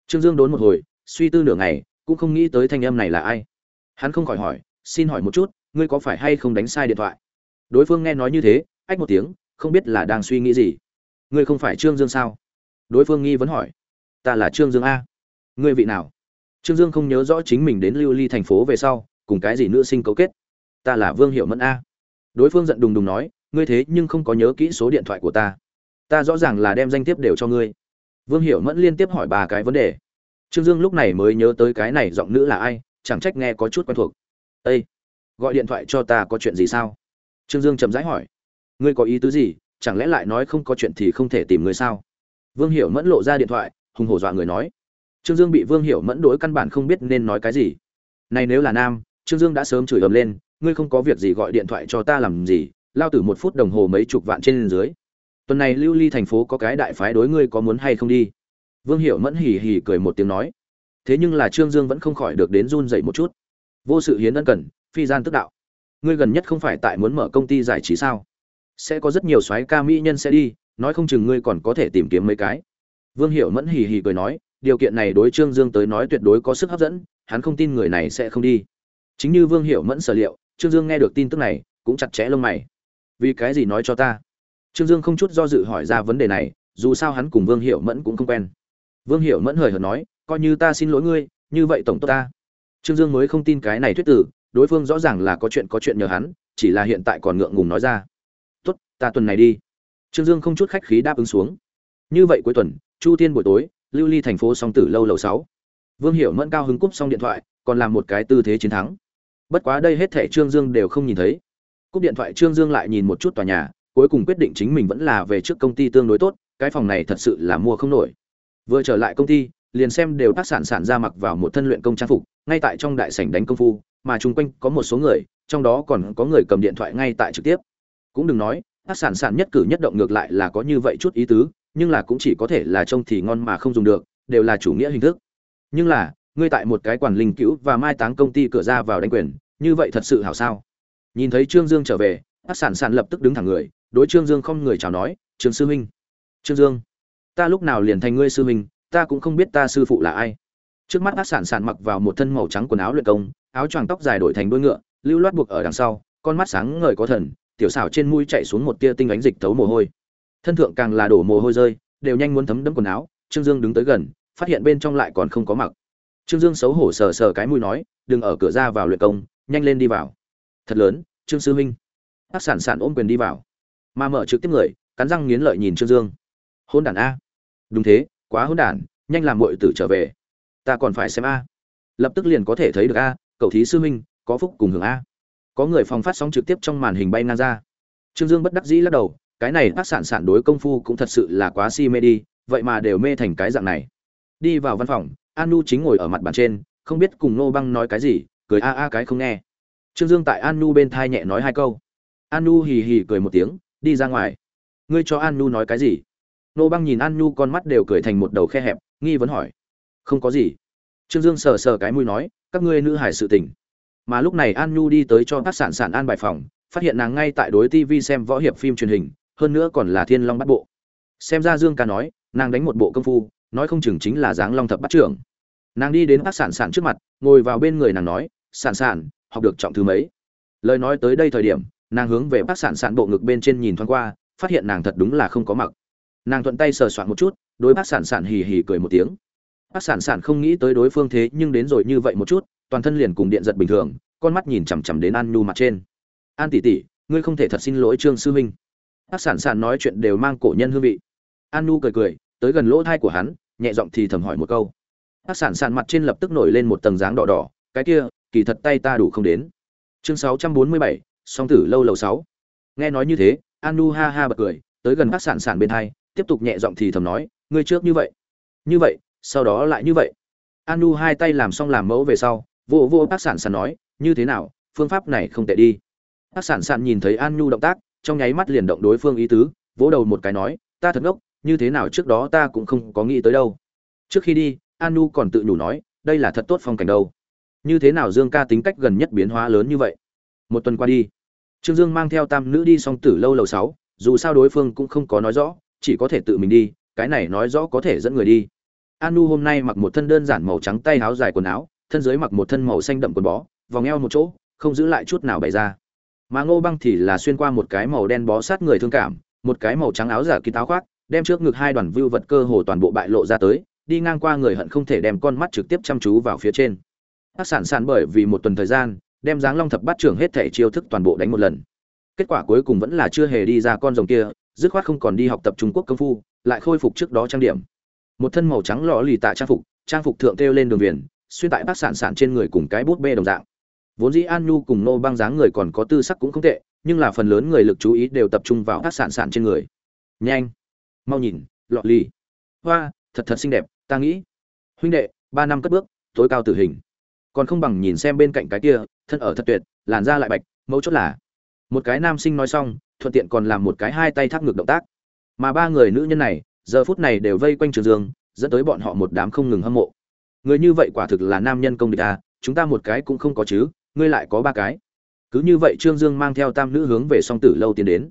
Trương dương đốn một hồi, suy tư nửa ngày, cũng không nghĩ tới thanh âm này là ai. Hắn không khỏi hỏi, xin hỏi một chút, ngươi có phải hay không đánh sai điện thoại? Đối phương nghe nói như thế, ách một tiếng, không biết là đang suy nghĩ gì. Ngươi không phải trương dương sao? Đối phương nghi vấn hỏi. Ta là trương dương a. Ngươi vị nào? Trương dương không nhớ rõ chính mình đến lưu ly thành phố về sau, cùng cái gì nữ sinh cấu kết. Ta là vương hiệu mẫn a. Đối phương giận đùng đùng nói ngươi thế nhưng không có nhớ kỹ số điện thoại của ta. Ta rõ ràng là đem danh thiếp đều cho ngươi. Vương Hiểu mẫn liên tiếp hỏi bà cái vấn đề. Trương dương lúc này mới nhớ tới cái này giọng nữ là ai, chẳng trách nghe có chút quen thuộc. Â gọi điện thoại cho ta có chuyện gì sao? Trương dương chậm rãi hỏi. Ngươi có ý tứ gì? Chẳng lẽ lại nói không có chuyện thì không thể tìm người sao? Vương hiểu mẫn lộ ra điện thoại, hùng hổ dọa người nói. Trương dương bị vương hiểu mẫn đối căn bản không biết nên nói cái gì. Này nếu là nam, trương dương đã sớm chửi ầm lên, ngươi không có việc gì gọi điện thoại cho ta làm gì lao tử một phút đồng hồ mấy chục vạn trên dưới. Tuần này lưu ly thành phố có cái đại phái đối ngươi có muốn hay không đi? Vương hiểu mẫn hì hì cười một tiếng nói. Thế nhưng là trương dương vẫn không khỏi được đến run dậy một chút. Vô sự hiến ân cần, phi gian tức đạo. Ngươi gần nhất không phải tại muốn mở công ty giải trí sao? Sẽ có rất nhiều soái ca mỹ nhân sẽ đi, nói không chừng ngươi còn có thể tìm kiếm mấy cái. Vương hiểu mẫn hì hì cười nói, điều kiện này đối trương dương tới nói tuyệt đối có sức hấp dẫn, hắn không tin người này sẽ không đi. Chính như vương hiểu mẫn sở liệu, trương dương nghe được tin tức này, cũng chặt chẽ lông mày vì cái gì nói cho ta? Trương dương không chút do dự hỏi ra vấn đề này, dù sao hắn cùng vương hiệu mẫn cũng không quen. Vương hiệu mẫn hời hợt nói, coi như ta xin lỗi ngươi, như vậy tổng tốt ta. Trương dương mới không tin cái này thuyết tử, đối phương rõ ràng là có chuyện có chuyện nhờ hắn, chỉ là hiện tại còn ngượng ngùng nói ra. Tốt, ta tuần này đi. Trương dương không chút khách khí đáp ứng xuống. Như vậy cuối tuần, chu tiên buổi tối, lưu ly thành phố song tử lâu lầu sáu. Vương hiệu mẫn cao hứng cúp xong điện thoại, còn làm một cái tư thế chiến thắng. Bất quá đây hết thẻ trương dương đều không nhìn thấy cúp điện thoại trương dương lại nhìn một chút tòa nhà, cuối cùng quyết định chính mình vẫn là về trước công ty tương đối tốt, cái phòng này thật sự là mua không nổi. Vừa trở lại công ty, liền xem đều tác sản sản ra mặc vào một thân luyện công trang phục, ngay tại trong đại sảnh đánh công phu, mà chung quanh có một số người, trong đó còn có người cầm điện thoại ngay tại trực tiếp. Cũng đừng nói tác sản sản nhất cử nhất động ngược lại là có như vậy chút ý tứ, nhưng là cũng chỉ có thể là trông thì ngon mà không dùng được, đều là chủ nghĩa hình thức. Nhưng là, ngươi tại một cái quản linh cữu và mai táng công ty cửa ra vào đánh quyền, như vậy thật sự hảo sao? Nhìn thấy trương dương trở về tác sản sản lập tức đứng thẳng người, đối trương dương không người chào nói, trương sư huynh. Trương dương, ta lúc nào liền thành ngươi sư huynh, ta cũng không biết ta sư phụ là ai. Trước mắt ác sản sản mặc vào một thân màu trắng quần áo luyện công, áo choàng tóc dài đổi thành đuôi ngựa, lưu loát buộc ở đằng sau, con mắt sáng ngời có thần, tiểu xảo trên mũi chạy xuống một tia tinh ánh dịch thấu mồ hôi. Thân thượng càng là đổ mồ hôi rơi, đều nhanh muốn thấm đẫm quần áo, trương dương đứng tới gần, phát hiện bên trong lại còn không có mặc. Trương dương xấu hổ sờ sờ cái mũi nói, đừng ở cửa ra vào luyện công, nhanh lên đi vào thật lớn, trương sư huynh ác sản sản ôm quyền đi vào, mà mở trực tiếp người, cắn răng nghiến lợi nhìn trương dương. Hôn đản a. Đúng thế, quá hôn đản nhanh làm muội tử trở về. Ta còn phải xem a. Lập tức liền có thể thấy được a, cậu thí sư huynh có phúc cùng hưởng a. Có người phòng phát sóng trực tiếp trong màn hình bay ngang ra. Trương dương bất đắc dĩ lắc đầu, cái này bác sản sản đối công phu cũng thật sự là quá si mê đi, vậy mà đều mê thành cái dạng này. Đi vào văn phòng, anu chính ngồi ở mặt bàn trên, không biết cùng nô băng nói cái gì, cười a a cái không nghe trương dương tại an nu bên thai nhẹ nói hai câu. An nu hì hì cười một tiếng, đi ra ngoài. Ngươi cho an nu nói cái gì? Nô băng nhìn an nu con mắt đều cười thành một đầu khe hẹp, nghi vấn hỏi. Không có gì. Trương dương sờ sờ cái mũi nói, các ngươi nữ hải sự tình. Mà lúc này an Nu đi tới cho các sản sản an bài phòng, phát hiện nàng ngay tại đối tv xem võ hiệp phim truyền hình, hơn nữa còn là thiên long bắt bộ. Xem ra dương ca nói, nàng đánh một bộ công phu, nói không chừng chính là dáng long thập bắt trưởng. Nàng đi đến các sản sản trước mặt, ngồi vào bên người nàng nói, sản sản học được trọng thứ mấy. Lời nói tới đây thời điểm, nàng hướng về bác sản sản bộ ngực bên trên nhìn thoáng qua, phát hiện nàng thật đúng là không có mặc. Nàng thuận tay sờ soạn một chút, đối bác sản sản hì hì cười một tiếng. Bác sản sản không nghĩ tới đối phương thế nhưng đến rồi như vậy một chút, toàn thân liền cùng điện giật bình thường, con mắt nhìn chằm chằm đến an nhu mặt trên. An tỷ tỷ, ngươi không thể thật xin lỗi trương sư huynh. Bác sản sản nói chuyện đều mang cổ nhân hương vị. An nhu cười cười, tới gần lỗ thai của hắn, nhẹ giọng thì thầm hỏi một câu. Bác sản sản mặt trên lập tức nổi lên một tầng dáng đỏ đỏ, cái kia kỳ thật tay ta đủ không đến. Chương sáu trăm bốn mươi bảy, song tử lâu lầu sáu. Nghe nói như thế, Anu ha ha bật cười, tới gần bác sản sản bên hai, tiếp tục nhẹ giọng thì thầm nói, ngươi trước như vậy như vậy, sau đó lại như vậy. Anu hai tay làm xong làm mẫu về sau, vô vô bác sản sản nói, như thế nào, phương pháp này không tệ đi. Bác sản sản nhìn thấy Anu động tác, trong nháy mắt liền động đối phương ý tứ, vỗ đầu một cái nói, ta thật ngốc, như thế nào trước đó ta cũng không có nghĩ tới đâu. Trước khi đi, Anu còn tự nhủ nói, đây là thật tốt phong cảnh đâu như thế nào dương ca tính cách gần nhất biến hóa lớn như vậy? Một tuần qua đi, trương dương mang theo tam nữ đi song tử lâu lầu sáu, dù sao đối phương cũng không có nói rõ, chỉ có thể tự mình đi, cái này nói rõ có thể dẫn người đi. An nu hôm nay mặc một thân đơn giản màu trắng tay áo dài quần áo, thân dưới mặc một thân màu xanh đậm quần bó, vòng eo một chỗ, không giữ lại chút nào bày ra. Mà ngô băng thì là xuyên qua một cái màu đen bó sát người thương cảm, một cái màu trắng áo giả kín táo khoác, đem trước ngực hai đoàn vưu vật cơ hồ toàn bộ bại lộ ra tới, đi ngang qua người hận không thể đem con mắt trực tiếp chăm chú vào phía trên. Hắc sản sản bởi vì một tuần thời gian, đem dáng long thập bát trưởng hết thể chiêu thức toàn bộ đánh một lần. Kết quả cuối cùng vẫn là chưa hề đi ra con rồng kia, dứt khoát không còn đi học tập trung quốc công phu, lại khôi phục trước đó trang điểm. Một thân màu trắng lọ lì tạ trang phục trang phục thượng thêu lên đường viền, xuyên tại Hắc sản sản trên người cùng cái bút bê đồng dạng. Vốn dĩ an nhu cùng nô bang dáng người còn có tư sắc cũng không tệ, nhưng là phần lớn người lực chú ý đều tập trung vào Hắc sản sản trên người. Nhanh, mau nhìn, lọ lì. Hoa, thật thật xinh đẹp, ta nghĩ. Huynh đệ, ba năm cất bước, tối cao tử hình còn không bằng nhìn xem bên cạnh cái kia, thân ở thật tuyệt, làn da lại bạch mẫu chốt là, một cái nam sinh nói xong, thuận tiện còn làm một cái hai tay thác ngược động tác. Mà ba người nữ nhân này, giờ phút này đều vây quanh trường dương, dẫn tới bọn họ một đám không ngừng hâm mộ. Người như vậy quả thực là nam nhân công địch à chúng ta một cái cũng không có chứ, ngươi lại có ba cái. Cứ như vậy trương dương mang theo tam nữ hướng về song tử lâu tiến đến.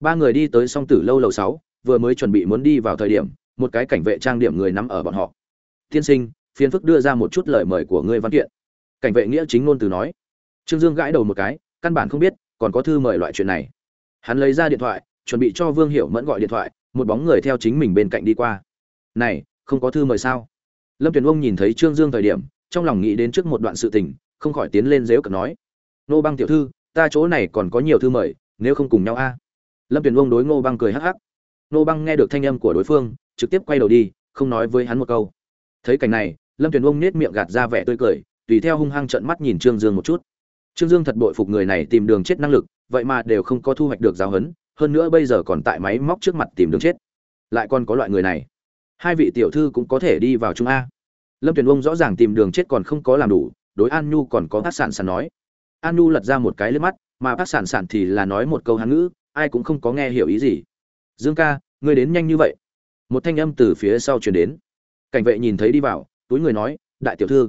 Ba người đi tới song tử lâu lầu sáu, vừa mới chuẩn bị muốn đi vào thời điểm, một cái cảnh vệ trang điểm người nắm ở bọn họ. Tiên sinh, phiền phức đưa ra một chút lời mời của ngươi văn kiện cảnh vệ nghĩa chính ngôn từ nói. Trương dương gãi đầu một cái, căn bản không biết, còn có thư mời loại chuyện này. Hắn lấy ra điện thoại, chuẩn bị cho vương hiểu mẫn gọi điện thoại, một bóng người theo chính mình bên cạnh đi qua. Này, không có thư mời sao? Lâm tuyền ông nhìn thấy trương dương thời điểm, trong lòng nghĩ đến trước một đoạn sự tình, không khỏi tiến lên dếu cợt nói. Nô băng tiểu thư, ta chỗ này còn có nhiều thư mời, nếu không cùng nhau a. Lâm tuyền ông đối ngô băng cười hắc hắc. Nô băng nghe được thanh âm của đối phương, trực tiếp quay đầu đi, không nói với hắn một câu. Thấy cảnh này, lâm tuyền ông nết miệng gạt ra vẻ tươi cười tùy theo hung hăng trợn mắt nhìn trương dương một chút. Trương dương thật bội phục người này tìm đường chết năng lực, vậy mà đều không có thu hoạch được giáo huấn, hơn nữa bây giờ còn tại máy móc trước mặt tìm đường chết. Lại còn có loại người này. Hai vị tiểu thư cũng có thể đi vào trung a. Lâm tuyền Ung rõ ràng tìm đường chết còn không có làm đủ, đối an nhu còn có bác sản sản nói. An nhu lật ra một cái liếc mắt, mà bác sản sản thì là nói một câu hán ngữ, ai cũng không có nghe hiểu ý gì. Dương ca, ngươi đến nhanh như vậy. Một thanh âm từ phía sau truyền đến. Cảnh vệ nhìn thấy đi vào, túi người nói, đại tiểu thư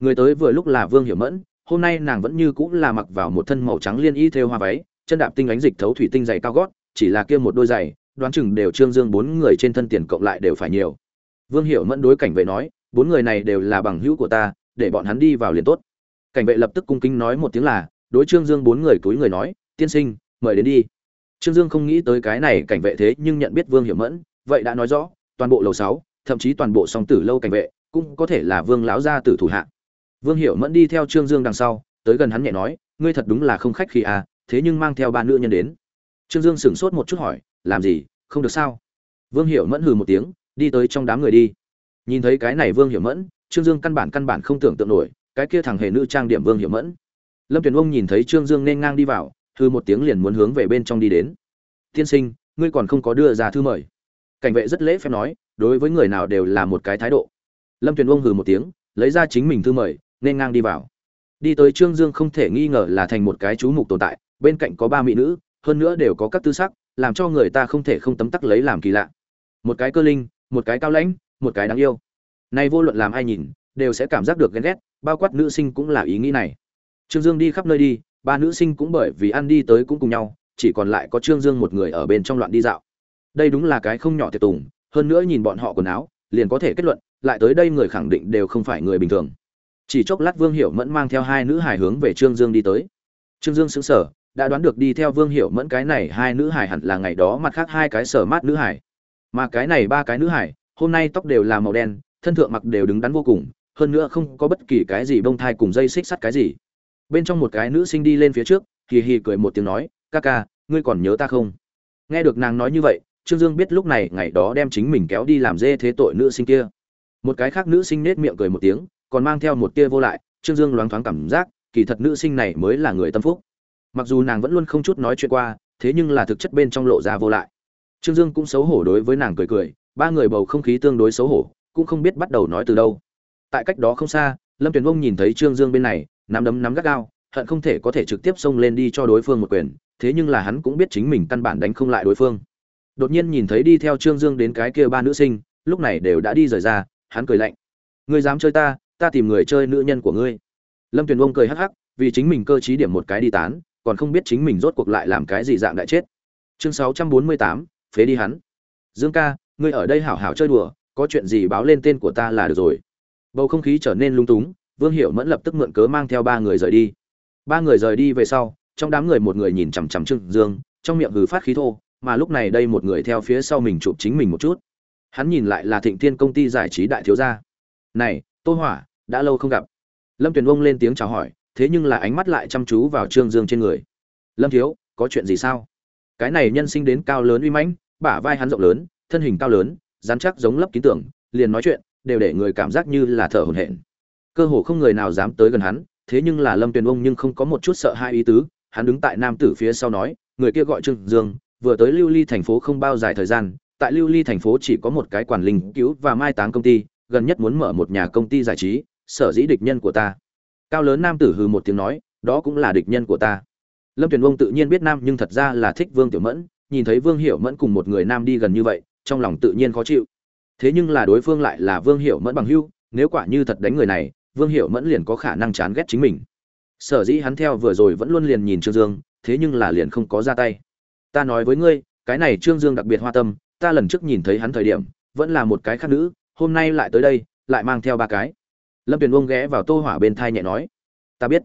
người tới vừa lúc là vương hiểu mẫn, hôm nay nàng vẫn như cũng là mặc vào một thân màu trắng liên y thêu hoa váy, chân đạp tinh ánh dịch thấu thủy tinh dày cao gót, chỉ là kia một đôi giày, đoán chừng đều trương dương bốn người trên thân tiền cộng lại đều phải nhiều. Vương hiểu mẫn đối cảnh vệ nói, bốn người này đều là bằng hữu của ta, để bọn hắn đi vào liền tốt. Cảnh vệ lập tức cung kính nói một tiếng là, đối trương dương bốn người túi người nói, tiên sinh, mời đến đi. Trương dương không nghĩ tới cái này cảnh vệ thế nhưng nhận biết vương hiểu mẫn, vậy đã nói rõ, toàn bộ lầu sáu, thậm chí toàn bộ song tử lâu cảnh vệ, cũng có thể là vương lão gia tử thủ hạ vương hiểu mẫn đi theo trương dương đằng sau, tới gần hắn nhẹ nói, ngươi thật đúng là không khách khi à thế nhưng mang theo ba nữ nhân đến. Trương dương sửng sốt một chút hỏi, làm gì, không được sao? Vương hiểu mẫn hừ một tiếng, đi tới trong đám người đi. Nhìn thấy cái này vương hiểu mẫn, trương dương căn bản căn bản không tưởng tượng nổi, cái kia thằng hề nữ trang điểm vương hiểu mẫn. Lâm tuyền ông nhìn thấy trương dương nên ngang đi vào, hừ một tiếng liền muốn hướng về bên trong đi đến. Tiên sinh, ngươi còn không có đưa ra thư mời. Cảnh vệ rất lễ phép nói, đối với người nào đều là một cái thái độ. Lâm tuyền ông hừ một tiếng, lấy ra chính mình thư mời nên ngang đi vào. Đi tới trương dương không thể nghi ngờ là thành một cái chú mục tồn tại, bên cạnh có ba mỹ nữ, hơn nữa đều có các tư sắc, làm cho người ta không thể không tấm tắc lấy làm kỳ lạ. Một cái cơ linh, một cái cao lãnh, một cái đáng yêu. Nay vô luận làm ai nhìn, đều sẽ cảm giác được ghen ghét, bao quát nữ sinh cũng là ý nghĩ này. Trương dương đi khắp nơi đi, ba nữ sinh cũng bởi vì ăn đi tới cũng cùng nhau, chỉ còn lại có trương dương một người ở bên trong loạn đi dạo. Đây đúng là cái không nhỏ tiệc tùng, hơn nữa nhìn bọn họ quần áo, liền có thể kết luận, lại tới đây người khẳng định đều không phải người bình thường chỉ chốc lát vương hiểu mẫn mang theo hai nữ hải hướng về trương dương đi tới. Trương dương xứng sở đã đoán được đi theo vương hiểu mẫn cái này hai nữ hải hẳn là ngày đó mặt khác hai cái sở mát nữ hải mà cái này ba cái nữ hải hôm nay tóc đều là màu đen, thân thượng mặc đều đứng đắn vô cùng, hơn nữa không có bất kỳ cái gì bông thai cùng dây xích sắt cái gì. Bên trong một cái nữ sinh đi lên phía trước, hì hì cười một tiếng nói, ca ca, ngươi còn nhớ ta không? Nghe được nàng nói như vậy, trương dương biết lúc này ngày đó đem chính mình kéo đi làm dê thế tội nữ sinh kia. Một cái khác nữ sinh nết miệng cười một tiếng còn mang theo một tia vô lại, trương dương loáng thoáng cảm giác, kỳ thật nữ sinh này mới là người tâm phúc. Mặc dù nàng vẫn luôn không chút nói chuyện qua, thế nhưng là thực chất bên trong lộ ra vô lại. Trương dương cũng xấu hổ đối với nàng cười cười, ba người bầu không khí tương đối xấu hổ, cũng không biết bắt đầu nói từ đâu. Tại cách đó không xa, lâm tuyền vông nhìn thấy trương dương bên này, nắm đấm nắm gắt gao, hận không thể có thể trực tiếp xông lên đi cho đối phương một quyền, thế nhưng là hắn cũng biết chính mình căn bản đánh không lại đối phương. Đột nhiên nhìn thấy đi theo trương dương đến cái kia ba nữ sinh, lúc này đều đã đi rời ra, hắn cười lạnh. Ngươi dám chơi ta ta tìm người chơi nữ nhân của ngươi. Lâm tuyền ông cười hắc hắc, vì chính mình cơ t điểm một cái đi tán, còn không biết chính mình rốt cuộc lại làm cái gì dạng đại chết. Chương sáu trăm bốn mươi tám, phế đi hắn. Dương ca, ngươi ở đây hảo hảo chơi đùa, có chuyện gì báo lên tên của ta là được rồi. Bầu không khí trở nên lung túng, vương hiệu mẫn lập tức mượn cớ mang theo ba người rời đi. Ba người rời đi về sau, trong đám người một người nhìn chằm chằm trương dương, trong miệng hừ phát khí thô, mà lúc này đây một người theo phía sau mình chụp chính mình một chút. Hắn nhìn lại là thịnh thiên công ty giải trí đại thiếu gia. Này, tô hỏa đã lâu không gặp. Lâm tuyền ông lên tiếng chào hỏi, thế nhưng là ánh mắt lại chăm chú vào trương dương trên người. Lâm thiếu, có chuyện gì sao? Cái này nhân sinh đến cao lớn uy mãnh, bả vai hắn rộng lớn, thân hình cao lớn dán chắc giống lấp ký tưởng, liền nói chuyện, đều để người cảm giác như là thở hổn hển. Cơ hồ không người nào dám tới gần hắn, thế nhưng là lâm tuyền ông nhưng không có một chút sợ hai ý tứ, hắn đứng tại nam tử phía sau nói, người kia gọi trương dương, vừa tới lưu ly thành phố không bao dài thời gian, tại lưu ly thành phố chỉ có một cái quản linh cứu và mai táng công ty, gần nhất muốn mở một nhà công ty giải trí sở dĩ địch nhân của ta. Cao lớn nam tử hừ một tiếng nói, đó cũng là địch nhân của ta. Lâm tuyền vông tự nhiên biết nam nhưng thật ra là thích vương tiểu mẫn, nhìn thấy vương hiểu mẫn cùng một người nam đi gần như vậy, trong lòng tự nhiên khó chịu. Thế nhưng là đối phương lại là vương hiểu mẫn bằng hưu nếu quả như thật đánh người này, vương hiểu mẫn liền có khả năng chán ghét chính mình. Sở dĩ hắn theo vừa rồi vẫn luôn liền nhìn trương dương, thế nhưng là liền không có ra tay. Ta nói với ngươi, cái này trương dương đặc biệt hoa tâm, ta lần trước nhìn thấy hắn thời điểm, vẫn là một cái khác nữ, hôm nay lại tới đây, lại mang theo ba cái lâm tuyền ông ghé vào tô hỏa bên thai nhẹ nói, ta biết.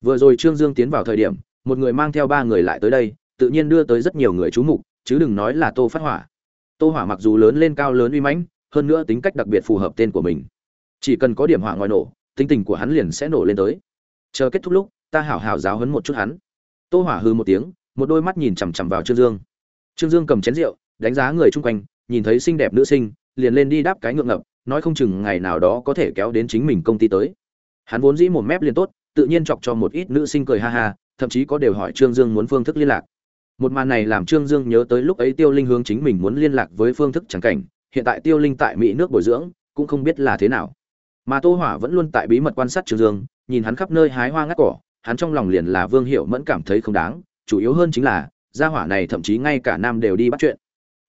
Vừa rồi trương dương tiến vào thời điểm, một người mang theo ba người lại tới đây, tự nhiên đưa tới rất nhiều người chú mục, chứ đừng nói là tô phát hỏa. Tô hỏa mặc dù lớn lên cao lớn uy mãnh, hơn nữa tính cách đặc biệt phù hợp tên của mình. Chỉ cần có điểm hỏa ngoài nổ, tính tình của hắn liền sẽ nổ lên tới. Chờ kết thúc lúc, ta hảo hảo giáo hấn một chút hắn. Tô hỏa hư một tiếng, một đôi mắt nhìn chằm chằm vào trương dương. Trương dương cầm chén rượu, đánh giá người chung quanh, nhìn thấy xinh đẹp nữ sinh, liền lên đi đáp cái ngượng ngập nói không chừng ngày nào đó có thể kéo đến chính mình công ty tới. Hắn vốn dĩ một mép liền tốt, tự nhiên chọc cho một ít nữ sinh cười ha ha, thậm chí có đều hỏi trương dương muốn phương thức liên lạc. Một màn này làm trương dương nhớ tới lúc ấy tiêu linh hướng chính mình muốn liên lạc với phương thức chẳng cảnh, hiện tại tiêu linh tại mỹ nước bồi dưỡng, cũng không biết là thế nào. Mà tô hỏa vẫn luôn tại bí mật quan sát trương dương, nhìn hắn khắp nơi hái hoa ngắt cỏ, hắn trong lòng liền là vương hiệu mẫn cảm thấy không đáng, chủ yếu hơn chính là, gia hỏa này thậm chí ngay cả nam đều đi bắt chuyện.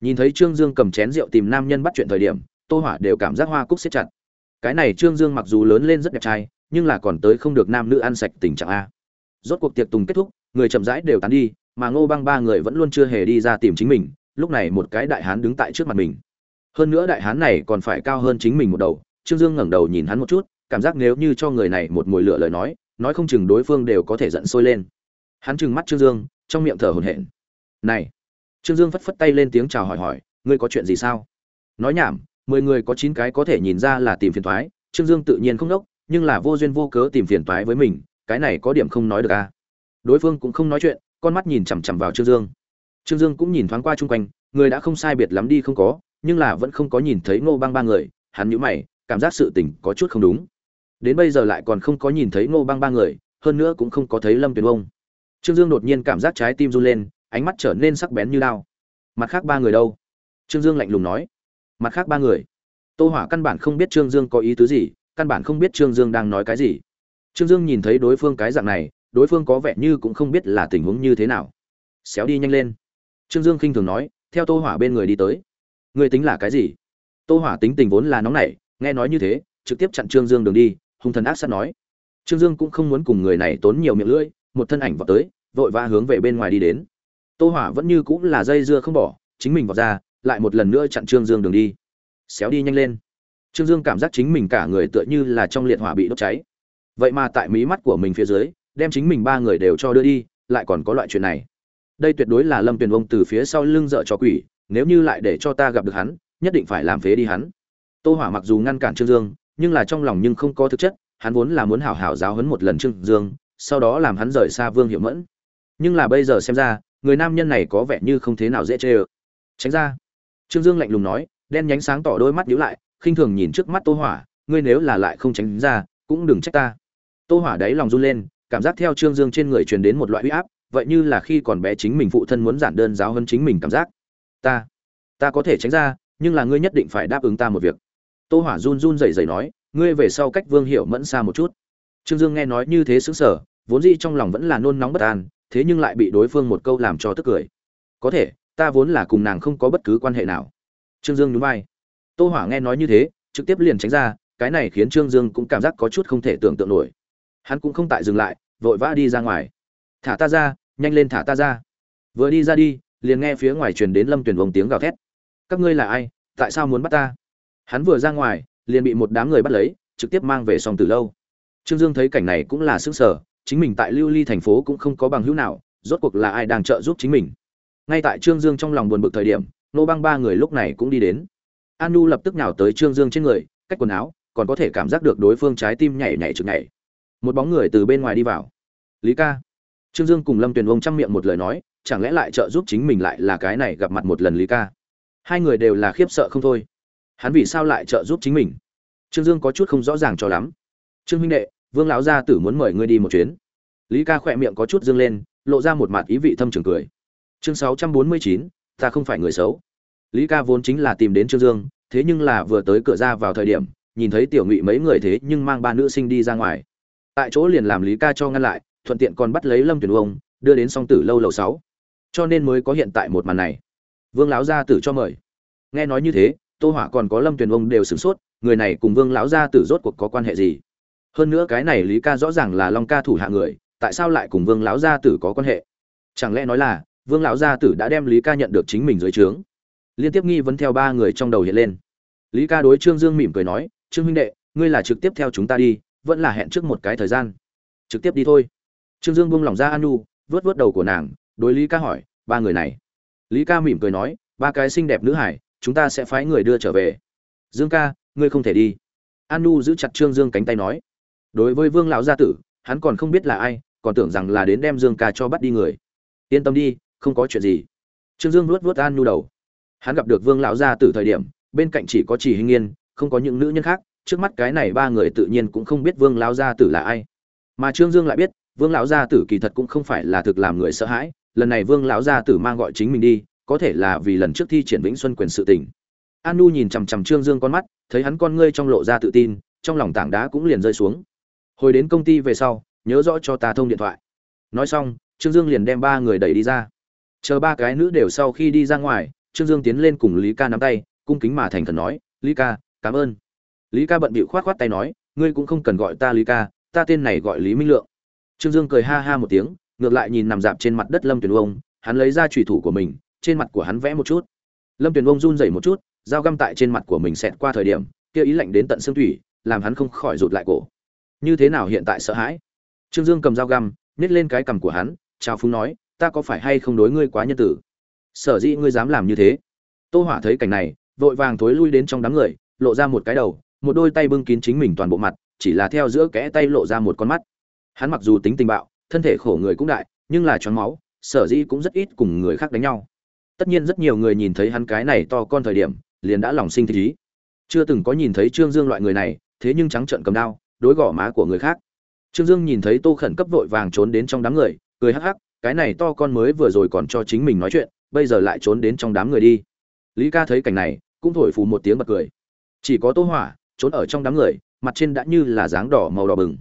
Nhìn thấy trương dương cầm chén rượu tìm nam nhân bắt chuyện thời điểm tô hỏa đều cảm giác hoa cúc siết chặt. Cái này trương dương mặc dù lớn lên rất đẹp trai, nhưng là còn tới không được nam nữ ăn sạch tình trạng a. Rốt cuộc tiệc tùng kết thúc, người chậm rãi đều tán đi, mà ngô băng ba người vẫn luôn chưa hề đi ra tìm chính mình, lúc này một cái đại hán đứng tại trước mặt mình. Hơn nữa đại hán này còn phải cao hơn chính mình một đầu, trương dương ngẩng đầu nhìn hắn một chút, cảm giác nếu như cho người này một mồi lửa lời nói nói không chừng đối phương đều có thể giận sôi lên. Hắn trừng mắt trương dương, trong miệng thở hổn hển. Này! Trương dương phất phất tay lên tiếng chào hỏi hỏi, ngươi có chuyện gì sao? Nói nhảm mười người có chín cái có thể nhìn ra là tìm phiền toái trương dương tự nhiên không đốc, nhưng là vô duyên vô cớ tìm phiền toái với mình, cái này có điểm không nói được à. Đối phương cũng không nói chuyện, con mắt nhìn chằm chằm vào trương dương. Trương dương cũng nhìn thoáng qua chung quanh, người đã không sai biệt lắm đi không có, nhưng là vẫn không có nhìn thấy ngô băng ba người, hắn nhíu mày, cảm giác sự tình có chút không đúng. Đến bây giờ lại còn không có nhìn thấy ngô băng ba người, hơn nữa cũng không có thấy lâm tuyền ông. Trương dương đột nhiên cảm giác trái tim run lên, ánh mắt trở nên sắc bén như lao. Mặt khác ba người đâu? Trương dương lạnh lùng nói mặt khác ba người. Tô hỏa căn bản không biết trương dương có ý tứ gì, căn bản không biết trương dương đang nói cái gì. Trương dương nhìn thấy đối phương cái dạng này, đối phương có vẻ như cũng không biết là tình huống như thế nào. Xéo đi nhanh lên. Trương dương khinh thường nói, theo tô hỏa bên người đi tới. Người tính là cái gì? Tô hỏa tính tình vốn là nóng nảy, nghe nói như thế, trực tiếp chặn trương dương đường đi, hung thần ác sát nói. Trương dương cũng không muốn cùng người này tốn nhiều miệng lưỡi, một thân ảnh vào tới, vội vã hướng về bên ngoài đi đến. Tô hỏa vẫn như cũng là dây dưa không bỏ, chính mình vào ra lại một lần nữa chặn trương dương đường đi. Xéo đi nhanh lên. Trương dương cảm giác chính mình cả người tựa như là trong liệt hỏa bị đốt cháy. Vậy mà tại mí mắt của mình phía dưới, đem chính mình ba người đều cho đưa đi, lại còn có loại chuyện này. Đây tuyệt đối là lâm tuyền ông từ phía sau lưng dợ cho quỷ, nếu như lại để cho ta gặp được hắn, nhất định phải làm phế đi hắn. Tô hỏa mặc dù ngăn cản trương dương, nhưng là trong lòng nhưng không có thực chất, hắn vốn là muốn hảo hảo giáo huấn một lần trương dương, sau đó làm hắn rời xa vương hiểu mẫn. Nhưng là bây giờ xem ra, người nam nhân này có vẻ như không thế nào dễ chê ơ. Tránh ra trương dương lạnh lùng nói, đen nhánh sáng tỏ đôi mắt nhíu lại, khinh thường nhìn trước mắt tô hỏa, ngươi nếu là lại không tránh ra, cũng đừng trách ta. Tô hỏa đáy lòng run lên, cảm giác theo trương dương trên người truyền đến một loại uy áp, vậy như là khi còn bé chính mình phụ thân muốn giản đơn giáo hơn chính mình cảm giác. Ta ta có thể tránh ra, nhưng là ngươi nhất định phải đáp ứng ta một việc. Tô hỏa run run rẩy rẩy nói, ngươi về sau cách vương Hiểu mẫn xa một chút. Trương dương nghe nói như thế sững sờ, vốn dĩ trong lòng vẫn là nôn nóng bất an, thế nhưng lại bị đối phương một câu làm cho tức cười. Có thể ta vốn là cùng nàng không có bất cứ quan hệ nào. Trương dương nhún vai. Tô hỏa nghe nói như thế, trực tiếp liền tránh ra, cái này khiến trương dương cũng cảm giác có chút không thể tưởng tượng nổi. Hắn cũng không tại dừng lại, vội vã đi ra ngoài. Thả ta ra, nhanh lên thả ta ra. Vừa đi ra đi, liền nghe phía ngoài truyền đến lâm tuyển vông tiếng gào thét. Các ngươi là ai? Tại sao muốn bắt ta? Hắn vừa ra ngoài, liền bị một đám người bắt lấy, trực tiếp mang về xong từ lâu. Trương dương thấy cảnh này cũng là sức sở chính mình tại lưu ly thành phố cũng không có bằng hữu nào, rốt cuộc là ai đang trợ giúp chính mình? Ngay tại trương dương trong lòng buồn bực thời điểm, nô băng ba người lúc này cũng đi đến. An nu lập tức nhào tới trương dương trên người, cách quần áo, còn có thể cảm giác được đối phương trái tim nhảy nhảy chực nhảy. Một bóng người từ bên ngoài đi vào. Lý ca. Trương dương cùng lâm tuyền vông chăm miệng một lời nói, chẳng lẽ lại trợ giúp chính mình lại là cái này gặp mặt một lần lý ca? Hai người đều là khiếp sợ không thôi. Hắn vì sao lại trợ giúp chính mình? Trương dương có chút không rõ ràng cho lắm. Trương huynh đệ, vương lão gia tử muốn mời ngươi đi một chuyến. Lý ca khỏe miệng có chút dương lên, lộ ra một mặt ý vị thâm trường cười chương sáu trăm bốn mươi chín, ta không phải người xấu. Lý ca vốn chính là tìm đến trương dương, thế nhưng là vừa tới cửa ra vào thời điểm, nhìn thấy tiểu ngụy mấy người thế nhưng mang ba nữ sinh đi ra ngoài. Tại chỗ liền làm lý ca cho ngăn lại, thuận tiện còn bắt lấy lâm tuyển ông đưa đến song tử lâu lầu sáu. Cho nên mới có hiện tại một màn này. Vương lão gia tử cho mời. Nghe nói như thế, tô hỏa còn có lâm tuyển ông đều sửng sốt, người này cùng vương lão gia tử rốt cuộc có quan hệ gì? Hơn nữa cái này lý ca rõ ràng là long ca thủ hạ người, tại sao lại cùng vương lão gia tử có quan hệ? Chẳng lẽ nói là vương lão gia tử đã đem lý ca nhận được chính mình dưới trướng. Liên tiếp nghi vấn theo ba người trong đầu hiện lên. Lý ca đối trương dương mỉm cười nói, trương huynh đệ, ngươi là trực tiếp theo chúng ta đi, vẫn là hẹn trước một cái thời gian. Trực tiếp đi thôi. Trương dương buông lỏng ra an nu vớt vớt đầu của nàng, đối lý ca hỏi, ba người này? Lý ca mỉm cười nói, ba cái xinh đẹp nữ hải, chúng ta sẽ phái người đưa trở về. Dương ca, ngươi không thể đi. An nu giữ chặt trương dương cánh tay nói, đối với vương lão gia tử, hắn còn không biết là ai, còn tưởng rằng là đến đem dương ca cho bắt đi người. Yên tâm đi không có chuyện gì. Trương dương nuốt vớt an nu đầu. Hắn gặp được vương lão gia tử thời điểm, bên cạnh chỉ có chỉ hình nghiên, không có những nữ nhân khác, trước mắt cái này ba người tự nhiên cũng không biết vương lão gia tử là ai. Mà trương dương lại biết, vương lão gia tử kỳ thật cũng không phải là thực làm người sợ hãi, lần này vương lão gia tử mang gọi chính mình đi, có thể là vì lần trước thi triển vĩnh xuân quyền sự tình. An nu nhìn chằm chằm trương dương con mắt, thấy hắn con ngươi trong lộ ra tự tin, trong lòng tảng đá cũng liền rơi xuống. Hồi đến công ty về sau, nhớ rõ cho ta thông điện thoại. Nói xong, trương dương liền đem ba người đẩy đi ra chờ ba cái nữ đều sau khi đi ra ngoài, trương dương tiến lên cùng lý ca nắm tay, cung kính mà thành thần nói, lý ca, cảm ơn. Lý ca bận bịu khoát khoát tay nói, ngươi cũng không cần gọi ta lý ca, ta tên này gọi lý minh lượng. Trương dương cười ha ha một tiếng, ngược lại nhìn nằm dạp trên mặt đất lâm tuyền ông hắn lấy ra trùy thủ của mình, trên mặt của hắn vẽ một chút. Lâm tuyền ông run rẩy một chút, dao găm tại trên mặt của mình xẹt qua thời điểm, kia ý lạnh đến tận xương thủy, làm hắn không khỏi rụt lại cổ. Như thế nào hiện tại sợ hãi? Trương dương cầm dao găm, nhét lên cái cằm của hắn, chào phúng nói ta có phải hay không đối ngươi quá nhân tử? Sở dĩ ngươi dám làm như thế. Tô hỏa thấy cảnh này, vội vàng thối lui đến trong đám người, lộ ra một cái đầu, một đôi tay bưng kín chính mình toàn bộ mặt, chỉ là theo giữa kẽ tay lộ ra một con mắt. Hắn mặc dù tính tình bạo, thân thể khổ người cũng đại, nhưng là choáng máu, sở dĩ cũng rất ít cùng người khác đánh nhau. Tất nhiên rất nhiều người nhìn thấy hắn cái này to con thời điểm, liền đã lòng sinh thích ý. Chưa từng có nhìn thấy trương dương loại người này, thế nhưng trắng trợn cầm đao, đối gõ má của người khác. Trương dương nhìn thấy tô khẩn cấp vội vàng trốn đến trong đám người, cười hắc hắc cái này to con mới vừa rồi còn cho chính mình nói chuyện, bây giờ lại trốn đến trong đám người đi. Lý ca thấy cảnh này, cũng thổi phù một tiếng bật cười. Chỉ có tô hỏa, trốn ở trong đám người, mặt trên đã như là dáng đỏ màu đỏ bừng.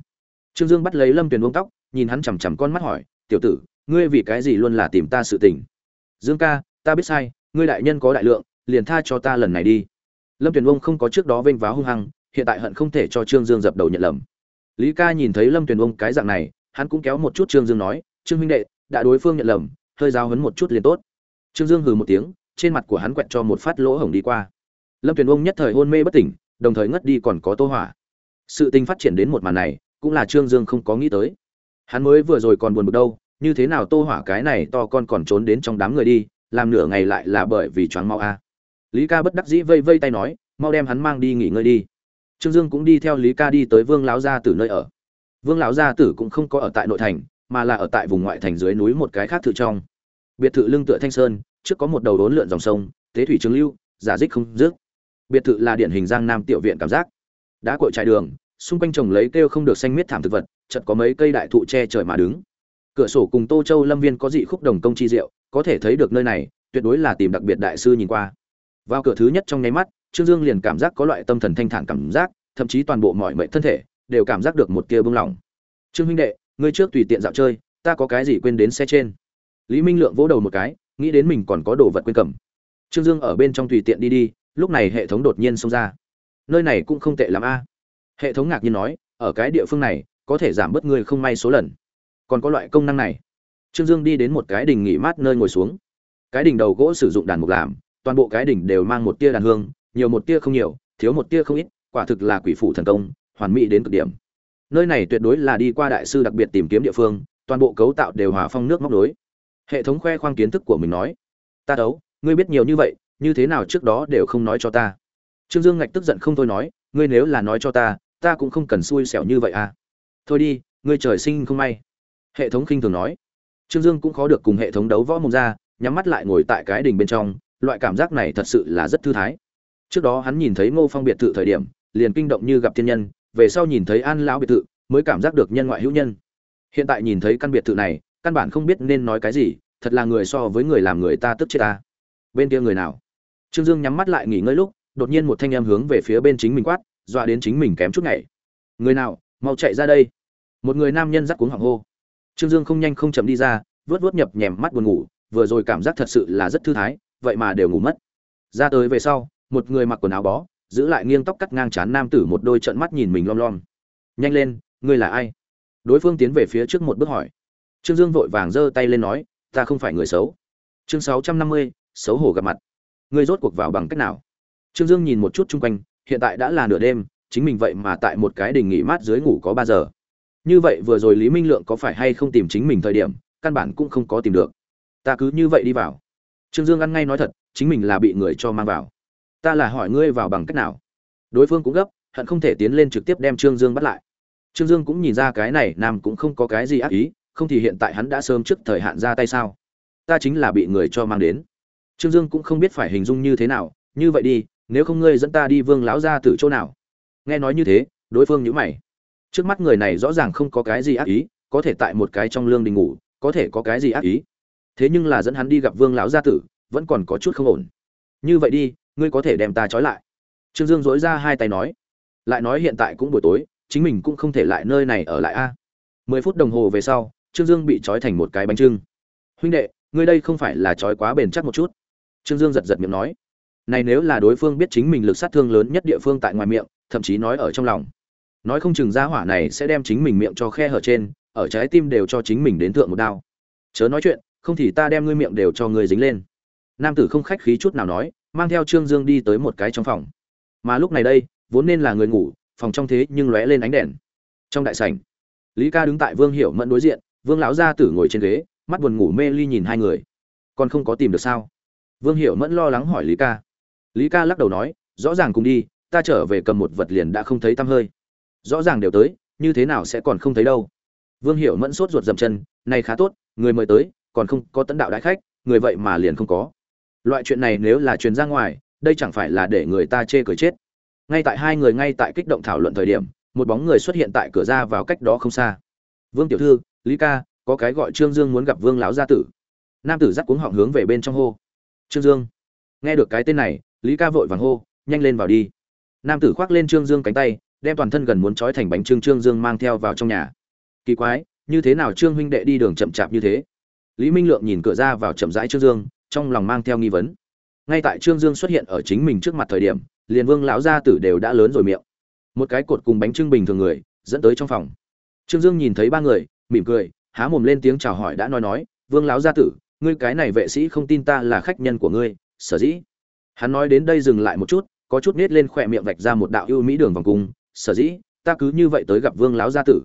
Trương dương bắt lấy lâm tuyền buông tóc, nhìn hắn chằm chằm con mắt hỏi, tiểu tử, ngươi vì cái gì luôn là tìm ta sự tình? Dương ca, ta biết sai, ngươi đại nhân có đại lượng, liền tha cho ta lần này đi. Lâm tuyền buông không có trước đó vênh váo hung hăng, hiện tại hận không thể cho trương dương dập đầu nhận lầm. Lý ca nhìn thấy lâm tuyền buông cái dạng này, hắn cũng kéo một chút trương dương nói, trương huynh đệ đã đối phương nhận lầm, hơi giao hấn một chút liền tốt. Trương dương hừ một tiếng, trên mặt của hắn quẹt cho một phát lỗ hổng đi qua. Lâm tuyền ông nhất thời hôn mê bất tỉnh, đồng thời ngất đi còn có tô hỏa. Sự tình phát triển đến một màn này, cũng là trương dương không có nghĩ tới. Hắn mới vừa rồi còn buồn bực đâu, như thế nào tô hỏa cái này to con còn trốn đến trong đám người đi, làm nửa ngày lại là bởi vì choáng mau a. Lý ca bất đắc dĩ vây vây tay nói, mau đem hắn mang đi nghỉ ngơi đi. Trương dương cũng đi theo lý ca đi tới vương lão gia tử nơi ở. Vương lão gia tử cũng không có ở tại nội thành mà là ở tại vùng ngoại thành dưới núi một cái khác thự trong. Biệt thự lưng tựa thanh sơn, trước có một đầu đốn lượn dòng sông, tế thủy trường lưu, giả dích không dứt. Biệt thự là điển hình giang nam tiểu viện cảm giác. Đã cội trải đường, xung quanh trồng lấy kêu không được xanh miết thảm thực vật chật có mấy cây đại thụ che trời mà đứng. Cửa sổ cùng tô châu lâm viên có dị khúc đồng công chi diệu, có thể thấy được nơi này, tuyệt đối là tìm đặc biệt đại sư nhìn qua. Vào cửa thứ nhất trong nháy mắt, trương dương liền cảm giác có loại tâm thần thanh thản cảm giác, thậm chí toàn bộ mọi mệnh thân thể đều cảm giác được một tia bưng lỏng trương huynh đệ ngươi trước tùy tiện dạo chơi, ta có cái gì quên đến xe trên. Lý minh lượng vỗ đầu một cái, nghĩ đến mình còn có đồ vật quên cầm. Trương dương ở bên trong tùy tiện đi đi, lúc này hệ thống đột nhiên xông ra. Nơi này cũng không tệ l ắ m a. Hệ thống ngạc nhiên nói, ở cái địa phương này, có thể giảm bớt người không may số lần. Còn có loại công năng này. Trương dương đi đến một cái đình nghỉ mát nơi ngồi xuống. Cái đỉnh đầu gỗ sử dụng đàn mục làm, toàn bộ cái đỉnh đều mang một tia đàn hương, nhiều một tia không nhiều, thiếu một tia không ít, quả thực là quỷ phủ thần công, hoàn mỹ đến cực điểm nơi này tuyệt đối là đi qua đại sư đặc biệt tìm kiếm địa phương, toàn bộ cấu tạo đều hòa phong nước móc đối hệ thống khoe khoang kiến thức của mình nói, ta đấu, ngươi biết nhiều như vậy, như thế nào trước đó đều không nói cho ta. Trương dương ngạch tức giận không thôi nói, ngươi nếu là nói cho ta ta cũng không cần xui xẻo như vậy à. Thôi đi, ngươi trời sinh không may. Hệ thống khinh thường nói. Trương dương cũng khó được cùng hệ thống đấu võ mồm ra, nhắm mắt lại ngồi tại cái đình bên trong, loại cảm giác này thật sự là rất thư thái. Trước đó hắn nhìn thấy ngô phong biệt thự thời điểm, liền kinh động như gặp thiên nhân về sau nhìn thấy an lão biệt thự, mới cảm giác được nhân ngoại hữu nhân. Hiện tại nhìn thấy căn biệt thự này, căn bản không biết nên nói cái gì, thật là người so với người làm người ta tức chết ta. Bên kia người nào? Trương dương nhắm mắt lại nghỉ ngơi lúc, đột nhiên một thanh em hướng về phía bên chính mình quát, dọa đến chính mình kém chút ngày người nào? Mau chạy ra đây. Một người nam nhân dắt cuống hoàng hô. Trương dương không nhanh không chậm đi ra vớt vớt nhập nhèm mắt buồn ngủ, vừa rồi cảm giác thật sự là rất thư thái, vậy mà đều ngủ mất. Ra tới về sau, một người mặc quần áo bó giữ lại nghiêng tóc cắt ngang chán nam tử một đôi trận mắt nhìn mình lom lom. Nhanh lên, ngươi là ai? Đối phương tiến về phía trước một bước hỏi. Trương dương vội vàng giơ tay lên nói, ta không phải người xấu. Chương sáu trăm năm mươi, xấu hổ gặp mặt. Ngươi rốt cuộc vào bằng cách nào? Trương dương nhìn một chút chung quanh, hiện tại đã là nửa đêm, chính mình vậy mà tại một cái đình nghỉ mát dưới ngủ có ba giờ. Như vậy vừa rồi lý minh lượng có phải hay không tìm chính mình thời điểm, căn bản cũng không có tìm được. Ta cứ như vậy đi vào. Trương dương ăn ngay nói thật, chính mình là bị người cho mang vào ta là hỏi ngươi vào bằng cách nào? Đối phương cũng gấp, hận không thể tiến lên trực tiếp đem trương dương bắt lại. Trương dương cũng nhìn ra cái này, nam cũng không có cái gì ác ý, không thì hiện tại hắn đã sớm trước thời hạn ra tay sao? Ta chính là bị người cho mang đến. Trương dương cũng không biết phải hình dung như thế nào, như vậy đi, nếu không ngươi dẫn ta đi vương lão ra từ chỗ nào? Nghe nói như thế, đối phương nhữ mày. Trước mắt người này rõ ràng không có cái gì ác ý, có thể tại một cái trong lương đình ngủ, có thể có cái gì ác ý. Thế nhưng là dẫn hắn đi gặp vương lão gia tử, vẫn còn có chút không ổn. Như vậy đi ngươi có thể đem ta trói lại. Trương dương dối ra hai tay nói, lại nói hiện tại cũng buổi tối, chính mình cũng không thể lại nơi này ở lại a. Mười phút đồng hồ về sau, trương dương bị trói thành một cái bánh trưng. Huynh đệ, ngươi đây không phải là trói quá bền chắc một chút. Trương dương giật giật miệng nói, này nếu là đối phương biết chính mình lực sát thương lớn nhất địa phương tại ngoài miệng, thậm chí nói ở trong lòng. Nói không chừng ra hỏa này sẽ đem chính mình miệng cho khe hở trên, ở trái tim đều cho chính mình đến thượng một đao. Chớ nói chuyện, không thì ta đem ngươi miệng đều cho ngươi dính lên. Nam tử không khách khí chút nào nói mang theo trương dương đi tới một cái trong phòng. Mà lúc này đây, vốn nên là người ngủ, phòng trong thế nhưng lóe lên ánh đèn. Trong đại sảnh, lý ca đứng tại vương hiểu mẫn đối diện, vương lão gia tử ngồi trên ghế, mắt buồn ngủ mê ly nhìn hai người. Còn không có tìm được sao? Vương hiểu mẫn lo lắng hỏi lý ca. Lý ca lắc đầu nói, rõ ràng cùng đi, ta trở về cầm một vật liền đã không thấy tăm hơi. Rõ ràng đều tới, như thế nào sẽ còn không thấy đâu? Vương hiểu mẫn sốt ruột dậm chân, này khá tốt, người mời tới, còn không có tấn đạo đại khách, người vậy mà liền không có loại chuyện này nếu là truyền ra ngoài, đây chẳng phải là để người ta chê cười chết. Ngay tại hai người ngay tại kích động thảo luận thời điểm, một bóng người xuất hiện tại cửa ra vào cách đó không xa. Vương tiểu thư, lý ca, có cái gọi trương dương muốn gặp vương lão gia tử. Nam tử dắt cuống họng hướng về bên trong hô. Trương dương. Nghe được cái tên này, lý ca vội vàng hô, nhanh lên vào đi. Nam tử khoác lên trương dương cánh tay, đem toàn thân gần muốn trói thành bánh trương trương dương mang theo vào trong nhà. Kỳ quái, như thế nào trương huynh đệ đi đường chậm chạp như thế? Lý minh lượng nhìn cửa ra vào chậm rãi trương dương trong lòng mang theo nghi vấn. Ngay tại trương dương xuất hiện ở chính mình trước mặt thời điểm, liền vương lão gia tử đều đã lớn rồi miệng. Một cái cột cùng bánh trưng bình thường người, dẫn tới trong phòng. Trương dương nhìn thấy ba người, mỉm cười, há mồm lên tiếng chào hỏi đã nói nói, vương lão gia tử, ngươi cái này vệ sĩ không tin ta là khách nhân của ngươi, sở dĩ? Hắn nói đến đây dừng lại một chút, có chút nết lên khỏe miệng vạch ra một đạo ưu mỹ đường vòng cung, sở dĩ, ta cứ như vậy tới gặp vương lão gia tử?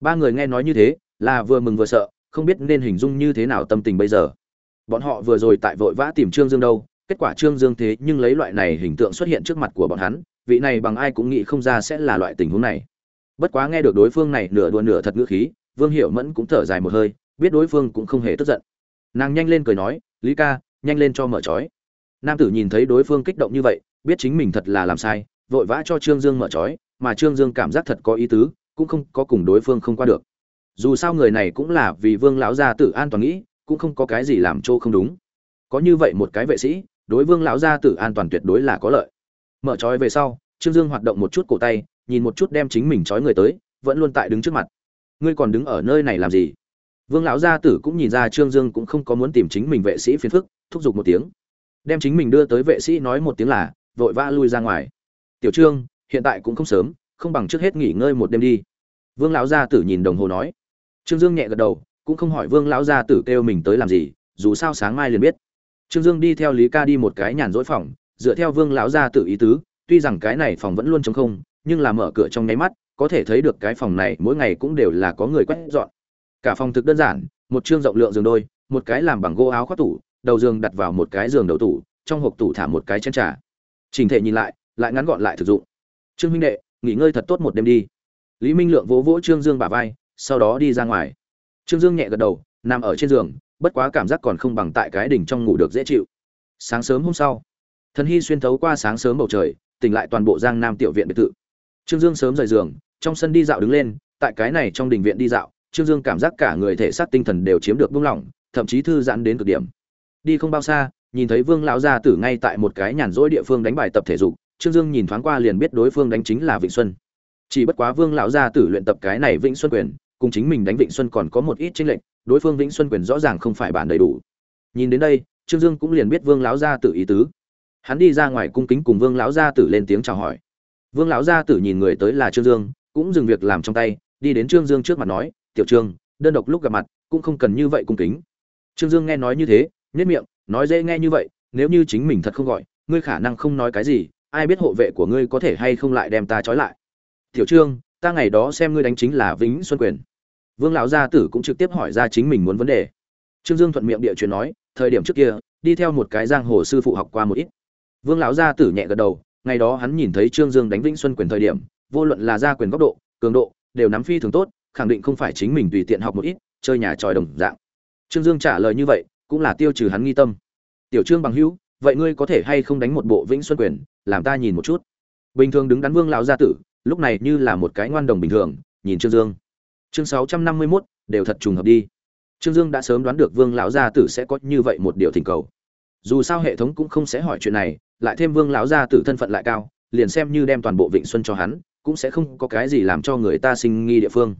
Ba người nghe nói như thế, là vừa mừng vừa sợ, không biết nên hình dung như thế nào tâm tình bây giờ bọn họ vừa rồi tại vội vã tìm trương dương đâu, kết quả trương dương thế nhưng lấy loại này hình tượng xuất hiện trước mặt của bọn hắn, vị này bằng ai cũng nghĩ không ra sẽ là loại tình huống này. Bất quá nghe được đối phương này nửa đùa nửa thật ngữ khí, vương hiểu mẫn cũng thở dài một hơi, biết đối phương cũng không hề tức giận. Nàng nhanh lên cười nói, lý ca, nhanh lên cho mở trói. Nam tử nhìn thấy đối phương kích động như vậy, biết chính mình thật là làm sai, vội vã cho trương dương mở trói, mà trương dương cảm giác thật có ý tứ, cũng không có cùng đối phương không qua được. Dù sao người này cũng là vì vương lão gia tử an toàn nghĩ cũng không có cái gì làm trô không đúng. Có như vậy một cái vệ sĩ, đối vương lão gia tử an toàn tuyệt đối là có lợi. Mở trói về sau, trương dương hoạt động một chút cổ tay, nhìn một chút đem chính mình trói người tới, vẫn luôn tại đứng trước mặt. Ngươi còn đứng ở nơi này làm gì? Vương lão gia tử cũng nhìn ra trương dương cũng không có muốn tìm chính mình vệ sĩ phiền phức, thúc giục một tiếng. Đem chính mình đưa tới vệ sĩ nói một tiếng là, vội vã lui ra ngoài. Tiểu trương, hiện tại cũng không sớm, không bằng trước hết nghỉ ngơi một đêm đi. Vương lão gia tử nhìn đồng hồ nói. Trương dương nhẹ gật đầu cũng không hỏi vương lão gia tử kêu mình tới làm gì, dù sao sáng mai liền biết. Trương dương đi theo lý ca đi một cái nhàn rỗi phòng, dựa theo vương lão gia tử ý tứ, tuy rằng cái này phòng vẫn luôn trống không, nhưng là mở cửa trong nháy mắt, có thể thấy được cái phòng này mỗi ngày cũng đều là có người quét dọn. Cả phòng thực đơn giản, một chương rộng lượng giường đôi, một cái làm bằng gỗ áo khoác tủ, đầu giường đặt vào một cái giường đầu tủ, trong hộp tủ thả một cái chén trà. Trình thể nhìn lại lại ngắn gọn lại thực dụng. Trương huynh đệ, nghỉ ngơi thật tốt một đêm đi. Lý minh lượng vỗ vỗ trương dương bà vai, sau đó đi ra ngoài trương dương nhẹ gật đầu, nằm ở trên giường, bất quá cảm giác còn không bằng tại cái đỉnh trong ngủ được dễ chịu. Sáng sớm hôm sau, thần hy xuyên thấu qua sáng sớm bầu trời, tỉnh lại toàn bộ giang nam tiểu viện biệt thự. Trương dương sớm rời giường, trong sân đi dạo đứng lên, tại cái này trong đình viện đi dạo, trương dương cảm giác cả người thể xác tinh thần đều chiếm được buông lỏng, thậm chí thư giãn đến cực điểm. Đi không bao xa, nhìn thấy vương lão gia tử ngay tại một cái nhàn rỗi địa phương đánh bài tập thể dục, trương dương nhìn thoáng qua liền biết đối phương đánh chính là vịnh xuân. Chỉ bất quá vương lão gia tử luyện tập cái này vĩnh xuân quyền cùng chính mình đánh vịnh xuân còn có một ít chênh lệch, đối phương vĩnh xuân quyền rõ ràng không phải bản đầy đủ. Nhìn đến đây, trương dương cũng liền biết vương lão gia tử ý tứ. Hắn đi ra ngoài cung kính cùng vương lão gia tử lên tiếng chào hỏi. Vương lão gia tử nhìn người tới là trương dương, cũng dừng việc làm trong tay, đi đến trương dương trước mặt nói, tiểu trương, đơn độc lúc gặp mặt, cũng không cần như vậy cung kính. Trương dương nghe nói như thế, nhếch miệng, nói dễ nghe như vậy, nếu như chính mình thật không gọi, ngươi khả năng không nói cái gì, ai biết hộ vệ của ngươi có thể hay không lại đem ta trói lại. Tiểu trương, ta ngày đó xem ngươi đánh chính là vĩnh xuân quyền vương lão gia tử cũng trực tiếp hỏi ra chính mình muốn vấn đề. Trương dương thuận miệng địa chuyện nói, thời điểm trước kia, đi theo một cái giang hồ sư phụ học qua một ít. Vương lão gia tử nhẹ gật đầu, ngày đó hắn nhìn thấy trương dương đánh vĩnh xuân quyền thời điểm, vô luận là gia quyền góc độ, cường độ, đều nắm phi thường tốt, khẳng định không phải chính mình tùy tiện học một ít, chơi nhà tròi đồng dạng. Trương dương trả lời như vậy, cũng là tiêu trừ hắn nghi tâm. Tiểu trương bằng hữu, vậy ngươi có thể hay không đánh một bộ vĩnh xuân quyền, làm ta nhìn một chút? Bình thường đứng đắn vương lão gia tử, lúc này như là một cái ngoan đồng bình thường, nhìn trương dương chương sáu trăm năm mươi 651, đều thật trùng hợp đi. Trương dương đã sớm đoán được vương lão gia tử sẽ có như vậy một điều thỉnh cầu. Dù sao hệ thống cũng không sẽ hỏi chuyện này lại thêm vương lão gia tử thân phận lại cao liền xem như đem toàn bộ vịnh xuân cho hắn cũng sẽ không có cái gì làm cho người ta sinh nghi địa phương.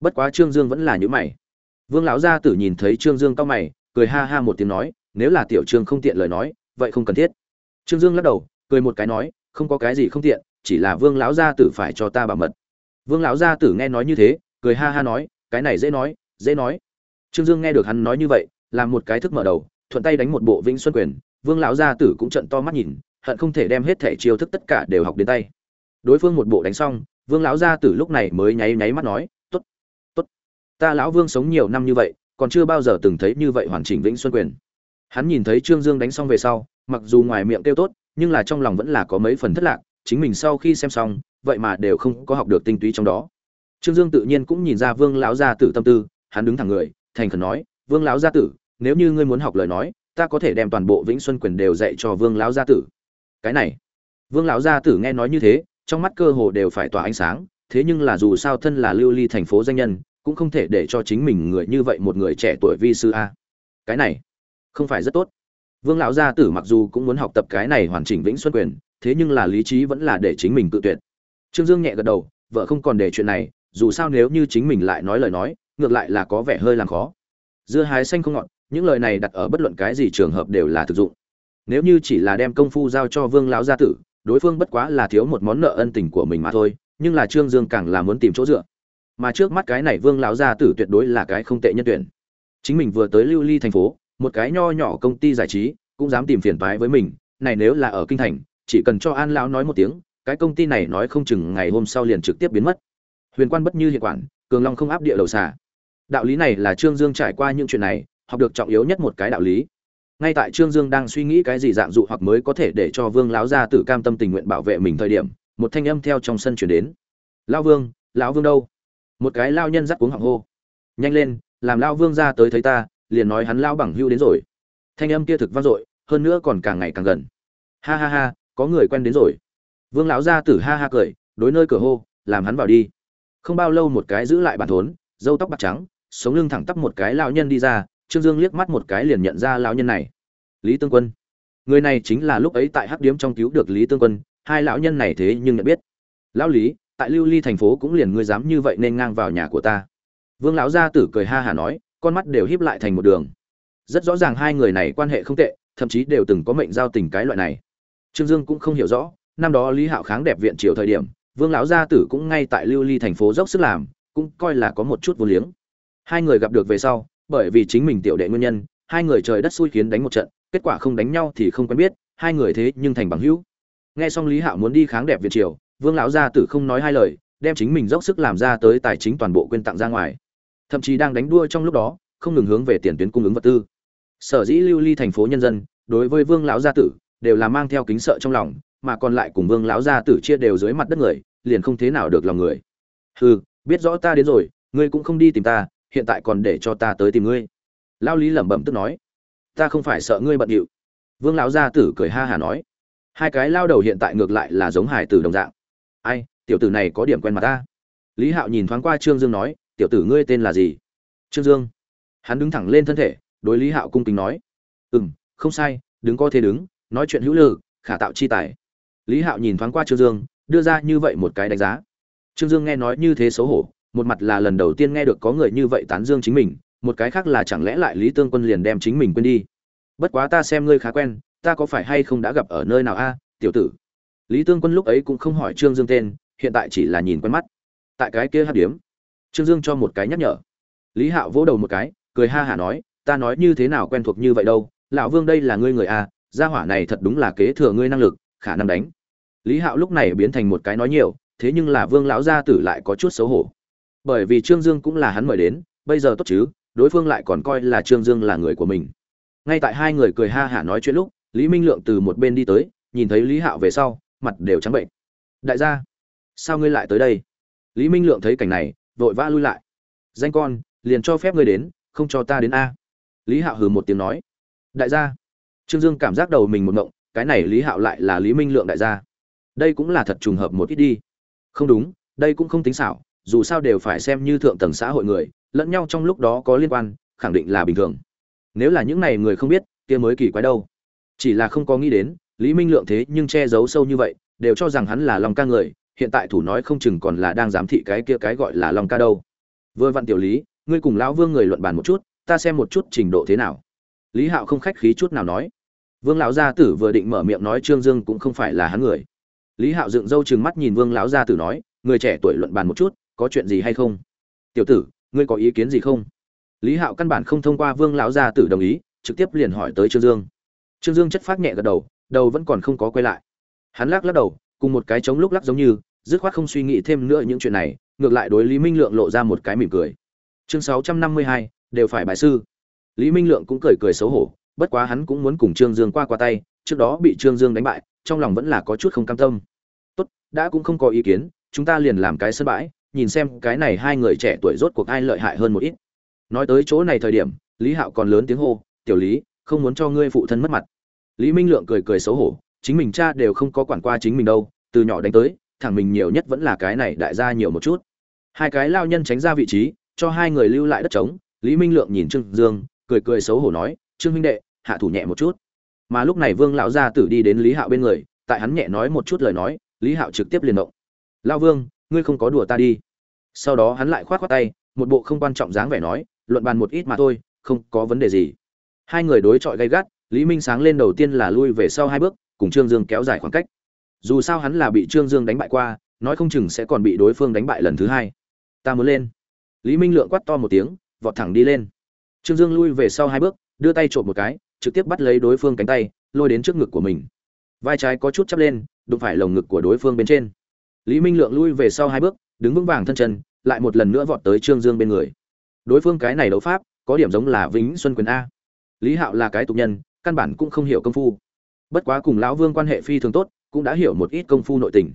Bất quá trương dương vẫn là nhữ mày. Vương lão gia tử nhìn thấy trương dương cau mày cười ha ha một tiếng nói nếu là tiểu trương không tiện lời nói vậy không cần thiết. Trương dương lắc đầu cười một cái nói không có cái gì không tiện chỉ là vương lão gia tử phải cho ta bảo mật. Vương lão gia tử nghe nói như thế cười ha ha nói, cái này dễ nói dễ nói. Trương dương nghe được hắn nói như vậy, làm một cái thức mở đầu, thuận tay đánh một bộ vĩnh xuân quyền. Vương lão gia tử cũng trận to mắt nhìn, hận không thể đem hết thể chiêu thức tất cả đều học đến tay. Đối phương một bộ đánh xong, vương lão gia tử lúc này mới nháy nháy mắt nói t ố t t ố t ta lão vương sống nhiều năm như vậy, còn chưa bao giờ từng thấy như vậy hoàn chỉnh vĩnh xuân quyền. Hắn nhìn thấy trương dương đánh xong về sau, mặc dù ngoài miệng kêu tốt, nhưng là trong lòng vẫn là có mấy phần thất lạc, chính mình sau khi xem xong, vậy mà đều không có học được tinh túy trong đó trương dương tự nhiên cũng nhìn ra vương lão gia tử tâm tư, hắn đứng thẳng người, thành khẩn nói, vương lão gia tử, nếu như ngươi muốn học lời nói, ta có thể đem toàn bộ vĩnh xuân quyền đều dạy cho vương lão gia tử. Cái này, vương lão gia tử nghe nói như thế, trong mắt cơ hồ đều phải tỏa ánh sáng, thế nhưng là dù sao thân là lưu ly thành phố danh nhân, cũng không thể để cho chính mình người như vậy một người trẻ tuổi vi sư a. Cái này, không phải rất tốt. Vương lão gia tử mặc dù cũng muốn học tập cái này hoàn chỉnh vĩnh xuân quyền, thế nhưng là lý trí vẫn là để chính mình tự tuyệt. Trương dương nhẹ gật đầu, vợ không còn để chuyện này dù sao nếu như chính mình lại nói lời nói, ngược lại là có vẻ hơi làm khó. Dưa hái xanh không ngọt, những lời này đặt ở bất luận cái gì trường hợp đều là thực dụng. Nếu như chỉ là đem công phu giao cho vương lão gia tử, đối phương bất quá là thiếu một món nợ ân tình của mình mà thôi, nhưng là trương dương càng là muốn tìm chỗ dựa. Mà trước mắt cái này vương lão gia tử tuyệt đối là cái không tệ nhân tuyển. Chính mình vừa tới lưu ly thành phố, một cái nho nhỏ công ty giải trí cũng dám tìm phiền toái với mình, này nếu là ở kinh thành, chỉ cần cho an lão nói một tiếng, cái công ty này nói không chừng ngày hôm sau liền trực tiếp biến mất huyền quan bất như hiện quản, cường long không áp địa đầu xà. đạo lý này là trương dương trải qua những chuyện này, học được trọng yếu nhất một cái đạo lý. Ngay tại trương dương đang suy nghĩ cái gì dạng dụ hoặc mới có thể để cho vương lão gia tử cam tâm tình nguyện bảo vệ mình thời điểm, một thanh âm theo trong sân chuyển đến. Lão vương lão vương đâu? Một cái lao nhân dắt cuống họng hô. Nhanh lên, làm lao vương ra tới thấy ta, liền nói hắn lao bằng hưu đến rồi. Thanh âm kia thực vang dội, hơn nữa còn càng ngày càng gần. Ha ha ha, có người quen đến rồi. Vương lão gia tử ha ha cười, đối nơi cửa hô, làm hắn vào đi không bao lâu một cái giữ lại bản thốn dâu tóc bạc trắng, sống lưng thẳng tắp một cái lão nhân đi ra, trương dương liếc mắt một cái liền nhận ra lão nhân này. Lý tương quân. Người này chính là lúc ấy tại hắc điếm trong cứu được lý tương quân, hai lão nhân này thế nhưng nhận biết. Lão lý, tại lưu ly thành phố cũng liền ngươi dám như vậy nên ngang vào nhà của ta. Vương lão gia tử cười ha hả nói, con mắt đều híp lại thành một đường. Rất rõ ràng hai người này quan hệ không tệ, thậm chí đều từng có mệnh giao tình cái loại này. Trương dương cũng không hiểu rõ, năm đó lý hạo kháng đẹp viện triều thời điểm vương lão gia tử cũng ngay tại lưu ly thành phố dốc sức làm, cũng coi là có một chút vô liếng. Hai người gặp được về sau, bởi vì chính mình tiểu đệ nguyên nhân, hai người trời đất xui khiến đánh một trận, kết quả không đánh nhau thì không quen biết, hai người thế nhưng thành bằng hữu. Nghe xong lý hạo muốn đi kháng đẹp việt triều, vương lão gia tử không nói hai lời, đem chính mình dốc sức làm ra tới tài chính toàn bộ quyên tặng ra ngoài. Thậm chí đang đánh đua trong lúc đó, không ngừng hướng về tiền tuyến cung ứng vật tư. Sở dĩ lưu ly thành phố nhân dân, đối với vương lão gia tử, đều là mang theo kính sợ trong lòng mà còn lại cùng vương lão gia tử chia đều dưới mặt đất người, liền không thế nào được lòng người. Hừ, biết rõ ta đến rồi, ngươi cũng không đi tìm ta, hiện tại còn để cho ta tới tìm ngươi. Lao lý lẩm bẩm tức nói. Ta không phải sợ ngươi bận điệu. Vương lão gia tử cười ha hà nói. Hai cái lao đầu hiện tại ngược lại là giống hải tử đồng dạng. Ai, tiểu tử này có điểm quen mặt ta. Lý hạo nhìn thoáng qua trương dương nói, tiểu tử ngươi tên là gì? Trương dương. Hắn đứng thẳng lên thân thể, đối lý hạo cung kính nói. Ừ m không sai, đứng có thế đứng, nói chuyện hữu lự, khả tạo chi tài lý hạo nhìn thoáng qua trương dương, đưa ra như vậy một cái đánh giá. Trương dương nghe nói như thế xấu hổ, một mặt là lần đầu tiên nghe được có người như vậy tán dương chính mình, một cái khác là chẳng lẽ lại lý tương quân liền đem chính mình quên đi? Bất quá ta xem ngươi khá quen, ta có phải hay không đã gặp ở nơi nào a, tiểu tử? Lý tương quân lúc ấy cũng không hỏi trương dương tên, hiện tại chỉ là nhìn quen mắt. Tại cái kia hát điếm, trương dương cho một cái nhắc nhở. Lý hạo vỗ đầu một cái, cười ha hả nói, ta nói như thế nào quen thuộc như vậy đâu, lão vương đây là ngươi người a gia hỏa này thật đúng là kế thừa ngươi năng lực khả năng đánh. Lý hạo lúc này biến thành một cái nói nhiều, thế nhưng là vương lão gia tử lại có chút xấu hổ. Bởi vì trương dương cũng là hắn mời đến, bây giờ tốt chứ, đối phương lại còn coi là trương dương là người của mình. Ngay tại hai người cười ha hả nói chuyện lúc, lý minh lượng từ một bên đi tới, nhìn thấy lý hạo về sau, mặt đều trắng bệnh. Đại gia, sao ngươi lại tới đây? Lý minh lượng thấy cảnh này, vội vã lui lại. Danh con, liền cho phép ngươi đến, không cho ta đến a. Lý hạo hừ một tiếng nói. Đại gia. Trương dương cảm giác đầu mình một ngộng cái này lý hạo lại là lý minh lượng đại gia. Đây cũng là thật trùng hợp một ít đi. Không đúng, đây cũng không tính xảo, dù sao đều phải xem như thượng tầng xã hội người, lẫn nhau trong lúc đó có liên quan, khẳng định là bình thường. Nếu là những này người không biết, kia mới kỳ quái đâu. Chỉ là không có nghĩ đến, lý minh lượng thế nhưng che giấu sâu như vậy, đều cho rằng hắn là lòng ca người, hiện tại thủ nói không chừng còn là đang giám thị cái kia cái gọi là lòng ca đâu. Vừa vặn tiểu lý, ngươi cùng lão vương người luận bàn một chút, ta xem một chút trình độ thế nào. Lý hạo không khách khí chút nào nói vương lão gia tử vừa định mở miệng nói trương dương cũng không phải là hắn người. Lý hạo dựng râu chừng mắt nhìn vương lão gia tử nói, người trẻ tuổi luận bàn một chút, có chuyện gì hay không? Tiểu tử, ngươi có ý kiến gì không? Lý hạo căn bản không thông qua vương lão gia tử đồng ý, trực tiếp liền hỏi tới trương dương. Trương dương chất phát nhẹ gật đầu đầu vẫn còn không có quay lại. Hắn lắc lắc đầu, cùng một cái chống lúc lắc giống như, dứt khoát không suy nghĩ thêm nữa những chuyện này, ngược lại đối lý minh lượng lộ ra một cái mỉm cười. Chương sáu trăm năm mươi hai, đều phải bài sư. Lý minh lượng cũng cười cười xấu hổ bất quá hắn cũng muốn cùng trương dương qua qua tay, trước đó bị trương dương đánh bại, trong lòng vẫn là có chút không cam tâm. Tốt, đã cũng không có ý kiến, chúng ta liền làm cái sân bãi, nhìn xem cái này hai người trẻ tuổi rốt cuộc ai lợi hại hơn một ít. Nói tới chỗ này thời điểm, lý hạo còn lớn tiếng hô, tiểu lý, không muốn cho ngươi phụ thân mất mặt. Lý minh lượng cười cười xấu hổ, chính mình cha đều không có quản qua chính mình đâu, từ nhỏ đánh tới thẳng mình nhiều nhất vẫn là cái này đại gia nhiều một chút. Hai cái lao nhân tránh ra vị trí, cho hai người lưu lại đất trống, lý minh lượng nhìn trương dương, cười cười xấu hổ nói trương huynh đệ, hạ thủ nhẹ một chút. Mà lúc này vương lão gia tử đi đến lý hạo bên người, tại hắn nhẹ nói một chút lời nói, lý hạo trực tiếp liền động. Lao vương, ngươi không có đùa ta đi. Sau đó hắn lại khoát khoát tay, một bộ không quan trọng dáng vẻ nói, luận bàn một ít mà thôi, không có vấn đề gì. Hai người đối chọi gay gắt, lý minh sáng lên đầu tiên là lui về sau hai bước, cùng trương dương kéo dài khoảng cách. Dù sao hắn là bị trương dương đánh bại qua, nói không chừng sẽ còn bị đối phương đánh bại lần thứ hai. Ta muốn lên. Lý minh lượng quát to một tiếng, vọt thẳng đi lên. Trương dương lui về sau hai bước đưa tay trộm một cái, trực tiếp bắt lấy đối phương cánh tay, lôi đến trước ngực của mình. Vai trái có chút chắp lên, đụng phải lồng ngực của đối phương bên trên. Lý minh lượng lui về sau hai bước, đứng vững vàng thân chân, lại một lần nữa vọt tới trương dương bên người. Đối phương cái này đấu pháp, có điểm giống là vĩnh xuân quyền a. Lý hạo là cái tục nhân, căn bản cũng không hiểu công phu. Bất quá cùng lão vương quan hệ phi thường tốt, cũng đã hiểu một ít công phu nội tình.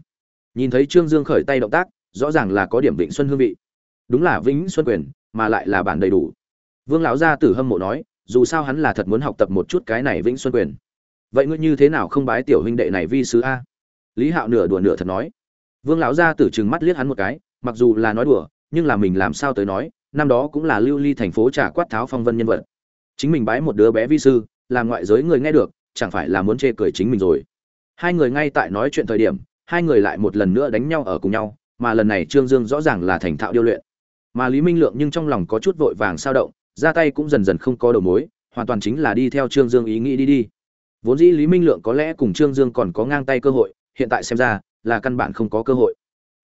Nhìn thấy trương dương khởi tay động tác, rõ ràng là có điểm vĩnh xuân hương vị. Đúng là vĩnh xuân quyền, mà lại là bản đầy đủ. Vương lão gia tử hâm mộ nói dù sao hắn là thật muốn học tập một chút cái này vĩnh xuân quyền. Vậy ngươi như thế nào không bái tiểu huynh đệ này vi sứ a? Lý hạo nửa đùa nửa thật nói. Vương lão gia tử trừng mắt liếc hắn một cái, mặc dù là nói đùa, nhưng là mình làm sao tới nói, năm đó cũng là lưu ly thành phố trả quát tháo phong vân nhân vật. Chính mình bái một đứa bé vi sư, làm ngoại giới người nghe được, chẳng phải là muốn chê cười chính mình rồi. Hai người ngay tại nói chuyện thời điểm, hai người lại một lần nữa đánh nhau ở cùng nhau, mà lần này trương dương rõ ràng là thành thạo điêu luyện. Mà lý minh lượng nhưng trong lòng có chút vội vàng sao động ra tay cũng dần dần không có đầu mối, hoàn toàn chính là đi theo trương dương ý nghĩ đi đi. Vốn dĩ lý minh lượng có lẽ cùng trương dương còn có ngang tay cơ hội, hiện tại xem ra là căn bản không có cơ hội.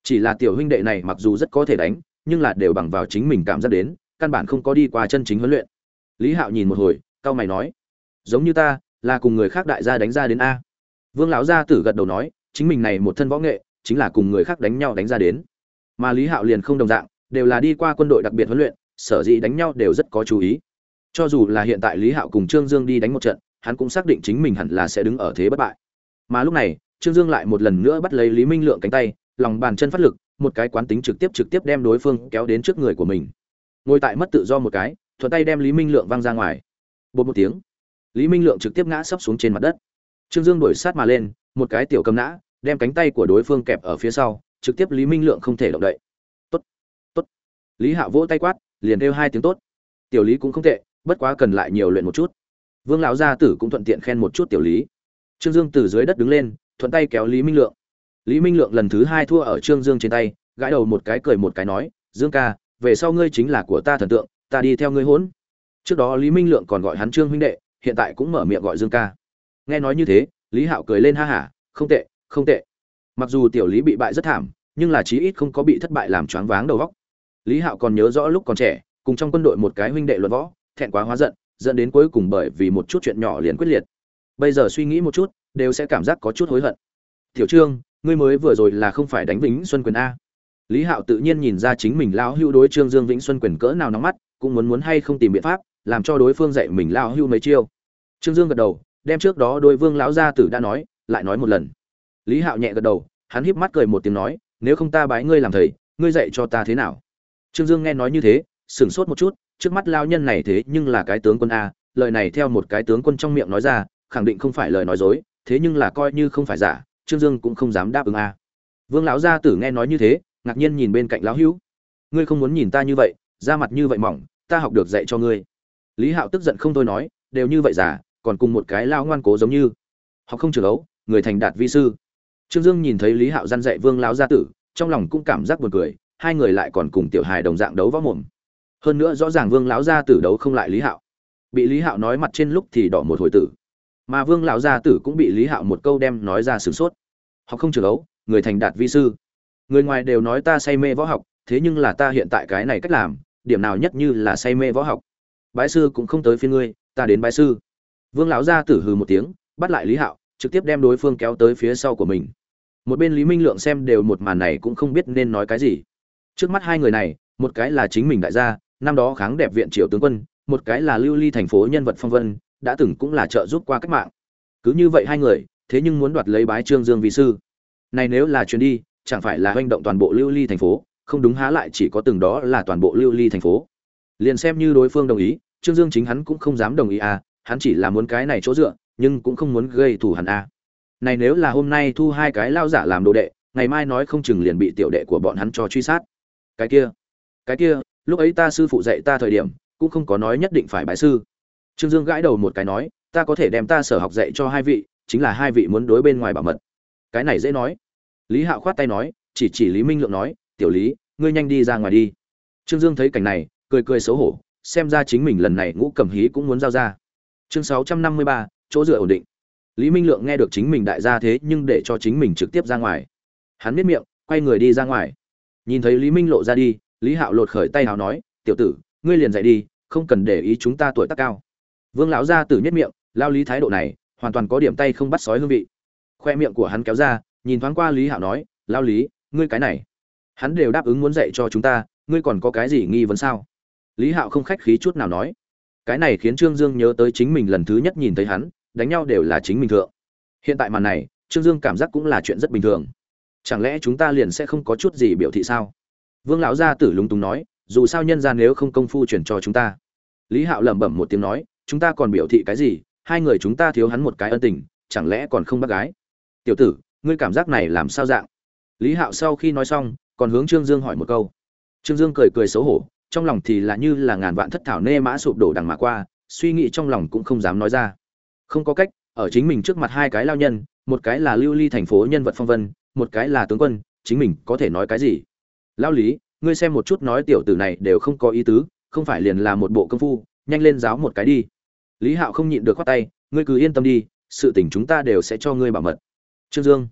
Chỉ là tiểu huynh đệ này mặc dù rất có thể đánh, nhưng là đều bằng vào chính mình cảm giác đến, căn bản không có đi qua chân chính huấn luyện. Lý hạo nhìn một hồi cao mày nói, giống như ta, là cùng người khác đại gia đánh ra đến a. Vương lão gia tử gật đầu nói, chính mình này một thân võ nghệ, chính là cùng người khác đánh nhau đánh ra đến. Mà lý hạo liền không đồng dạng, đều là đi qua quân đội đặc biệt huấn luyện sở dĩ đánh nhau đều rất có chú ý. Cho dù là hiện tại lý hạo cùng trương dương đi đánh một trận, hắn cũng xác định chính mình hẳn là sẽ đứng ở thế bất bại. Mà lúc này, trương dương lại một lần nữa bắt lấy lý minh lượng cánh tay, lòng bàn chân phát lực, một cái quán tính trực tiếp trực tiếp đem đối phương kéo đến trước người của mình. Ngồi tại mất tự do một cái, thuận tay đem lý minh lượng văng ra ngoài. Bột một tiếng, lý minh lượng trực tiếp ngã sấp xuống trên mặt đất. Trương dương đổi sát mà lên, một cái tiểu cầm nã, đem cánh tay của đối phương kẹp ở phía sau, trực tiếp lý minh lượng không thể động đậy. Tốt tốt. Lý hạo vỗ tay quát liền kêu hai tiếng tốt. Tiểu lý cũng không tệ, bất quá cần lại nhiều luyện một chút. Vương lão gia tử cũng thuận tiện khen một chút tiểu lý. Trương dương từ dưới đất đứng lên, thuận tay kéo lý minh lượng. Lý minh lượng lần thứ hai thua ở trương dương trên tay, gãi đầu một cái cười một cái nói, dương ca, về sau ngươi chính là của ta thần tượng, ta đi theo ngươi hỗn. Trước đó lý minh lượng còn gọi hắn trương huynh đệ, hiện tại cũng mở miệng gọi dương ca. Nghe nói như thế, lý hạo cười lên ha hả, không tệ không tệ. Mặc dù tiểu lý bị bại rất thảm, nhưng là chí ít không có bị thất bại làm choáng váng đầu góc lý hạo còn nhớ rõ lúc còn trẻ, cùng trong quân đội một cái huynh đệ luận võ, thẹn quá hóa giận, dẫn đến cuối cùng bởi vì một chút chuyện nhỏ liền quyết liệt. Bây giờ suy nghĩ một chút, đều sẽ cảm giác có chút hối hận. Tiểu trương, ngươi mới vừa rồi là không phải đánh vĩnh xuân quyền a? Lý hạo tự nhiên nhìn ra chính mình lão hưu đối trương dương vĩnh xuân quyền cỡ nào nóng mắt, cũng muốn muốn hay không tìm biện pháp, làm cho đối phương dạy mình lão hưu mấy chiêu. Trương dương gật đầu, đem trước đó đôi vương lão gia tử đã nói, lại nói một lần. Lý hạo nhẹ gật đầu, hắn híp mắt cười một tiếng nói, nếu không ta bái ngươi làm thầy, ngươi dạy cho ta thế nào? Trương dương nghe nói như thế, sửng sốt một chút, trước mắt lao nhân này thế nhưng là cái tướng quân a, lời này theo một cái tướng quân trong miệng nói ra, khẳng định không phải lời nói dối, thế nhưng là coi như không phải giả, trương dương cũng không dám đáp ứng a. Vương lão gia tử nghe nói như thế, ngạc nhiên nhìn bên cạnh lão hữu. Ngươi không muốn nhìn ta như vậy, da mặt như vậy mỏng, ta học được dạy cho ngươi. Lý hạo tức giận không thôi nói, đều như vậy giả, còn cùng một cái lao ngoan cố giống như. Học không trường ấu, người thành đạt vi sư. Trương dương nhìn thấy lý hạo gian dạy vương lão gia tử, trong lòng cũng cảm giác buồn cười hai người lại còn cùng tiểu hài đồng dạng đấu võ mồm. Hơn nữa rõ ràng vương lão gia tử đấu không lại lý hạo. Bị lý hạo nói mặt trên lúc thì đỏ một hồi tử. Mà vương lão gia tử cũng bị lý hạo một câu đem nói ra sửng sốt. Học không trường đấu người thành đạt vi sư. Người ngoài đều nói ta say mê võ học, thế nhưng là ta hiện tại cái này cách làm, điểm nào nhất như là say mê võ học. Bái sư cũng không tới phiên ngươi, ta đến bái sư. Vương lão gia tử hừ một tiếng, bắt lại lý hạo, trực tiếp đem đối phương kéo tới phía sau của mình. Một bên lý minh lượng xem đều một màn này cũng không biết nên nói cái gì trước mắt hai người này, một cái là chính mình đại gia, năm đó kháng đẹp viện triều tướng quân, một cái là lưu ly thành phố nhân vật phong vân, đã từng cũng là trợ giúp qua cách mạng. Cứ như vậy hai người, thế nhưng muốn đoạt lấy bái trương dương vi sư. Này nếu là chuyến đi, chẳng phải là hành động toàn bộ lưu ly thành phố, không đúng há lại chỉ có từng đó là toàn bộ lưu ly thành phố. Liền xem như đối phương đồng ý, trương dương chính hắn cũng không dám đồng ý à hắn chỉ là muốn cái này chỗ dựa, nhưng cũng không muốn gây thù hẳn à. Này nếu là hôm nay thu hai cái lao giả làm đồ đệ, ngày mai nói không chừng liền bị tiểu đệ của bọn hắn cho truy sát cái kia cái kia, lúc ấy ta sư phụ dạy ta thời điểm, cũng không có nói nhất định phải bái sư. Trương dương gãi đầu một cái nói, ta có thể đem ta sở học dạy cho hai vị, chính là hai vị muốn đối bên ngoài bảo mật. Cái này dễ nói. Lý hạo khoát tay nói, chỉ chỉ lý minh lượng nói, tiểu lý, ngươi nhanh đi ra ngoài đi. Trương dương thấy cảnh này, cười cười xấu hổ, xem ra chính mình lần này ngũ cầm hí cũng muốn giao ra. Chương sáu trăm năm mươi ba, chỗ dựa ổn định. Lý minh lượng nghe được chính mình đại gia thế nhưng để cho chính mình trực tiếp ra ngoài. Hắn biết miệng, quay người đi ra ngoài nhìn thấy lý minh lộ ra đi, lý hạo lột khởi tay hào nói, tiểu tử, ngươi liền dạy đi, không cần để ý chúng ta tuổi tác cao. Vương lão gia tử nhất miệng, lao lý thái độ này, hoàn toàn có điểm tay không bắt sói hương vị. Khoe miệng của hắn kéo ra, nhìn thoáng qua lý hạo nói, lao lý, ngươi cái này, hắn đều đáp ứng muốn dạy cho chúng ta, ngươi còn có cái gì nghi vấn sao? Lý hạo không khách khí chút nào nói. Cái này khiến trương dương nhớ tới chính mình lần thứ nhất nhìn thấy hắn, đánh nhau đều là chính mình thượng. Hiện tại màn này, trương dương cảm giác cũng là chuyện rất bình thường chẳng lẽ chúng ta liền sẽ không có chút gì biểu thị sao? Vương lão gia tử lúng túng nói, dù sao nhân ra nếu không công phu chuyển cho chúng ta. Lý hạo lẩm bẩm một tiếng nói, chúng ta còn biểu thị cái gì? Hai người chúng ta thiếu hắn một cái ân tình, chẳng lẽ còn không bác gái? Tiểu tử, ngươi cảm giác này làm sao dạng? Lý hạo sau khi nói xong, còn hướng trương dương hỏi một câu. Trương dương cười cười xấu hổ, trong lòng thì là như là ngàn vạn thất thảo nê mã sụp đổ đằng mà qua, suy nghĩ trong lòng cũng không dám nói ra. Không có cách, ở chính mình trước mặt hai cái lao nhân, một cái là lưu ly thành phố nhân vật phong vân một cái là tướng quân, chính mình có thể nói cái gì? Lao lý, ngươi xem một chút nói tiểu tử này đều không có ý tứ, không phải liền là một bộ công phu, nhanh lên giáo một cái đi. Lý hạo không nhịn được khoát tay, ngươi cứ yên tâm đi, sự tình chúng ta đều sẽ cho ngươi bảo mật. Trương dương.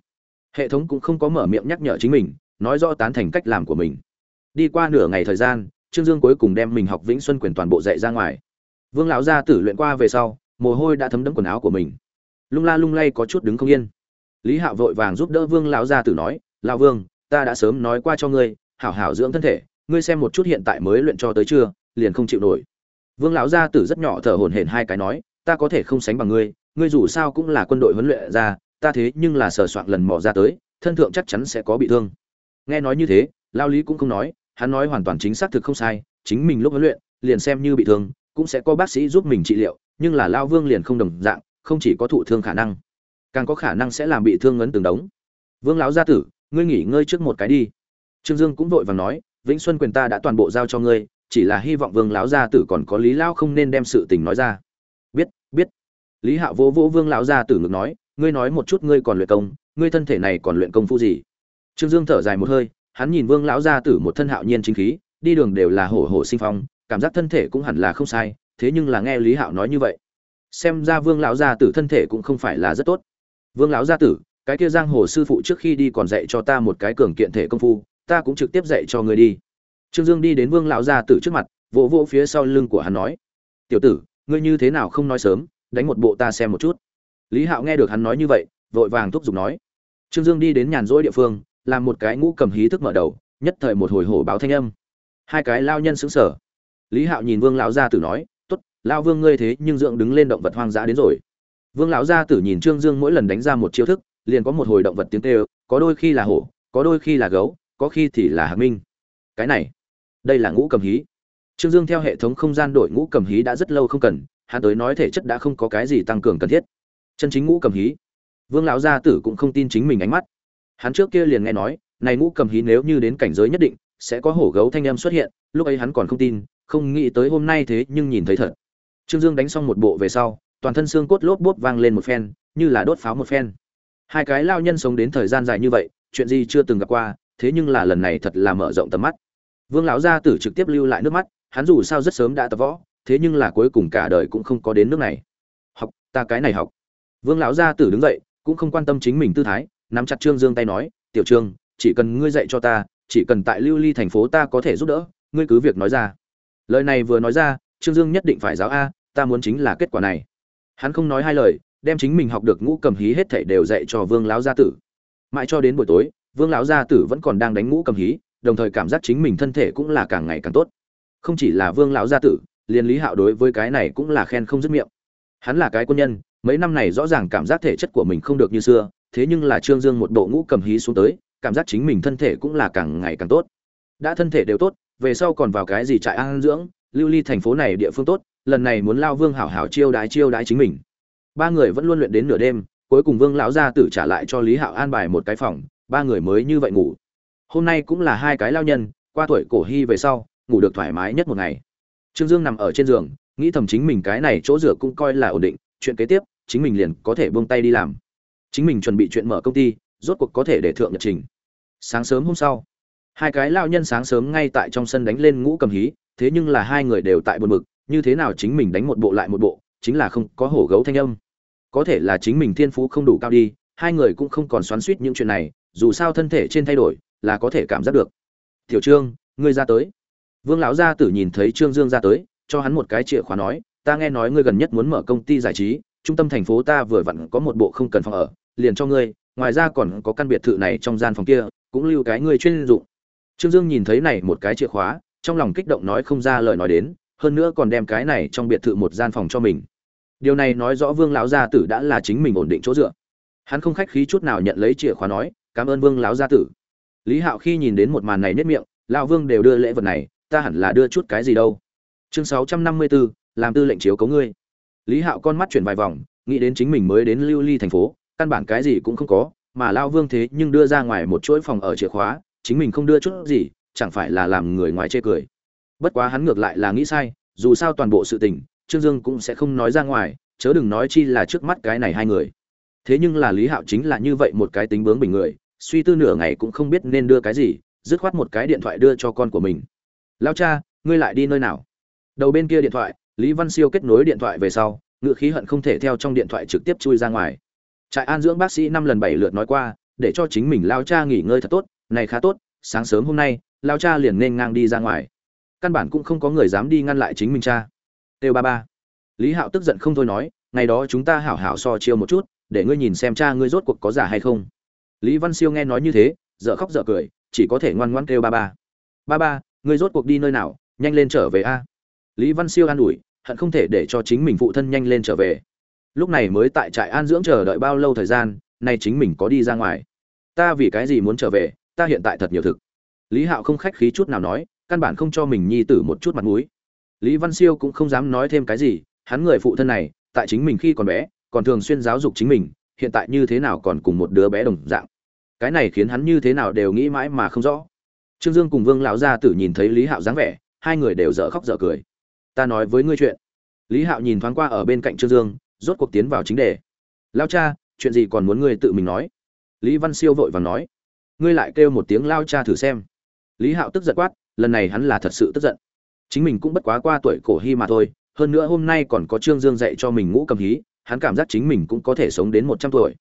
Hệ thống cũng không có mở miệng nhắc nhở chính mình, nói rõ tán thành cách làm của mình. Đi qua nửa ngày thời gian, trương dương cuối cùng đem mình học vĩnh xuân quyền toàn bộ dạy ra ngoài. Vương lão gia tử luyện qua về sau, mồ hôi đã thấm đẫm quần áo của mình. Lung la lung lay có chút đứng không yên lý hạo vội vàng giúp đỡ vương lão gia tử nói, lão vương, ta đã sớm nói qua cho ngươi, hảo hảo dưỡng thân thể, ngươi xem một chút hiện tại mới luyện cho tới chưa liền không chịu nổi. Vương lão gia tử rất nhỏ thở hổn hển hai cái nói, ta có thể không sánh bằng ngươi ngươi dù sao cũng là quân đội huấn luyện ra ta thế nhưng là sờ soạn lần mò ra tới, thân thượng chắc chắn sẽ có bị thương. Nghe nói như thế lao lý cũng không nói, hắn nói hoàn toàn chính xác thực không sai, chính mình lúc huấn luyện, liền xem như bị thương, cũng sẽ có bác sĩ giúp mình trị liệu, nhưng là lao vương liền không đồng dạng, không chỉ có thụ thương khả năng càng có khả năng sẽ làm bị thương ngấn từng đống. Vương lão gia tử, ngươi nghỉ ngơi trước một cái đi. Trương dương cũng vội vàng nói, vĩnh xuân quyền ta đã toàn bộ giao cho ngươi, chỉ là hy vọng vương lão gia tử còn có lý lão không nên đem sự tình nói ra. Biết biết. Lý hạo vỗ vỗ vương lão gia tử ngược nói, ngươi nói một chút ngươi còn luyện công, ngươi thân thể này còn luyện công phu gì? Trương dương thở dài một hơi, hắn nhìn vương lão gia tử một thân hạo nhiên chính khí, đi đường đều là hổ hổ sinh phong, cảm giác thân thể cũng hẳn là không sai, thế nhưng là nghe lý hạo nói như vậy, xem ra vương lão gia tử thân thể cũng không phải là rất tốt vương lão gia tử, cái kia giang hồ sư phụ trước khi đi còn dạy cho ta một cái cường kiện thể công phu, ta cũng trực tiếp dạy cho người đi. Trương dương đi đến vương lão gia tử trước mặt, vỗ vỗ phía sau lưng của hắn nói, tiểu tử, ngươi như thế nào không nói sớm, đánh một bộ ta xem một chút. Lý hạo nghe được hắn nói như vậy, vội vàng thúc giục nói, trương dương đi đến nhàn rỗi địa phương, làm một cái ngũ cầm hí thức mở đầu, nhất thời một hồi hổ báo thanh âm. Hai cái lao nhân xứng sở lý hạo nhìn vương lão gia tử nói t ố t lao vương ngươi thế nhưng dưỡng đứng lên động vật hoang dã đến rồi vương lão gia tử nhìn trương dương mỗi lần đánh ra một chiêu thức, liền có một hồi động vật tiếng kêu, có đôi khi là hổ, có đôi khi là gấu, có khi thì là hạc minh. Cái này, đây là ngũ cầm hí. Trương dương theo hệ thống không gian đổi ngũ cầm hí đã rất lâu không cần, hắn tới nói thể chất đã không có cái gì tăng cường cần thiết. Chân chính ngũ cầm hí. Vương lão gia tử cũng không tin chính mình ánh mắt. Hắn trước kia liền nghe nói, này ngũ cầm hí nếu như đến cảnh giới nhất định, sẽ có hổ gấu thanh em xuất hiện, lúc ấy hắn còn không tin, không nghĩ tới hôm nay thế nhưng nhìn thấy thật. Trương dương đánh xong một bộ về sau toàn thân xương cốt lốp bốp vang lên một phen, như là đốt pháo một phen. Hai cái lao nhân sống đến thời gian dài như vậy, chuyện gì chưa từng gặp qua, thế nhưng là lần này thật là mở rộng tầm mắt. Vương lão gia tử trực tiếp lưu lại nước mắt, hắn dù sao rất sớm đã tập võ, thế nhưng là cuối cùng cả đời cũng không có đến nước này. Học, ta cái này học. Vương lão gia tử đứng dậy, cũng không quan tâm chính mình tư thái, nắm chặt trương dương tay nói, tiểu trương, chỉ cần ngươi dạy cho ta, chỉ cần tại lưu ly thành phố ta có thể giúp đỡ, ngươi cứ việc nói ra. Lời này vừa nói ra, trương dương nhất định phải giáo a, ta muốn chính là kết quả này hắn không nói hai lời, đem chính mình học được ngũ cầm hí hết thảy đều dạy cho vương lão gia tử. Mãi cho đến buổi tối, vương lão gia tử vẫn còn đang đánh ngũ cầm hí, đồng thời cảm giác chính mình thân thể cũng là càng ngày càng tốt. Không chỉ là vương lão gia tử, liền lý hạo đối với cái này cũng là khen không dứt miệng. Hắn là cái quân nhân, mấy năm này rõ ràng cảm giác thể chất của mình không được như xưa, thế nhưng là trương dương một bộ ngũ cầm hí xuống tới, cảm giác chính mình thân thể cũng là càng ngày càng tốt. Đã thân thể đều tốt, về sau còn vào cái gì trại an dưỡng, lưu ly thành phố này địa phương tốt lần này muốn lao vương hảo hảo chiêu đái chiêu đái chính mình. Ba người vẫn luôn luyện đến nửa đêm, cuối cùng vương lão gia tử trả lại cho lý hạo an bài một cái phòng, ba người mới như vậy ngủ. Hôm nay cũng là hai cái lao nhân, qua tuổi cổ hy về sau, ngủ được thoải mái nhất một ngày. Trương dương nằm ở trên giường, nghĩ thầm chính mình cái này chỗ rửa cũng coi là ổn định, chuyện kế tiếp, chính mình liền có thể buông tay đi làm. Chính mình chuẩn bị chuyện mở công ty, rốt cuộc có thể để thượng nhật trình. Sáng sớm hôm sau, hai cái lao nhân sáng sớm ngay tại trong sân đánh lên ngũ cầm hí, thế nhưng là hai người đều tại buồn bực như thế nào chính mình đánh một bộ lại một bộ, chính là không có hổ gấu thanh âm. Có thể là chính mình thiên phú không đủ cao đi, hai người cũng không còn xoắn suýt những chuyện này, dù sao thân thể trên thay đổi, là có thể cảm giác được. Tiểu trương, ngươi ra tới. Vương lão gia tử nhìn thấy trương dương ra tới, cho hắn một cái chìa khóa nói, ta nghe nói ngươi gần nhất muốn mở công ty giải trí, trung tâm thành phố ta vừa vặn có một bộ không cần phòng ở, liền cho ngươi, ngoài ra còn có căn biệt thự này trong gian phòng kia, cũng lưu cái ngươi chuyên dụng. Trương dương nhìn thấy này một cái chìa khóa, trong lòng kích động nói không ra lời nói đến hơn nữa còn đem cái này trong biệt thự một gian phòng cho mình. Điều này nói rõ vương lão gia tử đã là chính mình ổn định chỗ dựa. Hắn không khách khí chút nào nhận lấy chìa khóa nói, cảm ơn vương lão gia tử. Lý hạo khi nhìn đến một màn này nết miệng, lão vương đều đưa lễ vật này, ta hẳn là đưa chút cái gì đâu. Chương sáu trăm năm mươi bốn làm tư lệnh chiếu cấu ngươi. Lý hạo con mắt chuyển vài vòng, nghĩ đến chính mình mới đến lưu ly thành phố, căn bản cái gì cũng không có, mà lao vương thế nhưng đưa ra ngoài một chuỗi phòng ở chìa khóa, chính mình không đưa chút gì, chẳng phải là làm người ngoài chê cười bất quá hắn ngược lại là nghĩ sai, dù sao toàn bộ sự tình, trương dương cũng sẽ không nói ra ngoài, chớ đừng nói chi là trước mắt cái này hai người. Thế nhưng là lý hạo chính là như vậy một cái tính bướng bình người, suy tư nửa ngày cũng không biết nên đưa cái gì, dứt khoát một cái điện thoại đưa cho con của mình. Lao cha, ngươi lại đi nơi nào? Đầu bên kia điện thoại, lý văn siêu kết nối điện thoại về sau ngự khí hận không thể theo trong điện thoại trực tiếp chui ra ngoài. Trại an dưỡng bác sĩ năm lần bảy lượt nói qua, để cho chính mình lao cha nghỉ ngơi thật tốt, này khá tốt, sáng sớm hôm nay lao cha liền nên ngang đi ra ngoài căn bản cũng không có người dám đi ngăn lại chính mình cha. Têu ba ba. Lý hạo tức giận không thôi nói, ngày đó chúng ta hảo hảo so chiêu một chút, để ngươi nhìn xem cha ngươi rốt cuộc có giả hay không. Lý văn siêu nghe nói như thế dợ khóc dợ cười, chỉ có thể ngoan ngoan kêu ba ba. Ba ba, ngươi rốt cuộc đi nơi nào, nhanh lên trở về a. Lý văn siêu an ủi, hận không thể để cho chính mình phụ thân nhanh lên trở về. Lúc này mới tại trại an dưỡng chờ đợi bao lâu thời gian, nay chính mình có đi ra ngoài. Ta vì cái gì muốn trở về, ta hiện tại thật nhiều thực. Lý hạo không khách khí chút nào nói căn bản không cho mình nhi tử một chút mặt mũi. Lý văn siêu cũng không dám nói thêm cái gì, hắn người phụ thân này, tại chính mình khi còn bé, còn thường xuyên giáo dục chính mình, hiện tại như thế nào còn cùng một đứa bé đồng dạng. Cái này khiến hắn như thế nào đều nghĩ mãi mà không rõ. Trương dương cùng vương lão gia tử nhìn thấy lý hạo dáng vẻ, hai người đều dở khóc dở cười. Ta nói với ngươi chuyện. Lý hạo nhìn thoáng qua ở bên cạnh trương dương, rốt cuộc tiến vào chính đề. Lao cha, chuyện gì còn muốn ngươi tự mình nói? Lý văn siêu vội vàng nói. Ngươi lại kêu một tiếng lao cha thử xem. Lý hạo tức giận quát lần này hắn là thật sự tức giận. Chính mình cũng bất quá qua tuổi cổ hy mà thôi, hơn nữa hôm nay còn có trương dương dạy cho mình ngũ cầm hí, hắn cảm giác chính mình cũng có thể sống đến một trăm tuổi.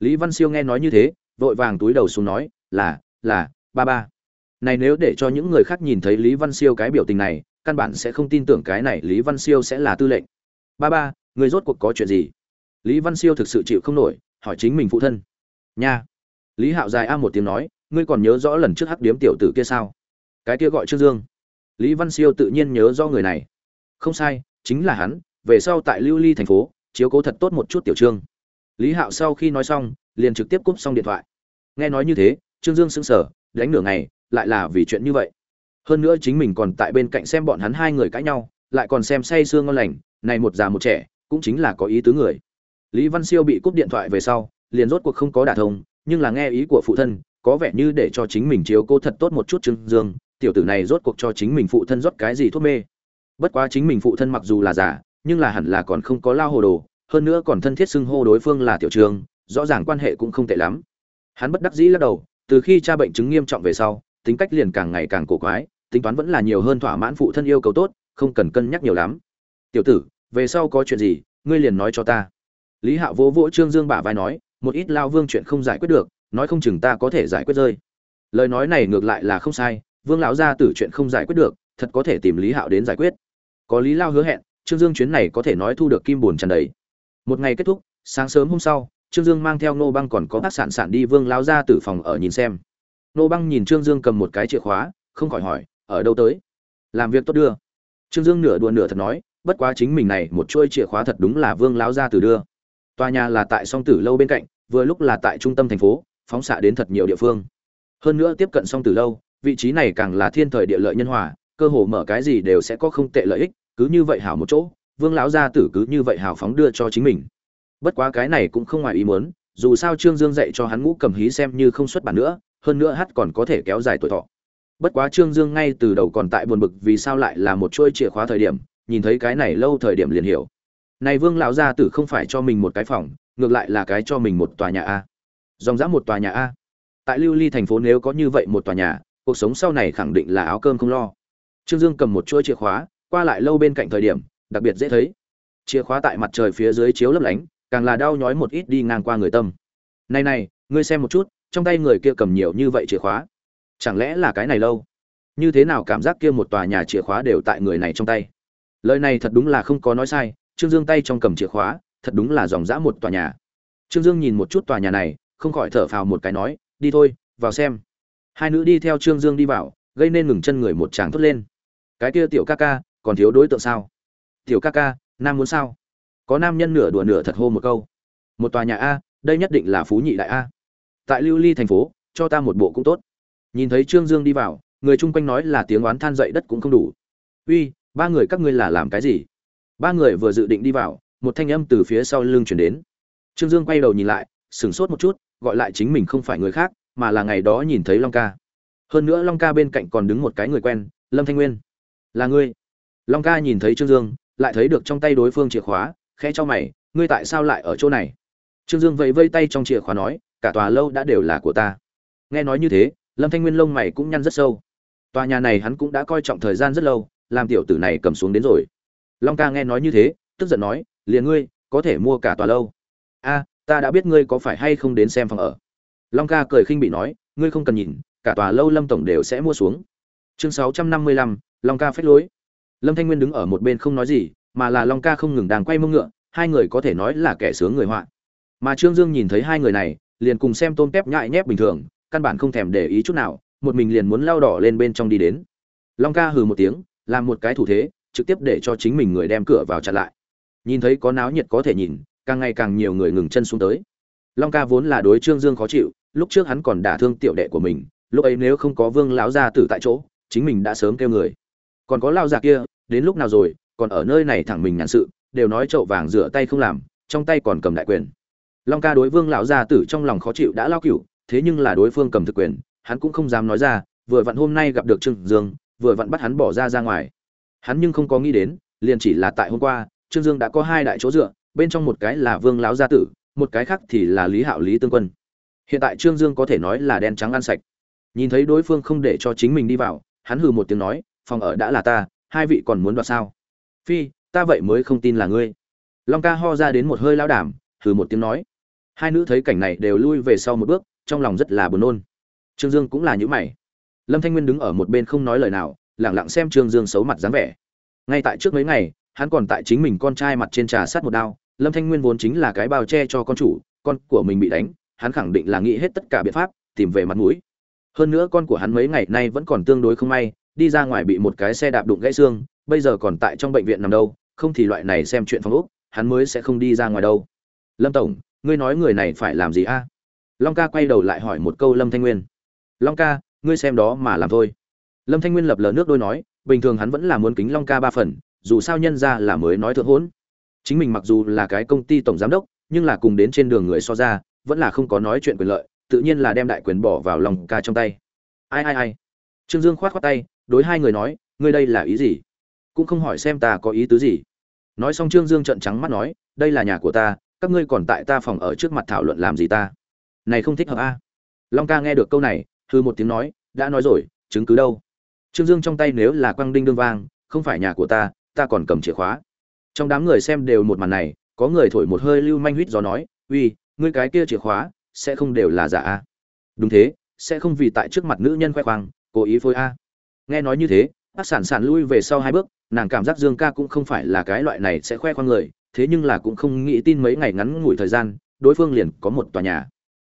Lý văn siêu nghe nói như thế, vội vàng túi đầu xuống nói, là là, ba ba. Này nếu để cho những người khác nhìn thấy lý văn siêu cái biểu tình này, căn bản sẽ không tin tưởng cái này lý văn siêu sẽ là tư lệnh. Ba ba, người rốt cuộc có chuyện gì? Lý văn siêu thực sự chịu không nổi, hỏi chính mình phụ thân. Nha. Lý hạo dài a một tiếng nói, ngươi còn nhớ rõ lần trước hắc điếm tiểu tử kia sao? Cái kia gọi trương dương. Lý văn siêu tự nhiên nhớ do người này. Không sai, chính là hắn, về sau tại lưu ly thành phố, chiếu cố thật tốt một chút tiểu trương. Lý hạo sau khi nói xong, liền trực tiếp cúp xong điện thoại. Nghe nói như thế, trương dương sững sờ, đánh nửa ngày, lại là vì chuyện như vậy. Hơn nữa chính mình còn tại bên cạnh xem bọn hắn hai người cãi nhau, lại còn xem say sương ngon lành, này một già một trẻ, cũng chính là có ý tứ người. Lý văn siêu bị cúp điện thoại về sau, liền rốt cuộc không có đả thông, nhưng là nghe ý của phụ thân, có vẻ như để cho chính mình chiếu cô thật tốt một chút trương dương tiểu tử này rốt cuộc cho chính mình phụ thân rót cái gì thuốc mê. Bất quá chính mình phụ thân mặc dù là giả nhưng là hẳn là còn không có lao hồ đồ, hơn nữa còn thân thiết xưng hô đối phương là tiểu trường, rõ ràng quan hệ cũng không tệ lắm. Hắn bất đắc dĩ lắc đầu, từ khi cha bệnh chứng nghiêm trọng về sau, tính cách liền càng ngày càng cổ quái, tính toán vẫn là nhiều hơn thỏa mãn phụ thân yêu cầu tốt, không cần cân nhắc nhiều lắm. Tiểu tử, về sau có chuyện gì, ngươi liền nói cho ta. Lý hạo vỗ vỗ trương dương bả vai nói, một ít lao vương chuyện không giải quyết được, nói không chừng ta có thể giải quyết rơi. Lời nói này ngược lại là không sai vương lão gia tử chuyện không giải quyết được, thật có thể tìm lý hạo đến giải quyết. Có lý lao hứa hẹn, trương dương chuyến này có thể nói thu được kim bùn tràn đầy. Một ngày kết thúc, sáng sớm hôm sau, trương dương mang theo nô băng còn có các sản sản đi vương lao gia tử phòng ở nhìn xem. Nô băng nhìn trương dương cầm một cái chìa khóa, không khỏi hỏi, ở đâu tới? Làm việc tốt đưa. Trương dương nửa đùa nửa thật nói, bất quá chính mình này một chuôi chìa khóa thật đúng là vương lão gia tử đưa. Tòa nhà là tại song tử lâu bên cạnh, vừa lúc là tại trung tâm thành phố, phóng xạ đến thật nhiều địa phương. Hơn nữa tiếp cận song tử lâu vị trí này càng là thiên thời địa lợi nhân hòa, cơ hồ mở cái gì đều sẽ có không tệ lợi ích, cứ như vậy hảo một chỗ, vương lão gia tử cứ như vậy hảo phóng đưa cho chính mình. Bất quá cái này cũng không ngoài ý muốn, dù sao trương dương dạy cho hắn ngũ cầm hí xem như không xuất bản nữa, hơn nữa hát còn có thể kéo dài tuổi thọ. Bất quá trương dương ngay từ đầu còn tại buồn bực vì sao lại là một chuôi chìa khóa thời điểm, nhìn thấy cái này lâu thời điểm liền hiểu. Này vương lão gia tử không phải cho mình một cái phòng, ngược lại là cái cho mình một tòa nhà a. Dòng dã một tòa nhà a. Tại lưu ly thành phố nếu có như vậy một tòa nhà cuộc sống sau này khẳng định là áo cơm không lo. Trương dương cầm một chuỗi chìa khóa, qua lại lâu bên cạnh thời điểm, đặc biệt dễ thấy. Chìa khóa tại mặt trời phía dưới chiếu lấp lánh, càng là đau nhói một ít đi ngang qua người tâm. Này này, ngươi xem một chút, trong tay người kia cầm nhiều như vậy chìa khóa. Chẳng lẽ là cái này lâu? Như thế nào cảm giác kia một tòa nhà chìa khóa đều tại người này trong tay? Lời này thật đúng là không có nói sai, trương dương tay trong cầm chìa khóa, thật đúng là dòng dã một tòa nhà. Trương dương nhìn một chút tòa nhà này, không khỏi thở phào một cái nói, đi thôi, vào xem hai nữ đi theo trương dương đi vào, gây nên ngừng chân người một tràng thốt lên. Cái kia tiểu ca ca, còn thiếu đối tượng sao? Tiểu ca ca, nam muốn sao? Có nam nhân nửa đùa nửa thật hô một câu. Một tòa nhà a, đây nhất định là phú nhị đại a. Tại lưu ly thành phố, cho ta một bộ cũng tốt. Nhìn thấy trương dương đi vào, người chung quanh nói là tiếng oán than dậy đất cũng không đủ. Uy, ba người các ngươi là làm cái gì? Ba người vừa dự định đi vào, một thanh âm từ phía sau lưng chuyển đến. Trương dương quay đầu nhìn lại, sửng sốt một chút, gọi lại chính mình không phải người khác mà là ngày đó nhìn thấy long ca. Hơn nữa long ca bên cạnh còn đứng một cái người quen, lâm thanh nguyên. Là ngươi. Long ca nhìn thấy trương dương, lại thấy được trong tay đối phương chìa khóa, khẽ cho mày, ngươi tại sao lại ở chỗ này? Trương dương vẫy vây tay trong chìa khóa nói, cả tòa lâu đã đều là của ta. Nghe nói như thế, lâm thanh nguyên lông mày cũng nhăn rất sâu. Tòa nhà này hắn cũng đã coi trọng thời gian rất lâu, làm tiểu tử này cầm xuống đến rồi. Long ca nghe nói như thế, tức giận nói, liền ngươi, có thể mua cả tòa lâu. A, ta đã biết ngươi có phải hay không đến xem phòng ở long ca cười khinh bị nói, ngươi không cần nhìn, cả tòa lâu lâm tổng đều sẽ mua xuống. Chương sáu trăm năm mươi lăm, long ca phách lối. Lâm thanh nguyên đứng ở một bên không nói gì, mà là long ca không ngừng đang quay mông ngựa, hai người có thể nói là kẻ sướng người họa. Mà trương dương nhìn thấy hai người này, liền cùng xem tôm tép nhại nhép bình thường, căn bản không thèm để ý chút nào, một mình liền muốn lao đỏ lên bên trong đi đến. Long ca hừ một tiếng, làm một cái thủ thế, trực tiếp để cho chính mình người đem cửa vào chặn lại. Nhìn thấy có náo nhiệt có thể nhìn, càng ngày càng nhiều người ngừng chân xuống tới. Long ca vốn là đối trương dương khó chịu lúc trước hắn còn đả thương tiểu đệ của mình, lúc ấy nếu không có vương lão gia tử tại chỗ, chính mình đã sớm kêu người. Còn có lao già kia, đến lúc nào rồi, còn ở nơi này thẳng mình nhàn sự, đều nói chậu vàng rửa tay không làm, trong tay còn cầm đại quyền. Long ca đối vương lão gia tử trong lòng khó chịu đã lao cửu, thế nhưng là đối phương cầm thực quyền, hắn cũng không dám nói ra, vừa vặn hôm nay gặp được trương dương, vừa vặn bắt hắn bỏ ra ra ngoài. Hắn nhưng không có nghĩ đến, liền chỉ là tại hôm qua, trương dương đã có hai đại chỗ dựa, bên trong một cái là vương lão gia tử, một cái khác thì là lý hạo lý tương quân hiện tại trương dương có thể nói là đen trắng ăn sạch. Nhìn thấy đối phương không để cho chính mình đi vào, hắn hừ một tiếng nói, phòng ở đã là ta, hai vị còn muốn đoạt sao? Phi, ta vậy mới không tin là ngươi. Long ca ho ra đến một hơi lao đảm, hừ một tiếng nói. Hai nữ thấy cảnh này đều lui về sau một bước, trong lòng rất là buồn nôn. Trương dương cũng là nhữ mày. Lâm thanh nguyên đứng ở một bên không nói lời nào, lẳng lặng xem trương dương xấu mặt dáng vẻ. Ngay tại trước mấy ngày, hắn còn tại chính mình con trai mặt trên trà sát một đao, lâm thanh nguyên vốn chính là cái bao che cho con chủ, con của mình bị đánh hắn khẳng định là nghĩ hết tất cả biện pháp, tìm về mặt mũi. Hơn nữa con của hắn mấy ngày nay vẫn còn tương đối không may, đi ra ngoài bị một cái xe đạp đụng gãy xương, bây giờ còn tại trong bệnh viện nằm đâu, không thì loại này xem chuyện phong ốc, hắn mới sẽ không đi ra ngoài đâu. Lâm tổng, ngươi nói người này phải làm gì a? Long ca quay đầu lại hỏi một câu lâm thanh nguyên. Long ca, ngươi xem đó mà làm thôi. Lâm thanh nguyên lập lờ nước đôi nói, bình thường hắn vẫn là muốn kính long ca ba phần, dù sao nhân ra là mới nói thượng hỗn chính mình mặc dù là cái công ty tổng giám đốc, nhưng là cùng đến trên đường người so ra vẫn là không có nói chuyện quyền lợi, tự nhiên là đem đại quyền bỏ vào lòng ca trong tay. Ai ai ai? Trương dương khoát khoát tay, đối hai người nói, ngươi đây là ý gì? Cũng không hỏi xem ta có ý tứ gì. Nói xong trương dương trợn trắng mắt nói, đây là nhà của ta, các ngươi còn tại ta phòng ở trước mặt thảo luận làm gì ta? Này không thích hợp a. Long ca nghe được câu này hư một tiếng nói, đã nói rồi, chứng cứ đâu? Trương dương trong tay nếu là quang đinh đương vang, không phải nhà của ta ta còn cầm chìa khóa. Trong đám người xem đều một màn này, có người thổi một hơi lưu manh huýt gió nói, uy ngươi cái kia chìa khóa, sẽ không đều là giả a. Đúng thế, sẽ không vì tại trước mặt nữ nhân khoe khoang, cố ý phôi a. Nghe nói như thế ác sản sản lui về sau hai bước, nàng cảm giác dương ca cũng không phải là cái loại này sẽ khoe khoang người, thế nhưng là cũng không nghĩ tin mấy ngày ngắn ngủi thời gian, đối phương liền có một tòa nhà.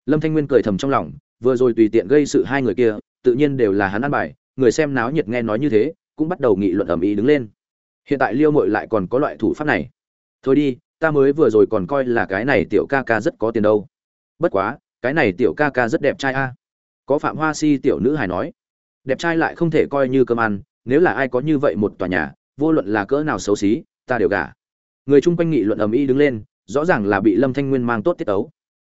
Lâm thanh nguyên cười thầm trong lòng, vừa rồi tùy tiện gây sự hai người kia, tự nhiên đều là hắn ăn bài, người xem náo nhiệt nghe nói như thế, cũng bắt đầu nghị luận ầm ĩ đứng lên. Hiện tại liêu mội lại còn có loại thủ pháp này. Thôi đi ta mới vừa rồi còn coi là cái này tiểu ca ca rất có tiền đâu. Bất quá, cái này tiểu ca ca rất đẹp trai a. Có phạm hoa si tiểu nữ hài nói, đẹp trai lại không thể coi như cơm ăn, nếu là ai có như vậy một tòa nhà, vô luận là cỡ nào xấu xí, ta đều gả. Người chung quanh nghị luận ầm ĩ đứng lên, rõ ràng là bị lâm thanh nguyên mang tốt tiết tấu.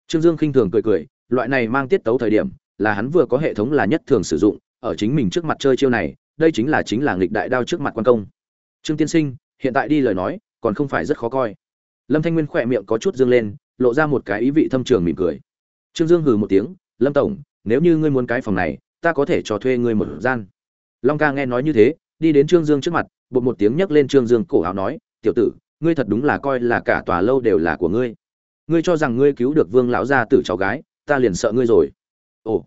Trương dương khinh thường cười cười, loại này mang tiết tấu thời điểm, là hắn vừa có hệ thống là nhất thường sử dụng, ở chính mình trước mặt chơi chiêu này, đây chính là chính là nghịch đại đao trước mặt quan công. Trương tiên sinh, hiện tại đi lời nói, còn không phải rất khó coi lâm thanh nguyên khỏe miệng có chút dương lên, lộ ra một cái ý vị thâm trường mỉm cười. Trương dương hừ một tiếng, lâm tổng, nếu như ngươi muốn cái phòng này, ta có thể cho thuê ngươi một gian. Long ca nghe nói như thế, đi đến trương dương trước mặt bột một tiếng nhấc lên trương dương cổ áo nói, tiểu tử, ngươi thật đúng là coi là cả tòa lâu đều là của ngươi. Ngươi cho rằng ngươi cứu được vương lão gia tử cháu gái, ta liền sợ ngươi rồi. Ồ.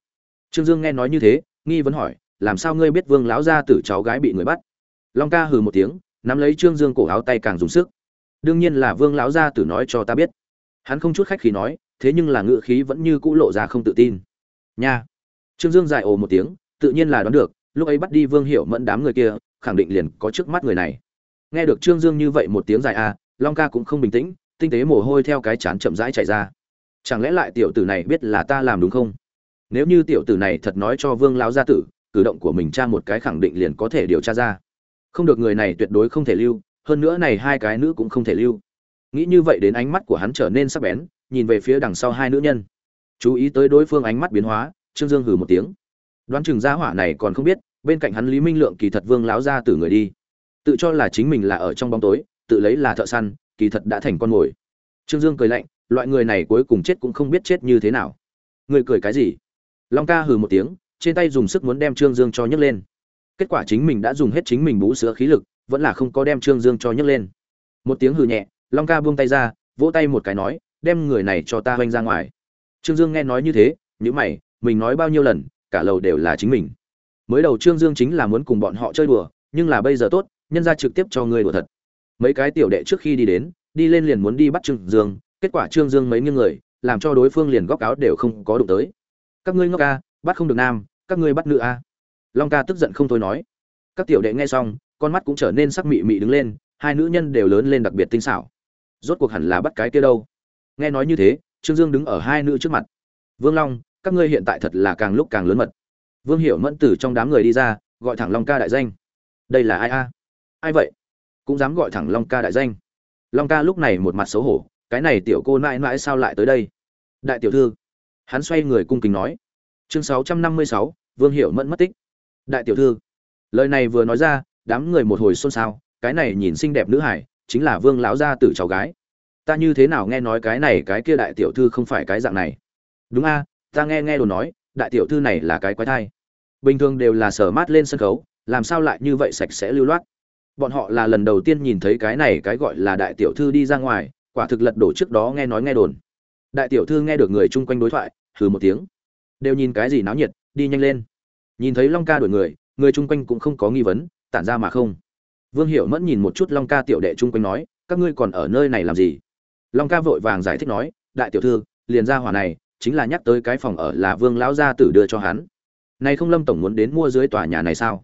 Trương dương nghe nói như thế, nghi vấn hỏi, làm sao ngươi biết vương lão gia tử cháu gái bị người bắt? Long ca hừ một tiếng, nắm lấy trương dương cổ áo tay càng dùng sức đương nhiên là vương lão gia tử nói cho ta biết. Hắn không chút khách khí nói, thế nhưng là ngự khí vẫn như cũ lộ ra không tự tin. Nha. Trương dương dài ồ một tiếng, tự nhiên là đoán được, lúc ấy bắt đi vương hiệu mẫn đám người kia, khẳng định liền có trước mắt người này. Nghe được trương dương như vậy một tiếng dài a, long ca cũng không bình tĩnh, tinh tế mồ hôi theo cái chán chậm rãi chạy ra. Chẳng lẽ lại tiểu tử này biết là ta làm đúng không? Nếu như tiểu tử này thật nói cho vương lão gia tử, cử động của mình tra một cái khẳng định liền có thể điều tra ra. Không được người này tuyệt đối không thể lưu hơn nữa này hai cái nữ cũng không thể lưu. Nghĩ như vậy đến ánh mắt của hắn trở nên sắc bén, nhìn về phía đằng sau hai nữ nhân. Chú ý tới đối phương ánh mắt biến hóa, trương dương hừ một tiếng. Đoán chừng gia hỏa này còn không biết, bên cạnh hắn lý minh lượng kỳ thật vương láo ra từ người đi. Tự cho là chính mình là ở trong bóng tối, tự lấy là thợ săn, kỳ thật đã thành con mồi. Trương dương cười lạnh, loại người này cuối cùng chết cũng không biết chết như thế nào. Người cười cái gì? Long ca hừ một tiếng, trên tay dùng sức muốn đem trương dương cho nhấc lên. Kết quả chính mình đã dùng hết chính mình bú sữa khí lực vẫn là không có đem trương dương cho nhấc lên. Một tiếng hừ nhẹ, long ca buông tay ra, vỗ tay một cái nói, đem người này cho ta oanh ra ngoài. Trương dương nghe nói như thế nhữ mày, mình nói bao nhiêu lần, cả lầu đều là chính mình. Mới đầu trương dương chính là muốn cùng bọn họ chơi đùa, nhưng là bây giờ tốt, nhân ra trực tiếp cho người đùa thật. Mấy cái tiểu đệ trước khi đi đến, đi lên liền muốn đi bắt trương dương, kết quả trương dương mấy nghiêng người, làm cho đối phương liền góc áo đều không có đụng tới. Các ngươi ngốc ca, bắt không được nam, các ngươi bắt nữ a. Long ca tức giận không thôi nói. Các tiểu đệ nghe xong con mắt cũng trở nên sắc mị mị đứng lên, hai nữ nhân đều lớn lên đặc biệt tinh xảo. Rốt cuộc hẳn là bắt cái kia đâu? Nghe nói như thế, trương dương đứng ở hai nữ trước mặt. Vương long, các ngươi hiện tại thật là càng lúc càng lớn mật. Vương hiểu mẫn từ trong đám người đi ra, gọi thẳng long ca đại danh. Đây là ai a? Ai vậy? Cũng dám gọi thẳng long ca đại danh. Long ca lúc này một mặt xấu hổ, cái này tiểu cô mãi mãi sao lại tới đây? Đại tiểu thư. Hắn xoay người cung kính nói. Chương sáu trăm năm mươi sáu, vương hiểu mẫn mất tích. Đại tiểu thư. Lời này vừa nói ra đám người một hồi xôn xao, cái này nhìn xinh đẹp nữ hải, chính là vương lão gia tử cháu gái. Ta như thế nào nghe nói cái này cái kia đại tiểu thư không phải cái dạng này? Đúng a, ta nghe nghe đồn nói, đại tiểu thư này là cái quái thai. Bình thường đều là sở mát lên sân khấu, làm sao lại như vậy sạch sẽ lưu loát? Bọn họ là lần đầu tiên nhìn thấy cái này cái gọi là đại tiểu thư đi ra ngoài, quả thực lật đổ trước đó nghe nói nghe đồn. Đại tiểu thư nghe được người chung quanh đối thoại, hừ một tiếng. Đều nhìn cái gì náo nhiệt, đi nhanh lên. Nhìn thấy long ca đuổi người người chung quanh cũng không có nghi vấn tản ra mà không. Vương hiểu mẫn nhìn một chút long ca tiểu đệ chung quanh nói, các ngươi còn ở nơi này làm gì? Long ca vội vàng giải thích nói, đại tiểu thư, liền ra hỏa này, chính là nhắc tới cái phòng ở là vương lão gia tử đưa cho hắn. Này không lâm tổng muốn đến mua dưới tòa nhà này sao?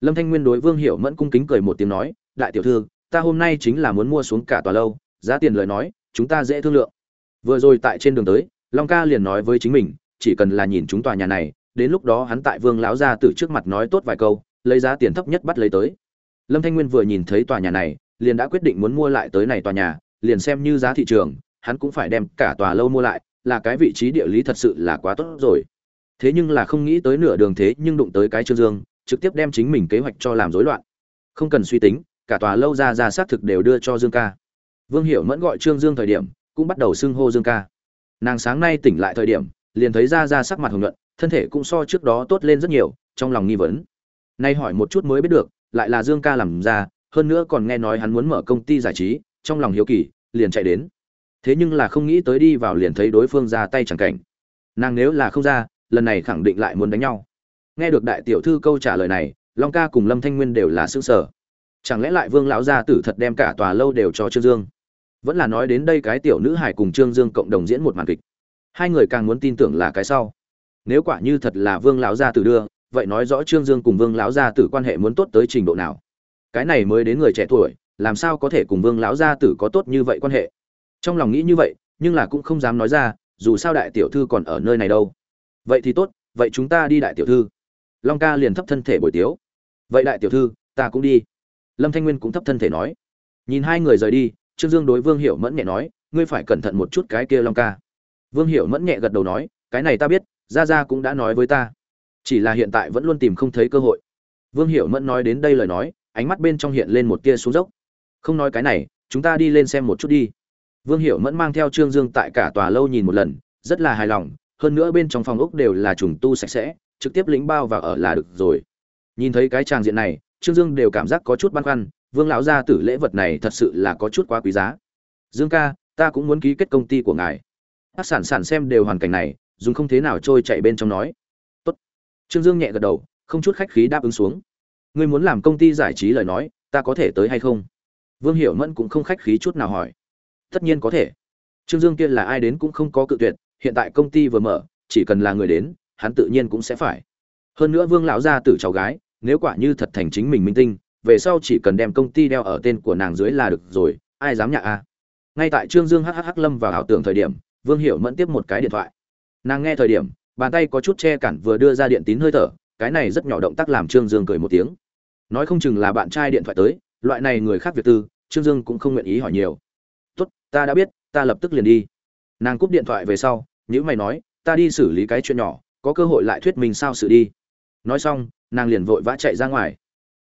Lâm thanh nguyên đối vương hiểu mẫn cung kính cười một tiếng nói, đại tiểu thư, ta hôm nay chính là muốn mua xuống cả tòa lâu, giá tiền lời nói, chúng ta dễ thương lượng. Vừa rồi tại trên đường tới, long ca liền nói với chính mình, chỉ cần là nhìn chúng tòa nhà này, đến lúc đó hắn tại vương lão gia tử trước mặt nói tốt vài câu lấy giá tiền thấp nhất bắt lấy tới. Lâm thanh nguyên vừa nhìn thấy tòa nhà này, liền đã quyết định muốn mua lại tới này tòa nhà, liền xem như giá thị trường, hắn cũng phải đem cả tòa lâu mua lại, là cái vị trí địa lý thật sự là quá tốt rồi. Thế nhưng là không nghĩ tới nửa đường thế nhưng đụng tới cái trương dương, trực tiếp đem chính mình kế hoạch cho làm rối loạn. Không cần suy tính, cả tòa lâu ra ra xác thực đều đưa cho dương ca. Vương hiểu mẫn gọi trương dương thời điểm, cũng bắt đầu xưng hô dương ca. Nàng sáng nay tỉnh lại thời điểm, liền thấy ra ra sắc mặt hồng nhuận, thân thể cũng so trước đó tốt lên rất nhiều, trong lòng nghi vấn nay hỏi một chút mới biết được, lại là dương ca làm ra, hơn nữa còn nghe nói hắn muốn mở công ty giải trí, trong lòng hiếu kỳ, liền chạy đến. Thế nhưng là không nghĩ tới đi vào liền thấy đối phương ra tay chẳng cảnh. Nàng nếu là không ra, lần này khẳng định lại muốn đánh nhau. Nghe được đại tiểu thư câu trả lời này, long ca cùng lâm thanh nguyên đều là sửng sở chẳng lẽ lại vương lão gia tử thật đem cả tòa lâu đều cho trương dương? Vẫn là nói đến đây cái tiểu nữ hải cùng trương dương cộng đồng diễn một màn kịch. Hai người càng muốn tin tưởng là cái sau. Nếu quả như thật là vương lão gia tử đưa vậy nói rõ trương dương cùng vương lão gia tử quan hệ muốn tốt tới trình độ nào. Cái này mới đến người trẻ tuổi, làm sao có thể cùng vương lão gia tử có tốt như vậy quan hệ? Trong lòng nghĩ như vậy, nhưng là cũng không dám nói ra, dù sao đại tiểu thư còn ở nơi này đâu. Vậy thì tốt, vậy chúng ta đi đại tiểu thư. Long ca liền thấp thân thể bồi tiếu. Vậy đại tiểu thư, ta cũng đi. Lâm thanh nguyên cũng thấp thân thể nói. Nhìn hai người rời đi, trương dương đối vương hiểu mẫn nhẹ nói, ngươi phải cẩn thận một chút cái kia long ca. Vương hiểu mẫn nhẹ gật đầu nói, cái này ta biết ra ra cũng đã nói với ta chỉ là hiện tại vẫn luôn tìm không thấy cơ hội. Vương hiểu mẫn nói đến đây lời nói, ánh mắt bên trong hiện lên một tia xuống dốc. Không nói cái này, chúng ta đi lên xem một chút đi. Vương hiểu mẫn mang theo trương dương tại cả tòa lâu nhìn một lần, rất là hài lòng, hơn nữa bên trong phòng ốc đều là trùng tu sạch sẽ, trực tiếp lĩnh bao và ở là được rồi. Nhìn thấy cái tràng diện này, trương dương đều cảm giác có chút băn khoăn, vương lão gia tử lễ vật này thật sự là có chút quá quý giá. Dương ca, ta cũng muốn ký kết công ty của ngài. Các sản sản xem đều hoàn cảnh này, dùng không thế nào trôi chạy bên trong nói trương dương nhẹ gật đầu, không chút khách khí đáp ứng xuống. Ngươi muốn làm công ty giải trí lời nói, ta có thể tới hay không? Vương hiểu mẫn cũng không khách khí chút nào hỏi. Tất nhiên có thể. Trương dương kia là ai đến cũng không có cự tuyệt, hiện tại công ty vừa mở, chỉ cần là người đến, hắn tự nhiên cũng sẽ phải. Hơn nữa vương lão gia tử cháu gái, nếu quả như thật thành chính mình minh tinh, về sau chỉ cần đem công ty đeo ở tên của nàng dưới là được rồi, ai dám nhạ a? Ngay tại trương dương hhh lâm vào ảo tưởng thời điểm, vương hiểu mẫn tiếp một cái điện thoại. Nàng nghe thời điểm bàn tay có chút che cản vừa đưa ra điện tín hơi thở, cái này rất nhỏ động tác làm trương dương cười một tiếng. Nói không chừng là bạn trai điện thoại tới, loại này người khác việc tư, trương dương cũng không nguyện ý hỏi nhiều. Tốt, ta đã biết, ta lập tức liền đi. Nàng cúp điện thoại về sau nhữ mày nói, ta đi xử lý cái chuyện nhỏ, có cơ hội lại thuyết minh sao sự đi. Nói xong, nàng liền vội vã chạy ra ngoài.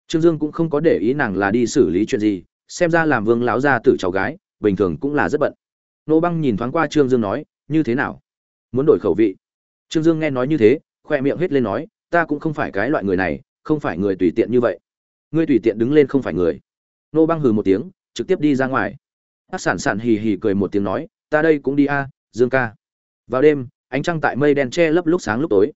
Trương dương cũng không có để ý nàng là đi xử lý chuyện gì, xem ra làm vương láo ra tử cháu gái, bình thường cũng là rất bận. Nô băng nhìn thoáng qua trương dương nói, như thế nào? Muốn đổi khẩu vị? Trương dương nghe nói như thế, khoe miệng hết lên nói, ta cũng không phải cái loại người này, không phải người tùy tiện như vậy. Ngươi tùy tiện đứng lên không phải người. Nô băng hừ một tiếng, trực tiếp đi ra ngoài. Hắc sản sản hì hì cười một tiếng nói, ta đây cũng đi a, dương ca. Vào đêm, ánh trăng tại mây đen che lấp lúc sáng lúc tối.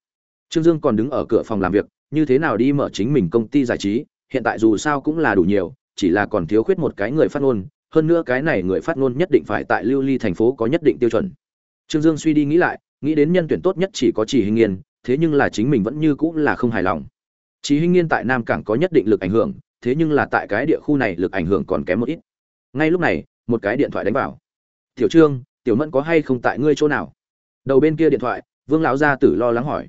Trương dương còn đứng ở cửa phòng làm việc, như thế nào đi mở chính mình công ty giải trí, hiện tại dù sao cũng là đủ nhiều, chỉ là còn thiếu khuyết một cái người phát ngôn, hơn nữa cái này người phát ngôn nhất định phải tại lưu ly thành phố có nhất định tiêu chuẩn. Trương dương suy đi nghĩ lại nghĩ đến nhân tuyển tốt nhất chỉ có chỉ hình nghiên, thế nhưng là chính mình vẫn như cũng là không hài lòng. Chỉ hình nghiên tại nam cảng có nhất định lực ảnh hưởng, thế nhưng là tại cái địa khu này lực ảnh hưởng còn kém một ít. Ngay lúc này, một cái điện thoại đánh vào. Tiểu trương, tiểu mẫn có hay không tại ngươi chỗ nào? Đầu bên kia điện thoại, vương lão gia tử lo lắng hỏi.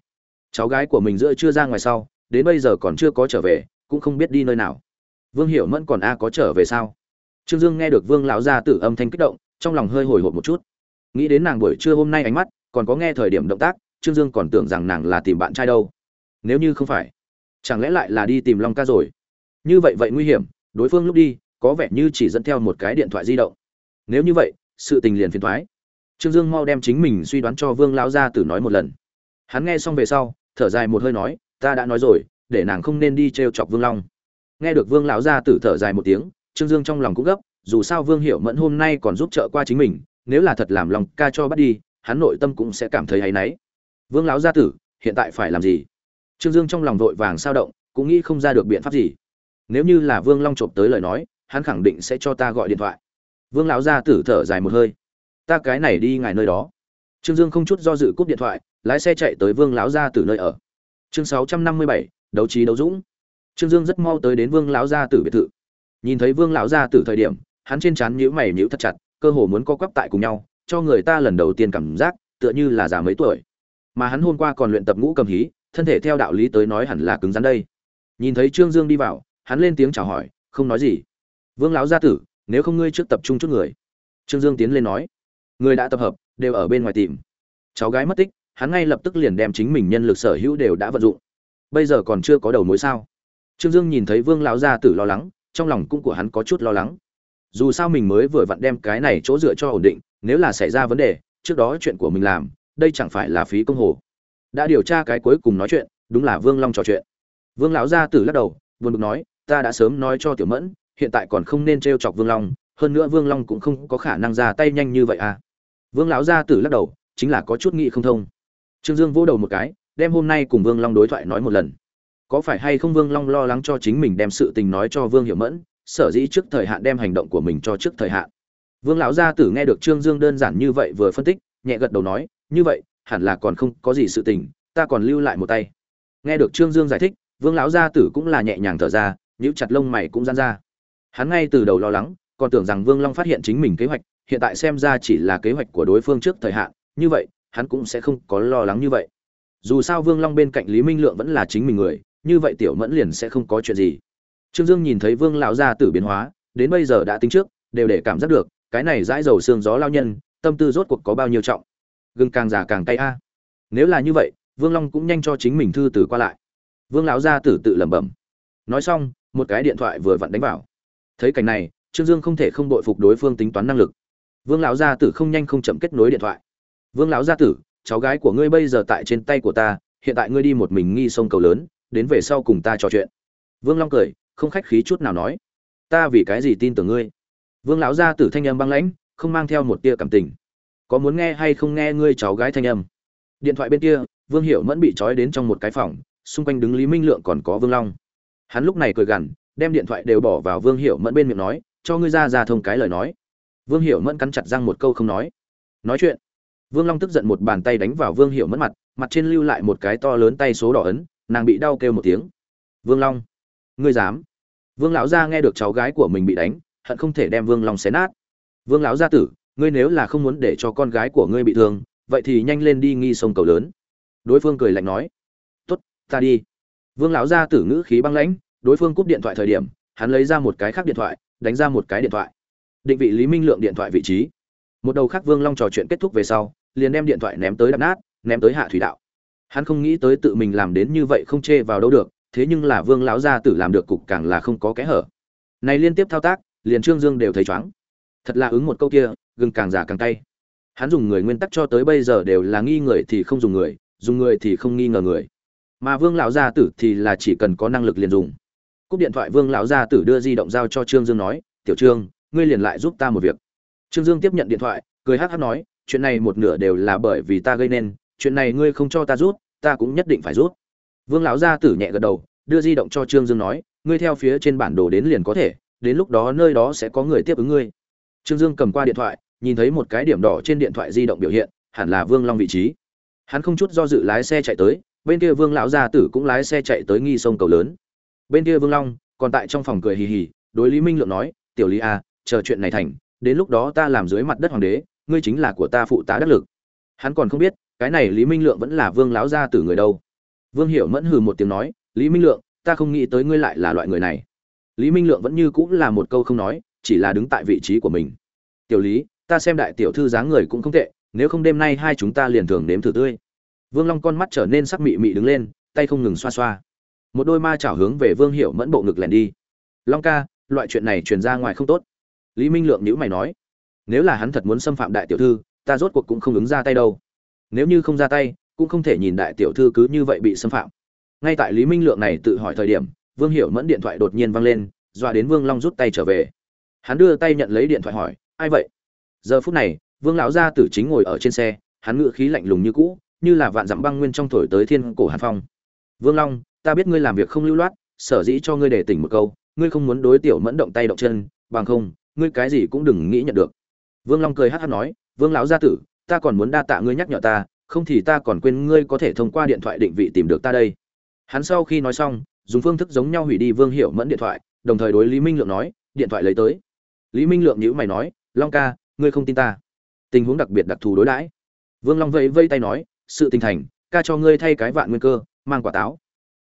Cháu gái của mình giữa chưa ra ngoài sau, đến bây giờ còn chưa có trở về, cũng không biết đi nơi nào. Vương hiểu mẫn còn a có trở về sao? Trương dương nghe được vương lão gia tử âm thanh kích động, trong lòng hơi hồi hộp một chút. Nghĩ đến nàng buổi trưa hôm nay ánh mắt còn có nghe thời điểm động tác, trương dương còn tưởng rằng nàng là tìm bạn trai đâu. Nếu như không phải, chẳng lẽ lại là đi tìm long ca rồi? Như vậy vậy nguy hiểm, đối phương lúc đi, có vẻ như chỉ dẫn theo một cái điện thoại di động. Nếu như vậy, sự tình liền phiền thoái trương dương mau đem chính mình suy đoán cho vương lão gia tử nói một lần. Hắn nghe xong về sau, thở dài một hơi nói, ta đã nói rồi, để nàng không nên đi t r e o chọc vương long. Nghe được vương lão gia tử thở dài một tiếng, trương dương trong lòng cũng gấp, dù sao vương hiệu mẫn hôm nay còn giúp trợ qua chính mình, nếu là thật làm lòng ca cho bắt đi hắn nội tâm cũng sẽ cảm thấy áy náy. Vương lão gia tử, hiện tại phải làm gì? Trương dương trong lòng vội vàng sao động, cũng nghĩ không ra được biện pháp gì. Nếu như là vương long trộm tới lời nói, hắn khẳng định sẽ cho ta gọi điện thoại. Vương lão gia tử thở dài một hơi. Ta cái này đi ngài nơi đó. Trương dương không chút do dự cúp điện thoại, lái xe chạy tới vương lão gia tử nơi ở. Chương sáu trăm năm mươi bảy, đấu trí đấu dũng. Trương dương rất mau tới đến vương lão gia tử biệt thự. Nhìn thấy vương lão gia tử thời điểm, hắn trên trán nhíu mày nhíu thật chặt, cơ hồ muốn co quắp tại cùng nhau cho người ta lần đầu tiên cảm giác, tựa như là già mấy tuổi. Mà hắn hôm qua còn luyện tập ngũ cầm hí, thân thể theo đạo lý tới nói hẳn là cứng rắn đây. Nhìn thấy trương dương đi vào, hắn lên tiếng chào hỏi, không nói gì. Vương lão gia tử, nếu không ngươi trước tập trung chút người. Trương dương tiến lên nói. Người đã tập hợp, đều ở bên ngoài tìm. Cháu gái mất tích, hắn ngay lập tức liền đem chính mình nhân lực sở hữu đều đã vận dụng. Bây giờ còn chưa có đầu mối sao? Trương dương nhìn thấy vương lão gia tử lo lắng, trong lòng cũng của hắn có chút lo lắng. Dù sao mình mới vừa vặn đem cái này chỗ dựa cho ổn định nếu là xảy ra vấn đề, trước đó chuyện của mình làm, đây chẳng phải là phí công hồ. Đã điều tra cái cuối cùng nói chuyện, đúng là vương long trò chuyện. Vương lão gia tử lắc đầu, buồn bực nói, ta đã sớm nói cho tiểu mẫn, hiện tại còn không nên t chọc vương long, hơn nữa vương long cũng không có khả năng ra tay nhanh như vậy à. Vương lão gia tử lắc đầu, chính là có chút nghị không thông. Trương dương vỗ đầu một cái, đem hôm nay cùng vương long đối thoại nói một lần. Có phải hay không vương long lo lắng cho chính mình đem sự tình nói cho vương hiểu mẫn, sở dĩ trước thời hạn đem hành động của mình cho trước thời hạn? Vương lão gia tử nghe được trương dương đơn giản như vậy vừa phân tích, nhẹ gật đầu nói, như vậy, hẳn là còn không có gì sự tình, ta còn lưu lại một tay. Nghe được trương dương giải thích, vương lão gia tử cũng là nhẹ nhàng thở ra, nhíu chặt lông mày cũng giãn ra. Hắn ngay từ đầu lo lắng, còn tưởng rằng vương long phát hiện chính mình kế hoạch, hiện tại xem ra chỉ là kế hoạch của đối phương trước thời hạn, như vậy, hắn cũng sẽ không có lo lắng như vậy. Dù sao vương long bên cạnh lý minh lượng vẫn là chính mình người, như vậy tiểu mẫn liền sẽ không có chuyện gì. Trương dương nhìn thấy vương lão gia tử biến hóa, đến bây giờ đã tính trước, đều để cảm giác được cái này dãi dầu xương gió lao nhân, tâm tư rốt cuộc có bao nhiêu trọng. Gừng càng già càng tay a. Nếu là như vậy, vương long cũng nhanh cho chính mình thư từ qua lại. Vương lão gia tử tự lẩm bẩm. Nói xong, một cái điện thoại vừa vặn đánh vào. Thấy cảnh này, trương dương không thể không đội phục đối phương tính toán năng lực. Vương lão gia tử không nhanh không chậm kết nối điện thoại. Vương lão gia tử, cháu gái của ngươi bây giờ tại trên tay của ta, hiện tại ngươi đi một mình nghi sông cầu lớn, đến về sau cùng ta trò chuyện. Vương long cười, không khách khí chút nào nói. Ta vì cái gì tin tưởng ngươi? Vương lão gia tử thanh âm băng lãnh, không mang theo một tia cảm tình. Có muốn nghe hay không nghe ngươi cháu gái thanh âm? Điện thoại bên kia, vương hiệu mẫn bị trói đến trong một cái phòng, xung quanh đứng lý minh lượng còn có vương long. Hắn lúc này cười gằn, đem điện thoại đều bỏ vào vương hiệu mẫn bên miệng nói, cho ngươi ra ra thông cái lời nói. Vương hiệu mẫn cắn chặt răng một câu không nói. Nói chuyện. Vương long tức giận một bàn tay đánh vào vương hiệu mẫn mặt mặt trên lưu lại một cái to lớn tay số đỏ ấn, nàng bị đau kêu một tiếng. Vương long, ngươi dám? Vương lão gia nghe được cháu gái của mình bị đánh hận không thể đem vương long xé nát. Vương lão gia tử, ngươi nếu là không muốn để cho con gái của ngươi bị thương, vậy thì nhanh lên đi nghi sông cầu lớn. Đối phương cười lạnh nói. Tốt, ta đi. Vương lão gia tử ngữ khí băng lãnh, đối phương cúp điện thoại thời điểm, hắn lấy ra một cái khác điện thoại, đánh ra một cái điện thoại. Định vị lý minh lượng điện thoại vị trí. Một đầu khác vương long trò chuyện kết thúc về sau, liền đem điện thoại ném tới đập nát, ném tới hạ thủy đạo. Hắn không nghĩ tới tự mình làm đến như vậy không chê vào đâu được, thế nhưng là vương lão gia tử làm được cục càng là không có kẽ hở. Này liên tiếp thao tác liền trương dương đều thấy chóng thật là ứng một câu kia, gừng càng già càng tay hắn dùng người nguyên tắc cho tới bây giờ đều là nghi người thì không dùng người dùng người thì không nghi ngờ người. Mà vương lão gia tử thì là chỉ cần có năng lực liền dùng. Cúp điện thoại vương lão gia tử đưa di động giao cho trương dương nói, tiểu trương, ngươi liền lại giúp ta một việc. Trương dương tiếp nhận điện thoại, cười hắc hắc nói, chuyện này một nửa đều là bởi vì ta gây nên, chuyện này ngươi không cho ta rút, ta cũng nhất định phải rút. Vương lão gia tử nhẹ gật đầu, đưa di động cho trương dương nói, ngươi theo phía trên bản đồ đến liền có thể đến lúc đó nơi đó sẽ có người tiếp ứng ngươi. Trương dương cầm qua điện thoại nhìn thấy một cái điểm đỏ trên điện thoại di động biểu hiện hẳn là vương long vị trí. Hắn không chút do dự lái xe chạy tới bên kia vương lão gia tử cũng lái xe chạy tới nghi sông cầu lớn. Bên kia vương long còn tại trong phòng cười hì hì đối lý minh lượng nói tiểu lý a à, chờ chuyện này thành đến lúc đó ta làm dưới mặt đất hoàng đế ngươi chính là của ta phụ tá đắc lực. Hắn còn không biết cái này lý minh lượng vẫn là vương lão gia tử người đâu. Vương hiểu mẫn hừ một tiếng nói lý minh lượng ta không nghĩ tới ngươi lại là loại người này lý minh lượng vẫn như cũng là một câu không nói, chỉ là đứng tại vị trí của mình. Tiểu lý, ta xem đại tiểu thư dáng người cũng không tệ, nếu không đêm nay hai chúng ta liền thường nếm thử tươi. Vương long con mắt trở nên sắc mị mị đứng lên, tay không ngừng xoa xoa. Một đôi ma chảo hướng về vương hiệu mẫn bộ ngực lẻn đi. Long ca, loại chuyện này truyền ra ngoài không tốt. Lý minh lượng nhữ mày nói. Nếu là hắn thật muốn xâm phạm đại tiểu thư, ta rốt cuộc cũng không ứng ra tay đâu. Nếu như không ra tay, cũng không thể nhìn đại tiểu thư cứ như vậy bị xâm phạm. Ngay tại lý minh lượng này tự hỏi thời điểm vương hiểu mẫn điện thoại đột nhiên văng lên, dọa đến vương long rút tay trở về. Hắn đưa tay nhận lấy điện thoại hỏi, ai vậy? Giờ phút này, vương lão gia tử chính ngồi ở trên xe, hắn ngự khí lạnh lùng như cũ, như là vạn dặm băng nguyên trong thổi tới thiên cổ hàn phong. Vương long, ta biết ngươi làm việc không lưu loát, sở dĩ cho ngươi để tỉnh một câu, ngươi không muốn đối tiểu mẫn động tay động chân, bằng không, ngươi cái gì cũng đừng nghĩ nhận được. Vương long cười hát hát nói, vương lão gia tử, ta còn muốn đa tạ ngươi nhắc nhở ta, không thì ta còn quên ngươi có thể thông qua điện thoại định vị tìm được ta đây. Hắn sau khi nói xong dùng phương thức giống nhau hủy đi vương hiểu mẫn điện thoại, đồng thời đối lý minh lượng nói, điện thoại lấy tới. Lý minh lượng nhíu mày nói, long ca, ngươi không tin ta. Tình huống đặc biệt đặc thù đối đãi. Vương long vẫy vây tay nói, sự tình thành, ca cho ngươi thay cái vạn nguyên cơ, mang quả táo.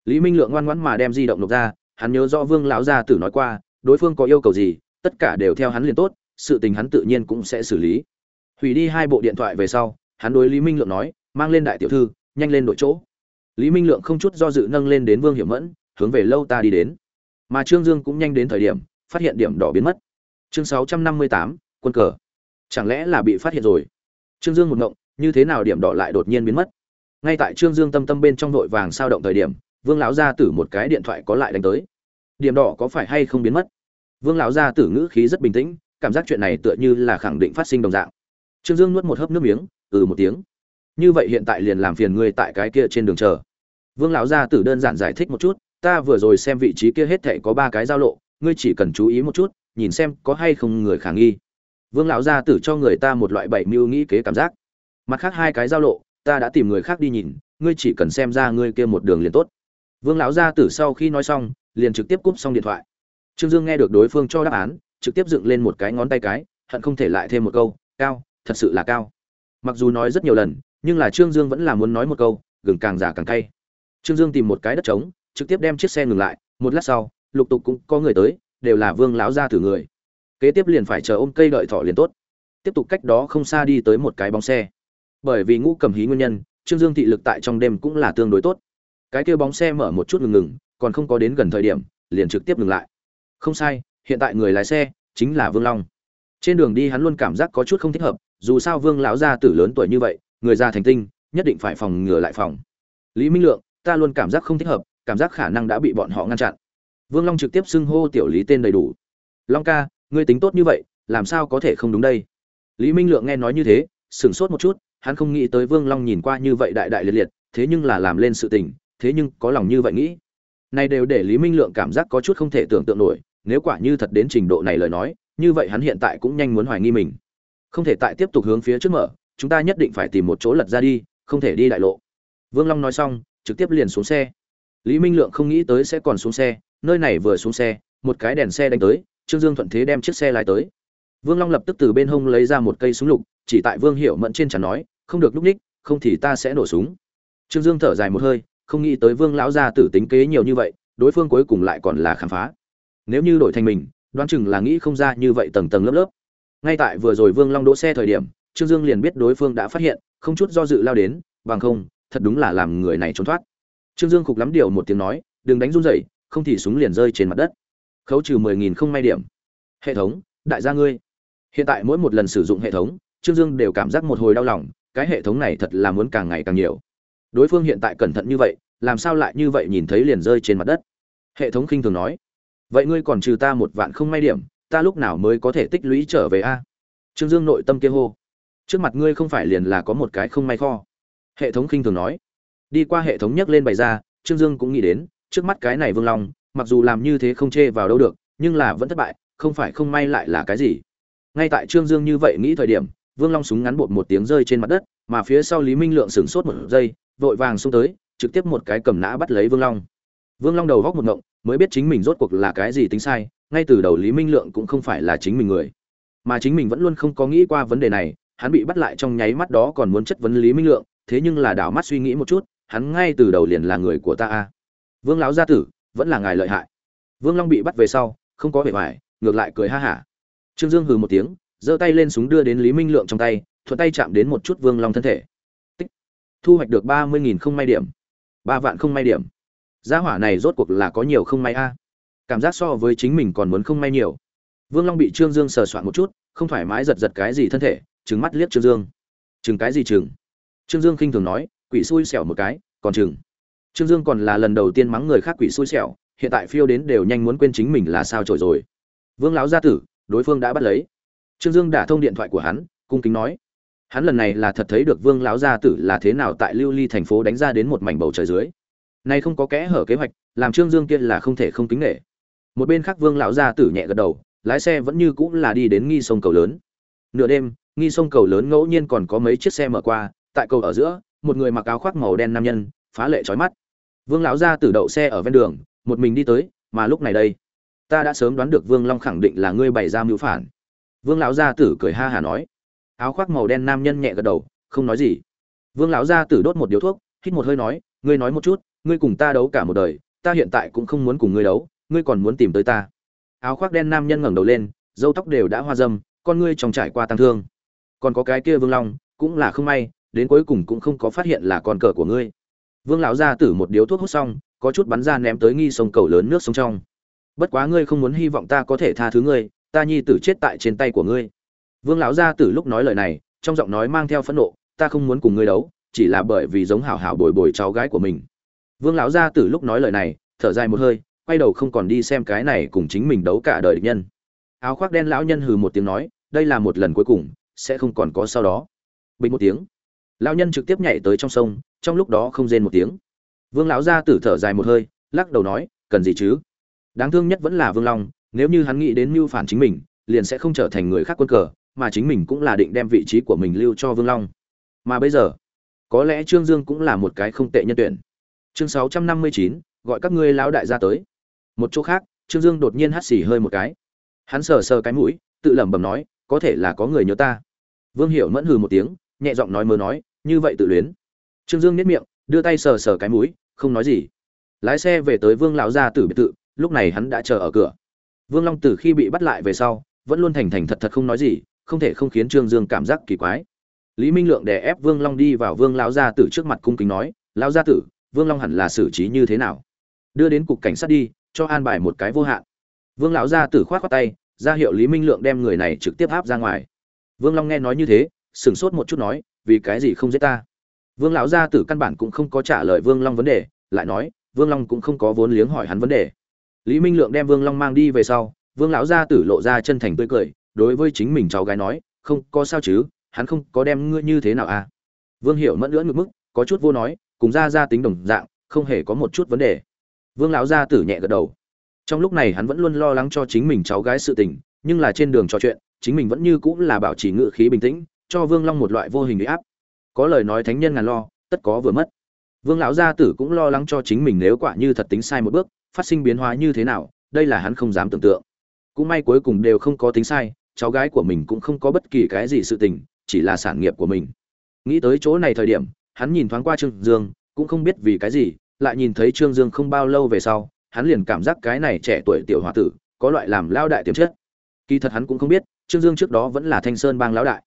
Lý minh lượng ngoan ngoãn mà đem di động nộp ra, hắn nhớ rõ vương lão gia tử nói qua, đối phương có yêu cầu gì, tất cả đều theo hắn liền tốt, sự tình hắn tự nhiên cũng sẽ xử lý. Hủy đi hai bộ điện thoại về sau, hắn đối lý minh lượng nói, mang lên đại tiểu thư, nhanh lên đổi chỗ. Lý minh lượng không chút do dự nâng lên đến vương hiểu mẫn hướng về lâu ta đi đến. Mà trương dương cũng nhanh đến thời điểm, phát hiện điểm đỏ biến mất. Chương sáu trăm năm mươi tám, quân cờ. Chẳng lẽ là bị phát hiện rồi? Trương dương một ngộng, như thế nào điểm đỏ lại đột nhiên biến mất? Ngay tại trương dương tâm tâm bên trong nội vàng sao động thời điểm, vương lão gia tử một cái điện thoại có lại đánh tới. Điểm đỏ có phải hay không biến mất? Vương lão gia tử ngữ khí rất bình tĩnh, cảm giác chuyện này tựa như là khẳng định phát sinh đồng dạng. Trương dương nuốt một hớp nước miếng ừ một tiếng. Như vậy hiện tại liền làm phiền ngươi tại cái kia trên đường chờ. Vương lão gia tử đơn giản giải thích một chút ta vừa rồi xem vị trí kia hết thảy có ba cái giao lộ, ngươi chỉ cần chú ý một chút, nhìn xem có hay không người khả nghi. Vương lão gia tử cho người ta một loại bảy mưu nghĩ kế cảm giác. Mặt khác hai cái giao lộ, ta đã tìm người khác đi nhìn, ngươi chỉ cần xem ra ngươi kia một đường liền tốt. Vương lão gia tử sau khi nói xong, liền trực tiếp cúp xong điện thoại. Trương dương nghe được đối phương cho đáp án, trực tiếp dựng lên một cái ngón tay cái, hận không thể lại thêm một câu, cao, thật sự là cao. Mặc dù nói rất nhiều lần, nhưng là trương dương vẫn là muốn nói một câu, gừng càng già càng cay. Trương dương tìm một cái đất trống trực tiếp đem chiếc xe ngừng lại, một lát sau, lục tục cũng có người tới, đều là vương lão gia tử người. Kế tiếp liền phải chờ ôm cây đợi thọ liền tốt. Tiếp tục cách đó không xa đi tới một cái bóng xe. Bởi vì ngũ cầm hí nguyên nhân, trương dương thị lực tại trong đêm cũng là tương đối tốt. Cái kêu bóng xe mở một chút ngừng ngừng, còn không có đến gần thời điểm, liền trực tiếp ngừng lại. Không sai, hiện tại người lái xe chính là vương long. Trên đường đi hắn luôn cảm giác có chút không thích hợp, dù sao vương lão gia tử lớn tuổi như vậy, người già thành tinh, nhất định phải phòng ngừa lại phòng. Lý minh lượng, ta luôn cảm giác không thích hợp cảm giác khả năng đã bị bọn họ ngăn chặn. Vương long trực tiếp xưng hô tiểu lý tên đầy đủ. Long ca, ngươi tính tốt như vậy, làm sao có thể không đúng đây? Lý minh lượng nghe nói như thế, sửng sốt một chút, hắn không nghĩ tới vương long nhìn qua như vậy đại đại liệt liệt, thế nhưng là làm lên sự tình, thế nhưng có lòng như vậy nghĩ. Này đều để lý minh lượng cảm giác có chút không thể tưởng tượng nổi, nếu quả như thật đến trình độ này lời nói, như vậy hắn hiện tại cũng nhanh muốn hoài nghi mình. Không thể tại tiếp tục hướng phía trước mở, chúng ta nhất định phải tìm một chỗ lật ra đi, không thể đi đại lộ. Vương long nói xong, trực tiếp liền xuống xe lý minh lượng không nghĩ tới sẽ còn xuống xe, nơi này vừa xuống xe, một cái đèn xe đánh tới, trương dương thuận thế đem chiếc xe lái tới. Vương long lập tức từ bên hông lấy ra một cây súng lục, chỉ tại vương Hiểu mẫn trên chắn nói, không được lúc ních, không thì ta sẽ nổ súng. Trương dương thở dài một hơi, không nghĩ tới vương lão gia tử tính kế nhiều như vậy, đối phương cuối cùng lại còn là khám phá. Nếu như đổi thành mình, đoán chừng là nghĩ không ra như vậy tầng tầng lớp lớp. Ngay tại vừa rồi vương long đỗ xe thời điểm, trương dương liền biết đối phương đã phát hiện, không chút do dự lao đến, bằng không, thật đúng là làm người này trốn thoát trương dương khục lắm điều một tiếng nói, đừng đánh run rẩy, không thì súng liền rơi trên mặt đất. Khấu trừ mười nghìn không may điểm. Hệ thống, đại gia ngươi. Hiện tại mỗi một lần sử dụng hệ thống, trương dương đều cảm giác một hồi đau lòng, cái hệ thống này thật là muốn càng ngày càng nhiều. Đối phương hiện tại cẩn thận như vậy, làm sao lại như vậy nhìn thấy liền rơi trên mặt đất? Hệ thống khinh thường nói, vậy ngươi còn trừ ta một vạn không may điểm, ta lúc nào mới có thể tích lũy trở về a? Trương dương nội tâm kia hô, trước mặt ngươi không phải liền là có một cái không may kho. Hệ thống khinh thường nói đi qua hệ thống nhấc lên bày ra, trương dương cũng nghĩ đến, trước mắt cái này vương long, mặc dù làm như thế không chê vào đâu được, nhưng là vẫn thất bại, không phải không may lại là cái gì. Ngay tại trương dương như vậy nghĩ thời điểm, vương long súng ngắn bột một tiếng rơi trên mặt đất, mà phía sau lý minh lượng sửng sốt một giây, vội vàng xông tới, trực tiếp một cái cầm nã bắt lấy vương long. Vương long đầu góc một ngộng, mới biết chính mình rốt cuộc là cái gì tính sai, ngay từ đầu lý minh lượng cũng không phải là chính mình người. Mà chính mình vẫn luôn không có nghĩ qua vấn đề này, hắn bị bắt lại trong nháy mắt đó còn muốn chất vấn lý minh lượng, thế nhưng là đảo mắt suy nghĩ một chút hắn ngay từ đầu liền là người của ta a. Vương lão gia tử, vẫn là ngài lợi hại. Vương long bị bắt về sau, không có vẻ vải ngược lại cười ha hả. Trương dương hừ một tiếng, giơ tay lên súng đưa đến lý minh lượng trong tay, thuận tay chạm đến một chút vương long thân thể. Tích. thu hoạch được ba mươi nghìn không may điểm. Ba vạn không may điểm. Gia hỏa này rốt cuộc là có nhiều không may a? Cảm giác so với chính mình còn muốn không may nhiều. Vương long bị trương dương sờ soạn một chút, không thoải mái giật giật cái gì thân thể, trừng mắt liếc trương dương. Chừng cái gì chừng trương dương khinh thường nói quỷ xui xẻo một cái, còn chừng. Trương dương còn là lần đầu tiên mắng người khác quỷ xui xẻo, hiện tại phiêu đến đều nhanh muốn quên chính mình là sao trời rồi. Vương lão gia tử, đối phương đã bắt lấy. Trương dương đả thông điện thoại của hắn, cung kính nói. Hắn lần này là thật thấy được vương lão gia tử là thế nào tại lưu ly thành phố đánh ra đến một mảnh bầu trời dưới. Nay không có kẽ hở kế hoạch, làm trương dương kia là không thể không kính nghệ một bên khác vương lão gia tử nhẹ gật đầu, lái xe vẫn như cũng là đi đến nghi sông cầu lớn. Nửa đêm, nghi sông cầu lớn ngẫu nhiên còn có mấy chiếc xe mở qua, tại cầu ở giữa một người mặc áo khoác màu đen nam nhân, phá lệ trói mắt. Vương lão gia tử đậu xe ở ven đường, một mình đi tới, mà lúc này đây, ta đã sớm đoán được vương long khẳng định là ngươi bày ra mưu phản. Vương lão gia tử cười ha hà nói. Áo khoác màu đen nam nhân nhẹ gật đầu, không nói gì. Vương lão gia tử đốt một điếu thuốc, hít một hơi nói, ngươi nói một chút, ngươi cùng ta đấu cả một đời, ta hiện tại cũng không muốn cùng ngươi đấu, ngươi còn muốn tìm tới ta. Áo khoác đen nam nhân ngẩng đầu lên dâu tóc đều đã hoa dâm, con ngươi trong trải qua tăng thương. Còn có cái kia vương long, cũng là không may đến cuối cùng cũng không có phát hiện là con cờ của ngươi. Vương lão gia tử một điếu thuốc hút xong, có chút bắn ra ném tới nghi sông cầu lớn nước sông trong. Bất quá ngươi không muốn hy vọng ta có thể tha thứ ngươi, ta nhi tử chết tại trên tay của ngươi. Vương lão gia tử lúc nói lời này, trong giọng nói mang theo phẫn nộ, ta không muốn cùng ngươi đấu, chỉ là bởi vì giống hảo hảo bồi bồi cháu gái của mình. Vương lão gia tử lúc nói lời này, thở dài một hơi, quay đầu không còn đi xem cái này cùng chính mình đấu cả đời địch nhân. Áo khoác đen lão nhân hừ một tiếng nói, đây là một lần cuối cùng, sẽ không còn có sau đó. Bình một tiếng lão nhân trực tiếp nhảy tới trong sông, trong lúc đó không rên một tiếng. Vương lão gia tử thở dài một hơi, lắc đầu nói, cần gì chứ? Đáng thương nhất vẫn là vương long, nếu như hắn nghĩ đến mưu phản chính mình, liền sẽ không trở thành người khác quân cờ, mà chính mình cũng là định đem vị trí của mình lưu cho vương long. Mà bây giờ, có lẽ trương dương cũng là một cái không tệ nhân tuyển. Chương sáu trăm năm mươi chín, gọi các ngươi lão đại gia tới. Một chỗ khác, trương dương đột nhiên hắt xì hơi một cái. Hắn sờ sờ cái mũi, tự lẩm bẩm nói, có thể là có người nhớ ta. Vương hiểu mẫn hừ một tiếng, nhẹ giọng nói mơ nói như vậy tự luyến. Trương dương nếp miệng, đưa tay sờ sờ cái mũi, không nói gì. Lái xe về tới vương lão gia tử biệt thự, lúc này hắn đã chờ ở cửa. Vương long từ khi bị bắt lại về sau, vẫn luôn thành thành thật thật không nói gì, không thể không khiến trương dương cảm giác kỳ quái. Lý minh lượng đè ép vương long đi vào vương lão gia tử trước mặt cung kính nói, lão gia tử, vương long hẳn là xử trí như thế nào? Đưa đến cục cảnh sát đi, cho an bài một cái vô hạn. Vương lão gia tử khoát á tay, ra hiệu lý minh lượng đem người này trực tiếp áp ra ngoài. Vương long nghe nói như thế, sửng sốt một chút nói vì cái gì không giết ta? Vương lão gia tử căn bản cũng không có trả lời vương long vấn đề, lại nói, vương long cũng không có vốn liếng hỏi hắn vấn đề. Lý minh lượng đem vương long mang đi về sau, vương lão gia tử lộ ra chân thành tươi cười, đối với chính mình cháu gái nói, không, có sao chứ, hắn không có đem ngươi như thế nào à? Vương hiểu mẫn lưỡn ngược mức, có chút vô nói, cùng ra ra tính đồng dạng, không hề có một chút vấn đề. Vương lão gia tử nhẹ gật đầu. Trong lúc này hắn vẫn luôn lo lắng cho chính mình cháu gái sự tình, nhưng là trên đường trò chuyện, chính mình vẫn như cũng là bảo trì ngự khí bình tĩnh cho vương long một loại vô hình uy áp. Có lời nói thánh nhân ngàn lo, tất có vừa mất. Vương lão gia tử cũng lo lắng cho chính mình nếu quả như thật tính sai một bước, phát sinh biến hóa như thế nào, đây là hắn không dám tưởng tượng. Cũng may cuối cùng đều không có tính sai, cháu gái của mình cũng không có bất kỳ cái gì sự tình, chỉ là sản nghiệp của mình. Nghĩ tới chỗ này thời điểm, hắn nhìn thoáng qua trương dương, cũng không biết vì cái gì, lại nhìn thấy trương dương không bao lâu về sau, hắn liền cảm giác cái này trẻ tuổi tiểu hòa tử, có loại làm lao đại tiềm chất. Kỳ thật hắn cũng không biết, trương dương trước đó vẫn là thanh sơn bang lão đại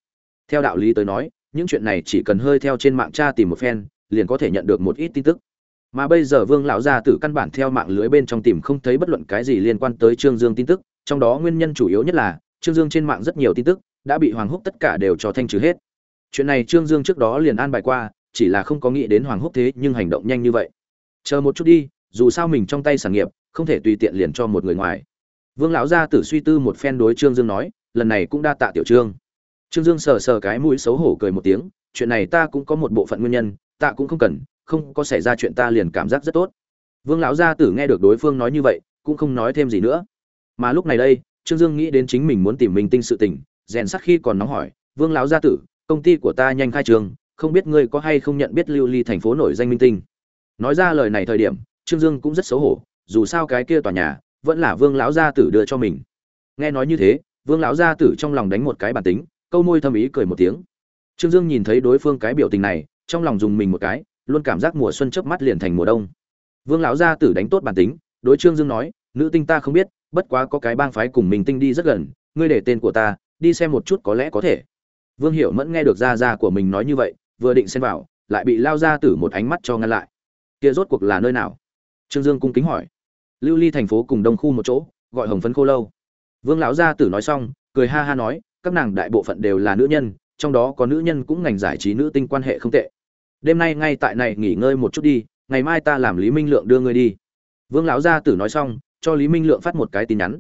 theo đạo lý tới nói, những chuyện này chỉ cần hơi theo trên mạng tra tìm một phen, liền có thể nhận được một ít tin tức. Mà bây giờ vương lão gia tử căn bản theo mạng lưới bên trong tìm không thấy bất luận cái gì liên quan tới trương dương tin tức, trong đó nguyên nhân chủ yếu nhất là, trương dương trên mạng rất nhiều tin tức đã bị hoàng húc tất cả đều cho thanh trừ hết. Chuyện này trương dương trước đó liền an bài qua, chỉ là không có nghĩ đến hoàng húc thế nhưng hành động nhanh như vậy. Chờ một chút đi, dù sao mình trong tay sản nghiệp, không thể tùy tiện liền cho một người ngoài. Vương lão gia tử suy tư một phen đối trương dương nói, lần này cũng đa tạ tiểu trương trương dương sờ sờ cái mũi xấu hổ cười một tiếng, chuyện này ta cũng có một bộ phận nguyên nhân, ta cũng không cần, không có xảy ra chuyện ta liền cảm giác rất tốt. Vương lão gia tử nghe được đối phương nói như vậy, cũng không nói thêm gì nữa. Mà lúc này đây, trương dương nghĩ đến chính mình muốn tìm minh tinh sự tình, rèn sắc khi còn nóng hỏi, vương lão gia tử, công ty của ta nhanh khai trường, không biết ngươi có hay không nhận biết lưu ly thành phố nổi danh minh tinh? Nói ra lời này thời điểm, trương dương cũng rất xấu hổ, dù sao cái kia tòa nhà, vẫn là vương lão gia tử đưa cho mình. Nghe nói như thế, vương lão gia tử trong lòng đánh một cái bản tính câu môi thâm ý cười một tiếng. Trương dương nhìn thấy đối phương cái biểu tình này, trong lòng dùng mình một cái, luôn cảm giác mùa xuân chớp mắt liền thành mùa đông. Vương lão gia tử đánh tốt bản tính, đối trương dương nói, nữ tinh ta không biết, bất quá có cái bang phái cùng mình tinh đi rất gần, ngươi để tên của ta, đi xem một chút có lẽ có thể. Vương hiểu mẫn nghe được gia gia của mình nói như vậy, vừa định xen vào, lại bị lao gia tử một ánh mắt cho ngăn lại. Kia rốt cuộc là nơi nào? Trương dương cung kính hỏi. Lưu ly thành phố cùng đông khu một chỗ, gọi hồng phấn khô lâu. Vương lão gia tử nói xong, cười ha ha nói các nàng đại bộ phận đều là nữ nhân, trong đó có nữ nhân cũng ngành giải trí nữ tinh quan hệ không tệ. Đêm nay ngay tại này nghỉ ngơi một chút đi, ngày mai ta làm lý minh lượng đưa ngươi đi. Vương lão gia tử nói xong, cho lý minh lượng phát một cái tin nhắn.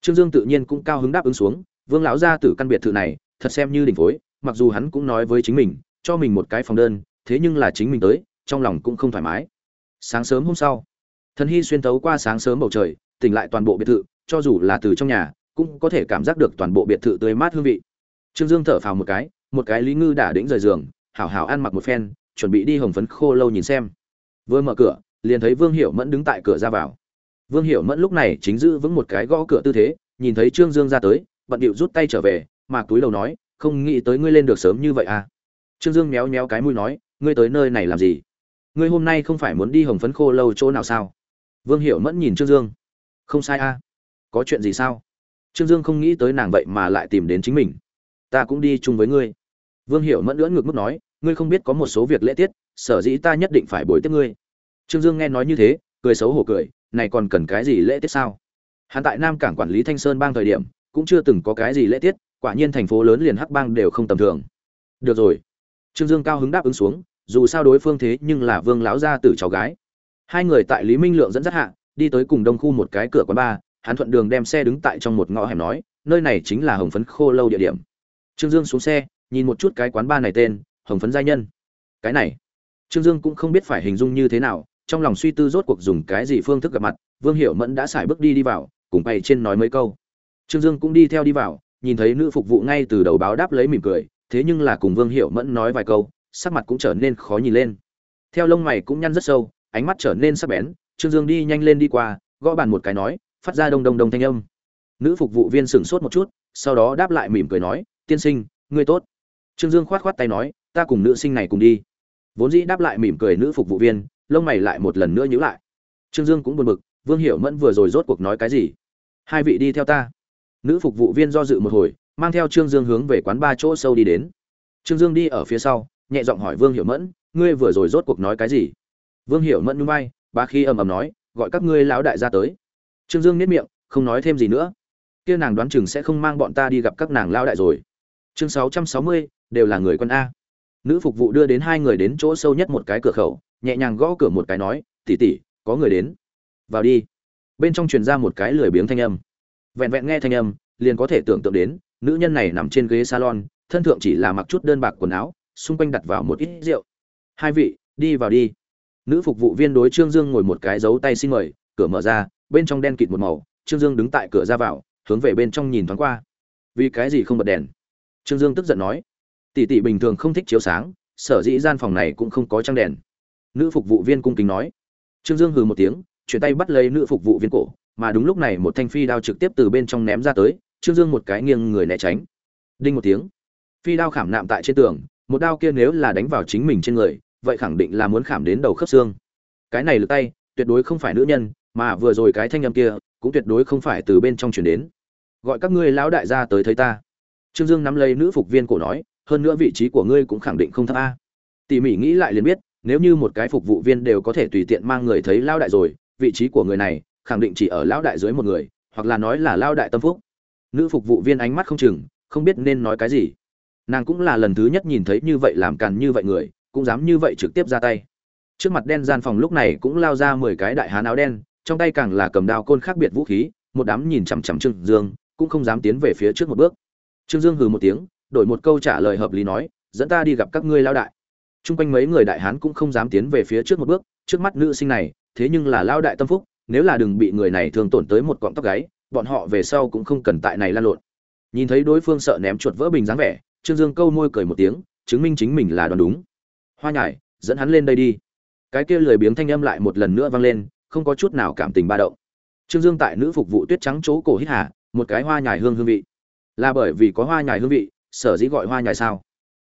Trương dương tự nhiên cũng cao hứng đáp ứng xuống, vương lão gia tử căn biệt thự này, thật xem như đỉnh phối, mặc dù hắn cũng nói với chính mình, cho mình một cái phòng đơn, thế nhưng là chính mình tới, trong lòng cũng không thoải mái. Sáng sớm hôm sau, thần hy xuyên thấu qua sáng sớm bầu trời, tỉnh lại toàn bộ biệt thự, cho dù là từ trong nhà cũng có thể cảm giác được toàn bộ biệt thự tươi mát hương vị. Trương dương thở phào một cái một cái lý ngư đã đĩnh rời giường, hảo hảo ăn mặc một phen, chuẩn bị đi hồng phấn khô lâu nhìn xem. Vừa mở cửa, liền thấy vương hiểu mẫn đứng tại cửa ra vào. Vương hiểu mẫn lúc này chính giữ vững một cái gõ cửa tư thế, nhìn thấy trương dương ra tới, bận điệu rút tay trở về, mà túi đầu nói, không nghĩ tới ngươi lên được sớm như vậy à? Trương dương méo méo cái mũi nói, ngươi tới nơi này làm gì? Ngươi hôm nay không phải muốn đi hồng phấn khô lâu chỗ nào sao? Vương hiểu mẫn nhìn trương dương. Không sai a à? có chuyện gì sao? Trương dương không nghĩ tới nàng vậy mà lại tìm đến chính mình. Ta cũng đi chung với ngươi. Vương hiểu mẫn lưỡn ngược mức nói, ngươi không biết có một số việc lễ tiết, sở dĩ ta nhất định phải bồi tiếp ngươi. Trương dương nghe nói như thế, cười xấu hổ cười, này còn cần cái gì lễ tiết sao? Hắn tại nam cảng quản lý thanh sơn bang thời điểm, cũng chưa từng có cái gì lễ tiết, quả nhiên thành phố lớn liền hắc bang đều không tầm thường. Được rồi. Trương dương cao hứng đáp ứng xuống, dù sao đối phương thế nhưng là vương lão gia tử cháu gái. Hai người tại lý minh lượng dẫn dắt hạ, đi tới cùng đông khu một cái cửa quán bar hắn thuận đường đem xe đứng tại trong một ngõ hẻm nói, nơi này chính là hồng phấn khô lâu địa điểm. Trương dương xuống xe, nhìn một chút cái quán ba này tên, hồng phấn giai nhân. Cái này, trương dương cũng không biết phải hình dung như thế nào, trong lòng suy tư rốt cuộc dùng cái gì phương thức gặp mặt, vương hiểu mẫn đã xài bước đi đi vào, cùng bay trên nói mấy câu. Trương dương cũng đi theo đi vào, nhìn thấy nữ phục vụ ngay từ đầu báo đáp lấy mỉm cười, thế nhưng là cùng vương hiểu mẫn nói vài câu, sắc mặt cũng trở nên khó nhìn lên. Theo lông mày cũng nhăn rất sâu, ánh mắt trở nên sắc bén, trương dương đi nhanh lên đi qua, gõ bàn một cái nói phát ra đông đông đông thanh âm. Nữ phục vụ viên sửng sốt một chút, sau đó đáp lại mỉm cười nói, tiên sinh, ngươi tốt. Trương dương khoát khoát tay nói, ta cùng nữ sinh này cùng đi. Vốn dĩ đáp lại mỉm cười nữ phục vụ viên, lông mày lại một lần nữa nhíu lại. Trương dương cũng buồn bực, vương hiểu mẫn vừa rồi rốt cuộc nói cái gì? Hai vị đi theo ta. Nữ phục vụ viên do dự một hồi, mang theo trương dương hướng về quán ba chỗ sâu đi đến. Trương dương đi ở phía sau, nhẹ giọng hỏi vương hiểu mẫn, ngươi vừa rồi rốt cuộc nói cái gì? Vương hiểu mẫn núi bay ba khi ầm ầm nói, gọi các ngươi lão đại gia tới trương dương nếp miệng, không nói thêm gì nữa. Kia nàng đoán chừng sẽ không mang bọn ta đi gặp các nàng lao đại rồi. Chương sáu trăm sáu mươi, đều là người quân a. Nữ phục vụ đưa đến hai người đến chỗ sâu nhất một cái cửa khẩu, nhẹ nhàng gõ cửa một cái nói tỉ tỉ có người đến. Vào đi. Bên trong truyền ra một cái lười biếng thanh âm. Vẹn vẹn nghe thanh âm, liền có thể tưởng tượng đến, nữ nhân này nằm trên ghế salon, thân thượng chỉ là mặc chút đơn bạc quần áo, xung quanh đặt vào một ít rượu. Hai vị, đi vào đi. Nữ phục vụ viên đối trương dương ngồi một cái giấu tay xin mời, cửa mở ra bên trong đen kịt một màu, trương dương đứng tại cửa ra vào, hướng về bên trong nhìn thoáng qua. Vì cái gì không bật đèn? Trương dương tức giận nói. Tỷ tỷ bình thường không thích chiếu sáng, sở dĩ gian phòng này cũng không có trăng đèn. Nữ phục vụ viên cung kính nói. Trương dương hừ một tiếng, chuyển tay bắt lấy nữ phục vụ viên cổ, mà đúng lúc này một thanh phi đao trực tiếp từ bên trong ném ra tới, trương dương một cái nghiêng người né tránh. Đinh một tiếng. Phi đao khảm nạm tại trên tường, một đao kia nếu là đánh vào chính mình trên người, vậy khẳng định là muốn khảm đến đầu khớp xương. Cái này lực tay, tuyệt đối không phải nữ nhân mà vừa rồi cái thanh âm kia cũng tuyệt đối không phải từ bên trong chuyển đến. Gọi các ngươi lão đại gia tới thấy ta. Trương dương nắm lấy nữ phục viên cổ nói, hơn nữa vị trí của ngươi cũng khẳng định không thấp a. Tỉ mỉ nghĩ lại liền biết, nếu như một cái phục vụ viên đều có thể tùy tiện mang người thấy lão đại rồi, vị trí của người này khẳng định chỉ ở lão đại dưới một người, hoặc là nói là lão đại tâm phúc. Nữ phục vụ viên ánh mắt không chừng, không biết nên nói cái gì. Nàng cũng là lần thứ nhất nhìn thấy như vậy làm càn như vậy người, cũng dám như vậy trực tiếp ra tay. Trước mặt đen gian phòng lúc này cũng lao ra mười cái đại hán áo đen trong tay càng là cầm đao côn khác biệt vũ khí, một đám nhìn chằm chằm trương dương, cũng không dám tiến về phía trước một bước. Trương dương hừ một tiếng, đổi một câu trả lời hợp lý nói, dẫn ta đi gặp các ngươi lao đại. Chung quanh mấy người đại hán cũng không dám tiến về phía trước một bước, trước mắt nữ sinh này, thế nhưng là lao đại tâm phúc, nếu là đừng bị người này thường tổn tới một cọng tóc gáy, bọn họ về sau cũng không cần tại này lan lộn. Nhìn thấy đối phương sợ ném chuột vỡ bình dáng vẻ, trương dương câu môi cười một tiếng, chứng minh chính mình là đoán đúng. Hoa nhải, dẫn hắn lên đây đi. Cái kia lười biếng thanh âm lại một lần nữa vang lên không có chút nào cảm tình ba động. Trương dương tại nữ phục vụ tuyết trắng chỗ cổ hít hà, một cái hoa nhài hương hương vị. Là bởi vì có hoa nhài hương vị, sở dĩ gọi hoa nhài sao?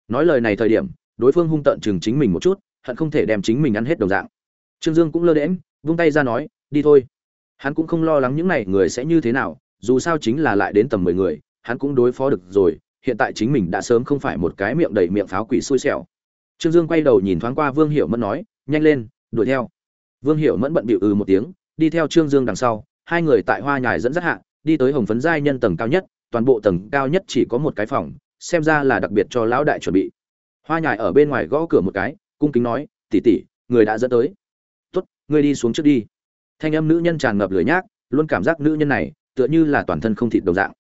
Nói lời này thời điểm, đối phương hung tận chừng chính mình một chút, hận không thể đem chính mình ăn hết đồng dạng. Trương dương cũng lơ đễm vung tay ra nói, đi thôi. Hắn cũng không lo lắng những này người sẽ như thế nào, dù sao chính là lại đến tầm mười người, hắn cũng đối phó được rồi, hiện tại chính mình đã sớm không phải một cái miệng đầy miệng pháo quỷ xui xẻo. Trương dương quay đầu nhìn thoáng qua vương hiểu mẫn nói, nhanh lên, đuổi theo vương hiểu mẫn bận bịu ừ một tiếng đi theo trương dương đằng sau hai người tại hoa nhài dẫn dắt hạ đi tới hồng phấn giai nhân tầng cao nhất toàn bộ tầng cao nhất chỉ có một cái phòng xem ra là đặc biệt cho lão đại chuẩn bị. Hoa nhài ở bên ngoài gõ cửa một cái cung kính nói tỷ tỷ, người đã dẫn tới. Tốt ngươi đi xuống trước đi. Thanh âm nữ nhân tràn ngập lười nhác luôn cảm giác nữ nhân này tựa như là toàn thân không thịt đồng dạng.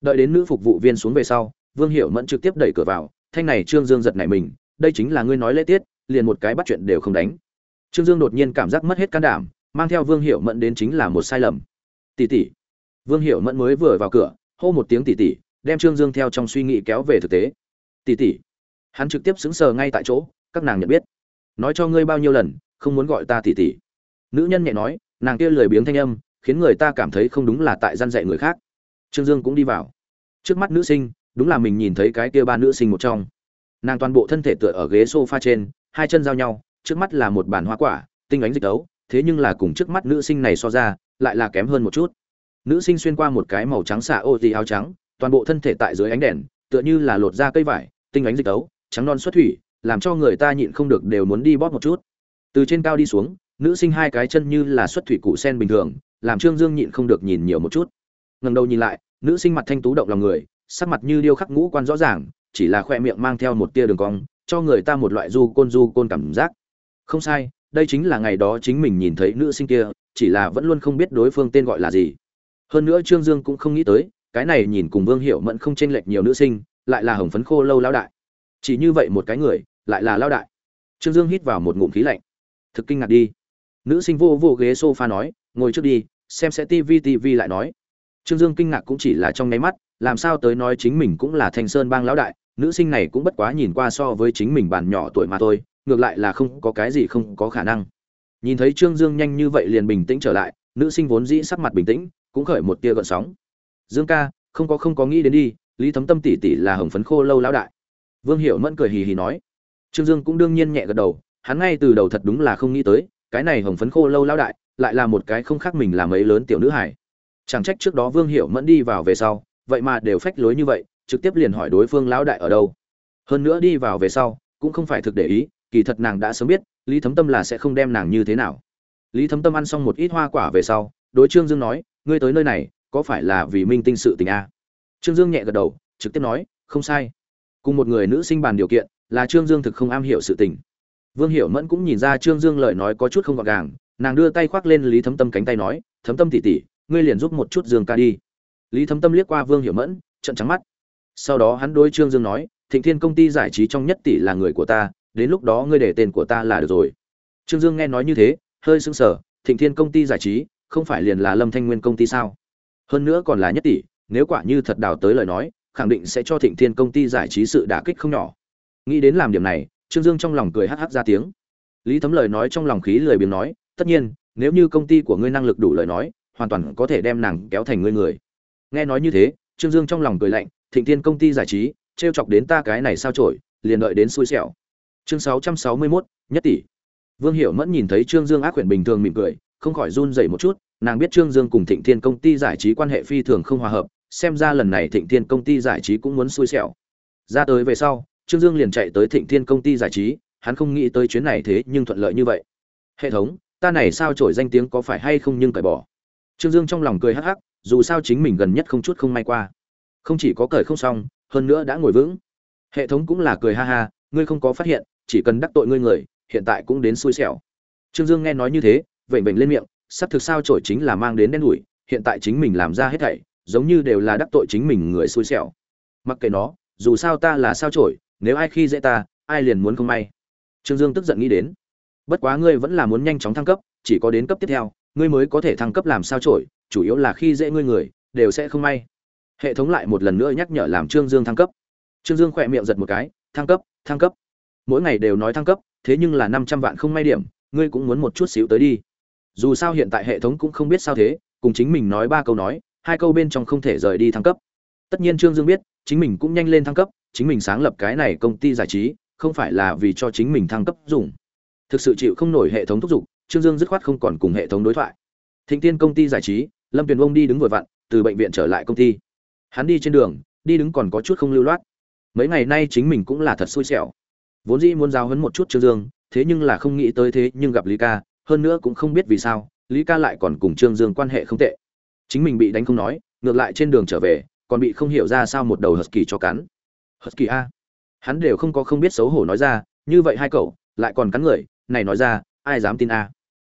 Đợi đến nữ phục vụ viên xuống về sau vương hiểu mẫn trực tiếp đẩy cửa vào thanh này trương dương giật nảy mình đây chính là ngươi nói lễ tiết liền một cái bắt chuyện đều không đánh trương dương đột nhiên cảm giác mất hết can đảm, mang theo vương hiểu mẫn đến chính là một sai lầm. Tỷ tỷ. Vương hiểu mẫn mới vừa vào cửa, hô một tiếng tỷ tỷ đem trương dương theo trong suy nghĩ kéo về thực tế. Tỷ tỷ. Hắn trực tiếp xứng sờ ngay tại chỗ, các nàng nhận biết. Nói cho ngươi bao nhiêu lần, không muốn gọi ta tỷ tỷ. Nữ nhân nhẹ nói, nàng kia lười biếng thanh âm, khiến người ta cảm thấy không đúng là tại gian dạy người khác. Trương dương cũng đi vào. Trước mắt nữ sinh, đúng là mình nhìn thấy cái kia ba nữ sinh một trong. Nàng toàn bộ thân thể tựa ở ghế sofa trên, hai chân giao nhau trước mắt là một bàn hoa quả, tinh ánh dịch đấu thế nhưng là cùng trước mắt nữ sinh này so ra, lại là kém hơn một chút. Nữ sinh xuyên qua một cái màu trắng xạ ô gì áo trắng, toàn bộ thân thể tại dưới ánh đèn, tựa như là lột ra cây vải, tinh ánh dịch đấu trắng non xuất thủy, làm cho người ta nhịn không được đều muốn đi bóp một chút. Từ trên cao đi xuống, nữ sinh hai cái chân như là xuất thủy cụ sen bình thường, làm trương dương nhịn không được nhìn nhiều một chút. Ngần đầu nhìn lại, nữ sinh mặt thanh tú động lòng người, sắc mặt như điêu khắc ngũ quan rõ ràng, chỉ là khoe miệng mang theo một tia đường cong, cho người ta một loại du côn du côn cảm giác không sai, đây chính là ngày đó chính mình nhìn thấy nữ sinh kia, chỉ là vẫn luôn không biết đối phương tên gọi là gì. Hơn nữa trương dương cũng không nghĩ tới, cái này nhìn cùng vương hiệu mẫn không chênh lệch nhiều nữ sinh, lại là hồng phấn khô lâu lao đại. Chỉ như vậy một cái người, lại là lao đại. Trương dương hít vào một ngụm khí lạnh. Thực kinh ngạc đi. Nữ sinh vô vô ghế s o f a nói, ngồi trước đi, xem sẽ tv tv lại nói. Trương dương kinh ngạc cũng chỉ là trong nháy mắt, làm sao tới nói chính mình cũng là thanh sơn bang lão đại, nữ sinh này cũng bất quá nhìn qua so với chính mình bàn nhỏ tuổi mà thôi ngược lại là không có cái gì không có khả năng. Nhìn thấy trương dương nhanh như vậy liền bình tĩnh trở lại, nữ sinh vốn dĩ sắc mặt bình tĩnh, cũng khởi một tia gợn sóng. Dương ca, không có không có nghĩ đến đi, lý thấm tâm tỷ tỷ là hồng phấn khô lâu lão đại. Vương hiểu mẫn cười hì hì nói. Trương dương cũng đương nhiên nhẹ gật đầu, hắn ngay từ đầu thật đúng là không nghĩ tới, cái này hồng phấn khô lâu lão đại, lại là một cái không khác mình làm ấy lớn tiểu nữ hải chẳng trách trước đó vương hiểu mẫn đi vào về sau, vậy mà đều phách lối như vậy, trực tiếp liền hỏi đối phương lão đại ở đâu. Hơn nữa đi vào về sau, cũng không phải thực để ý kỳ thật nàng đã sớm biết, lý thấm tâm là sẽ không đem nàng như thế nào. Lý thấm tâm ăn xong một ít hoa quả về sau, đối trương dương nói, ngươi tới nơi này, có phải là vì minh tinh sự tình a trương dương nhẹ gật đầu, trực tiếp nói, không sai. Cùng một người nữ sinh bàn điều kiện, là trương dương thực không am hiểu sự tình. Vương hiểu mẫn cũng nhìn ra trương dương lời nói có chút không gọn gàng, nàng đưa tay khoác lên lý thấm tâm cánh tay nói, thấm tâm tỉ tỉ ngươi liền giúp một chút dương ca đi. Lý thấm tâm liếc qua vương hiểu mẫn trận trắng mắt. Sau đó hắn đối trương dương nói, thịnh thiên công ty giải trí trong nhất tỷ là người của ta đến lúc đó ngươi để tên của ta là được rồi. Trương dương nghe nói như thế, hơi sững sờ, thịnh thiên công ty giải trí, không phải liền là lâm thanh nguyên công ty sao? Hơn nữa còn là nhất tỷ, nếu quả như thật đào tới lời nói, khẳng định sẽ cho thịnh thiên công ty giải trí sự đả kích không nhỏ. Nghĩ đến làm điểm này, trương dương trong lòng cười hắc hắc ra tiếng. Lý thấm lời nói trong lòng khí lười biếng nói, tất nhiên, nếu như công ty của ngươi năng lực đủ lời nói, hoàn toàn có thể đem nàng kéo thành ngươi người. Nghe nói như thế, trương dương trong lòng cười lạnh, thịnh thiên công ty giải trí t chọc đến ta cái này sao trổi liền đợi đến xui xẻo chương sáu trăm sáu mươi mốt, nhất tỷ. Vương hiểu mẫn nhìn thấy trương dương ác quyển bình thường mỉm cười, không khỏi run dậy một chút, nàng biết trương dương cùng thịnh thiên công ty giải trí quan hệ phi thường không hòa hợp, xem ra lần này thịnh thiên công ty giải trí cũng muốn xui xẻo. Ra tới về sau, trương dương liền chạy tới thịnh thiên công ty giải trí, hắn không nghĩ tới chuyến này thế nhưng thuận lợi như vậy. Hệ thống, ta này sao trổi danh tiếng có phải hay không nhưng cởi bỏ. Trương dương trong lòng cười hắc hắc, dù sao chính mình gần nhất không chút không may qua. Không chỉ có cởi không xong, hơn nữa đã ngồi vững. Hệ thống cũng là cười ha ha, ngươi không có phát hiện chỉ cần đắc tội ngươi người, hiện tại cũng đến xui xẻo. Trương dương nghe nói như thế, vểnh vểnh lên miệng, sắp thực sao trổi chính là mang đến đen đủi, hiện tại chính mình làm ra hết thảy, giống như đều là đắc tội chính mình người xui xẻo. Mặc kệ nó, dù sao ta là sao trổi nếu ai khi dễ ta, ai liền muốn không may. Trương dương tức giận nghĩ đến. Bất quá ngươi vẫn là muốn nhanh chóng thăng cấp, chỉ có đến cấp tiếp theo, ngươi mới có thể thăng cấp làm sao trổi chủ yếu là khi dễ ngươi người, đều sẽ không may. Hệ thống lại một lần nữa nhắc nhở làm trương dương thăng cấp. Trương dương khỏe miệng giật một cái, thăng cấp thăng cấp mỗi ngày đều nói thăng cấp, thế nhưng là năm trăm vạn không may điểm, ngươi cũng muốn một chút xíu tới đi. Dù sao hiện tại hệ thống cũng không biết sao thế, cùng chính mình nói ba câu nói, hai câu bên trong không thể rời đi thăng cấp. Tất nhiên trương dương biết, chính mình cũng nhanh lên thăng cấp, chính mình sáng lập cái này công ty giải trí, không phải là vì cho chính mình thăng cấp dùng. Thực sự chịu không nổi hệ thống thúc giục, trương dương dứt khoát không còn cùng hệ thống đối thoại. Thịnh tiên công ty giải trí, lâm tuyền ông đi đứng vội vặn, từ bệnh viện trở lại công ty. Hắn đi trên đường, đi đứng còn có chút không lưu loát. Mấy ngày nay chính mình cũng là thật xui xẻo vốn dĩ muốn giao hấn một chút trương dương, thế nhưng là không nghĩ tới thế nhưng gặp lý ca, hơn nữa cũng không biết vì sao, lý ca lại còn cùng trương dương quan hệ không tệ. Chính mình bị đánh không nói, ngược lại trên đường trở về, còn bị không hiểu ra sao một đầu husky cho cắn. Husky a. Hắn đều không có không biết xấu hổ nói ra, như vậy hai cậu, lại còn cắn người, này nói ra, ai dám tin a.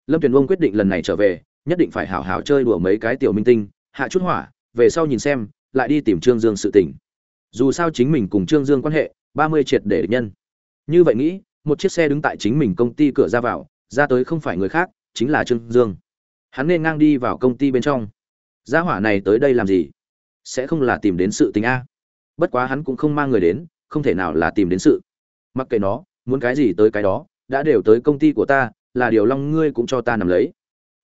Lâm tuyền ông quyết định lần này trở về, nhất định phải hảo hảo chơi đùa mấy cái tiểu minh tinh, hạ chút hỏa, về sau nhìn xem, lại đi tìm trương dương sự tình. Dù sao chính mình cùng trương dương quan hệ, ba mươi triệt để nhân như vậy nghĩ, một chiếc xe đứng tại chính mình công ty cửa ra vào, ra tới không phải người khác, chính là trương dương. Hắn nên ngang đi vào công ty bên trong. Gia hỏa này tới đây làm gì? Sẽ không là tìm đến sự tình a. Bất quá hắn cũng không mang người đến, không thể nào là tìm đến sự. Mặc kệ nó, muốn cái gì tới cái đó, đã đều tới công ty của ta, là điều long ngươi cũng cho ta nằm lấy.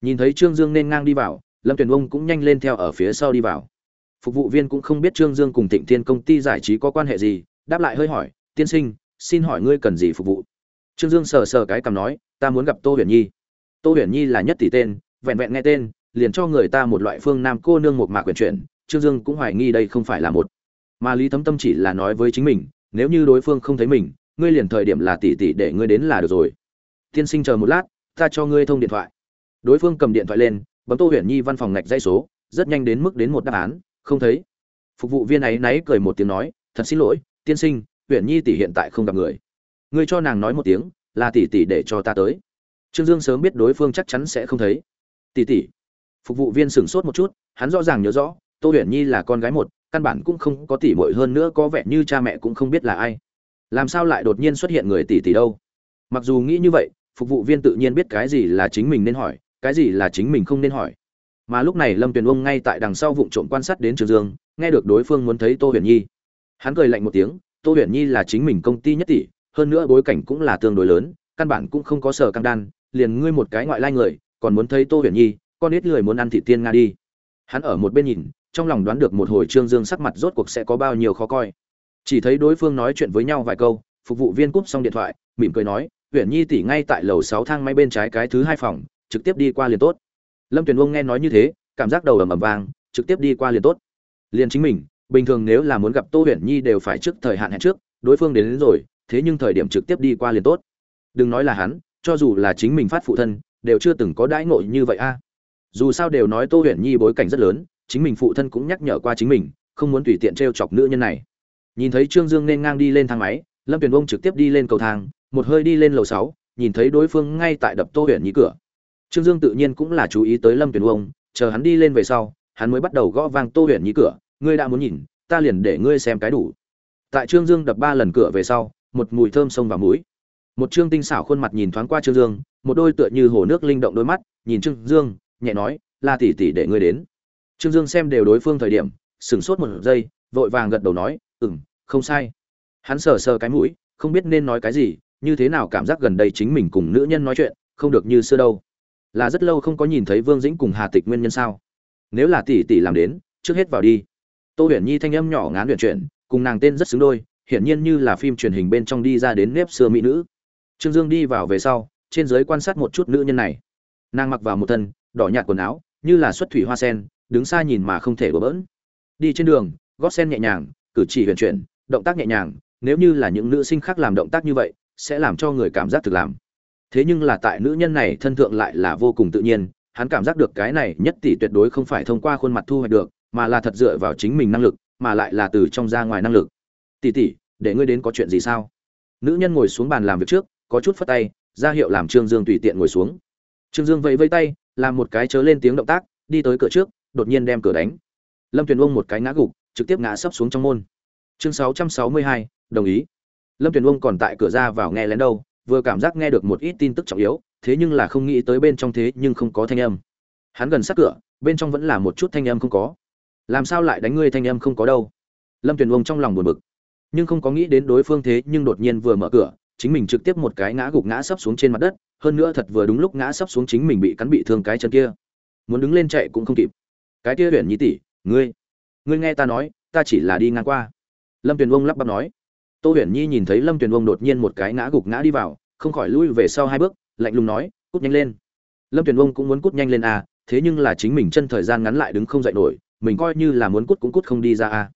Nhìn thấy trương dương nên ngang đi vào, lâm tuyền ông cũng nhanh lên theo ở phía sau đi vào. Phục vụ viên cũng không biết trương dương cùng thịnh thiên công ty giải trí có quan hệ gì, đáp lại hơi hỏi, tiên sinh xin hỏi ngươi cần gì phục vụ? Trương dương sờ sờ cái cằm nói, ta muốn gặp tô huyền nhi. Tô huyền nhi là nhất tỷ tên, vẹn vẹn nghe tên, liền cho người ta một loại phương nam cô nương một mạc quyền chuyển, trương dương cũng hoài nghi đây không phải là một. Mà lý thấm tâm chỉ là nói với chính mình, nếu như đối phương không thấy mình, ngươi liền thời điểm là tỷ tỷ để ngươi đến là được rồi. Tiên sinh chờ một lát, ta cho ngươi thông điện thoại. Đối phương cầm điện thoại lên, bấm tô huyền nhi văn phòng ngạch dây số, rất nhanh đến mức đến một đáp án, không thấy. Phục vụ viên ấy náy cười một tiếng nói, thật xin lỗi, tiên sinh huyện nhi tỷ hiện tại không gặp người. Ngươi cho nàng nói một tiếng, là tỷ tỷ để cho ta tới. Trương dương sớm biết đối phương chắc chắn sẽ không thấy. Tỷ tỷ. Phục vụ viên sửng sốt một chút, hắn rõ ràng nhớ rõ, tô huyền nhi là con gái một, căn bản cũng không có tỷ muội hơn nữa, có vẻ như cha mẹ cũng không biết là ai. Làm sao lại đột nhiên xuất hiện người tỷ tỷ đâu? Mặc dù nghĩ như vậy, phục vụ viên tự nhiên biết cái gì là chính mình nên hỏi, cái gì là chính mình không nên hỏi. Mà lúc này lâm tuyền ông ngay tại đằng sau vụ trộm quan sát đến trường dương, nghe được đối phương muốn thấy tô huyền nhi. Hắn cười lạnh một tiếng tô huyền nhi là chính mình công ty nhất tỷ, hơn nữa bối cảnh cũng là tương đối lớn, căn bản cũng không có sở căng đan, liền ngươi một cái ngoại lai người, còn muốn thấy tô huyền nhi, con ít người muốn ăn thị tiên nga đi. Hắn ở một bên nhìn, trong lòng đoán được một hồi trương dương sắc mặt rốt cuộc sẽ có bao nhiêu khó coi. Chỉ thấy đối phương nói chuyện với nhau vài câu, phục vụ viên cúp xong điện thoại, mỉm cười nói, Huyền nhi tỷ ngay tại lầu sáu thang máy bên trái cái thứ hai phòng, trực tiếp đi qua liền tốt. Lâm tuyền ông nghe nói như thế, cảm giác đầu ầm ầm vang, trực tiếp đi qua liền tốt. Liền chính mình bình thường nếu là muốn gặp tô huyền nhi đều phải trước thời hạn hẹn trước đối phương đến, đến rồi thế nhưng thời điểm trực tiếp đi qua liền tốt. Đừng nói là hắn cho dù là chính mình phát phụ thân đều chưa từng có đãi ngộ như vậy a. À. Dù sao đều nói tô huyền nhi bối cảnh rất lớn chính mình phụ thân cũng nhắc nhở qua chính mình không muốn tùy tiện t r e o chọc nữ nhân này. Nhìn thấy trương dương nên ngang đi lên thang máy lâm tuyền bông trực tiếp đi lên cầu thang một hơi đi lên lầu sáu nhìn thấy đối phương ngay tại đập tô huyền nhi cửa. Trương dương tự nhiên cũng là chú ý tới lâm tuyền bông chờ hắn đi lên về sau hắn mới bắt đầu gõ vang tô huyền nhi cửa ngươi đã muốn nhìn, ta liền để ngươi xem cái đủ. Tại trương dương đập ba lần cửa về sau, một mùi thơm xông vào mũi. Một trương tinh xảo khuôn mặt nhìn thoáng qua trương dương, một đôi tựa như hồ nước linh động đôi mắt, nhìn trương dương, nhẹ nói là tỷ tỷ để ngươi đến. Trương dương xem đều đối phương thời điểm, sửng sốt một giây, vội vàng gật đầu nói ừ m không sai. Hắn sờ sờ cái mũi, không biết nên nói cái gì, như thế nào cảm giác gần đây chính mình cùng nữ nhân nói chuyện, không được như xưa đâu. Là rất lâu không có nhìn thấy vương dĩnh cùng hà tịch nguyên nhân sao? Nếu là tỷ tỷ làm đến, trước hết vào đi tô huyền nhi thanh âm nhỏ ngán huyền chuyển, cùng nàng tên rất xứng đôi, hiển nhiên như là phim truyền hình bên trong đi ra đến nếp xưa mỹ nữ. Trương dương đi vào về sau, trên giới quan sát một chút nữ nhân này. Nàng mặc vào một thân, đỏ nhạt quần áo, như là xuất thủy hoa sen, đứng xa nhìn mà không thể bỡ bỡn. Đi trên đường, gót sen nhẹ nhàng, cử chỉ huyền chuyển, động tác nhẹ nhàng, nếu như là những nữ sinh khác làm động tác như vậy, sẽ làm cho người cảm giác thực làm. Thế nhưng là tại nữ nhân này thân thượng lại là vô cùng tự nhiên, hắn cảm giác được cái này nhất tỷ tuyệt đối không phải thông qua khuôn mặt thu hoạch được mà là thật dựa vào chính mình năng lực, mà lại là từ trong ra ngoài năng lực. Tỷ tỷ, để ngươi đến có chuyện gì sao? Nữ nhân ngồi xuống bàn làm việc trước, có chút phất tay, ra hiệu làm trương dương tùy tiện ngồi xuống. Trương dương vẫy vây tay, làm một cái chớ lên tiếng động tác, đi tới cửa trước, đột nhiên đem cửa đánh. Lâm tuyền ông một cái ngã gục, trực tiếp ngã sấp xuống trong môn. Chương sáu trăm sáu mươi hai, đồng ý. Lâm tuyền ông còn tại cửa ra vào nghe lén đâu, vừa cảm giác nghe được một ít tin tức trọng yếu, thế nhưng là không nghĩ tới bên trong thế nhưng không có thanh âm. Hắn gần sát cửa, bên trong vẫn là một chút thanh âm không có làm sao lại đánh ngươi thanh âm không có đâu? Lâm tuyền ông trong lòng buồn bực, nhưng không có nghĩ đến đối phương thế nhưng đột nhiên vừa mở cửa, chính mình trực tiếp một cái ngã gục ngã sấp xuống trên mặt đất, hơn nữa thật vừa đúng lúc ngã sấp xuống chính mình bị cắn bị thương cái chân kia. Muốn đứng lên chạy cũng không kịp. Cái kia huyền nhi tỷ, ngươi ngươi nghe ta nói, ta chỉ là đi ngang qua. Lâm tuyền ông lắp bắp nói. Tô huyền nhi nhìn thấy lâm tuyền ông đột nhiên một cái ngã gục ngã đi vào, không khỏi lui về sau hai bước, lạnh lùng nói, cút nhanh lên. Lâm tuyền ông cũng muốn cút nhanh lên à thế nhưng là chính mình chân thời gian ngắn lại đứng không dậy nổi mình coi như là muốn cút cũng cút không đi ra a.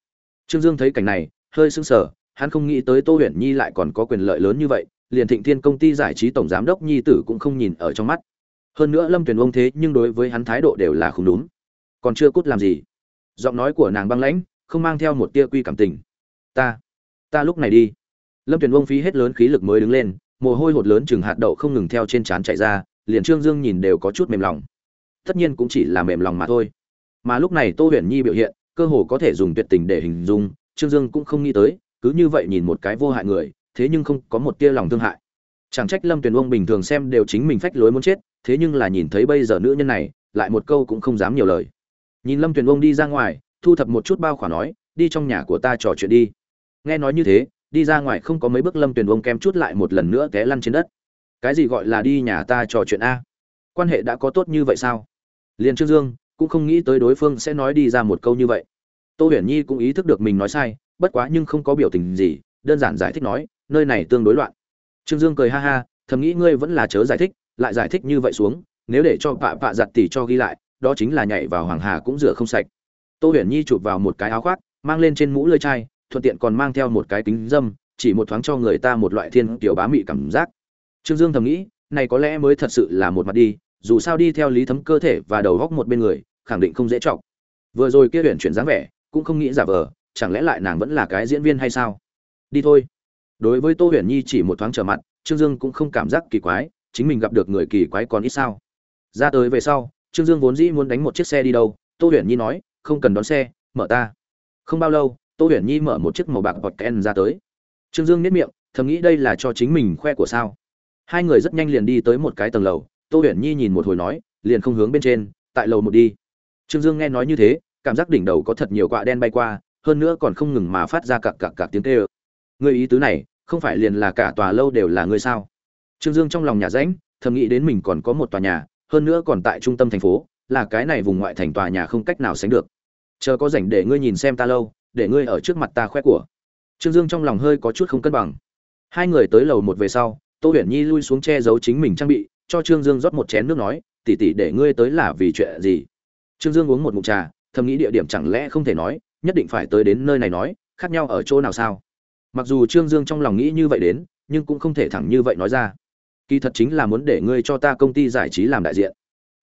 Trương dương thấy cảnh này, hơi sưng sờ, hắn không nghĩ tới tô huyền nhi lại còn có quyền lợi lớn như vậy, liền thịnh thiên công ty giải trí tổng giám đốc nhi tử cũng không nhìn ở trong mắt. Hơn nữa lâm tuyền ông thế nhưng đối với hắn thái độ đều là không đúng. Còn chưa cút làm gì? Giọng nói của nàng băng lãnh, không mang theo một tia quy cảm tình. Ta ta lúc này đi. Lâm tuyền ông phí hết lớn khí lực mới đứng lên, mồ hôi hột lớn chừng hạt đậu không ngừng theo trên trán chạy ra, liền trương dương nhìn đều có chút mềm lòng. Tất nhiên cũng chỉ là mềm lòng mà thôi mà lúc này tô huyền nhi biểu hiện, cơ hồ có thể dùng tuyệt tình để hình dung, trương dương cũng không nghĩ tới, cứ như vậy nhìn một cái vô hại người, thế nhưng không có một tia lòng thương hại. Chẳng trách lâm tuyền ông bình thường xem đều chính mình phách lối muốn chết, thế nhưng là nhìn thấy bây giờ nữ nhân này, lại một câu cũng không dám nhiều lời. Nhìn lâm tuyền ông đi ra ngoài, thu thập một chút bao khỏa nói, đi trong nhà của ta trò chuyện đi. Nghe nói như thế, đi ra ngoài không có mấy bước lâm tuyền ông kem chút lại một lần nữa té lăn trên đất. Cái gì gọi là đi nhà ta trò chuyện a? Quan hệ đã có tốt như vậy sao? Liền trương dương cũng không nghĩ tới đối phương sẽ nói đi ra một câu như vậy. Tô huyền nhi cũng ý thức được mình nói sai, bất quá nhưng không có biểu tình gì, đơn giản giải thích nói, nơi này tương đối loạn. Trương dương cười ha ha, thầm nghĩ ngươi vẫn là chớ giải thích, lại giải thích như vậy xuống, nếu để cho vạ vạ giặt tỉ cho ghi lại, đó chính là nhảy vào hoàng hà cũng rửa không sạch. Tô huyền nhi chụp vào một cái áo khoác, mang lên trên mũ lơi chai, thuận tiện còn mang theo một cái kính dâm, chỉ một thoáng cho người ta một loại thiên tiểu bá mị cảm giác. Trương dương thầm nghĩ, này có lẽ mới thật sự là một mặt đi dù sao đi theo lý thấm cơ thể và đầu góc một bên người, khẳng định không dễ trọng vừa rồi kia huyện chuyển dáng vẻ, cũng không nghĩ giả vờ, chẳng lẽ lại nàng vẫn là cái diễn viên hay sao? Đi thôi. Đối với tô huyền nhi chỉ một thoáng trở mặt, trương dương cũng không cảm giác kỳ quái, chính mình gặp được người kỳ quái còn ít sao. Ra tới về sau, trương dương vốn dĩ muốn đánh một chiếc xe đi đâu, tô huyền nhi nói, không cần đón xe, mở ta. Không bao lâu, tô huyền nhi mở một chiếc màu bạc bọt ken ra tới. Trương dương nếp miệng, thầm nghĩ đây là cho chính mình khoe của sao. Hai người rất nhanh liền đi tới một cái tầng lầu tô huyền nhi nhìn một hồi nói, liền không hướng bên trên, tại lầu một đi. Trương dương nghe nói như thế, cảm giác đỉnh đầu có thật nhiều quạ đen bay qua, hơn nữa còn không ngừng mà phát ra cặc cặc cặc tiếng kêu. Người ý tứ này, không phải liền là cả tòa lâu đều là người sao? Trương dương trong lòng nhà rãnh, thầm nghĩ đến mình còn có một tòa nhà, hơn nữa còn tại trung tâm thành phố, là cái này vùng ngoại thành tòa nhà không cách nào sánh được. Chờ có rảnh để ngươi nhìn xem ta lâu, để ngươi ở trước mặt ta khoe của. Trương dương trong lòng hơi có chút không cân bằng. Hai người tới lầu một về sau, tô huyền nhi lui xuống che giấu chính mình trang bị cho trương dương rót một chén nước nói, tỷ tỷ để ngươi tới là vì chuyện gì? Trương dương uống một ngụm trà, thầm nghĩ địa điểm chẳng lẽ không thể nói, nhất định phải tới đến nơi này nói, khác nhau ở chỗ nào sao? Mặc dù trương dương trong lòng nghĩ như vậy đến, nhưng cũng không thể thẳng như vậy nói ra. Kỳ thật chính là muốn để ngươi cho ta công ty giải trí làm đại diện.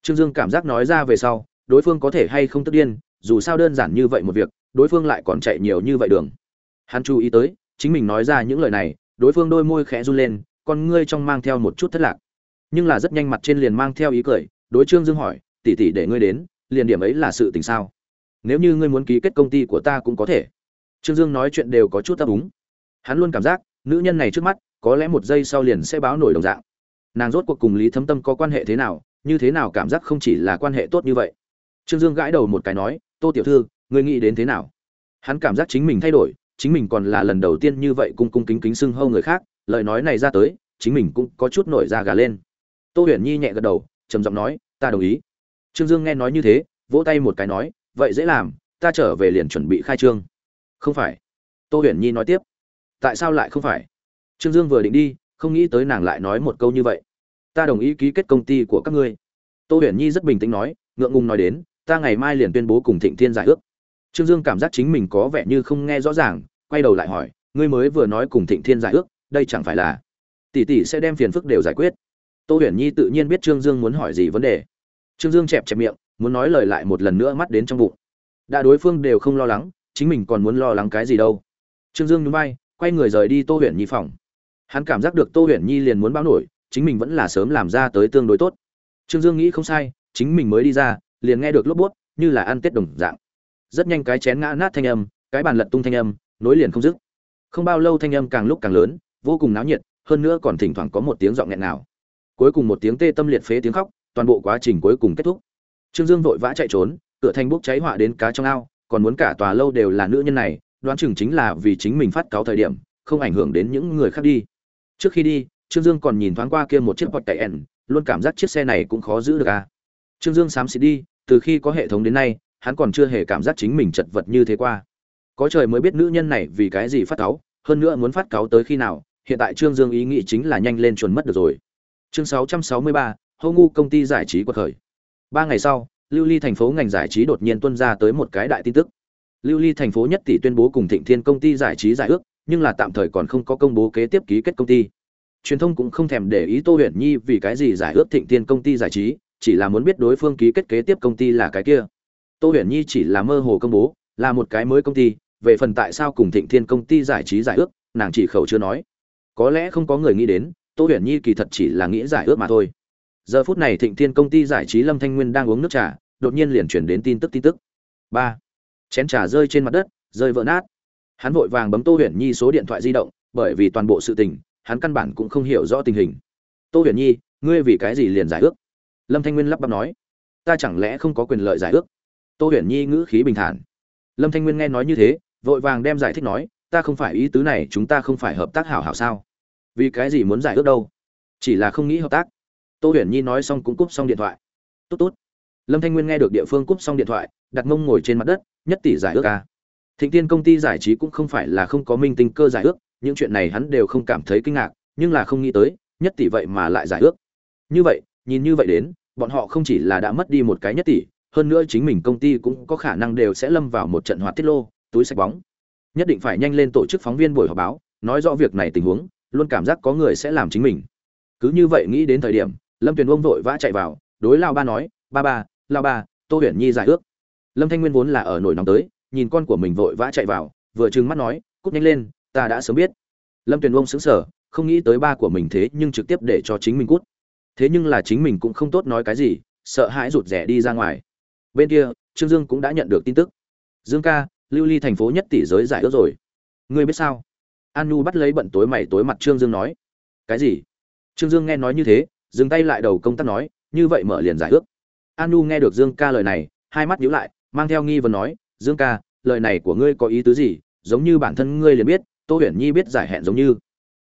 Trương dương cảm giác nói ra về sau, đối phương có thể hay không tức điên, dù sao đơn giản như vậy một việc, đối phương lại còn chạy nhiều như vậy đường. Hắn chú ý tới, chính mình nói ra những lời này, đối phương đôi môi khẽ run lên, con ngươi trong mang theo một chút thất lạc nhưng là rất nhanh mặt trên liền mang theo ý cười, đối trương dương hỏi tỉ tỉ để ngươi đến, liền điểm ấy là sự tình sao? Nếu như ngươi muốn ký kết công ty của ta cũng có thể. Trương dương nói chuyện đều có chút ấp úng. Hắn luôn cảm giác, nữ nhân này trước mắt, có lẽ một giây sau liền sẽ báo nổi đồng dạng. Nàng rốt cuộc cùng lý thấm tâm có quan hệ thế nào, như thế nào cảm giác không chỉ là quan hệ tốt như vậy. Trương dương gãi đầu một cái nói, tô tiểu thư, ngươi nghĩ đến thế nào? Hắn cảm giác chính mình thay đổi, chính mình còn là lần đầu tiên như vậy cung cung kính kính xưng hâu người khác, lời nói này ra tới, chính mình cũng có chút nổi da gà lên tô huyền nhi nhẹ gật đầu, trầm giọng nói, ta đồng ý. Trương dương nghe nói như thế, vỗ tay một cái nói, vậy dễ làm, ta trở về liền chuẩn bị khai trương. Không phải. Tô huyền nhi nói tiếp, tại sao lại không phải? Trương dương vừa định đi, không nghĩ tới nàng lại nói một câu như vậy. Ta đồng ý ký kết công ty của các ngươi. Tô huyền nhi rất bình tĩnh nói, ngượng ngùng nói đến, ta ngày mai liền tuyên bố cùng thịnh thiên giải ước. Trương dương cảm giác chính mình có vẻ như không nghe rõ ràng, quay đầu lại hỏi, ngươi mới vừa nói cùng thịnh thiên giải ước, đây chẳng phải là tỷ tỷ sẽ đem phiền phức đều giải quyết tô huyền nhi tự nhiên biết trương dương muốn hỏi gì vấn đề. Trương dương chẹp chẹp miệng, muốn nói lời lại một lần nữa mắt đến trong bụng. Đã đối phương đều không lo lắng, chính mình còn muốn lo lắng cái gì đâu. Trương dương nhún vai, quay người rời đi tô huyền nhi phòng. Hắn cảm giác được tô huyền nhi liền muốn báo nổi, chính mình vẫn là sớm làm ra tới tương đối tốt. Trương dương nghĩ không sai, chính mình mới đi ra, liền nghe được lốp bút như là ăn tết đồng dạng. Rất nhanh cái chén ngã nát thanh âm, cái bàn lật tung thanh âm, nối liền không dứt. Không bao lâu thanh âm càng lúc càng lớn, vô cùng náo nhiệt, hơn nữa còn thỉnh thoảng có một tiếng giọng nghẹn nào cuối cùng một tiếng tê tâm liệt phế tiếng khóc toàn bộ quá trình cuối cùng kết thúc. Trương dương vội vã chạy trốn cửa Thành bốc cháy họa đến cá trong ao còn muốn cả tòa lâu đều là nữ nhân này đoán chừng chính là vì chính mình phát cáo thời điểm không ảnh hưởng đến những người khác đi. Trước khi đi trương dương còn nhìn thoáng qua kia một chiếc bọt tẩy ẻn luôn cảm giác chiếc xe này cũng khó giữ được à. Trương dương xám xịt đi từ khi có hệ thống đến nay hắn còn chưa hề cảm giác chính mình chật vật như thế qua. Có trời mới biết nữ nhân này vì cái gì phát cáo, hơn nữa muốn phát cáo tới khi nào hiện tại trương dương ý nghĩ chính là nhanh lên chuẩn mất được rồi chương 663, hô ngu công ty giải trí quật khởi. Ba ngày sau lưu ly thành phố ngành giải trí đột nhiên tuân ra tới một cái đại tin tức. Lưu ly thành phố nhất tỷ tuyên bố cùng thịnh thiên công ty giải trí giải ước nhưng là tạm thời còn không có công bố kế tiếp ký kết công ty. Truyền thông cũng không thèm để ý tô huyền nhi vì cái gì giải ước thịnh thiên công ty giải trí chỉ là muốn biết đối phương ký kết kế tiếp công ty là cái kia. Tô huyền nhi chỉ là mơ hồ công bố là một cái mới công ty về phần tại sao cùng thịnh thiên công ty giải trí giải ước nàng chỉ khẩu chưa nói. Có lẽ không có người nghĩ đến tô huyền nhi kỳ thật chỉ là nghĩ giải ước mà thôi. Giờ phút này thịnh thiên công ty giải trí lâm thanh nguyên đang uống nước trà, đột nhiên liền chuyển đến tin tức tin tức. Ba. Chén trà rơi trên mặt đất, rơi vỡ nát. Hắn vội vàng bấm tô huyền nhi số điện thoại di động, bởi vì toàn bộ sự tình, hắn căn bản cũng không hiểu rõ tình hình. Tô huyền nhi, ngươi vì cái gì liền giải ước? Lâm thanh nguyên lắp bắp nói. Ta chẳng lẽ không có quyền lợi giải ước? Tô huyền nhi ngữ khí bình thản. Lâm thanh nguyên nghe nói như thế, vội vàng đem giải thích nói, ta không phải ý tứ này, chúng ta không phải hợp tác hảo hảo sao? Vì cái gì muốn giải ước đâu? Chỉ là không nghĩ hợp tác. Tô huyền nhi nói xong cũng cúp xong điện thoại. Tốt tốt. Lâm thanh nguyên nghe được địa phương cúp xong điện thoại, đặt mông ngồi trên mặt đất, nhất tỷ giải ước ca thịnh tiên công ty giải trí cũng không phải là không có minh tinh cơ giải ước, những chuyện này hắn đều không cảm thấy kinh ngạc, nhưng là không nghĩ tới, nhất tỷ vậy mà lại giải ước. Như vậy, nhìn như vậy đến, bọn họ không chỉ là đã mất đi một cái nhất tỷ, hơn nữa chính mình công ty cũng có khả năng đều sẽ lâm vào một trận hoạt tiết lô, túi sạch bóng. Nhất định phải nhanh lên tổ chức phóng viên buổi họp báo, nói rõ việc này tình huống luôn cảm giác có người sẽ làm chính mình. Cứ như vậy nghĩ đến thời điểm, lâm tuyền ông vội vã chạy vào, đối lao ba nói, ba ba, lao ba, tô huyền nhi giải ước. Lâm thanh nguyên vốn là ở nổi nóng tới, nhìn con của mình vội vã chạy vào, vừa trừng mắt nói, cút nhanh lên, ta đã sớm biết. Lâm tuyền ông xứng sở không nghĩ tới ba của mình thế nhưng trực tiếp để cho chính mình cút. Thế nhưng là chính mình cũng không tốt nói cái gì, sợ hãi rụt rẻ đi ra ngoài. Bên kia, trương dương cũng đã nhận được tin tức. Dương ca, lưu ly thành phố nhất tỷ giới giải ước rồi. Ngươi biết sao? An nhu bắt lấy bận tối mày tối mặt trương dương nói, cái gì? Trương dương nghe nói như thế, dừng tay lại đầu công tác nói, như vậy mở liền giải ước. An nhu nghe được dương ca lời này, hai mắt nhíu lại, mang theo nghi vấn nói, dương ca, lời này của ngươi có ý tứ gì? Giống như bản thân ngươi liền biết, tô huyền nhi biết giải hẹn giống như.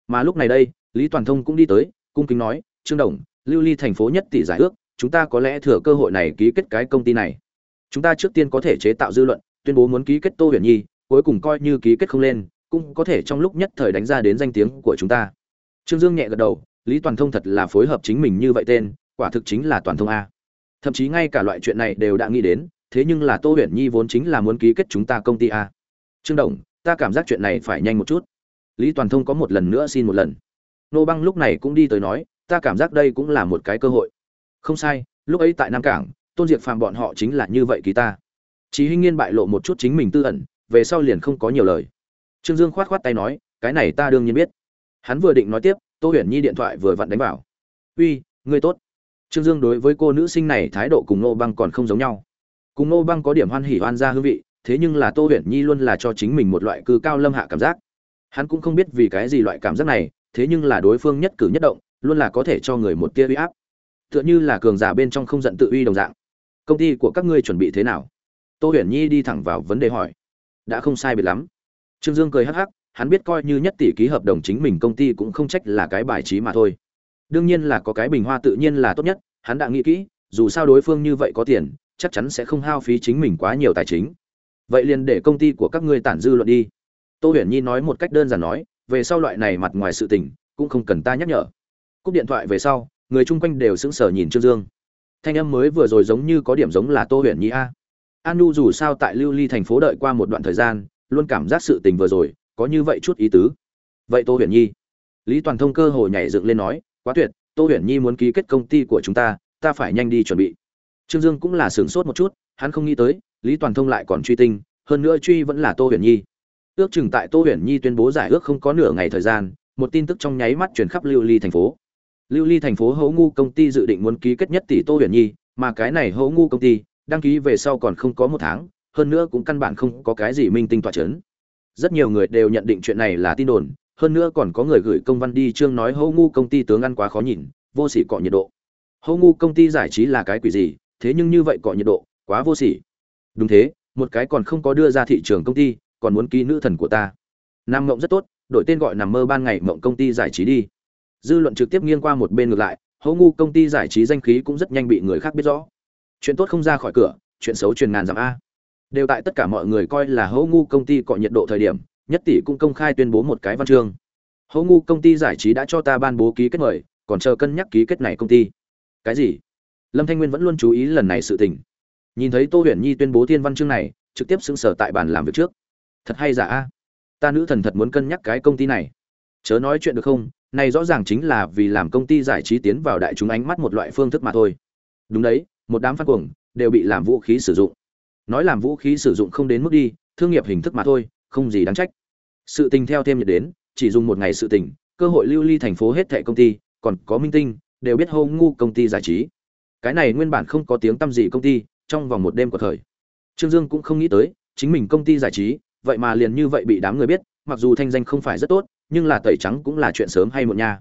Mà lúc này đây, lý toàn thông cũng đi tới, cung kính nói, trương đồng, lưu ly thành phố nhất tỷ giải ước, chúng ta có lẽ thừa cơ hội này ký kết cái công ty này. Chúng ta trước tiên có thể chế tạo dư luận, tuyên bố muốn ký kết tô huyền nhi, cuối cùng coi như ký kết không lên cũng có thể trong lúc nhất thời đánh ra đến danh tiếng của chúng ta. Trương dương nhẹ gật đầu, lý toàn thông thật là phối hợp chính mình như vậy tên, quả thực chính là toàn thông a. Thậm chí ngay cả loại chuyện này đều đã nghĩ đến, thế nhưng là tô huyền nhi vốn chính là muốn ký kết chúng ta công ty a. Trương đồng, ta cảm giác chuyện này phải nhanh một chút. Lý toàn thông có một lần nữa xin một lần. Nô băng lúc này cũng đi tới nói, ta cảm giác đây cũng là một cái cơ hội. Không sai, lúc ấy tại nam cảng, tôn diệt phàm bọn họ chính là như vậy ký ta. Chí hinh nghiên bại lộ một chút chính mình tư ẩn, về sau liền không có nhiều lời trương dương khoát khoát tay nói, cái này ta đương nhiên biết. Hắn vừa định nói tiếp, tô huyền nhi điện thoại vừa vặn đánh vào. Uy, ngươi tốt. Trương dương đối với cô nữ sinh này thái độ cùng nô băng còn không giống nhau. Cùng nô băng có điểm hoan hỉ hoan ra hương vị, thế nhưng là tô huyền nhi luôn là cho chính mình một loại cư cao lâm hạ cảm giác. Hắn cũng không biết vì cái gì loại cảm giác này, thế nhưng là đối phương nhất cử nhất động, luôn là có thể cho người một tia uy áp. Tựa như là cường giả bên trong không giận tự uy đồng dạng. Công ty của các ngươi chuẩn bị thế nào? Tô huyền nhi đi thẳng vào vấn đề hỏi. Đã không sai biệt lắm trương dương cười hắc hắc, hắn biết coi như nhất tỷ ký hợp đồng chính mình công ty cũng không trách là cái bài trí mà thôi. Đương nhiên là có cái bình hoa tự nhiên là tốt nhất, hắn đã nghĩ kỹ, dù sao đối phương như vậy có tiền, chắc chắn sẽ không hao phí chính mình quá nhiều tài chính. Vậy liền để công ty của các ngươi tản dư luận đi. Tô huyền nhi nói một cách đơn giản nói, về sau loại này mặt ngoài sự tình, cũng không cần ta nhắc nhở. Cúp điện thoại về sau, người chung quanh đều sững sờ nhìn trương dương. Thanh âm mới vừa rồi giống như có điểm giống là tô huyền nhi a. Anu dù sao tại lưu ly thành phố đợi qua một đoạn thời gian luôn cảm giác sự tình vừa rồi, có như vậy chút ý tứ. Vậy tô huyền nhi? Lý toàn thông cơ hồ nhảy dựng lên nói, quá tuyệt, tô huyền nhi muốn ký kết công ty của chúng ta ta phải nhanh đi chuẩn bị. Trương dương cũng là sửng sốt một chút, hắn không nghĩ tới, lý toàn thông lại còn truy tinh, hơn nữa truy vẫn là tô huyền nhi. Ước chừng tại tô huyền nhi tuyên bố giải ước không có nửa ngày thời gian, một tin tức trong nháy mắt truyền khắp lưu ly thành phố. Lưu ly thành phố hấu ngu công ty dự định muốn ký kết nhất tỷ tô huyền nhi, mà cái này hấu ngu công ty, đăng ký về sau còn không có một tháng hơn nữa cũng căn bản không có cái gì minh tinh tọa chấn. Rất nhiều người đều nhận định chuyện này là tin đồn, hơn nữa còn có người gửi công văn đi chương nói hô ngu công ty tướng ăn quá khó nhìn, vô sỉ cọ nhiệt độ. Hô ngu công ty giải trí là cái quỷ gì, thế nhưng như vậy cọ nhiệt độ, quá vô sỉ. Đúng thế, một cái còn không có đưa ra thị trường công ty, còn muốn ký nữ thần của ta. Nam Ngộng rất tốt, đổi tên gọi nằm mơ ban ngày mộng công ty giải trí đi. Dư luận trực tiếp nghiêng qua một bên ngược lại hô ngu công ty giải trí danh khí cũng rất nhanh bị người khác biết rõ. Chuyện tốt không ra khỏi cửa, chuyện xấu truyền ngàn dặm a đều tại tất cả mọi người coi là hấu ngu công ty cọ nhiệt độ thời điểm, nhất tỷ cũng công khai tuyên bố một cái văn chương. Hấu ngu công ty giải trí đã cho ta ban bố ký kết mời, còn chờ cân nhắc ký kết này công ty. Cái gì? Lâm thanh nguyên vẫn luôn chú ý lần này sự tình. Nhìn thấy tô huyền nhi tuyên bố thiên văn chương này, trực tiếp xứng sở tại bàn làm việc trước. Thật hay giả? A ta nữ thần thật muốn cân nhắc cái công ty này. Chớ nói chuyện được không? Này rõ ràng chính là vì làm công ty giải trí tiến vào đại chúng ánh mắt một loại phương thức mà thôi. Đúng đấy, một đám phát cuồng đều bị làm vũ khí sử dụng nói làm vũ khí sử dụng không đến mức đi, thương nghiệp hình thức mà thôi, không gì đáng trách. Sự tình theo thêm nhiệt đến, chỉ dùng một ngày sự tình, cơ hội lưu ly thành phố hết thệ công ty, còn có minh tinh, đều biết hô ngu công ty giải trí. Cái này nguyên bản không có tiếng tăm gì công ty, trong vòng một đêm của thời. Trương dương cũng không nghĩ tới, chính mình công ty giải trí, vậy mà liền như vậy bị đám người biết, mặc dù thanh danh không phải rất tốt, nhưng là tẩy trắng cũng là chuyện sớm hay muộn nha.